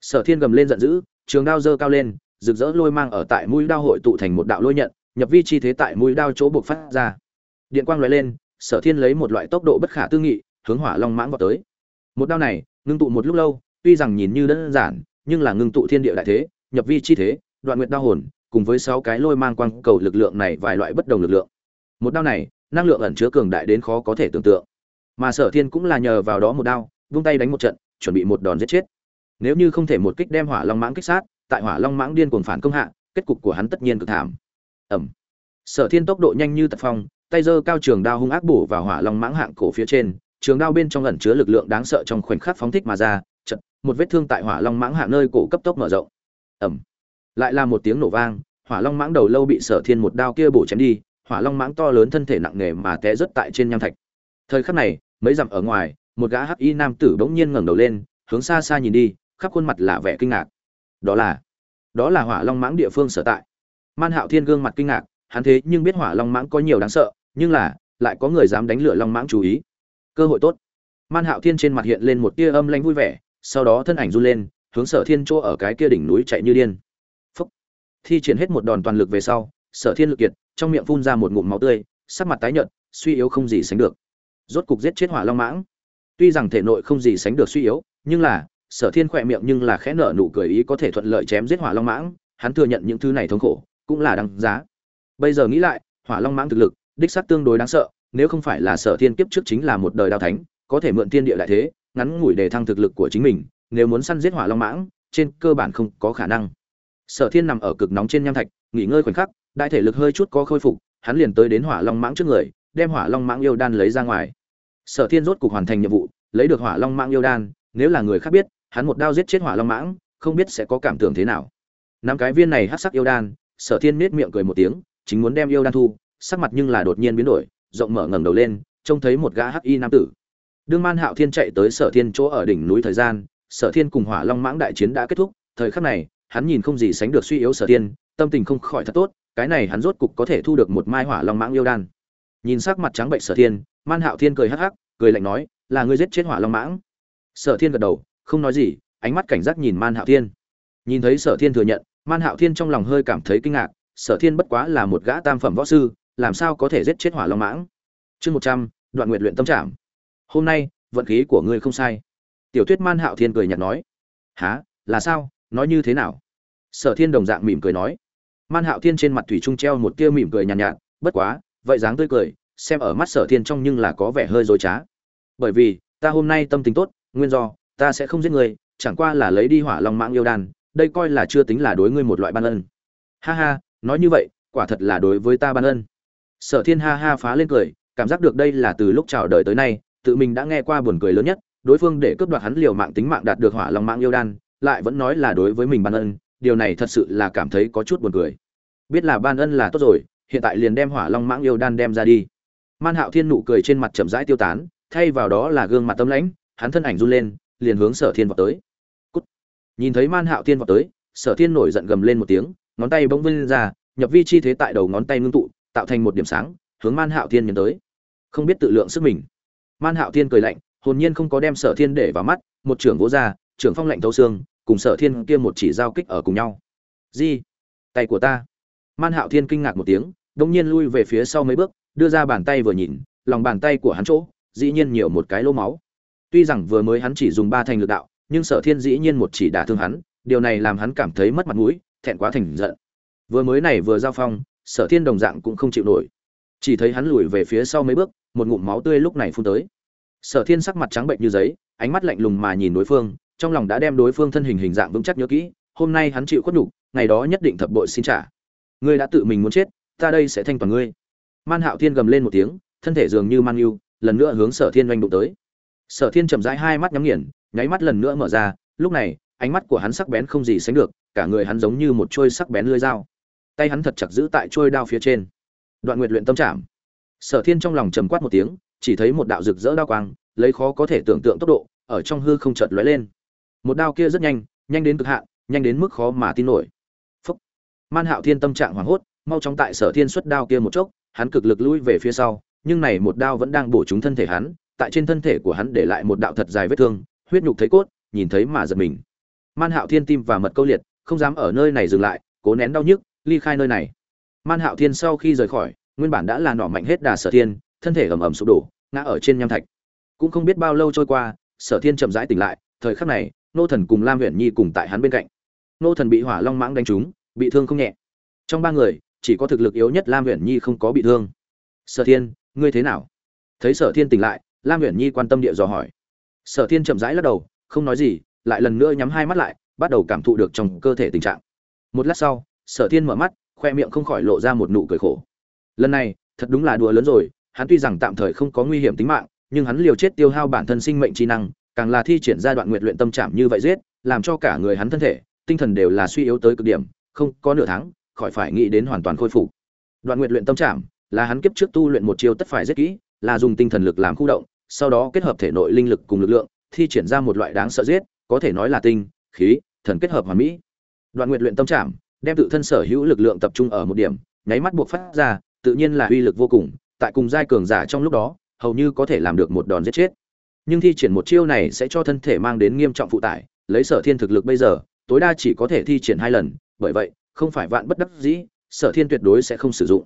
Sở thiên gầm lên giận dữ, trường đao dơ cao lên, rực rỡ lôi mang ở tại mũi đao hội tụ thành một đạo lôi nhận, nhập vi chi thế tại mũi đao chỗ buộc phát ra. Điện quang lóe lên, sở thiên lấy một loại tốc độ bất khả tư nghị hướng hỏa long mãng vào tới. Một đao này, ngưng tụ một lúc lâu, tuy rằng nhìn như đơn giản, nhưng là ngưng tụ thiên địa đại thế, nhập vi chi thế, đoạn nguyện đao hồn, cùng với sáu cái lôi mang quang cầu lực lượng này vài loại bất đồng lực lượng. Một đao này, năng lượng ẩn chứa cường đại đến khó có thể tưởng tượng. Mà sở thiên cũng là nhờ vào đó một đao, vung tay đánh một trận, chuẩn bị một đòn giết chết. Nếu như không thể một kích đem hỏa long mãng kích sát, tại hỏa long mãng điên cuồng phản công hạ, kết cục của hắn tất nhiên cực thảm. Ẩm sở thiên tốc độ nhanh như tật phong, tay giơ cao trường đao hung ác bổ vào hỏa long mãng hạng cổ phía trên trường đao bên trong ẩn chứa lực lượng đáng sợ trong khoảnh khắc phóng thích mà ra chợt, một vết thương tại hỏa long mãng hạ nơi cổ cấp tốc mở rộng. Ẩm lại là một tiếng nổ vang hỏa long mãng đầu lâu bị sở thiên một đao kia bổ chém đi hỏa long mãng to lớn thân thể nặng nề mà té rất tại trên nham thạch. Thời khắc này mấy dặm ở ngoài một gã hắc y nam tử bỗng nhiên ngẩng đầu lên hướng xa xa nhìn đi khắp khuôn mặt là vẻ kinh ngạc. Đó là đó là hỏa long mãng địa phương sở tại. Man hạo thiên gương mặt kinh ngạc hắn thế nhưng biết hỏa long mãng có nhiều đáng sợ nhưng là lại có người dám đánh lửa long mãng chú ý cơ hội tốt. Man hạo thiên trên mặt hiện lên một tia âm lanh vui vẻ, sau đó thân ảnh run lên, hướng sở thiên chỗ ở cái kia đỉnh núi chạy như điên. Phúc. Thi triển hết một đòn toàn lực về sau, sở thiên lực kiệt, trong miệng phun ra một ngụm máu tươi, sắc mặt tái nhợt, suy yếu không gì sánh được. Rốt cục giết chết hỏa long mãng. Tuy rằng thể nội không gì sánh được suy yếu, nhưng là, sở thiên khỏe miệng nhưng là khẽ nở nụ cười ý có thể thuận lợi chém giết hỏa long mãng, hắn thừa nhận những thứ này thống khổ, cũng là đáng giá. Bây giờ nghĩ lại, hỏa long mãng thực lực, đích xác tương đối đáng sợ nếu không phải là sở thiên kiếp trước chính là một đời đao thánh, có thể mượn thiên địa đại thế, ngắn ngủi để thăng thực lực của chính mình, nếu muốn săn giết hỏa long mãng, trên cơ bản không có khả năng. Sở thiên nằm ở cực nóng trên nham thạch, nghỉ ngơi khoảnh khắc, đại thể lực hơi chút có khôi phục, hắn liền tới đến hỏa long mãng trước người, đem hỏa long mãng yêu đan lấy ra ngoài. Sở thiên rốt cục hoàn thành nhiệm vụ, lấy được hỏa long mãng yêu đan, nếu là người khác biết, hắn một đao giết chết hỏa long mãng, không biết sẽ có cảm tưởng thế nào. Năm cái viên này hát sắc yêu đan, sở thiên nết miệng cười một tiếng, chính muốn đem yêu đan thu, sắc mặt nhưng là đột nhiên biến đổi rộng mở ngẩng đầu lên, trông thấy một gã hắc y nam tử. Đương man hạo thiên chạy tới sở thiên chỗ ở đỉnh núi thời gian, sở thiên cùng hỏa long mãng đại chiến đã kết thúc, thời khắc này, hắn nhìn không gì sánh được suy yếu sở thiên, tâm tình không khỏi thật tốt, cái này hắn rốt cục có thể thu được một mai hỏa long mãng yêu đan. Nhìn sắc mặt trắng bệnh sở thiên, man hạo thiên cười hắc hắc, cười lạnh nói, là ngươi giết chết hỏa long mãng? Sở thiên gật đầu, không nói gì, ánh mắt cảnh giác nhìn man hạo thiên. Nhìn thấy sở thiên thừa nhận, man hạo thiên trong lòng hơi cảm thấy kinh ngạc, sở thiên bất quá là một gã tam phẩm võ sư làm sao có thể giết chết hỏa long mãng? Chương một trăm đoạn nguyện luyện tâm trảm hôm nay vận khí của ngươi không sai. Tiểu thuyết man hạo thiên cười nhạt nói. Há là sao? Nói như thế nào? Sở thiên đồng dạng mỉm cười nói. Man hạo thiên trên mặt thủy trung treo một tia mỉm cười nhàn nhạt, nhạt bất quá vậy dáng tươi cười xem ở mắt sở thiên trong nhưng là có vẻ hơi dối trá. Bởi vì ta hôm nay tâm tình tốt nguyên do ta sẽ không giết người chẳng qua là lấy đi hỏa long mãng yêu đan đây coi là chưa tính là đối ngươi một loại ban ân. Ha ha nói như vậy quả thật là đối với ta ban ân sở thiên ha ha phá lên cười, cảm giác được đây là từ lúc chào đời tới nay, tự mình đã nghe qua buồn cười lớn nhất, đối phương để cướp đoạt hắn liều mạng tính mạng đạt được hỏa long mạng yêu đan, lại vẫn nói là đối với mình ban ân, điều này thật sự là cảm thấy có chút buồn cười. Biết là ban ân là tốt rồi, hiện tại liền đem hỏa long mãng yêu đan đem ra đi. Man hạo thiên nụ cười trên mặt chậm rãi tiêu tán, thay vào đó là gương mặt tâm lãnh, hắn thân ảnh run lên, liền hướng sở thiên vào tới. Cút. nhìn thấy man hạo thiên vào tới, sở thiên nổi giận gầm lên một tiếng, ngón tay bỗng vươn ra, nhập vi chi thế tại đầu ngón tay ngưng tụ tạo thành một điểm sáng, hướng man hạo thiên nhấn tới. Không biết tự lượng sức mình. Man hạo thiên cười lạnh, hồn nhiên không có đem sở thiên để vào mắt, một trưởng vỗ ra, trưởng phong lạnh thấu xương, cùng sở thiên kia một chỉ giao kích ở cùng nhau. Di, tay của ta. Man hạo thiên kinh ngạc một tiếng đông nhiên lui về phía sau mấy bước, đưa ra bàn tay vừa nhìn, lòng bàn tay của hắn chỗ, dĩ nhiên nhiều một cái lỗ máu. Tuy rằng vừa mới hắn chỉ dùng ba thành lực đạo, nhưng sở thiên dĩ nhiên một chỉ đả thương hắn, điều này làm hắn cảm thấy mất mặt mũi, thẹn quá thành giận. Vừa mới này vừa giao phong sở thiên đồng dạng cũng không chịu nổi. Chỉ thấy hắn lùi về phía sau mấy bước, một ngụm máu tươi lúc này phun tới. Sở thiên sắc mặt trắng bệnh như giấy, ánh mắt lạnh lùng mà nhìn đối phương, trong lòng đã đem đối phương thân hình hình dạng vững chắc nhớ kỹ, hôm nay hắn chịu khuất nhục, ngày đó nhất định thập bội xin trả. Ngươi đã tự mình muốn chết, ta đây sẽ thanh toàn ngươi. Man hạo thiên gầm lên một tiếng, thân thể dường như man yêu, lần nữa hướng sở thiên oanh đụng tới. Sở thiên chậm rãi hai mắt nhắm nghiền, nháy mắt lần nữa mở ra, lúc này, ánh mắt của hắn sắc bén không gì sánh được, cả người hắn giống như một trôi sắc bén lưỡi dao tay hắn thật chặt giữ tại trôi đao phía trên. Đoạn nguyệt luyện tâm trảm sở thiên trong lòng trầm quát một tiếng, chỉ thấy một đạo rực rỡ đao quang, lấy khó có thể tưởng tượng tốc độ, ở trong hư không chợt lóe lên. Một đao kia rất nhanh nhanh đến cực hạn, nhanh đến mức khó mà tin nổi. Phúc. Man hạo thiên tâm trạng hoảng hốt, mau chóng tại sở thiên xuất đao kia một chốc, hắn cực lực lui về phía sau, nhưng này một đao vẫn đang bổ trúng thân thể hắn, tại trên thân thể của hắn để lại một đạo thật dài vết thương, huyết nhục thấy cốt, nhìn thấy mà giật mình. Man hạo thiên tim và mật câu liệt, không dám ở nơi này dừng lại, cố nén đau nhức ly khai nơi này. Man hạo thiên sau khi rời khỏi, nguyên bản đã là nọ mạnh hết đà sở thiên, thân thể ầm ầm sụp đổ, ngã ở trên nham thạch. Cũng không biết bao lâu trôi qua, sở thiên chậm rãi tỉnh lại, thời khắc này, nô thần cùng lam huyện nhi cùng tại hắn bên cạnh. Nô thần bị hỏa long mãng đánh trúng, bị thương không nhẹ. Trong ba người, chỉ có thực lực yếu nhất lam huyện nhi không có bị thương. Sở thiên, ngươi thế nào? Thấy sở thiên tỉnh lại, lam huyện nhi quan tâm địa dò hỏi. Sở thiên chậm rãi lắc đầu, không nói gì, lại lần nữa nhắm hai mắt lại, bắt đầu cảm thụ được trong cơ thể tình trạng. Một lát sau sở thiên mở mắt, khoe miệng không khỏi lộ ra một nụ cười khổ. Lần này, thật đúng là đùa lớn rồi, hắn tuy rằng tạm thời không có nguy hiểm tính mạng, nhưng hắn liều chết tiêu hao bản thân sinh mệnh trí năng, càng là thi triển giai đoạn nguyện luyện tâm trạng như vậy giết, làm cho cả người hắn thân thể, tinh thần đều là suy yếu tới cực điểm, không có nửa tháng, khỏi phải nghĩ đến hoàn toàn khôi phục. Đoạn nguyện luyện tâm trạng là hắn kiếp trước tu luyện một chiêu tất phải rất kỹ, là dùng tinh thần lực làm khu động, sau đó kết hợp thể nội linh lực cùng lực lượng, thi triển ra một loại đáng sợ giết, có thể nói là tinh, khí, thần kết hợp hoàn mỹ. Đoạn nguyện luyện tâm trạng đem tự thân sở hữu lực lượng tập trung ở một điểm, nháy mắt buộc phát ra, tự nhiên là uy lực vô cùng, tại cùng giai cường giả trong lúc đó, hầu như có thể làm được một đòn giết chết. Nhưng thi triển một chiêu này sẽ cho thân thể mang đến nghiêm trọng phụ tải, lấy sở thiên thực lực bây giờ, tối đa chỉ có thể thi triển hai lần, bởi vậy, không phải vạn bất đắc dĩ, sở thiên tuyệt đối sẽ không sử dụng.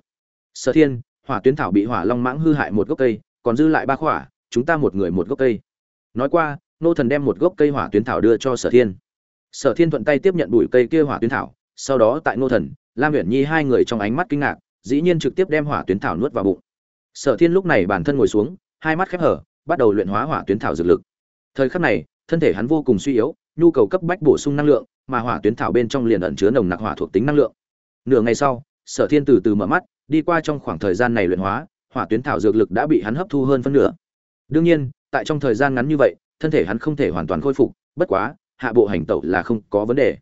Sở thiên, hỏa tuyến thảo bị hỏa long mãng hư hại một gốc cây, còn dư lại ba khỏa, chúng ta một người một gốc cây. Nói qua, nô thần đem một gốc cây hỏa tuyến thảo đưa cho sở thiên. Sở thiên thuận tay tiếp nhận bụi cây kia hỏa tuyến thảo sau đó tại Ngô thần, lam uyển nhi hai người trong ánh mắt kinh ngạc, dĩ nhiên trực tiếp đem hỏa tuyến thảo nuốt vào bụng. Sở thiên lúc này bản thân ngồi xuống, hai mắt khép hở bắt đầu luyện hóa hỏa tuyến thảo dược lực. Thời khắc này, thân thể hắn vô cùng suy yếu, nhu cầu cấp bách bổ sung năng lượng, mà hỏa tuyến thảo bên trong liền ẩn chứa nồng nặc hỏa thuộc tính năng lượng. Nửa ngày sau, sở thiên từ từ mở mắt, đi qua trong khoảng thời gian này luyện hóa, hỏa tuyến thảo dược lực đã bị hắn hấp thu hơn phân nửa. Đương nhiên, tại trong thời gian ngắn như vậy, thân thể hắn không thể hoàn toàn khôi phục, bất quá, hạ bộ hành tẩu là không có vấn đề.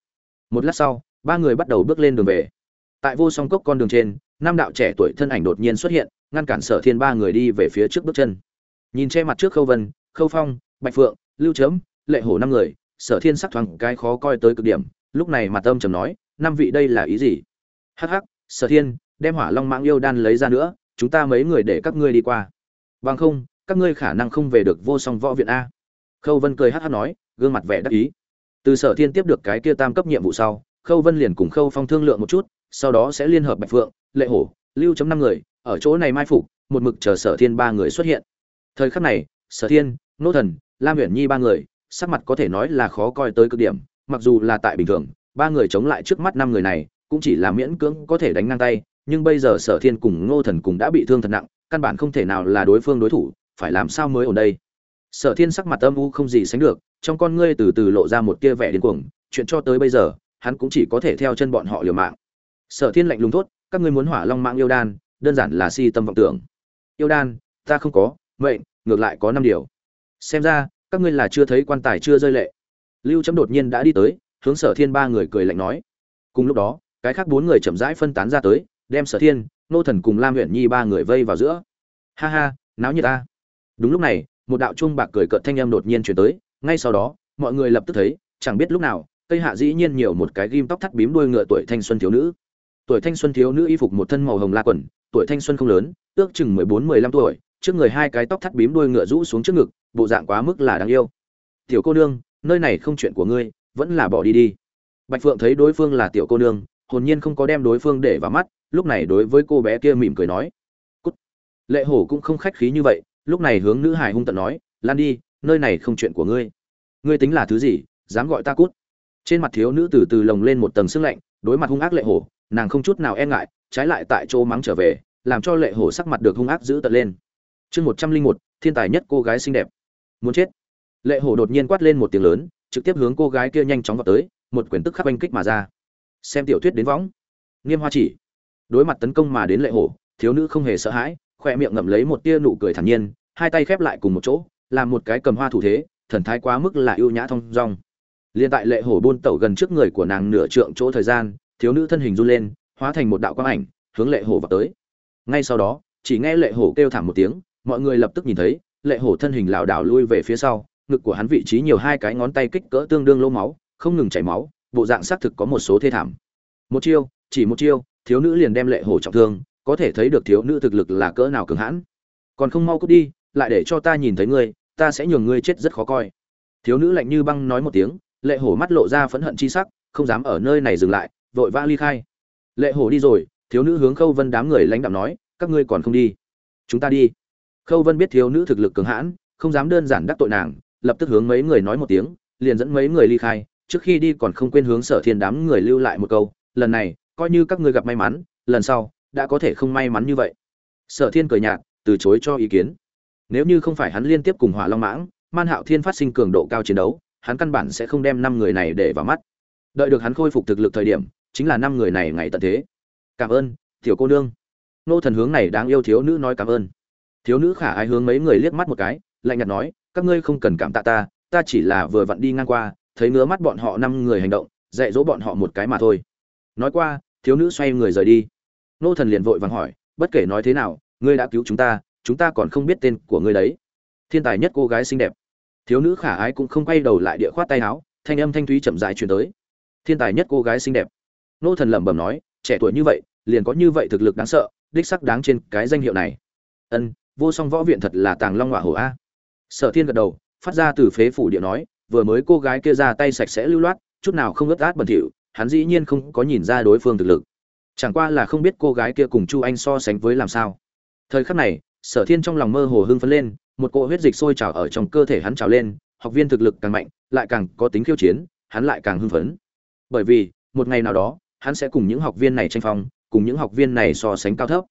Một lát sau ba người bắt đầu bước lên đường về. Tại vô song cốc con đường trên nam đạo trẻ tuổi thân ảnh đột nhiên xuất hiện, ngăn cản sở thiên ba người đi về phía trước bước chân. Nhìn che mặt trước khâu vân, khâu phong, bạch phượng, lưu chớm lệ hổ năm người, sở thiên sắc thoáng cái khó coi tới cực điểm, lúc này mặt âm trầm nói, năm vị đây là ý gì? Hắc hắc, sở thiên, đem hỏa long mãng yêu đan lấy ra nữa, chúng ta mấy người để các ngươi đi qua. Bằng không, các ngươi khả năng không về được vô song võ viện a. Khâu vân cười hắc hắc nói, gương mặt vẻ đắc ý. Từ sở thiên tiếp được cái kia tam cấp nhiệm vụ sau khâu vân liền cùng khâu phong thương lượng một chút, sau đó sẽ liên hợp bạch phượng, lệ hổ, lưu chấm năm người, ở chỗ này mai phục, một mực chờ sở thiên ba người xuất hiện. Thời khắc này, sở thiên, nô thần, lam huyền nhi ba người, sắc mặt có thể nói là khó coi tới cực điểm, mặc dù là tại bình thường, ba người chống lại trước mắt năm người này, cũng chỉ là miễn cưỡng có thể đánh ngang tay, nhưng bây giờ sở thiên cùng ngô thần cùng đã bị thương thật nặng, căn bản không thể nào là đối phương đối thủ, phải làm sao mới ở đây? Sở thiên sắc mặt âm u không gì sánh được, trong con ngươi từ từ lộ ra một tia vẻ điên cuồng, chuyện cho tới bây giờ hắn cũng chỉ có thể theo chân bọn họ liều mạng. Sở thiên lạnh lùng thốt, các ngươi muốn hỏa long mạng yêu đan, đơn giản là si tâm vọng tưởng. Yêu đan, ta không có vậy ngược lại có năm điều. Xem ra, các ngươi là chưa thấy quan tài chưa rơi lệ. Lưu chấm đột nhiên đã đi tới, hướng sở thiên ba người cười lạnh nói. Cùng lúc đó, cái khác bốn người chậm rãi phân tán ra tới, đem sở thiên, nô thần cùng lam huyện nhi ba người vây vào giữa. Ha ha, náo như ta. Đúng lúc này, một đạo chuông bạc cười cợt thanh âm đột nhiên chuyển tới, ngay sau đó, mọi người lập tức thấy, chẳng biết lúc nào cây hạ dĩ nhiên nhiều một cái ghim tóc thắt bím đuôi ngựa tuổi thanh xuân thiếu nữ. Tuổi thanh xuân thiếu nữ y phục một thân màu hồng la quần, tuổi thanh xuân không lớn, ước chừng mười bốn, mười lăm tuổi, trước người hai cái tóc thắt bím đuôi ngựa rũ xuống trước ngực, bộ dạng quá mức là đáng yêu. Tiểu cô nương, nơi này không chuyện của ngươi, vẫn là bỏ đi đi. Bạch phượng thấy đối phương là tiểu cô nương, hồn nhiên không có đem đối phương để vào mắt, lúc này đối với cô bé kia mỉm cười nói, cút. Lệ hổ cũng không khách khí như vậy, lúc này hướng nữ hải hung tận nói, lan đi, nơi này không chuyện của ngươi. Ngươi tính là thứ gì, dám gọi ta cút? Trên mặt thiếu nữ từ từ lồng lên một tầng sương lạnh, đối mặt hung ác lệ hổ, nàng không chút nào e ngại, trái lại tại chỗ mắng trở về, làm cho lệ hổ sắc mặt được hung ác giữ tận lên. Chương một trăm linh một, thiên tài nhất cô gái xinh đẹp. Muốn chết. Lệ hổ đột nhiên quát lên một tiếng lớn, trực tiếp hướng cô gái kia nhanh chóng vào tới, một quyển tức khắc oanh kích mà ra. Xem tiểu thuyết đến võng. Nghiêm hoa chỉ. Đối mặt tấn công mà đến lệ hổ, thiếu nữ không hề sợ hãi khoe miệng ngậm lấy một tia nụ cười thản nhiên, hai tay khép lại cùng một chỗ, làm một cái cầm hoa thủ thế, thần thái quá mức là ưu nhã thong dong liên tại lệ hổ buôn tẩu gần trước người của nàng nửa trượng chỗ thời gian, thiếu nữ thân hình run lên, hóa thành một đạo quang ảnh, hướng lệ hổ vào tới. Ngay sau đó, chỉ nghe lệ hổ kêu thảm một tiếng, mọi người lập tức nhìn thấy, lệ hổ thân hình lảo đảo lui về phía sau, ngực của hắn vị trí nhiều hai cái ngón tay kích cỡ tương đương lỗ máu, không ngừng chảy máu, bộ dạng xác thực có một số thê thảm. Một chiêu, chỉ một chiêu, thiếu nữ liền đem lệ hổ trọng thương, có thể thấy được thiếu nữ thực lực là cỡ nào cường hãn. Còn không mau cút đi, lại để cho ta nhìn thấy ngươi, ta sẽ nhường ngươi chết rất khó coi. Thiếu nữ lạnh như băng nói một tiếng lệ hổ mắt lộ ra phẫn hận chi sắc, không dám ở nơi này dừng lại, vội vã ly khai. Lệ hổ đi rồi, thiếu nữ hướng khâu vân đám người lãnh đạo nói, các ngươi còn không đi? Chúng ta đi. Khâu vân biết thiếu nữ thực lực cường hãn, không dám đơn giản đắc tội nàng, lập tức hướng mấy người nói một tiếng, liền dẫn mấy người ly khai, trước khi đi còn không quên hướng sở thiên đám người lưu lại một câu, lần này, coi như các ngươi gặp may mắn, lần sau, đã có thể không may mắn như vậy. Sở thiên cười nhạt, từ chối cho ý kiến. Nếu như không phải hắn liên tiếp cùng hỏa long mãng, man hạo thiên phát sinh cường độ cao chiến đấu hắn căn bản sẽ không đem năm người này để vào mắt. Đợi được hắn khôi phục thực lực thời điểm, chính là năm người này ngày tận thế. Cảm ơn, tiểu cô nương. Nô thần hướng này đáng yêu thiếu nữ nói cảm ơn. Thiếu nữ khả ai hướng mấy người liếc mắt một cái, lạnh nhạt nói, các ngươi không cần cảm tạ ta ta chỉ là vừa vặn đi ngang qua, thấy ngứa mắt bọn họ năm người hành động, dạy dỗ bọn họ một cái mà thôi. Nói qua, thiếu nữ xoay người rời đi. Nô thần liền vội vàng hỏi, bất kể nói thế nào, ngươi đã cứu chúng ta chúng ta còn không biết tên của ngươi đấy. Thiên tài nhất cô gái xinh đẹp thiếu nữ khả ái cũng không quay đầu lại địa khoát tay áo, thanh âm thanh thúy chậm dài truyền tới. Thiên tài nhất cô gái xinh đẹp. Nô thần lẩm bẩm nói, trẻ tuổi như vậy, liền có như vậy thực lực đáng sợ, đích sắc đáng trên cái danh hiệu này. Ân, vô song võ viện thật là tàng long hỏa hổ a. Sở thiên gật đầu, phát ra từ phế phủ địa nói, vừa mới cô gái kia ra tay sạch sẽ lưu loát, chút nào không ướt át bẩn thỉu, hắn dĩ nhiên không có nhìn ra đối phương thực lực. Chẳng qua là không biết cô gái kia cùng chu anh so sánh với làm sao. Thời khắc này, sở thiên trong lòng mơ hồ hưng phấn lên một cỗ huyết dịch sôi trào ở trong cơ thể hắn trào lên, học viên thực lực càng mạnh, lại càng có tính khiêu chiến, hắn lại càng hưng phấn. Bởi vì, một ngày nào đó, hắn sẽ cùng những học viên này tranh phong, cùng những học viên này so sánh cao thấp.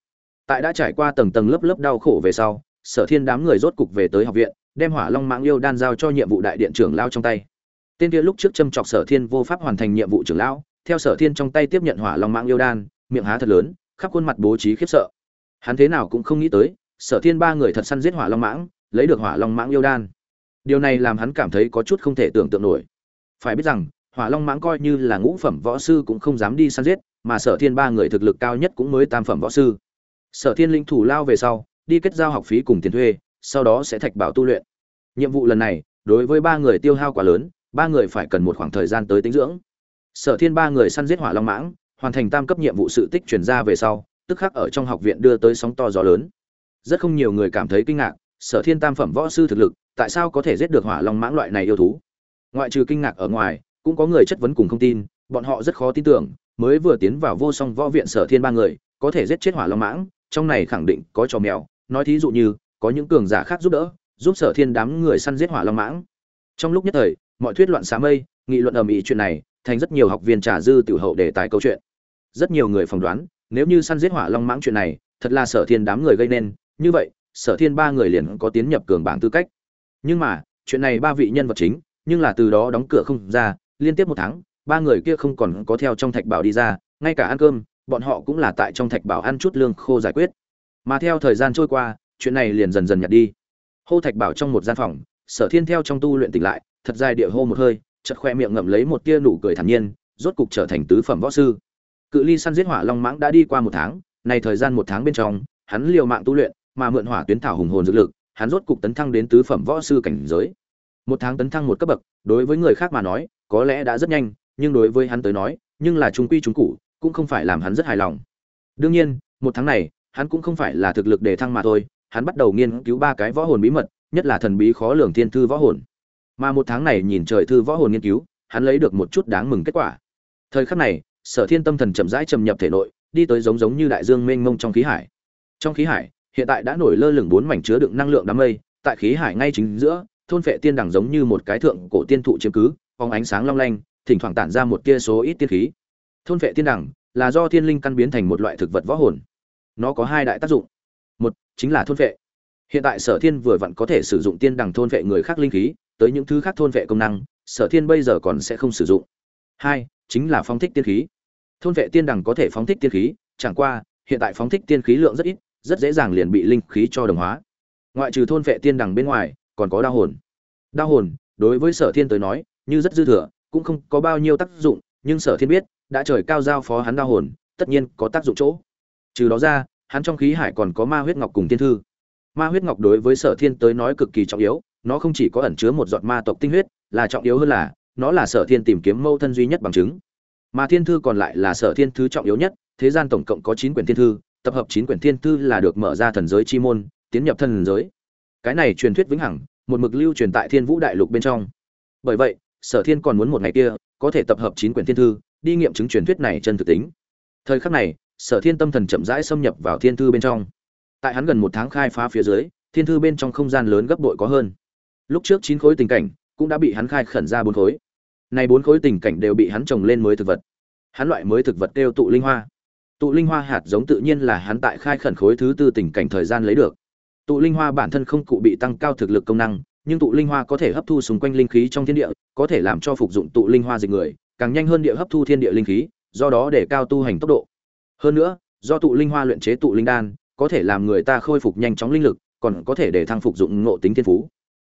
Tại đã trải qua tầng tầng lớp lớp đau khổ về sau, sở thiên đám người rốt cục về tới học viện, đem hỏa long mạng yêu đan giao cho nhiệm vụ đại điện trưởng lao trong tay. Tên kia lúc trước châm chọc sở thiên vô pháp hoàn thành nhiệm vụ trưởng lão, theo sở thiên trong tay tiếp nhận hỏa long mạng yêu đan, miệng há thật lớn, khắp khuôn mặt bố trí khiếp sợ. Hắn thế nào cũng không nghĩ tới, sở thiên ba người thật săn giết hỏa long mãng lấy được hỏa long mãng yêu đan. Điều này làm hắn cảm thấy có chút không thể tưởng tượng nổi. Phải biết rằng, hỏa long mãng coi như là ngũ phẩm võ sư cũng không dám đi săn giết, mà sở thiên ba người thực lực cao nhất cũng mới tam phẩm võ sư. Sở thiên linh thủ lao về sau, đi kết giao học phí cùng tiền thuê, sau đó sẽ thạch bảo tu luyện. Nhiệm vụ lần này, đối với ba người tiêu hao quá lớn, ba người phải cần một khoảng thời gian tới tính dưỡng. Sở thiên ba người săn giết hỏa long mãng, hoàn thành tam cấp nhiệm vụ sự tích chuyển ra về sau, tức khắc ở trong học viện đưa tới sóng to gió lớn. Rất không nhiều người cảm thấy kinh ngạc sở thiên tam phẩm võ sư thực lực, tại sao có thể giết được hỏa long mãng loại này yêu thú? Ngoại trừ kinh ngạc ở ngoài, cũng có người chất vấn cùng không tin, bọn họ rất khó tin tưởng, mới vừa tiến vào vô song võ viện sở thiên ba người, có thể giết chết hỏa long mãng, trong này khẳng định có trò mèo. Nói thí dụ như, có những cường giả khác giúp đỡ, giúp sở thiên đám người săn giết hỏa long mãng. Trong lúc nhất thời, mọi thuyết loạn xá mây, nghị luận ầm ĩ chuyện này, thành rất nhiều học viên trả dư tiểu hậu để tài câu chuyện. Rất nhiều người phỏng đoán, nếu như săn giết hỏa long mãng chuyện này, thật là sở thiên đám người gây nên, như vậy sở thiên ba người liền có tiến nhập cường bảng tư cách. Nhưng mà, chuyện này ba vị nhân vật chính, nhưng là từ đó đóng cửa không ra, liên tiếp một tháng, ba người kia không còn có theo trong thạch bảo đi ra, ngay cả ăn cơm, bọn họ cũng là tại trong thạch bảo ăn chút lương khô giải quyết. Mà theo thời gian trôi qua, chuyện này liền dần dần nhạt đi. Hô thạch bảo trong một gian phòng, sở thiên theo trong tu luyện tỉnh lại, thật dài địa hô một hơi chật khoe miệng ngậm lấy một tia nụ cười thản nhiên, rốt cục trở thành tứ phẩm võ sư. Cự ly săn giết hỏa long mãng đã đi qua một tháng này thời gian một tháng bên trong, hắn liều mạng tu luyện mà mượn hỏa tuyến thảo hùng hồn dược lực hắn rốt cục tấn thăng đến tứ phẩm võ sư cảnh giới. Một tháng tấn thăng một cấp bậc đối với người khác mà nói có lẽ đã rất nhanh nhưng đối với hắn tới nói nhưng là trung quy trung cũ, cũng không phải làm hắn rất hài lòng. Đương nhiên một tháng này hắn cũng không phải là thực lực để thăng mà thôi hắn bắt đầu nghiên cứu ba cái võ hồn bí mật nhất là thần bí khó lường thiên thư võ hồn. Mà một tháng này nhìn trời thư võ hồn nghiên cứu hắn lấy được một chút đáng mừng kết quả. Thời khắc này sở thiên tâm thần chậm rãi trầm nhập thể nội đi tới giống giống như đại dương mênh mông trong khí hải. Trong khí hải hiện tại đã nổi lơ lửng bốn mảnh chứa đựng năng lượng đám mây, tại khí hải ngay chính giữa, thôn phệ tiên đẳng giống như một cái thượng cổ tiên thụ chiếm cứ, phóng ánh sáng long lanh, thỉnh thoảng tản ra một tia số ít tiên khí. Thôn phệ tiên đẳng là do thiên linh căn biến thành một loại thực vật võ hồn. Nó có hai đại tác dụng. Một, chính là thôn phệ. Hiện tại sở thiên vừa vặn có thể sử dụng tiên đẳng thôn phệ người khác linh khí, tới những thứ khác thôn phệ công năng, sở thiên bây giờ còn sẽ không sử dụng. Hai, chính là phóng thích tiên khí. Thôn vệ tiên đẳng có thể phóng thích tiên khí, chẳng qua, hiện tại phóng thích tiên khí lượng rất ít rất dễ dàng liền bị linh khí cho đồng hóa. Ngoại trừ thôn vệ tiên đẳng bên ngoài, còn có đau hồn. Đau hồn, đối với sở thiên tới nói, như rất dư thừa, cũng không có bao nhiêu tác dụng, nhưng sở thiên biết, đã trời cao giao phó hắn đau hồn, tất nhiên có tác dụng chỗ. Trừ đó ra, hắn trong khí hải còn có ma huyết ngọc cùng tiên thư. Ma huyết ngọc đối với sở thiên tới nói cực kỳ trọng yếu, nó không chỉ có ẩn chứa một giọt ma tộc tinh huyết, là trọng yếu hơn là, nó là sở thiên tìm kiếm mâu thân duy nhất bằng chứng. Mà thiên thư còn lại là sở thiên thứ trọng yếu nhất, thế gian tổng cộng có chín quyển thiên thư tập hợp chín quyển thiên thư là được mở ra thần giới chi môn, tiến nhập thần giới. Cái này truyền thuyết vĩnh hằng, một mực lưu truyền tại thiên vũ đại lục bên trong. Bởi vậy, sở thiên còn muốn một ngày kia, có thể tập hợp chín quyển thiên thư, đi nghiệm chứng truyền thuyết này chân thực tính. Thời khắc này, sở thiên tâm thần chậm rãi xâm nhập vào thiên thư bên trong. Tại hắn gần một tháng khai phá phía dưới, thiên thư bên trong không gian lớn gấp bội có hơn. Lúc trước chín khối tình cảnh cũng đã bị hắn khai khẩn ra bốn khối. Nay bốn khối tình cảnh đều bị hắn trồng lên mới thực vật. Hắn loại mới thực vật đều tụ linh hoa tụ linh hoa hạt giống tự nhiên là hắn tại khai khẩn khối thứ tư tình cảnh thời gian lấy được. Tụ linh hoa bản thân không cụ bị tăng cao thực lực công năng, nhưng tụ linh hoa có thể hấp thu xung quanh linh khí trong thiên địa, có thể làm cho phục dụng tụ linh hoa dịch người, càng nhanh hơn địa hấp thu thiên địa linh khí, do đó để cao tu hành tốc độ. Hơn nữa, do tụ linh hoa luyện chế tụ linh đan, có thể làm người ta khôi phục nhanh chóng linh lực, còn có thể để thăng phục dụng ngộ tính thiên phú.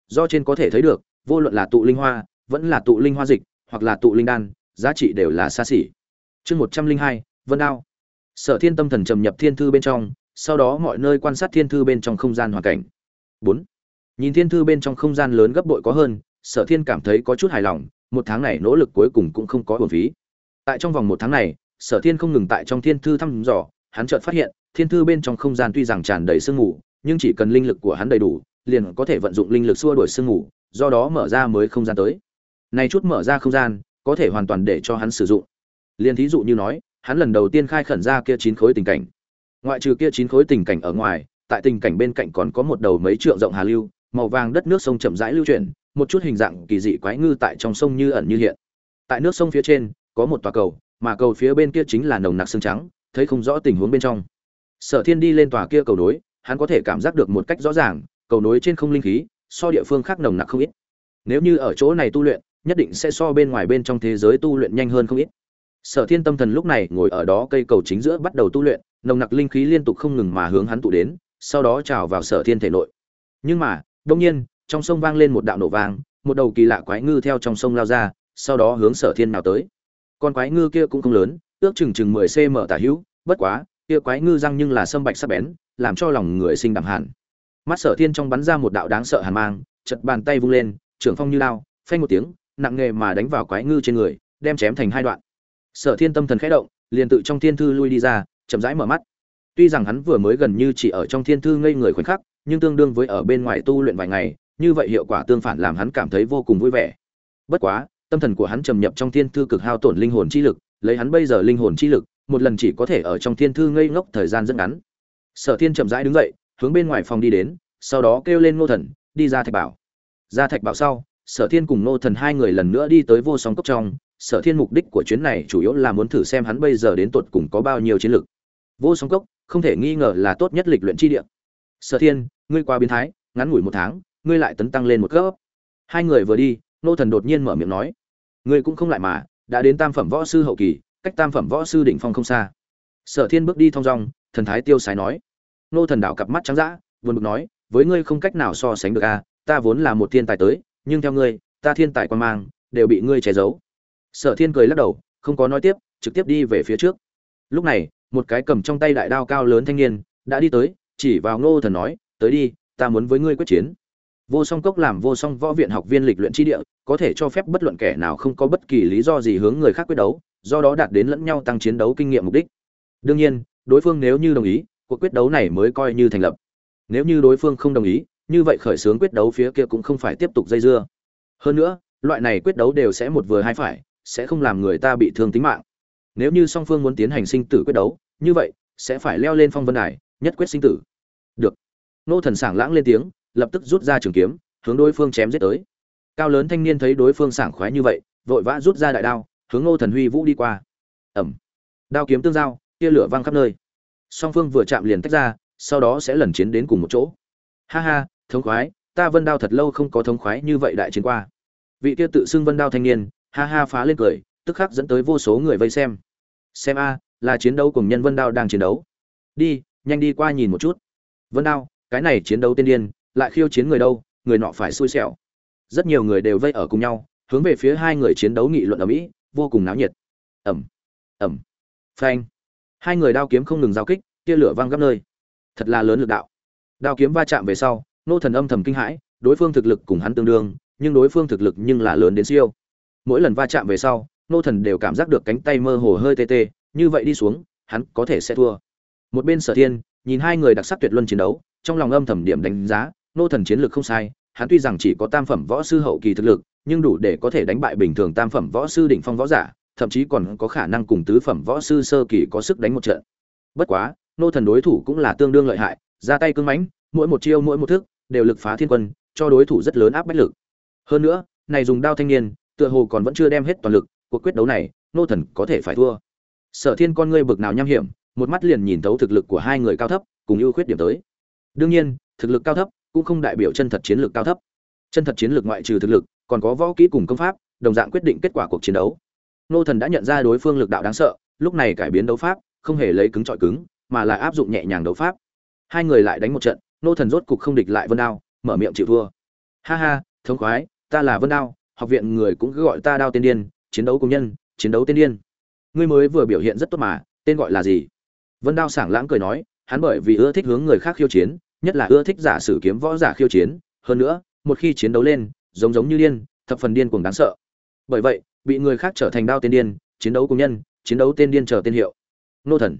Do trên có thể thấy được, vô luận là tụ linh hoa, vẫn là tụ linh hoa dịch, hoặc là tụ linh đan, giá trị đều là xa xỉ. Chương một trăm linh hai, vân đao sở thiên tâm thần trầm nhập thiên thư bên trong, sau đó mọi nơi quan sát thiên thư bên trong không gian hoàn cảnh. Bốn, nhìn thiên thư bên trong không gian lớn gấp bội có hơn, sở thiên cảm thấy có chút hài lòng, một tháng này nỗ lực cuối cùng cũng không có hồn phí. Tại trong vòng một tháng này, sở thiên không ngừng tại trong thiên thư thăm dò, hắn chợt phát hiện, thiên thư bên trong không gian tuy rằng tràn đầy sương mù, nhưng chỉ cần linh lực của hắn đầy đủ, liền có thể vận dụng linh lực xua đuổi sương mù, do đó mở ra mới không gian tới. Này chút mở ra không gian, có thể hoàn toàn để cho hắn sử dụng. Liền thí dụ như nói hắn lần đầu tiên khai khẩn ra kia chín khối tình cảnh. Ngoại trừ kia chín khối tình cảnh ở ngoài, tại tình cảnh bên cạnh còn có một đầu mấy trượng rộng hà lưu, màu vàng đất nước sông chậm rãi lưu chuyển, một chút hình dạng kỳ dị quái ngư tại trong sông như ẩn như hiện. Tại nước sông phía trên, có một tòa cầu, mà cầu phía bên kia chính là nồng nặc xương trắng, thấy không rõ tình huống bên trong. Sở thiên đi lên tòa kia cầu nối, hắn có thể cảm giác được một cách rõ ràng, cầu nối trên không linh khí, so địa phương khác nồng nặc không ít. Nếu như ở chỗ này tu luyện, nhất định sẽ so bên ngoài bên trong thế giới tu luyện nhanh hơn không ít sở thiên tâm thần lúc này ngồi ở đó cây cầu chính giữa bắt đầu tu luyện, nồng nặc linh khí liên tục không ngừng mà hướng hắn tụ đến, sau đó trào vào sở thiên thể nội. Nhưng mà đông nhiên, trong sông vang lên một đạo nổ vang, một đầu kỳ lạ quái ngư theo trong sông lao ra, sau đó hướng sở thiên nào tới. Con quái ngư kia cũng không lớn, ước chừng chừng mười cm tả hữu, bất quá, kia quái ngư răng nhưng là sâm bạch sắc bén, làm cho lòng người sinh đẳng hàn. mắt sở thiên trong bắn ra một đạo đáng sợ hàn mang, chật bàn tay vung lên, trưởng phong như lao, phanh một tiếng, nặng nghề mà đánh vào quái ngư trên người, đem chém thành hai đoạn sở thiên tâm thần khẽ động, liền tự trong thiên thư lui đi ra, chậm rãi mở mắt. Tuy rằng hắn vừa mới gần như chỉ ở trong thiên thư ngây người khoảnh khắc, nhưng tương đương với ở bên ngoài tu luyện vài ngày, như vậy hiệu quả tương phản làm hắn cảm thấy vô cùng vui vẻ. Bất quá, tâm thần của hắn trầm nhập trong thiên thư cực hao tổn linh hồn chi lực, lấy hắn bây giờ linh hồn chi lực, một lần chỉ có thể ở trong thiên thư ngây ngốc thời gian rất ngắn. Sở thiên chậm rãi đứng dậy, hướng bên ngoài phòng đi đến, sau đó kêu lên ngô thần, đi ra thạch bảo. Ra thạch bảo sau, sở thiên cùng ngô thần hai người lần nữa đi tới vô song cốc trong sở thiên mục đích của chuyến này chủ yếu là muốn thử xem hắn bây giờ đến tột cùng có bao nhiêu chiến lực. Vô song cốc, không thể nghi ngờ là tốt nhất lịch luyện chi địa. Sở thiên, ngươi qua biến thái, ngắn ngủi một tháng, ngươi lại tấn tăng lên một cấp. Hai người vừa đi, nô thần đột nhiên mở miệng nói, ngươi cũng không lại mà, đã đến tam phẩm võ sư hậu kỳ, cách tam phẩm võ sư đỉnh phong không xa. Sở thiên bước đi thong dong, thần thái tiêu sái nói. Nô thần đảo cặp mắt trắng dã, buồn bực nói, với ngươi không cách nào so sánh được a ta vốn là một thiên tài tới, nhưng theo ngươi, ta thiên tài quan mang, đều bị ngươi che giấu sở thiên cười lắc đầu, không có nói tiếp, trực tiếp đi về phía trước. Lúc này, một cái cầm trong tay đại đao cao lớn thanh niên đã đi tới, chỉ vào ngô thần nói, tới đi, ta muốn với ngươi quyết chiến. Vô song cốc làm vô song võ viện học viên lịch luyện tri địa, có thể cho phép bất luận kẻ nào không có bất kỳ lý do gì hướng người khác quyết đấu, do đó đạt đến lẫn nhau tăng chiến đấu kinh nghiệm mục đích. Đương nhiên, đối phương nếu như đồng ý, cuộc quyết đấu này mới coi như thành lập. Nếu như đối phương không đồng ý, như vậy khởi xướng quyết đấu phía kia cũng không phải tiếp tục dây dưa. Hơn nữa, loại này quyết đấu đều sẽ một vừa hai phải sẽ không làm người ta bị thương tính mạng. Nếu như song phương muốn tiến hành sinh tử quyết đấu, như vậy, sẽ phải leo lên phong vân đài, nhất quyết sinh tử. Được. Nô thần sảng lãng lên tiếng, lập tức rút ra trường kiếm, hướng đối phương chém giết tới. Cao lớn thanh niên thấy đối phương sảng khoái như vậy, vội vã rút ra đại đao, hướng nô thần huy vũ đi qua. Ẩm. Đao kiếm tương giao, tia lửa văng khắp nơi. Song phương vừa chạm liền tách ra, sau đó sẽ lần chiến đến cùng một chỗ. Ha ha, thống khoái, ta vân đao thật lâu không có thống khoái như vậy đại chiến qua. Vị kia tự xưng vân đao thanh niên ha ha phá lên cười, tức khắc dẫn tới vô số người vây xem. Xem a, là chiến đấu cùng nhân vân đao đang chiến đấu. Đi, nhanh đi qua nhìn một chút. Vân đao, cái này chiến đấu tiên điên, lại khiêu chiến người đâu, người nọ phải xui xẻo. Rất nhiều người đều vây ở cùng nhau, hướng về phía hai người chiến đấu nghị luận ở mỹ vô cùng náo nhiệt. Ẩm ẩm phanh. Hai người đao kiếm không ngừng giao kích, tia lửa văng gấp nơi. Thật là lớn lực đạo. Đao kiếm va chạm về sau, nô thần âm thầm kinh hãi, đối phương thực lực cùng hắn tương đương, nhưng đối phương thực lực nhưng là lớn đến siêu mỗi lần va chạm về sau, nô thần đều cảm giác được cánh tay mơ hồ hơi tê tê, như vậy đi xuống, hắn có thể sẽ thua. Một bên sở thiên, nhìn hai người đặc sắc tuyệt luân chiến đấu, trong lòng âm thầm điểm đánh giá, nô thần chiến lược không sai, hắn tuy rằng chỉ có tam phẩm võ sư hậu kỳ thực lực, nhưng đủ để có thể đánh bại bình thường tam phẩm võ sư đỉnh phong võ giả, thậm chí còn có khả năng cùng tứ phẩm võ sư sơ kỳ có sức đánh một trận. Bất quá, nô thần đối thủ cũng là tương đương lợi hại, ra tay cưng mãnh, mỗi một chiêu mỗi một thức, đều lực phá thiên quân, cho đối thủ rất lớn áp bách lực. Hơn nữa, này dùng đao thanh niên tựa hồ còn vẫn chưa đem hết toàn lực, cuộc quyết đấu này, nô thần có thể phải thua. Sở thiên con ngươi bực nào nham hiểm, một mắt liền nhìn thấu thực lực của hai người cao thấp, cùng ưu khuyết điểm tới. Đương nhiên, thực lực cao thấp cũng không đại biểu chân thật chiến lược cao thấp. Chân thật chiến lược ngoại trừ thực lực, còn có võ kỹ cùng công pháp, đồng dạng quyết định kết quả cuộc chiến đấu. Nô thần đã nhận ra đối phương lực đạo đáng sợ, lúc này cải biến đấu pháp, không hề lấy cứng trọi cứng, mà là áp dụng nhẹ nhàng đấu pháp. Hai người lại đánh một trận, nô thần rốt cục không địch lại vân đao, mở miệng chịu thua. Ha ha, thống khoái, ta là vân đao học viện người cũng cứ gọi ta đao tiên điên, chiến đấu công nhân, chiến đấu tiên điên. Ngươi mới vừa biểu hiện rất tốt mà, tên gọi là gì? Vân đao sảng lãng cười nói, hắn bởi vì ưa thích hướng người khác khiêu chiến, nhất là ưa thích giả sử kiếm võ giả khiêu chiến, hơn nữa, một khi chiến đấu lên, giống giống như điên, thập phần điên cuồng đáng sợ. Bởi vậy, bị người khác trở thành đao tiên điên, chiến đấu công nhân, chiến đấu tên điên chờ tên hiệu. Nô thần.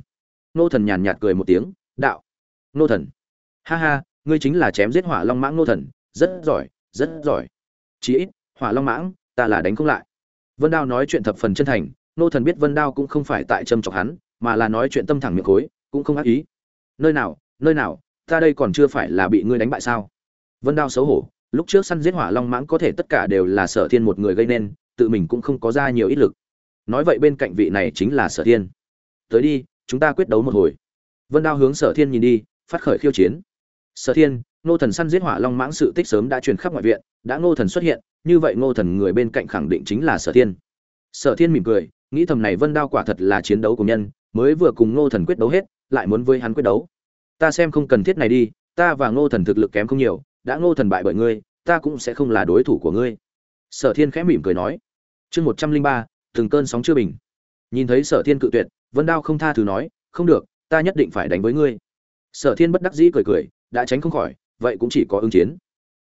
Nô thần nhàn nhạt cười một tiếng, đạo. Nô thần. Ha ha, ngươi chính là chém giết hỏa long mãng nô thần, rất giỏi rất giỏi. Chí ít hỏa long mãng, ta là đánh không lại. Vân đao nói chuyện thập phần chân thành, nô thần biết vân đao cũng không phải tại châm chọc hắn, mà là nói chuyện tâm thẳng miệng khối, cũng không ác ý. Nơi nào nơi nào, ta đây còn chưa phải là bị ngươi đánh bại sao? Vân đao xấu hổ, lúc trước săn giết hỏa long mãng có thể tất cả đều là sở thiên một người gây nên, tự mình cũng không có ra nhiều ít lực. Nói vậy bên cạnh vị này chính là sở thiên. Tới đi, chúng ta quyết đấu một hồi. Vân đao hướng sở thiên nhìn đi, phát khởi khiêu chiến. Sở thiên ngô thần săn giết hỏa long mãng sự tích sớm đã truyền khắp ngoại viện, đã ngô thần xuất hiện, như vậy ngô thần người bên cạnh khẳng định chính là sở thiên. Sở thiên mỉm cười, nghĩ thầm này vân đao quả thật là chiến đấu của nhân, mới vừa cùng ngô thần quyết đấu hết, lại muốn với hắn quyết đấu. Ta xem không cần thiết này đi, ta và ngô thần thực lực kém không nhiều, đã ngô thần bại bởi ngươi, ta cũng sẽ không là đối thủ của ngươi. Sở thiên khẽ mỉm cười nói. Chương một trăm linh ba, từng cơn sóng chưa bình. Nhìn thấy sở thiên cự tuyệt, vân đao không tha thứ nói, không được, ta nhất định phải đánh với ngươi. Sở thiên bất đắc dĩ cười cười, đã tránh không khỏi vậy cũng chỉ có ứng chiến.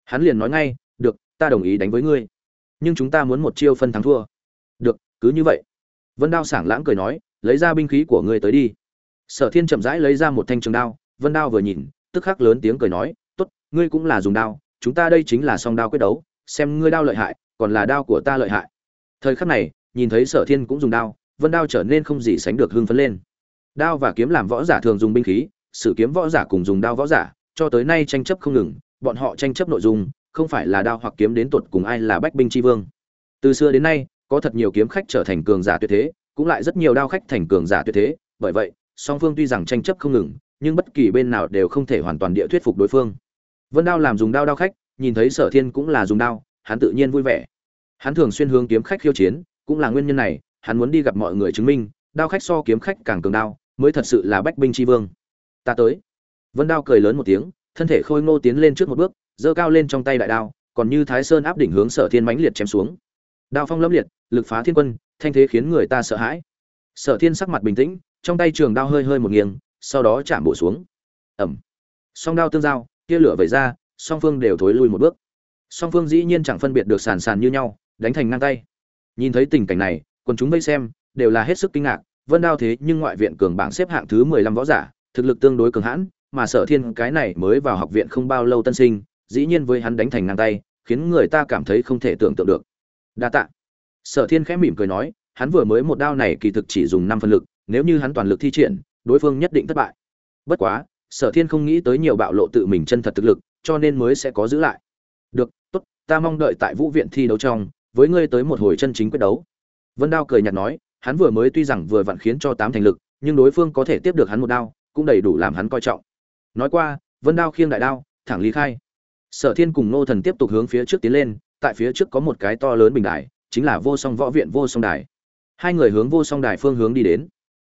Hắn liền nói ngay, được, ta đồng ý đánh với ngươi, nhưng chúng ta muốn một chiêu phân thắng thua. Được, cứ như vậy. Vân đao sảng lãng cười nói, lấy ra binh khí của ngươi tới đi. Sở thiên chậm rãi lấy ra một thanh trường đao, vân đao vừa nhìn, tức khắc lớn tiếng cười nói, tốt, ngươi cũng là dùng đao, chúng ta đây chính là song đao quyết đấu, xem ngươi đao lợi hại, còn là đao của ta lợi hại. Thời khắc này, nhìn thấy sở thiên cũng dùng đao, vân đao trở nên không gì sánh được hưng phấn lên. Đao và kiếm làm võ giả thường dùng binh khí, sử kiếm võ giả cùng dùng đao võ giả cho tới nay tranh chấp không ngừng, bọn họ tranh chấp nội dung, không phải là đao hoặc kiếm đến tột cùng ai là bách binh tri vương. Từ xưa đến nay, có thật nhiều kiếm khách trở thành cường giả tuyệt thế, cũng lại rất nhiều đao khách thành cường giả tuyệt thế, bởi vậy, song phương tuy rằng tranh chấp không ngừng, nhưng bất kỳ bên nào đều không thể hoàn toàn địa thuyết phục đối phương. Vân đao làm dùng đao đao khách, nhìn thấy sở thiên cũng là dùng đao, hắn tự nhiên vui vẻ. Hắn thường xuyên hướng kiếm khách khiêu chiến, cũng là nguyên nhân này, hắn muốn đi gặp mọi người chứng minh, đao khách so kiếm khách càng cường đao, mới thật sự là bách binh tri vương. Ta tới vân đao cười lớn một tiếng, thân thể khôi ngô tiến lên trước một bước, giơ cao lên trong tay đại đao, còn như thái sơn áp đỉnh hướng sở thiên mãnh liệt chém xuống. Đao phong lâm liệt, lực phá thiên quân, thanh thế khiến người ta sợ hãi. Sở thiên sắc mặt bình tĩnh, trong tay trường đao hơi hơi một nghiêng, sau đó chạm bổ xuống. Ẩm song đao tương giao, tia lửa vẩy ra, song phương đều thối lui một bước. Song phương dĩ nhiên chẳng phân biệt được sàn sàn như nhau, đánh thành ngang tay. Nhìn thấy tình cảnh này, quần chúng vây xem, đều là hết sức kinh ngạc, vân đao thế nhưng ngoại viện cường bảng xếp hạng thứ mười lăm võ giả, thực lực tương đối cường hãn mà sở thiên cái này mới vào học viện không bao lâu tân sinh, dĩ nhiên với hắn đánh thành ngang tay, khiến người ta cảm thấy không thể tưởng tượng được. Đa tạ. Sở thiên khẽ mỉm cười nói, hắn vừa mới một đao này kỳ thực chỉ dùng năm phân lực, nếu như hắn toàn lực thi triển, đối phương nhất định thất bại. Bất quá, sở thiên không nghĩ tới nhiều bạo lộ tự mình chân thật thực lực, cho nên mới sẽ có giữ lại. Được, tốt, ta mong đợi tại vũ viện thi đấu trong, với ngươi tới một hồi chân chính quyết đấu. Vân đao cười nhạt nói, hắn vừa mới tuy rằng vừa vặn khiến cho tám thành lực, nhưng đối phương có thể tiếp được hắn một đao, cũng đầy đủ làm hắn coi trọng nói qua, vân đao khiêng đại đao, thẳng lý khai. Sở thiên cùng nô thần tiếp tục hướng phía trước tiến lên, tại phía trước có một cái to lớn bình đài, chính là vô song võ viện, vô song đài. Hai người hướng vô song đài phương hướng đi đến.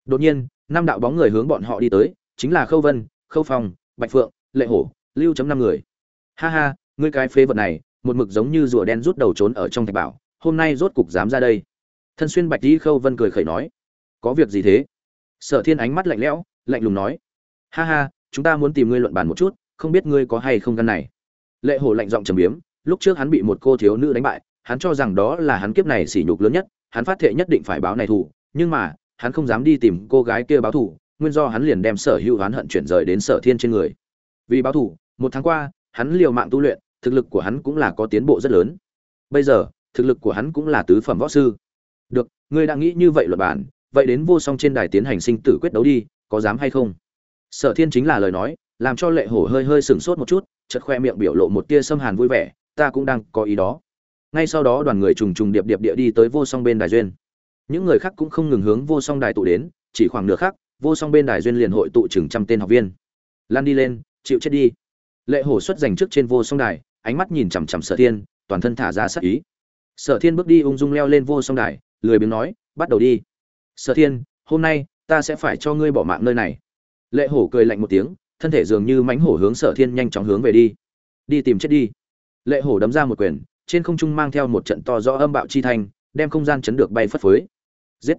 Đột nhiên, năm đạo bóng người hướng bọn họ đi tới, chính là khâu vân, khâu phong, bạch phượng, lệ hổ, lưu chấm năm người. Ha ha, ngươi cái phế vật này, một mực giống như rùa đen rút đầu trốn ở trong thạch bảo, hôm nay rốt cục dám ra đây. Thân xuyên bạch đi khâu vân cười khẩy nói, có việc gì thế? Sở thiên ánh mắt lạnh lẽo, lạnh lùng nói, ha ha chúng ta muốn tìm ngươi luận bàn một chút, không biết ngươi có hay không căn này. Lệ hổ lạnh giọng trầm biếm, lúc trước hắn bị một cô thiếu nữ đánh bại, hắn cho rằng đó là hắn kiếp này sỉ nhục lớn nhất, hắn phát thệ nhất định phải báo này thù, nhưng mà, hắn không dám đi tìm cô gái kia báo thù, nguyên do hắn liền đem sở hữu oán hận chuyển rời đến sở thiên trên người. Vì báo thù, một tháng qua, hắn liều mạng tu luyện, thực lực của hắn cũng là có tiến bộ rất lớn. Bây giờ, thực lực của hắn cũng là tứ phẩm võ sư. Được, ngươi đã nghĩ như vậy luật bản vậy đến vô song trên đài tiến hành sinh tử quyết đấu đi, có dám hay không? Sở thiên chính là lời nói, làm cho lệ hổ hơi hơi sừng sốt một chút chật khoe miệng biểu lộ một tia xâm hàn vui vẻ, ta cũng đang có ý đó. Ngay sau đó đoàn người trùng trùng điệp điệp địa đi tới vô song bên đài duyên. Những người khác cũng không ngừng hướng vô song đài tụ đến, chỉ khoảng nửa khắc, vô song bên đài duyên liền hội tụ chừng trăm tên học viên. Lan đi lên, chịu chết đi. Lệ hổ xuất dành trước trên vô song đài, ánh mắt nhìn chằm chằm sở thiên, toàn thân thả ra sắc ý. Sở thiên bước đi ung dung leo lên vô song đài, lười biếng nói, bắt đầu đi. Sở thiên, hôm nay ta sẽ phải cho ngươi bỏ mạng nơi này lệ hổ cười lạnh một tiếng, thân thể dường như mánh hổ hướng sở thiên nhanh chóng hướng về đi. Đi tìm chết đi. Lệ hổ đấm ra một quyền, trên không trung mang theo một trận to do âm bạo chi thanh, đem không gian chấn được bay phất phới. Giết.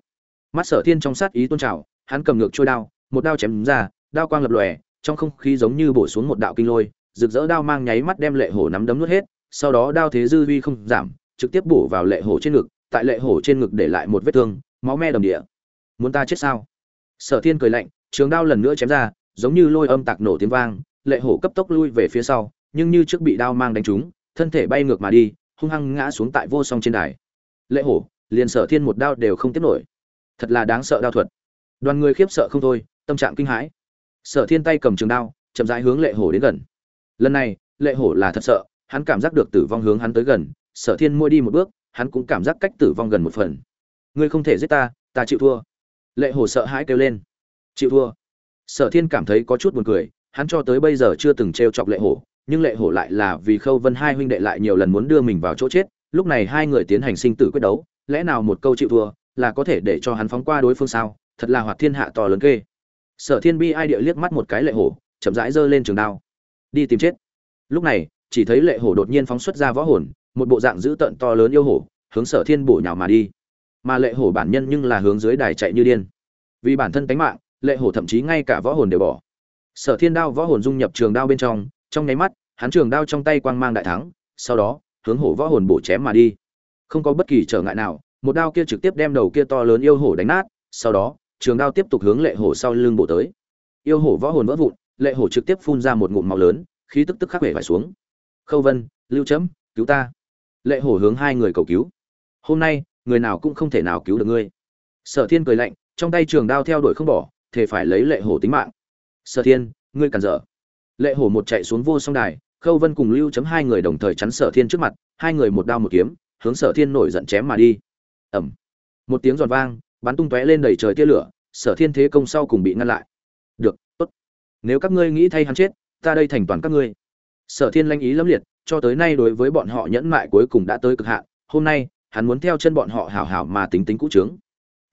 Mắt sở thiên trong sát ý tôn trào, hắn cầm ngược trôi đao, một đao chém ra, đao quang lập lòe, trong không khí giống như bổ xuống một đạo kinh lôi, rực rỡ đao mang nháy mắt đem lệ hổ nắm đấm nuốt hết, sau đó đao thế dư vi không giảm, trực tiếp bổ vào lệ hổ trên ngực, tại lệ hổ trên ngực để lại một vết thương, máu me đầm địa. Muốn ta chết sao? Sở thiên cười lạnh trường đao lần nữa chém ra, giống như lôi âm tạc nổ tiếng vang, lệ hổ cấp tốc lui về phía sau, nhưng như trước bị đao mang đánh trúng, thân thể bay ngược mà đi, hung hăng ngã xuống tại vô song trên đài. Lệ hổ, liền sở thiên một đao đều không tiếp nổi. Thật là đáng sợ đao thuật. Đoàn người khiếp sợ không thôi, tâm trạng kinh hãi. Sở thiên tay cầm trường đao, chậm rãi hướng lệ hổ đến gần. Lần này, lệ hổ là thật sợ, hắn cảm giác được tử vong hướng hắn tới gần, sở thiên môi đi một bước, hắn cũng cảm giác cách tử vong gần một phần. Ngươi không thể giết ta ta chịu thua. Lệ hổ sợ hãi kêu lên chịu thua. Sở thiên cảm thấy có chút buồn cười, hắn cho tới bây giờ chưa từng t chọc lệ hổ, nhưng lệ hổ lại là vì khâu vân hai huynh đệ lại nhiều lần muốn đưa mình vào chỗ chết, lúc này hai người tiến hành sinh tử quyết đấu, lẽ nào một câu chịu thua là có thể để cho hắn phóng qua đối phương sao? Thật là hoạt thiên hạ to lớn kê. Sở thiên bi ai địa liếc mắt một cái lệ hổ, chậm rãi giơ lên trường đao. Đi tìm chết. Lúc này, chỉ thấy lệ hổ đột nhiên phóng xuất ra võ hồn, một bộ dạng dữ tợn to lớn yêu hổ, hướng sở thiên bổ nhào mà đi. Mà lệ hổ bản nhân nhưng là hướng dưới đài chạy như điên. Vì bản thân tánh mạng lệ hổ thậm chí ngay cả võ hồn đều bỏ. Sở thiên đao võ hồn dung nhập trường đao bên trong trong nháy mắt, hắn trường đao trong tay quang mang đại thắng, sau đó, hướng hổ võ hồn bổ chém mà đi. Không có bất kỳ trở ngại nào, một đao kia trực tiếp đem đầu kia to lớn yêu hổ đánh nát, sau đó, trường đao tiếp tục hướng lệ hổ sau lưng bổ tới. Yêu hổ võ hồn vỡ vụn, lệ hổ trực tiếp phun ra một ngụm máu lớn, khí tức tức khắc vẻ phải xuống. Khâu vân, lưu chấm, cứu ta. Lệ hổ hướng hai người cầu cứu. Hôm nay, người nào cũng không thể nào cứu được ngươi. Sở thiên cười lạnh, trong tay trường đao theo đuổi không bỏ thể phải lấy lệ hổ tính mạng. Sở thiên, ngươi cản trở. Lệ hổ một chạy xuống vô song đài, khâu vân cùng lưu chấm hai người đồng thời chắn sở thiên trước mặt, hai người một đao một kiếm, hướng sở thiên nổi giận chém mà đi. Ẩm một tiếng giòn vang, bắn tung tóe lên đầy trời tia lửa, sở thiên thế công sau cùng bị ngăn lại. Được, tốt. Nếu các ngươi nghĩ thay hắn chết, ta đây thành toàn các ngươi. Sở thiên lanh ý lắm liệt, cho tới nay đối với bọn họ nhẫn mại cuối cùng đã tới cực hạn, hôm nay, hắn muốn theo chân bọn họ hảo hảo mà tính tính cũ trướng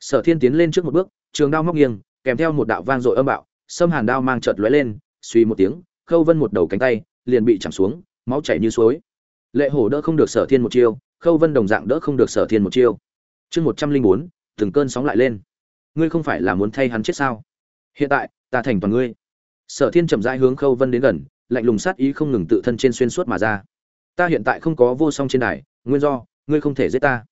sở thiên tiến lên trước một bước, trường đao móc nghiêng kèm theo một đạo vang dội âm bạo, sâm hàn đao mang chợt lóe lên, suy một tiếng, khâu vân một đầu cánh tay, liền bị chạm xuống, máu chảy như suối. Lệ hổ đỡ không được sở thiên một chiêu, khâu vân đồng dạng đỡ không được sở thiên một chiêu. Chương một trăm linh bốn, từng cơn sóng lại lên. Ngươi không phải là muốn thay hắn chết sao? Hiện tại, ta thành toàn ngươi. Sở thiên chậm rãi hướng khâu vân đến gần, lạnh lùng sát ý không ngừng tự thân trên xuyên suốt mà ra. Ta hiện tại không có vô song trên đài, nguyên do, ngươi không thể giết ta.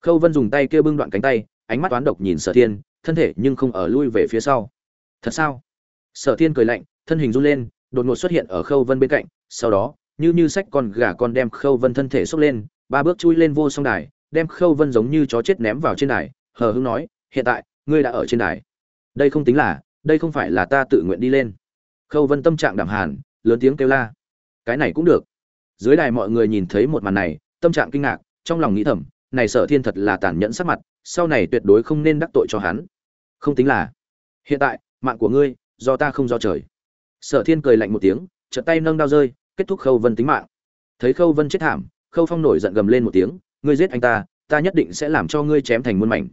Khâu vân dùng tay kia bưng đoạn cánh tay, ánh mắt toán độc nhìn sở thiên thân thể nhưng không ở lui về phía sau. Thật sao? Sở thiên cười lạnh, thân hình run lên, đột ngột xuất hiện ở khâu vân bên cạnh, sau đó, như như sách con gà con đem khâu vân thân thể xốc lên, ba bước chui lên vô song đài, đem khâu vân giống như chó chết ném vào trên đài, hờ hững nói, hiện tại, ngươi đã ở trên đài. Đây không tính là, đây không phải là ta tự nguyện đi lên. Khâu vân tâm trạng đạm hàn, lớn tiếng kêu la, cái này cũng được. Dưới đài mọi người nhìn thấy một màn này, tâm trạng kinh ngạc, trong lòng nghĩ thầm, này sở thiên thật là tàn nhẫn sắc mặt sau này tuyệt đối không nên đắc tội cho hắn. Không tính là, hiện tại, mạng của ngươi, do ta không do trời. Sở thiên cười lạnh một tiếng, chợt tay nâng đao rơi, kết thúc khâu vân tính mạng. Thấy khâu vân chết thảm, khâu phong nổi giận gầm lên một tiếng, ngươi giết anh ta ta nhất định sẽ làm cho ngươi chém thành muôn mảnh.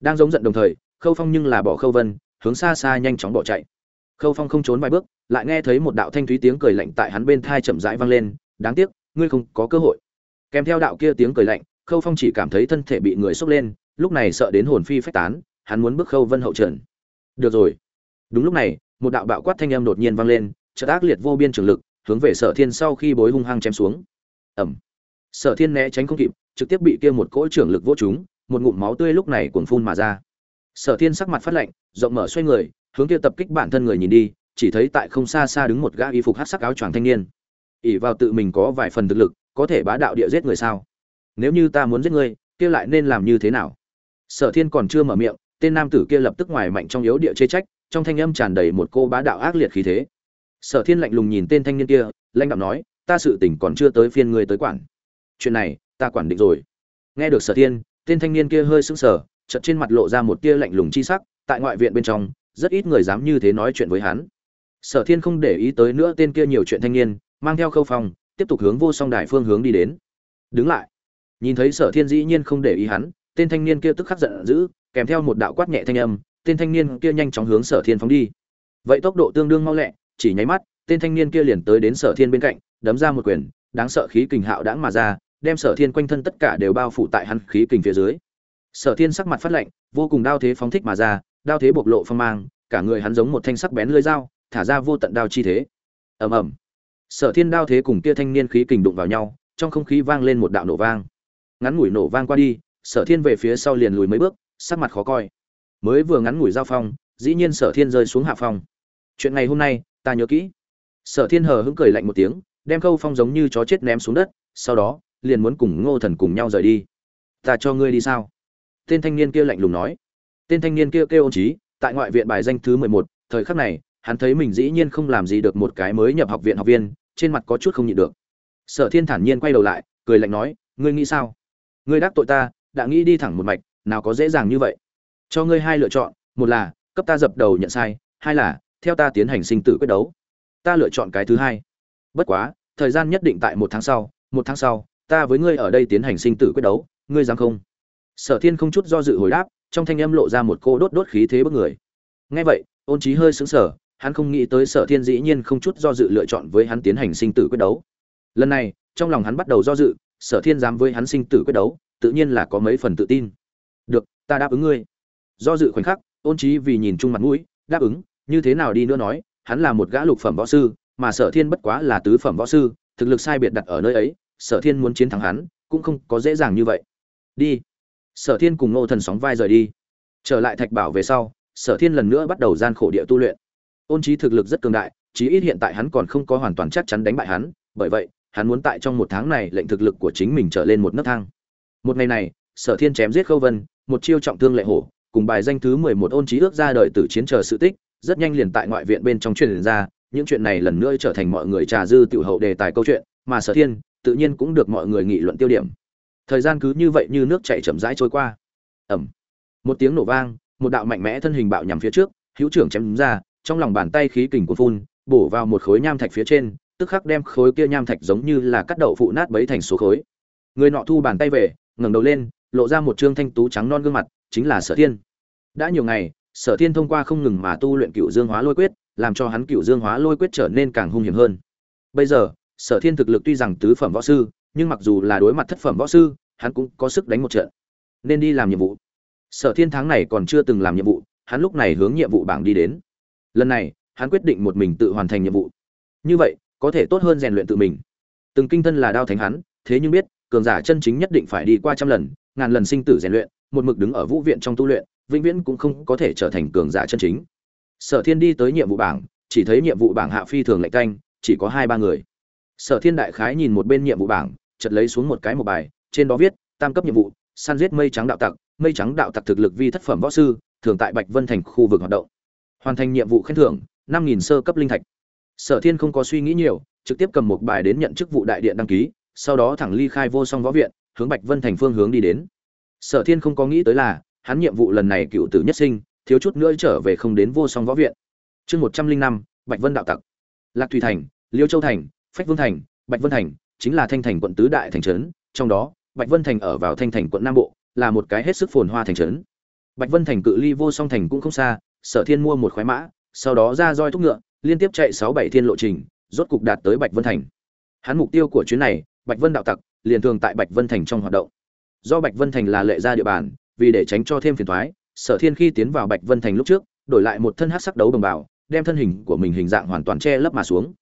Đang giống giận đồng thời, khâu phong nhưng là bỏ khâu vân, hướng xa xa nhanh chóng bỏ chạy. Khâu phong không trốn vài bước, lại nghe thấy một đạo thanh thúy tiếng cười lạnh tại hắn bên thai chậm rãi vang lên, đáng tiếc, ngươi không có cơ hội. Kèm theo đạo kia tiếng cười lạnh, khâu phong chỉ cảm thấy thân thể bị người xốc lên lúc này sợ đến hồn phi phách tán, hắn muốn bước khâu vân hậu trần. Được rồi. Đúng lúc này, một đạo bạo quát thanh âm đột nhiên vang lên, chợt ác liệt vô biên trường lực, hướng về sở thiên sau khi bối hung hăng chém xuống. Ầm. Sở thiên né tránh không kịp, trực tiếp bị kia một cỗ trưởng lực vô trúng, một ngụm máu tươi lúc này cuồn phun mà ra. Sở thiên sắc mặt phát lạnh, rộng mở xoay người, hướng kia tập kích bản thân người nhìn đi, chỉ thấy tại không xa xa đứng một gã y phục hắc sắc áo choàng thanh niên. Ỷ vào tự mình có vài phần thực lực, có thể bá đạo địa giết người sao? Nếu như ta muốn giết ngươi, kia lại nên làm như thế nào? Sở thiên còn chưa mở miệng tên nam tử kia lập tức ngoài mạnh trong yếu địa chê trách trong thanh âm tràn đầy một cô bá đạo ác liệt khí thế. Sở thiên lạnh lùng nhìn tên thanh niên kia lãnh đạo nói ta sự tình còn chưa tới phiên ngươi tới quản. Chuyện này ta quản định rồi. Nghe được sở thiên tên thanh niên kia hơi sững sờ chợt trên mặt lộ ra một tia lạnh lùng chi sắc tại ngoại viện bên trong rất ít người dám như thế nói chuyện với hắn. Sở thiên không để ý tới nữa tên kia nhiều chuyện thanh niên mang theo khâu phòng, tiếp tục hướng vô song đài phương hướng đi đến. Đứng lại. Nhìn thấy sở thiên dĩ nhiên không để ý hắn tên thanh niên kia tức khắc giận dữ, kèm theo một đạo quát nhẹ thanh âm, tên thanh niên kia nhanh chóng hướng sở thiên phóng đi. Vậy tốc độ tương đương mau lẹ, chỉ nháy mắt, tên thanh niên kia liền tới đến sở thiên bên cạnh, đấm ra một quyền, đáng sợ khí kình hạo đãng mà ra, đem sở thiên quanh thân tất cả đều bao phủ tại hắn khí kình phía dưới. Sở thiên sắc mặt phát lạnh, vô cùng đao thế phóng thích mà ra, đao thế bộc lộ phong mang, cả người hắn giống một thanh sắc bén lưỡi dao, thả ra vô tận đao chi thế. Ầm ầm. Sở thiên đao thế cùng kia thanh niên khí kình đụng vào nhau, trong không khí vang lên một đạo nổ vang. Ngắn ngủi nổ vang qua đi sở thiên về phía sau liền lùi mấy bước sắc mặt khó coi. Mới vừa ngắn ngủi giao phong dĩ nhiên sở thiên rơi xuống hạ phong. Chuyện ngày hôm nay ta nhớ kỹ. Sở thiên hờ hững cười lạnh một tiếng đem câu phong giống như chó chết ném xuống đất sau đó liền muốn cùng ngô thần cùng nhau rời đi. Ta cho ngươi đi sao? Tên thanh niên kia lạnh lùng nói. Tên thanh niên kia kêu, kêu ôn trí tại ngoại viện bài danh thứ mười một thời khắc này hắn thấy mình dĩ nhiên không làm gì được một cái mới nhập học viện học viên trên mặt có chút không nhịn được. Sở thiên thản nhiên quay đầu lại cười lạnh nói ngươi nghĩ sao? Ngươi đắc tội ta đã nghĩ đi thẳng một mạch, nào có dễ dàng như vậy. Cho ngươi hai lựa chọn, một là, cấp ta dập đầu nhận sai, hai là, theo ta tiến hành sinh tử quyết đấu. Ta lựa chọn cái thứ hai. Bất quá, thời gian nhất định tại một tháng sau, một tháng sau, ta với ngươi ở đây tiến hành sinh tử quyết đấu, ngươi dám không? Sở thiên không chút do dự hồi đáp, trong thanh âm lộ ra một cô đốt đốt khí thế bức người. Nghe vậy, ôn trí hơi sững sờ, hắn không nghĩ tới sở thiên dĩ nhiên không chút do dự lựa chọn với hắn tiến hành sinh tử quyết đấu. Lần này, trong lòng hắn bắt đầu do dự, sở thiên dám với hắn sinh tử quyết đấu tự nhiên là có mấy phần tự tin. Được, ta đáp ứng ngươi. Do dự khoảnh khắc, ôn trí vì nhìn chung mặt mũi, đáp ứng, như thế nào đi nữa nói, hắn là một gã lục phẩm võ sư, mà sở thiên bất quá là tứ phẩm võ sư, thực lực sai biệt đặt ở nơi ấy, sở thiên muốn chiến thắng hắn, cũng không có dễ dàng như vậy. Đi. Sở thiên cùng ngô thần sóng vai rời đi. Trở lại thạch bảo về sau, sở thiên lần nữa bắt đầu gian khổ địa tu luyện. Ôn trí thực lực rất cường đại, chí ít hiện tại hắn còn không có hoàn toàn chắc chắn đánh bại hắn, bởi vậy, hắn muốn tại trong một tháng này lệnh thực lực của chính mình trở lên một nấc thang một ngày này, sở thiên chém giết khâu vân, một chiêu trọng thương lệ hổ, cùng bài danh thứ mười một ôn trí ước ra đời từ chiến chờ sự tích, rất nhanh liền tại ngoại viện bên trong truyền ra, những chuyện này lần nữa trở thành mọi người trà dư tiểu hậu đề tài câu chuyện, mà sở thiên tự nhiên cũng được mọi người nghị luận tiêu điểm. Thời gian cứ như vậy như nước chảy chậm rãi trôi qua. Ẩm một tiếng nổ vang, một đạo mạnh mẽ thân hình bạo nhằm phía trước, hữu trưởng chém ra, trong lòng bàn tay khí kình của phun, bổ vào một khối nham thạch phía trên, tức khắc đem khối kia nham thạch giống như là cắt đậu phụ nát bấy thành số khối. Người nọ thu bàn tay về ngẩng đầu lên, lộ ra một trương thanh tú trắng non gương mặt, chính là sở thiên. Đã nhiều ngày, sở thiên thông qua không ngừng mà tu luyện cựu dương hóa lôi quyết, làm cho hắn cựu dương hóa lôi quyết trở nên càng hung hiểm hơn. Bây giờ, sở thiên thực lực tuy rằng tứ phẩm võ sư, nhưng mặc dù là đối mặt thất phẩm võ sư, hắn cũng có sức đánh một trận. Nên đi làm nhiệm vụ. Sở thiên tháng này còn chưa từng làm nhiệm vụ, hắn lúc này hướng nhiệm vụ bảng đi đến. Lần này, hắn quyết định một mình tự hoàn thành nhiệm vụ. Như vậy, có thể tốt hơn rèn luyện tự mình. Từng kinh thân là đao thánh hắn, thế nhưng biết cường giả chân chính nhất định phải đi qua trăm lần, ngàn lần sinh tử rèn luyện, một mực đứng ở vũ viện trong tu luyện, vĩnh viễn cũng không có thể trở thành cường giả chân chính. Sở thiên đi tới nhiệm vụ bảng, chỉ thấy nhiệm vụ bảng hạ phi thường lạnh canh, chỉ có hai ba người. Sở thiên đại khái nhìn một bên nhiệm vụ bảng, chợt lấy xuống một cái một bài, trên đó viết, tam cấp nhiệm vụ, săn giết mây trắng đạo tặc, mây trắng đạo tặc thực lực vi thất phẩm võ sư, thường tại bạch vân thành khu vực hoạt động. Hoàn thành nhiệm vụ khen thưởng, năm nghìn sơ cấp linh thạch. Sở thiên không có suy nghĩ nhiều, trực tiếp cầm một bài đến nhận chức vụ đại điện đăng ký sau đó thẳng ly khai vô song võ viện, hướng bạch vân thành phương hướng đi đến. Sở thiên không có nghĩ tới là, hắn nhiệm vụ lần này cựu tử nhất sinh, thiếu chút nữa trở về không đến vô song võ viện. Chương một trăm linh năm, bạch vân đạo tặc. Lạc thủy thành, liêu châu thành, phách vương thành, bạch vân thành, chính là thanh thành quận tứ đại thành trấn, trong đó, bạch vân thành ở vào thanh thành quận nam bộ, là một cái hết sức phồn hoa thành trấn. Bạch vân thành cự ly vô song thành cũng không xa, sở thiên mua một khoái mã, sau đó ra roi thúc ngựa, liên tiếp chạy sáu bảy thiên lộ trình, rốt cục đạt tới bạch vân thành. Hắn mục tiêu của chuyến này bạch vân đạo tặc liền thường tại bạch vân thành trong hoạt động. Do bạch vân thành là lệ gia địa bàn vì để tránh cho thêm phiền toái sở thiên khi tiến vào bạch vân thành lúc trước đổi lại một thân hát sắc đấu đồng bào đem thân hình của mình hình dạng hoàn toàn che lấp mà xuống.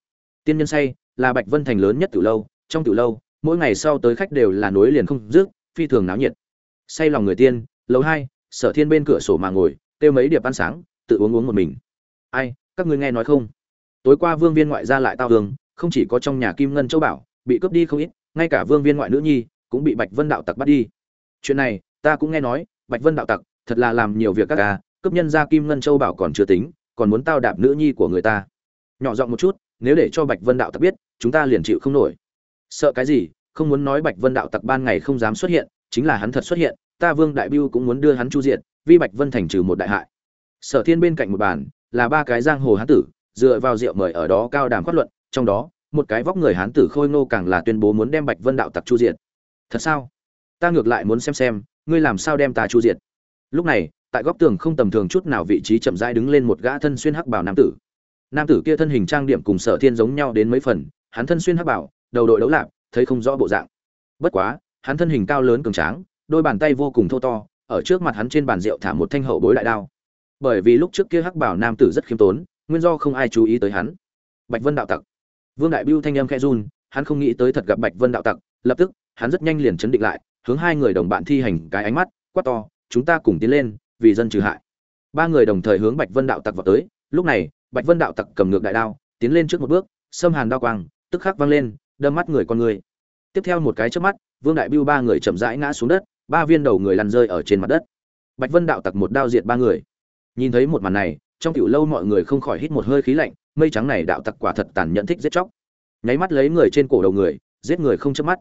Tiên nhân say là bạch vân thành lớn nhất từ lâu trong từ lâu mỗi ngày sau tới khách đều là nối liền không dứt phi thường náo nhiệt. Say lòng người tiên lầu hai sở thiên bên cửa sổ mà ngồi tiêu mấy điệp ăn sáng tự uống uống một mình. Ai các ngươi nghe nói không? Tối qua vương viên ngoại gia lại tao đường, không chỉ có trong nhà kim ngân châu bảo bị cướp đi không ít, ngay cả vương viên ngoại nữ nhi cũng bị bạch vân đạo tặc bắt đi. Chuyện này, ta cũng nghe nói, bạch vân đạo tặc thật là làm nhiều việc các ca, cướp nhân gia kim ngân châu bảo còn chưa tính, còn muốn tao đạp nữ nhi của người ta. Nhỏ giọng một chút, nếu để cho bạch vân đạo tặc biết, chúng ta liền chịu không nổi. Sợ cái gì, không muốn nói bạch vân đạo tặc ban ngày không dám xuất hiện, chính là hắn thật xuất hiện, ta vương đại biêu cũng muốn đưa hắn chu diện vi bạch vân thành trừ một đại hại. Sở thiên bên cạnh một bàn, là ba cái giang hồ hán tử, dựa vào rượu mời ở đó cao đàm phát luận, trong đó một cái vóc người hán tử khôi ngô càng là tuyên bố muốn đem bạch vân đạo tặc chu diện thật sao? Ta ngược lại muốn xem xem, ngươi làm sao đem ta chu diệt? Lúc này, tại góc tường không tầm thường chút nào vị trí chậm rãi đứng lên một gã thân xuyên hắc bảo nam tử. Nam tử kia thân hình trang điểm cùng sở thiên giống nhau đến mấy phần, hắn thân xuyên hắc bảo, đầu đội đấu lạp, thấy không rõ bộ dạng. Bất quá, hắn thân hình cao lớn cường tráng, đôi bàn tay vô cùng thô to, ở trước mặt hắn trên bàn rượu thả một thanh hậu bối đại đao. Bởi vì lúc trước kia hắc bảo nam tử rất khiêm tốn, nguyên do không ai chú ý tới hắn. Bạch vân đạo tặc vương đại biêu thanh âm khẽ run, hắn không nghĩ tới thật gặp bạch vân đạo tặc, lập tức, hắn rất nhanh liền chấn định lại, hướng hai người đồng bạn thi hành cái ánh mắt, quát to, chúng ta cùng tiến lên, vì dân trừ hại. Ba người đồng thời hướng bạch vân đạo tặc vào tới, lúc này, bạch vân đạo tặc cầm ngược đại đao, tiến lên trước một bước xâm hàn đao quang, tức khắc văng lên, đâm mắt người con người. Tiếp theo một cái trước mắt, vương đại biêu ba người chậm rãi ngã xuống đất, ba viên đầu người lăn rơi ở trên mặt đất. Bạch vân đạo tặc một đao diệt ba người. Nhìn thấy một màn này, trong tiểu lâu mọi người không khỏi hít một hơi khí lạnh mây trắng này đạo tặc quả thật tàn nhẫn thích giết chóc. Nháy mắt lấy người trên cổ đầu người, giết người không chớp mắt.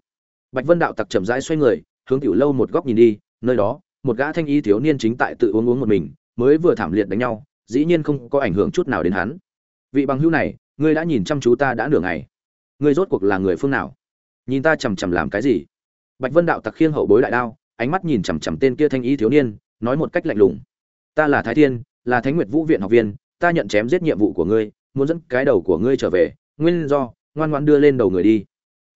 Bạch vân đạo tặc chậm rãi xoay người, hướng tiểu lâu một góc nhìn đi, nơi đó, một gã thanh y thiếu niên chính tại tự uống uống một mình, mới vừa thảm liệt đánh nhau, dĩ nhiên không có ảnh hưởng chút nào đến hắn. Vị bằng hữu này, ngươi đã nhìn chăm chú ta đã nửa ngày. Ngươi rốt cuộc là người phương nào? Nhìn ta chằm chằm làm cái gì? Bạch vân đạo tặc khiêng hậu bối đại đao, ánh mắt nhìn chằm chằm tên kia thanh y thiếu niên, nói một cách lạnh lùng. Ta là thái thiên, là thánh nguyệt vũ viện học viên, ta nhận chém giết nhiệm vụ của ngươi muốn dẫn cái đầu của ngươi trở về, nguyên do, ngoan ngoan đưa lên đầu người đi.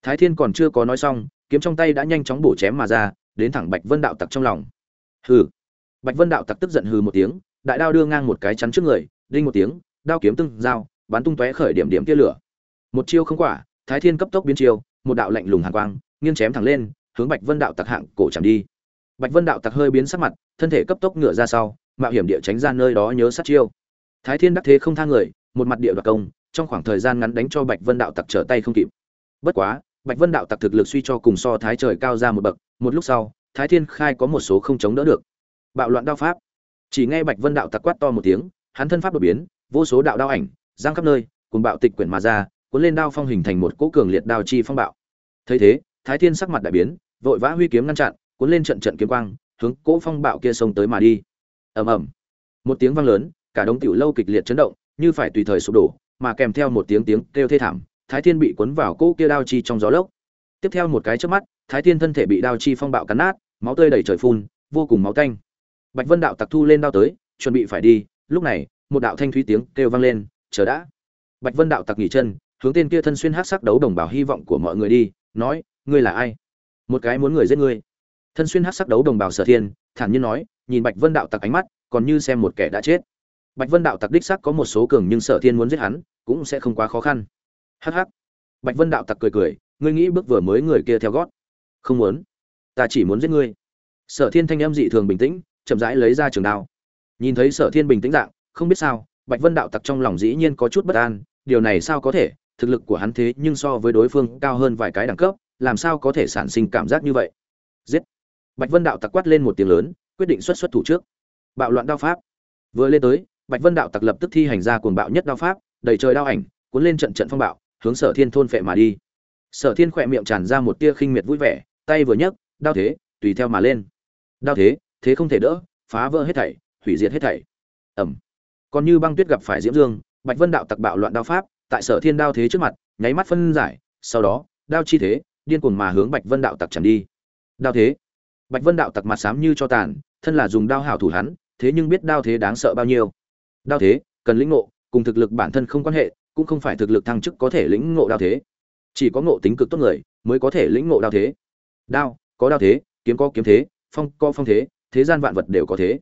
Thái thiên còn chưa có nói xong, kiếm trong tay đã nhanh chóng bổ chém mà ra, đến thẳng bạch vân đạo tặc trong lòng. Hừ. Bạch vân đạo tặc tức giận hừ một tiếng, đại đao đưa ngang một cái chắn trước người, đinh một tiếng, đao kiếm tưng dao bắn tung tóe khởi điểm điểm tia lửa. Một chiêu không quả, thái thiên cấp tốc biến chiêu, một đạo lạnh lùng hàn quang, nghiêng chém thẳng lên, hướng bạch vân đạo tặc hạng cổ chạm đi. Bạch vân đạo tặc hơi biến sắc mặt, thân thể cấp tốc ngựa ra sau, mạo hiểm địa tránh ra nơi đó nhớ sát chiêu. Thái thiên đắc thế không tha người một mặt địa đoạt công, trong khoảng thời gian ngắn đánh cho bạch vân đạo tặc trở tay không kịp. Bất quá, bạch vân đạo tặc thực lực suy cho cùng so thái trời cao ra một bậc, một lúc sau, thái thiên khai có một số không chống đỡ được. Bạo loạn đao pháp. Chỉ nghe bạch vân đạo tặc quát to một tiếng, hắn thân pháp đột biến, vô số đạo đao ảnh giang khắp nơi, cùng bạo tịch quyển mà ra, cuốn lên đao phong hình thành một cỗ cường liệt đao chi phong bạo. Thấy thế, thái thiên sắc mặt đại biến, vội vã huy kiếm ngăn chặn, cuốn lên trận trận kiếm quang, hướng cỗ phong bạo kia xông tới mà đi. Ầm ầm. Một tiếng vang lớn, cả đống tiểu lâu kịch liệt chấn động như phải tùy thời sụp đổ, mà kèm theo một tiếng tiếng kêu thê thảm, thái thiên bị cuốn vào cỗ kia đao chi trong gió lốc. Tiếp theo một cái chớp mắt, thái thiên thân thể bị đao chi phong bạo cắn nát, máu tươi đầy trời phun, vô cùng máu tanh. Bạch vân đạo tặc thu lên đao tới, chuẩn bị phải đi, lúc này, một đạo thanh thúy tiếng kêu vang lên, chờ đã. Bạch vân đạo tặc nghỉ chân, hướng tên kia thân xuyên hắc sắc đấu đồng bào hy vọng của mọi người đi, nói, ngươi là ai? Một cái muốn người giết ngươi. Thân xuyên hắc sắc đấu đồng bào sở thiên, thản nhiên nói, nhìn bạch vân đạo tặc ánh mắt, còn như xem một kẻ đã chết bạch vân đạo tặc đích xác có một số cường nhưng sở thiên muốn giết hắn, cũng sẽ không quá khó khăn. Hắc hắc. Bạch vân đạo tặc cười cười, ngươi nghĩ bước vừa mới người kia theo gót. Không muốn. Ta chỉ muốn giết ngươi. Sở thiên thanh âm dị thường bình tĩnh, chậm rãi lấy ra trường đao. Nhìn thấy sở thiên bình tĩnh dạng, không biết sao, bạch vân đạo tặc trong lòng dĩ nhiên có chút bất an, điều này sao có thể? Thực lực của hắn thế nhưng so với đối phương cao hơn vài cái đẳng cấp, làm sao có thể sản sinh cảm giác như vậy? Giết. Bạch vân đạo tặc quát lên một tiếng lớn, quyết định xuất xuất thủ trước. Bạo loạn đao pháp. Vừa lên tới bạch vân đạo tặc lập tức thi hành ra cuồng bạo nhất đao pháp đầy trời đao ảnh cuốn lên trận trận phong bạo hướng sở thiên thôn phệ mà đi. Sở thiên khẽ miệng tràn ra một tia khinh miệt vui vẻ tay vừa nhấc đao thế tùy theo mà lên. Đao thế thế không thể đỡ phá vỡ hết thảy hủy diệt hết thảy. Ầm, còn như băng tuyết gặp phải diễm dương bạch vân đạo tặc bạo loạn đao pháp tại sở thiên đao thế trước mặt nháy mắt phân giải sau đó đao chi thế điên cuồng mà hướng bạch vân đạo tặc chằm đi. Đao thế. Bạch vân đạo tặc mặt xám như cho tàn thân là dùng đao hảo thủ hắn thế nhưng biết đao thế đáng sợ bao nhiêu đao thế, cần lĩnh ngộ, cùng thực lực bản thân không quan hệ, cũng không phải thực lực thăng chức có thể lĩnh ngộ đao thế. Chỉ có ngộ tính cực tốt người, mới có thể lĩnh ngộ đao thế. Đao, có đao thế, kiếm có kiếm thế, phong có phong thế thế gian vạn vật đều có thế.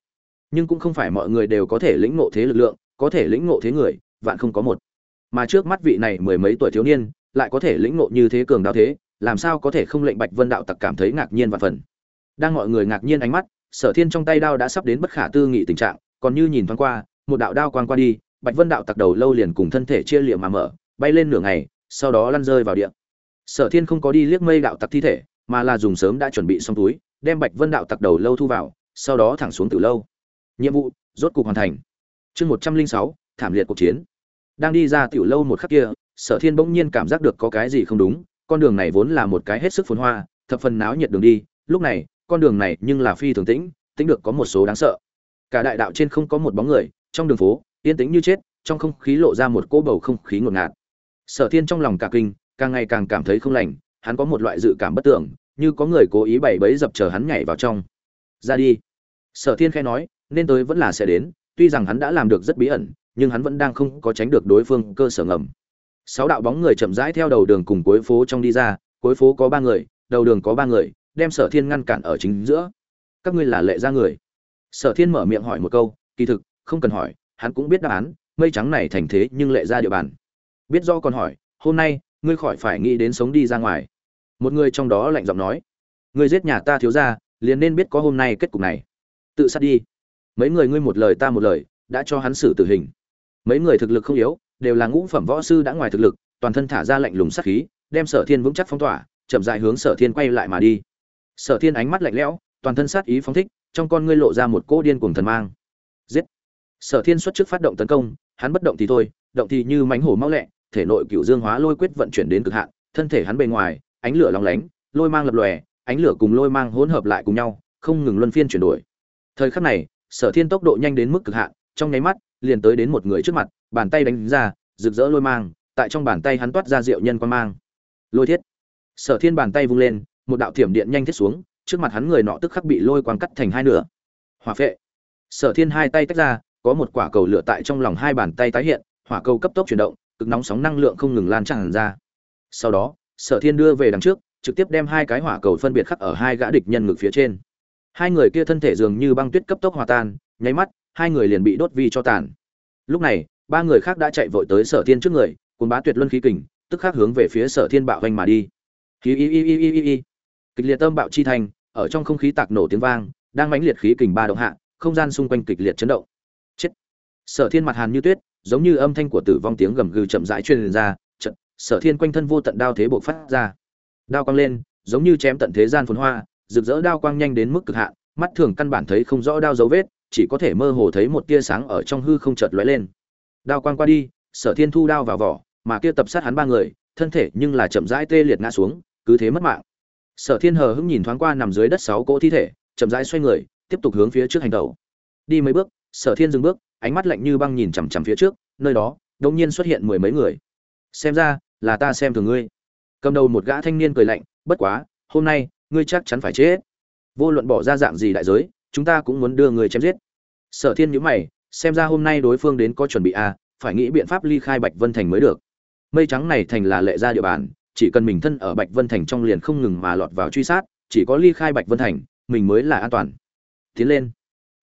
Nhưng cũng không phải mọi người đều có thể lĩnh ngộ thế lực lượng, có thể lĩnh ngộ thế người, vạn không có một. Mà trước mắt vị này mười mấy tuổi thiếu niên, lại có thể lĩnh ngộ như thế cường đao thế, làm sao có thể không lệnh bạch vân đạo tặc cảm thấy ngạc nhiên và phần. Đang mọi người ngạc nhiên ánh mắt, sở thiên trong tay đao đã sắp đến bất khả tư nghị tình trạng, còn như nhìn thoáng qua một đạo đao quang qua đi, bạch vân đạo tặc đầu lâu liền cùng thân thể chia liệm mà mở, bay lên nửa ngày, sau đó lăn rơi vào địa. Sở thiên không có đi liếc mây đạo tặc thi thể, mà là dùng sớm đã chuẩn bị xong túi, đem bạch vân đạo tặc đầu lâu thu vào, sau đó thẳng xuống từ lâu. Nhiệm vụ, rốt cục hoàn thành. Chương một trăm linh sáu, thảm liệt cuộc chiến. Đang đi ra tiểu lâu một khắc kia, sở thiên bỗng nhiên cảm giác được có cái gì không đúng, con đường này vốn là một cái hết sức phồn hoa, thập phần náo nhiệt đường đi, lúc này, con đường này nhưng là phi thường tĩnh tĩnh được có một số đáng sợ. Cả đại đạo trên không có một bóng người trong đường phố, yên tĩnh như chết, trong không khí lộ ra một cỗ bầu không khí ngột ngạt. Sở thiên trong lòng cả kinh, càng ngày càng cảm thấy không lành, hắn có một loại dự cảm bất tưởng, như có người cố ý bày bẫy dập chờ hắn nhảy vào trong. Ra đi. Sở thiên khai nói, nên tới vẫn là sẽ đến, tuy rằng hắn đã làm được rất bí ẩn, nhưng hắn vẫn đang không có tránh được đối phương cơ sở ngầm. Sáu đạo bóng người chậm rãi theo đầu đường cùng cuối phố trong đi ra, cuối phố có ba người, đầu đường có ba người, đem sở thiên ngăn cản ở chính giữa. Các ngươi là lệ ra người. Sở thiên mở miệng hỏi một câu, kỳ thực không cần hỏi, hắn cũng biết đáp án, mây trắng này thành thế nhưng lệ ra địa bàn. Biết do còn hỏi, hôm nay, ngươi khỏi phải nghĩ đến sống đi ra ngoài. Một người trong đó lạnh giọng nói, ngươi giết nhà ta thiếu ra liền nên biết có hôm nay kết cục này. Tự sát đi. Mấy người ngươi một lời ta một lời, đã cho hắn xử tử hình. Mấy người thực lực không yếu, đều là ngũ phẩm võ sư đã ngoài thực lực, toàn thân thả ra lạnh lùng sát khí, đem sở thiên vững chắc phong tỏa, chậm dại hướng sở thiên quay lại mà đi. Sở thiên ánh mắt lạnh lẽo, toàn thân sát ý phóng thích, trong con ngươi lộ ra một cỗ điên cuồng thần mang. Giết! Sở thiên xuất trước phát động tấn công, hắn bất động thì thôi, động thì như mánh hổ mau lẹ, thể nội cựu dương hóa lôi quyết vận chuyển đến cực hạn, thân thể hắn bề ngoài, ánh lửa lóng lánh, lôi mang lập lòe, ánh lửa cùng lôi mang hỗn hợp lại cùng nhau, không ngừng luân phiên chuyển đổi. Thời khắc này, sở thiên tốc độ nhanh đến mức cực hạn, trong nháy mắt, liền tới đến một người trước mặt, bàn tay đánh ra, rực rỡ lôi mang, tại trong bàn tay hắn toát ra rượu nhân quan mang. Lôi thiết. Sở thiên bàn tay vung lên, một đạo thiểm điện nhanh thiết xuống, trước mặt hắn người nọ tức khắc bị lôi quang cắt thành hai nửa. Hỏa phệ. Sở thiên hai tay tách ra có một quả cầu lửa tại trong lòng hai bàn tay tái hiện, hỏa cầu cấp tốc chuyển động, cực nóng sóng năng lượng không ngừng lan tràn ra. Sau đó, sở thiên đưa về đằng trước, trực tiếp đem hai cái hỏa cầu phân biệt khắc ở hai gã địch nhân ngực phía trên. Hai người kia thân thể dường như băng tuyết cấp tốc hòa tan, nháy mắt, hai người liền bị đốt vi cho tàn. Lúc này, ba người khác đã chạy vội tới sở thiên trước người cùng bá tuyệt luân khí kình, tức khắc hướng về phía sở thiên bạo hoành mà đi. Khí y y y y y y kịch liệt tâm bạo chi thành, ở trong không khí tạc nổ tiếng vang, đang mãnh liệt khí kình ba động hạ, không gian xung quanh kịch liệt chấn động sở thiên mặt hàn như tuyết, giống như âm thanh của tử vong tiếng gầm gừ chậm rãi truyền ra trận sở thiên quanh thân vô tận đao thế bộc phát ra. Đao quang lên, giống như chém tận thế gian phồn hoa, rực rỡ đao quang nhanh đến mức cực hạn, mắt thường căn bản thấy không rõ đao dấu vết, chỉ có thể mơ hồ thấy một tia sáng ở trong hư không chợt lóe lên. Đao quang qua đi, sở thiên thu đao vào vỏ, mà kia tập sát hắn ba người, thân thể nhưng là chậm rãi tê liệt ngã xuống, cứ thế mất mạng. Sở thiên hờ hững nhìn thoáng qua nằm dưới đất sáu cỗ thi thể, chậm rãi xoay người, tiếp tục hướng phía trước hành tẩu. Đi mấy bước, sở thiên dừng bước ánh mắt lạnh như băng nhìn chằm chằm phía trước, nơi đó, đột nhiên xuất hiện mười mấy người. Xem ra, là ta xem thường ngươi. Cầm đầu một gã thanh niên cười lạnh, bất quá, hôm nay, ngươi chắc chắn phải chết. Vô luận bỏ ra dạng gì đại giới, chúng ta cũng muốn đưa người chém giết. Sở thiên nhíu mày, xem ra hôm nay đối phương đến có chuẩn bị à phải nghĩ biện pháp ly khai bạch vân thành mới được. Mây trắng này thành là lệ ra địa bàn, chỉ cần mình thân ở bạch vân thành trong liền không ngừng mà lọt vào truy sát, chỉ có ly khai bạch vân thành, mình mới là an toàn. Tiến lên.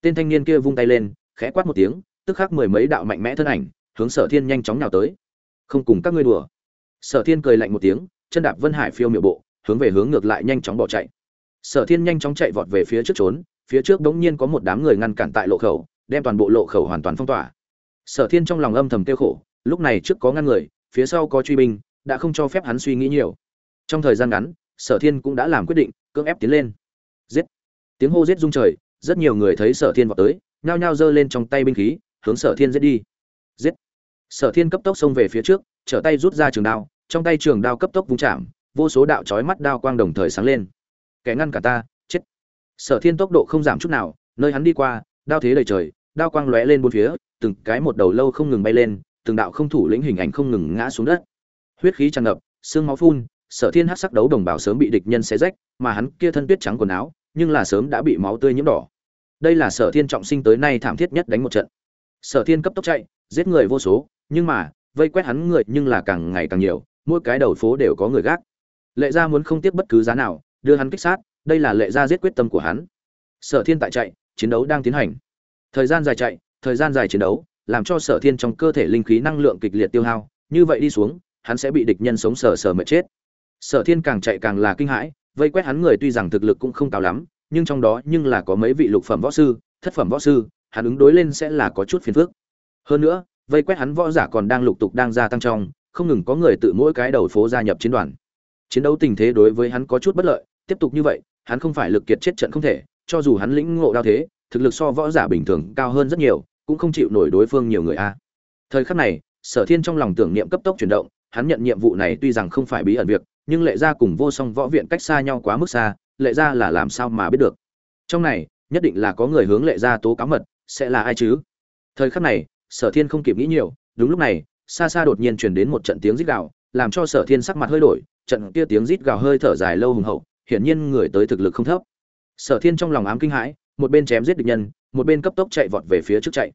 Tên thanh niên kia vung tay lên, khẽ quát một tiếng tức khắc mười mấy đạo mạnh mẽ thân ảnh, hướng sở thiên nhanh chóng nhào tới. Không cùng các ngươi đùa. Sở thiên cười lạnh một tiếng, chân đạp vân hải phiêu miệu bộ, hướng về hướng ngược lại nhanh chóng bỏ chạy. Sở thiên nhanh chóng chạy vọt về phía trước trốn, phía trước đống nhiên có một đám người ngăn cản tại lộ khẩu, đem toàn bộ lộ khẩu hoàn toàn phong tỏa. Sở thiên trong lòng âm thầm tiêu khổ, lúc này trước có ngăn người, phía sau có truy binh, đã không cho phép hắn suy nghĩ nhiều. Trong thời gian ngắn, sở thiên cũng đã làm quyết định, cưỡng ép tiến lên. Giết! Tiếng hô giết rung trời, rất nhiều người thấy sở thiên vọt tới, nhao nhao giơ lên trong tay binh khí hướng sở thiên giết đi. Giết. Sở thiên cấp tốc xông về phía trước, trở tay rút ra trường đao, trong tay trường đao cấp tốc vung chạm, vô số đạo chói mắt đao quang đồng thời sáng lên. Kẻ ngăn cả ta, chết. Sở thiên tốc độ không giảm chút nào, nơi hắn đi qua, đao thế đầy trời, đao quang lóe lên bốn phía, từng cái một đầu lâu không ngừng bay lên, từng đạo không thủ lĩnh hình ảnh không ngừng ngã xuống đất. Huyết khí tràn ngập, xương máu phun, sở thiên hắc sắc đấu đồng bào sớm bị địch nhân xé rách, mà hắn kia thân tuyết trắng quần áo, nhưng là sớm đã bị máu tươi nhiễm đỏ. Đây là sở thiên trọng sinh tới nay thảm thiết nhất đánh một trận sở thiên cấp tốc chạy, giết người vô số, nhưng mà, vây quét hắn người nhưng là càng ngày càng nhiều, mỗi cái đầu phố đều có người gác. Lệ gia muốn không tiếp bất cứ giá nào, đưa hắn kích sát, đây là lệ gia giết quyết tâm của hắn. Sở thiên tại chạy, chiến đấu đang tiến hành. Thời gian dài chạy, thời gian dài chiến đấu, làm cho sở thiên trong cơ thể linh khí năng lượng kịch liệt tiêu hao, như vậy đi xuống, hắn sẽ bị địch nhân sống sờ sờ mệt chết. Sở thiên càng chạy càng là kinh hãi, vây quét hắn người tuy rằng thực lực cũng không cao lắm, nhưng trong đó nhưng là có mấy vị lục phẩm võ sư, thất phẩm võ sư hắn ứng đối lên sẽ là có chút phiền phức. Hơn nữa, vây quét hắn võ giả còn đang lục tục đang gia tăng trong, không ngừng có người tự mỗi cái đầu phố gia nhập chiến đoàn. Chiến đấu tình thế đối với hắn có chút bất lợi, tiếp tục như vậy, hắn không phải lực kiệt chết trận không thể, cho dù hắn lĩnh ngộ đao thế, thực lực so võ giả bình thường cao hơn rất nhiều, cũng không chịu nổi đối phương nhiều người a. Thời khắc này, sở thiên trong lòng tưởng niệm cấp tốc chuyển động, hắn nhận nhiệm vụ này tuy rằng không phải bí ẩn việc, nhưng lệ gia cùng vô song võ viện cách xa nhau quá mức xa, lệ gia là làm sao mà biết được. Trong này, nhất định là có người hướng lệ gia tố cáo mật sẽ là ai chứ? Thời khắc này, sở thiên không kịp nghĩ nhiều, đúng lúc này, xa xa đột nhiên truyền đến một trận tiếng rít gào, làm cho sở thiên sắc mặt hơi đổi, trận kia tiếng rít gào hơi thở dài lâu hùng hậu, hiển nhiên người tới thực lực không thấp. Sở thiên trong lòng ám kinh hãi, một bên chém giết địch nhân, một bên cấp tốc chạy vọt về phía trước chạy.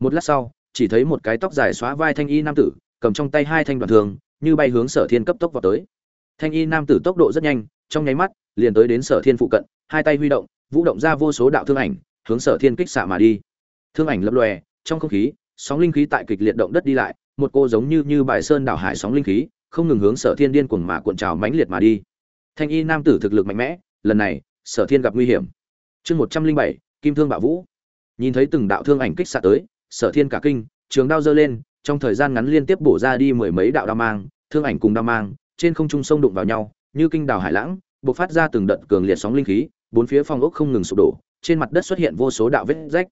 Một lát sau, chỉ thấy một cái tóc dài xóa vai thanh y nam tử, cầm trong tay hai thanh đoàn thường như bay hướng sở thiên cấp tốc vào tới. Thanh y nam tử tốc độ rất nhanh, trong nháy mắt, liền tới đến sở thiên phụ cận, hai tay huy động, vũ động ra vô số đạo thương ảnh hướng sở thiên kích xạ mà đi. Thương ảnh lập lòe, trong không khí, sóng linh khí tại kịch liệt động đất đi lại, một cô giống như như bài sơn đảo hải sóng linh khí, không ngừng hướng sở thiên điên cuồng mà cuộn trào mãnh liệt mà đi. Thanh y nam tử thực lực mạnh mẽ, lần này, sở thiên gặp nguy hiểm. Chương một trăm linh bảy, kim thương bạo vũ. Nhìn thấy từng đạo thương ảnh kích xạ tới, sở thiên cả kinh, trường đao giơ lên, trong thời gian ngắn liên tiếp bổ ra đi mười mấy đạo đao mang, thương ảnh cùng đao mang, trên không trung sông đụng vào nhau, như kinh đào hải lãng, bộc phát ra từng đợt cường liệt sóng linh khí, bốn phía phong ốc không ngừng sụp đổ trên mặt đất xuất hiện vô số đạo vết rách.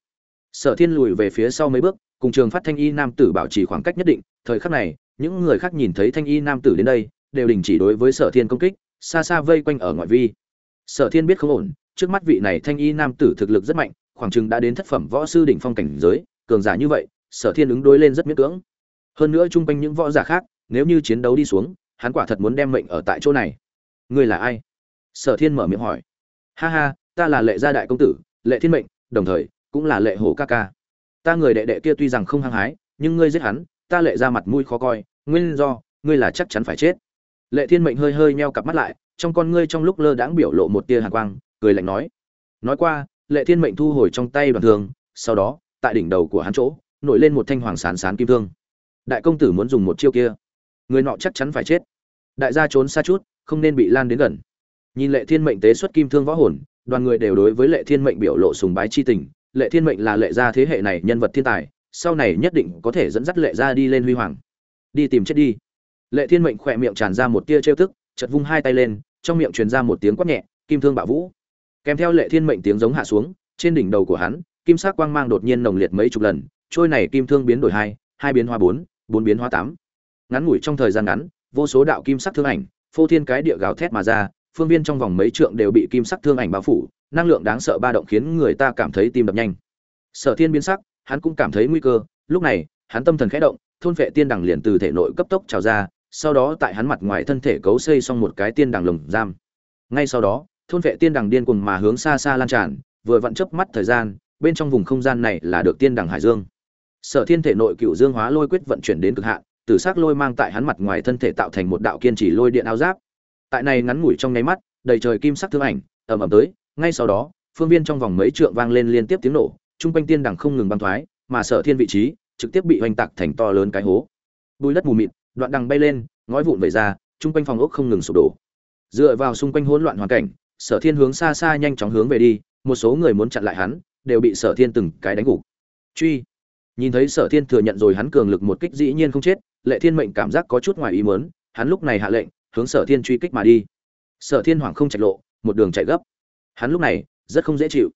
Sở thiên lùi về phía sau mấy bước, cùng trường phát thanh y nam tử bảo trì khoảng cách nhất định. Thời khắc này, những người khác nhìn thấy thanh y nam tử đến đây, đều đình chỉ đối với sở thiên công kích, xa xa vây quanh ở ngoại vi. Sở thiên biết không ổn, trước mắt vị này thanh y nam tử thực lực rất mạnh, khoảng chừng đã đến thất phẩm võ sư đỉnh phong cảnh giới, cường giả như vậy, sở thiên ứng đối lên rất miễn cưỡng. Hơn nữa chung quanh những võ giả khác, nếu như chiến đấu đi xuống, hắn quả thật muốn đem mệnh ở tại chỗ này. Ngươi là ai? Sở thiên mở miệng hỏi. Ha ha ta là lệ gia đại công tử, lệ thiên mệnh, đồng thời, cũng là lệ hổ ca ca. Ta người đệ đệ kia tuy rằng không hăng hái, nhưng ngươi giết hắn, ta lệ ra mặt mũi khó coi, nguyên do, ngươi là chắc chắn phải chết. Lệ thiên mệnh hơi hơi meo cặp mắt lại, trong con ngươi trong lúc lơ đãng biểu lộ một tia hàn quang, cười lạnh nói. Nói qua, lệ thiên mệnh thu hồi trong tay đoàn thương, sau đó, tại đỉnh đầu của hắn chỗ, nổi lên một thanh hoàng sán sán kim thương. Đại công tử muốn dùng một chiêu kia. Người nọ chắc chắn phải chết. Đại gia trốn xa chút, không nên bị lan đến gần. Nhìn lệ thiên mệnh tế xuất kim thương võ hồn đoàn người đều đối với lệ thiên mệnh biểu lộ sùng bái chi tình, lệ thiên mệnh là lệ gia thế hệ này nhân vật thiên tài, sau này nhất định có thể dẫn dắt lệ gia đi lên huy hoàng. Đi tìm chết đi. Lệ thiên mệnh khỏe miệng tràn ra một tia trêu tức chật vung hai tay lên, trong miệng truyền ra một tiếng quát nhẹ, kim thương bạo vũ. Kèm theo lệ thiên mệnh tiếng giống hạ xuống, trên đỉnh đầu của hắn, kim sắc quang mang đột nhiên nồng liệt mấy chục lần, trôi này kim thương biến đổi hai hai biến hóa bốn bốn biến hóa tám. Ngắn ngủi trong thời gian ngắn, vô số đạo kim sắc thương ảnh, phô thiên cái địa gào thét mà ra phương viên trong vòng mấy trượng đều bị kim sắc thương ảnh bao phủ, năng lượng đáng sợ ba động khiến người ta cảm thấy tim đập nhanh. Sở thiên biến sắc, hắn cũng cảm thấy nguy cơ, lúc này, hắn tâm thần khẽ động, thôn vệ tiên đằng liền từ thể nội cấp tốc trào ra, sau đó tại hắn mặt ngoài thân thể cấu xây xong một cái tiên đằng lồng giam. Ngay sau đó, thôn vệ tiên đằng điên cuồng mà hướng xa xa lan tràn, vừa vặn chớp mắt thời gian, bên trong vùng không gian này là được tiên đằng hải dương. Sở thiên thể nội cựu dương hóa lôi quyết vận chuyển đến cực hạn, tử s ắ c lôi mang tại hắn mặt ngoài thân thể tạo thành một đạo kiên trì lôi điện áo giáp tại này ngắn ngủi trong nháy mắt, đầy trời kim sắc thương ảnh, ầm ầm tới, ngay sau đó, phương viên trong vòng mấy trượng vang lên liên tiếp tiếng nổ, chung quanh tiên đằng không ngừng băng thoái, mà sở thiên vị trí trực tiếp bị hoành tạc thành to lớn cái hố. Bùi đất mù mịt, đoạn đằng bay lên, ngói vụn vẩy ra, chung quanh phòng ốc không ngừng sụp đổ. Dựa vào xung quanh hỗn loạn hoàn cảnh, sở thiên hướng xa xa nhanh chóng hướng về đi, một số người muốn chặn lại hắn, đều bị sở thiên từng cái đánh gục. Truy. Nhìn thấy sở thiên thừa nhận rồi hắn cường lực một kích dĩ nhiên không chết, lệ thiên mệnh cảm giác có chút ngoài ý mớn hắn lúc này hạ lệnh hướng sở thiên truy kích mà đi. Sở thiên hoảng không chạy lộ, một đường chạy gấp. Hắn lúc này, rất không dễ chịu.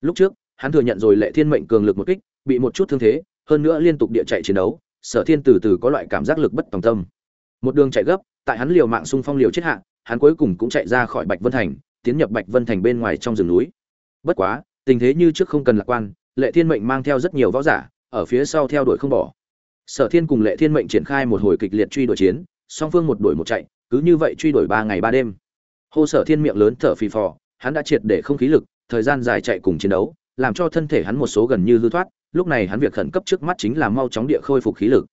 Lúc trước, hắn thừa nhận rồi lệ thiên mệnh cường lực một kích, bị một chút thương thế, hơn nữa liên tục địa chạy chiến đấu, sở thiên từ từ có loại cảm giác lực bất tòng tâm. Một đường chạy gấp, tại hắn liều mạng xung phong liều chết hạ, hắn cuối cùng cũng chạy ra khỏi bạch vân thành, tiến nhập bạch vân thành bên ngoài trong rừng núi. Bất quá, tình thế như trước không cần lạc quan, lệ thiên mệnh mang theo rất nhiều võ giả, ở phía sau theo đuổi không bỏ. Sở thiên cùng lệ thiên mệnh triển khai một hồi kịch liệt truy đuổi chiến, song phương một đuổi một chạy cứ như vậy truy đuổi ba ngày ba đêm. Hô sở thiên miệng lớn thở phì phò, hắn đã triệt để không khí lực, thời gian dài chạy cùng chiến đấu, làm cho thân thể hắn một số gần như hư thoát, lúc này hắn việc khẩn cấp trước mắt chính là mau chóng địa khôi phục khí lực.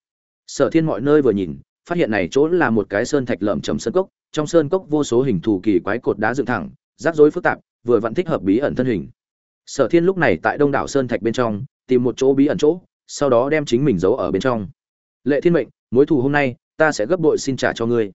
Sở thiên mọi nơi vừa nhìn, phát hiện này chỗ là một cái sơn thạch lởm chầm sơn cốc, trong sơn cốc vô số hình thù kỳ quái cột đá dựng thẳng, rắc rối phức tạp, vừa vẫn thích hợp bí ẩn thân hình. Sở thiên lúc này tại đông đảo sơn thạch bên trong, tìm một chỗ bí ẩn chỗ, sau đó đem chính mình giấu ở bên trong. Lệ thiên mệnh, mối thù hôm nay, ta sẽ gấp bội xin trả cho ngươi.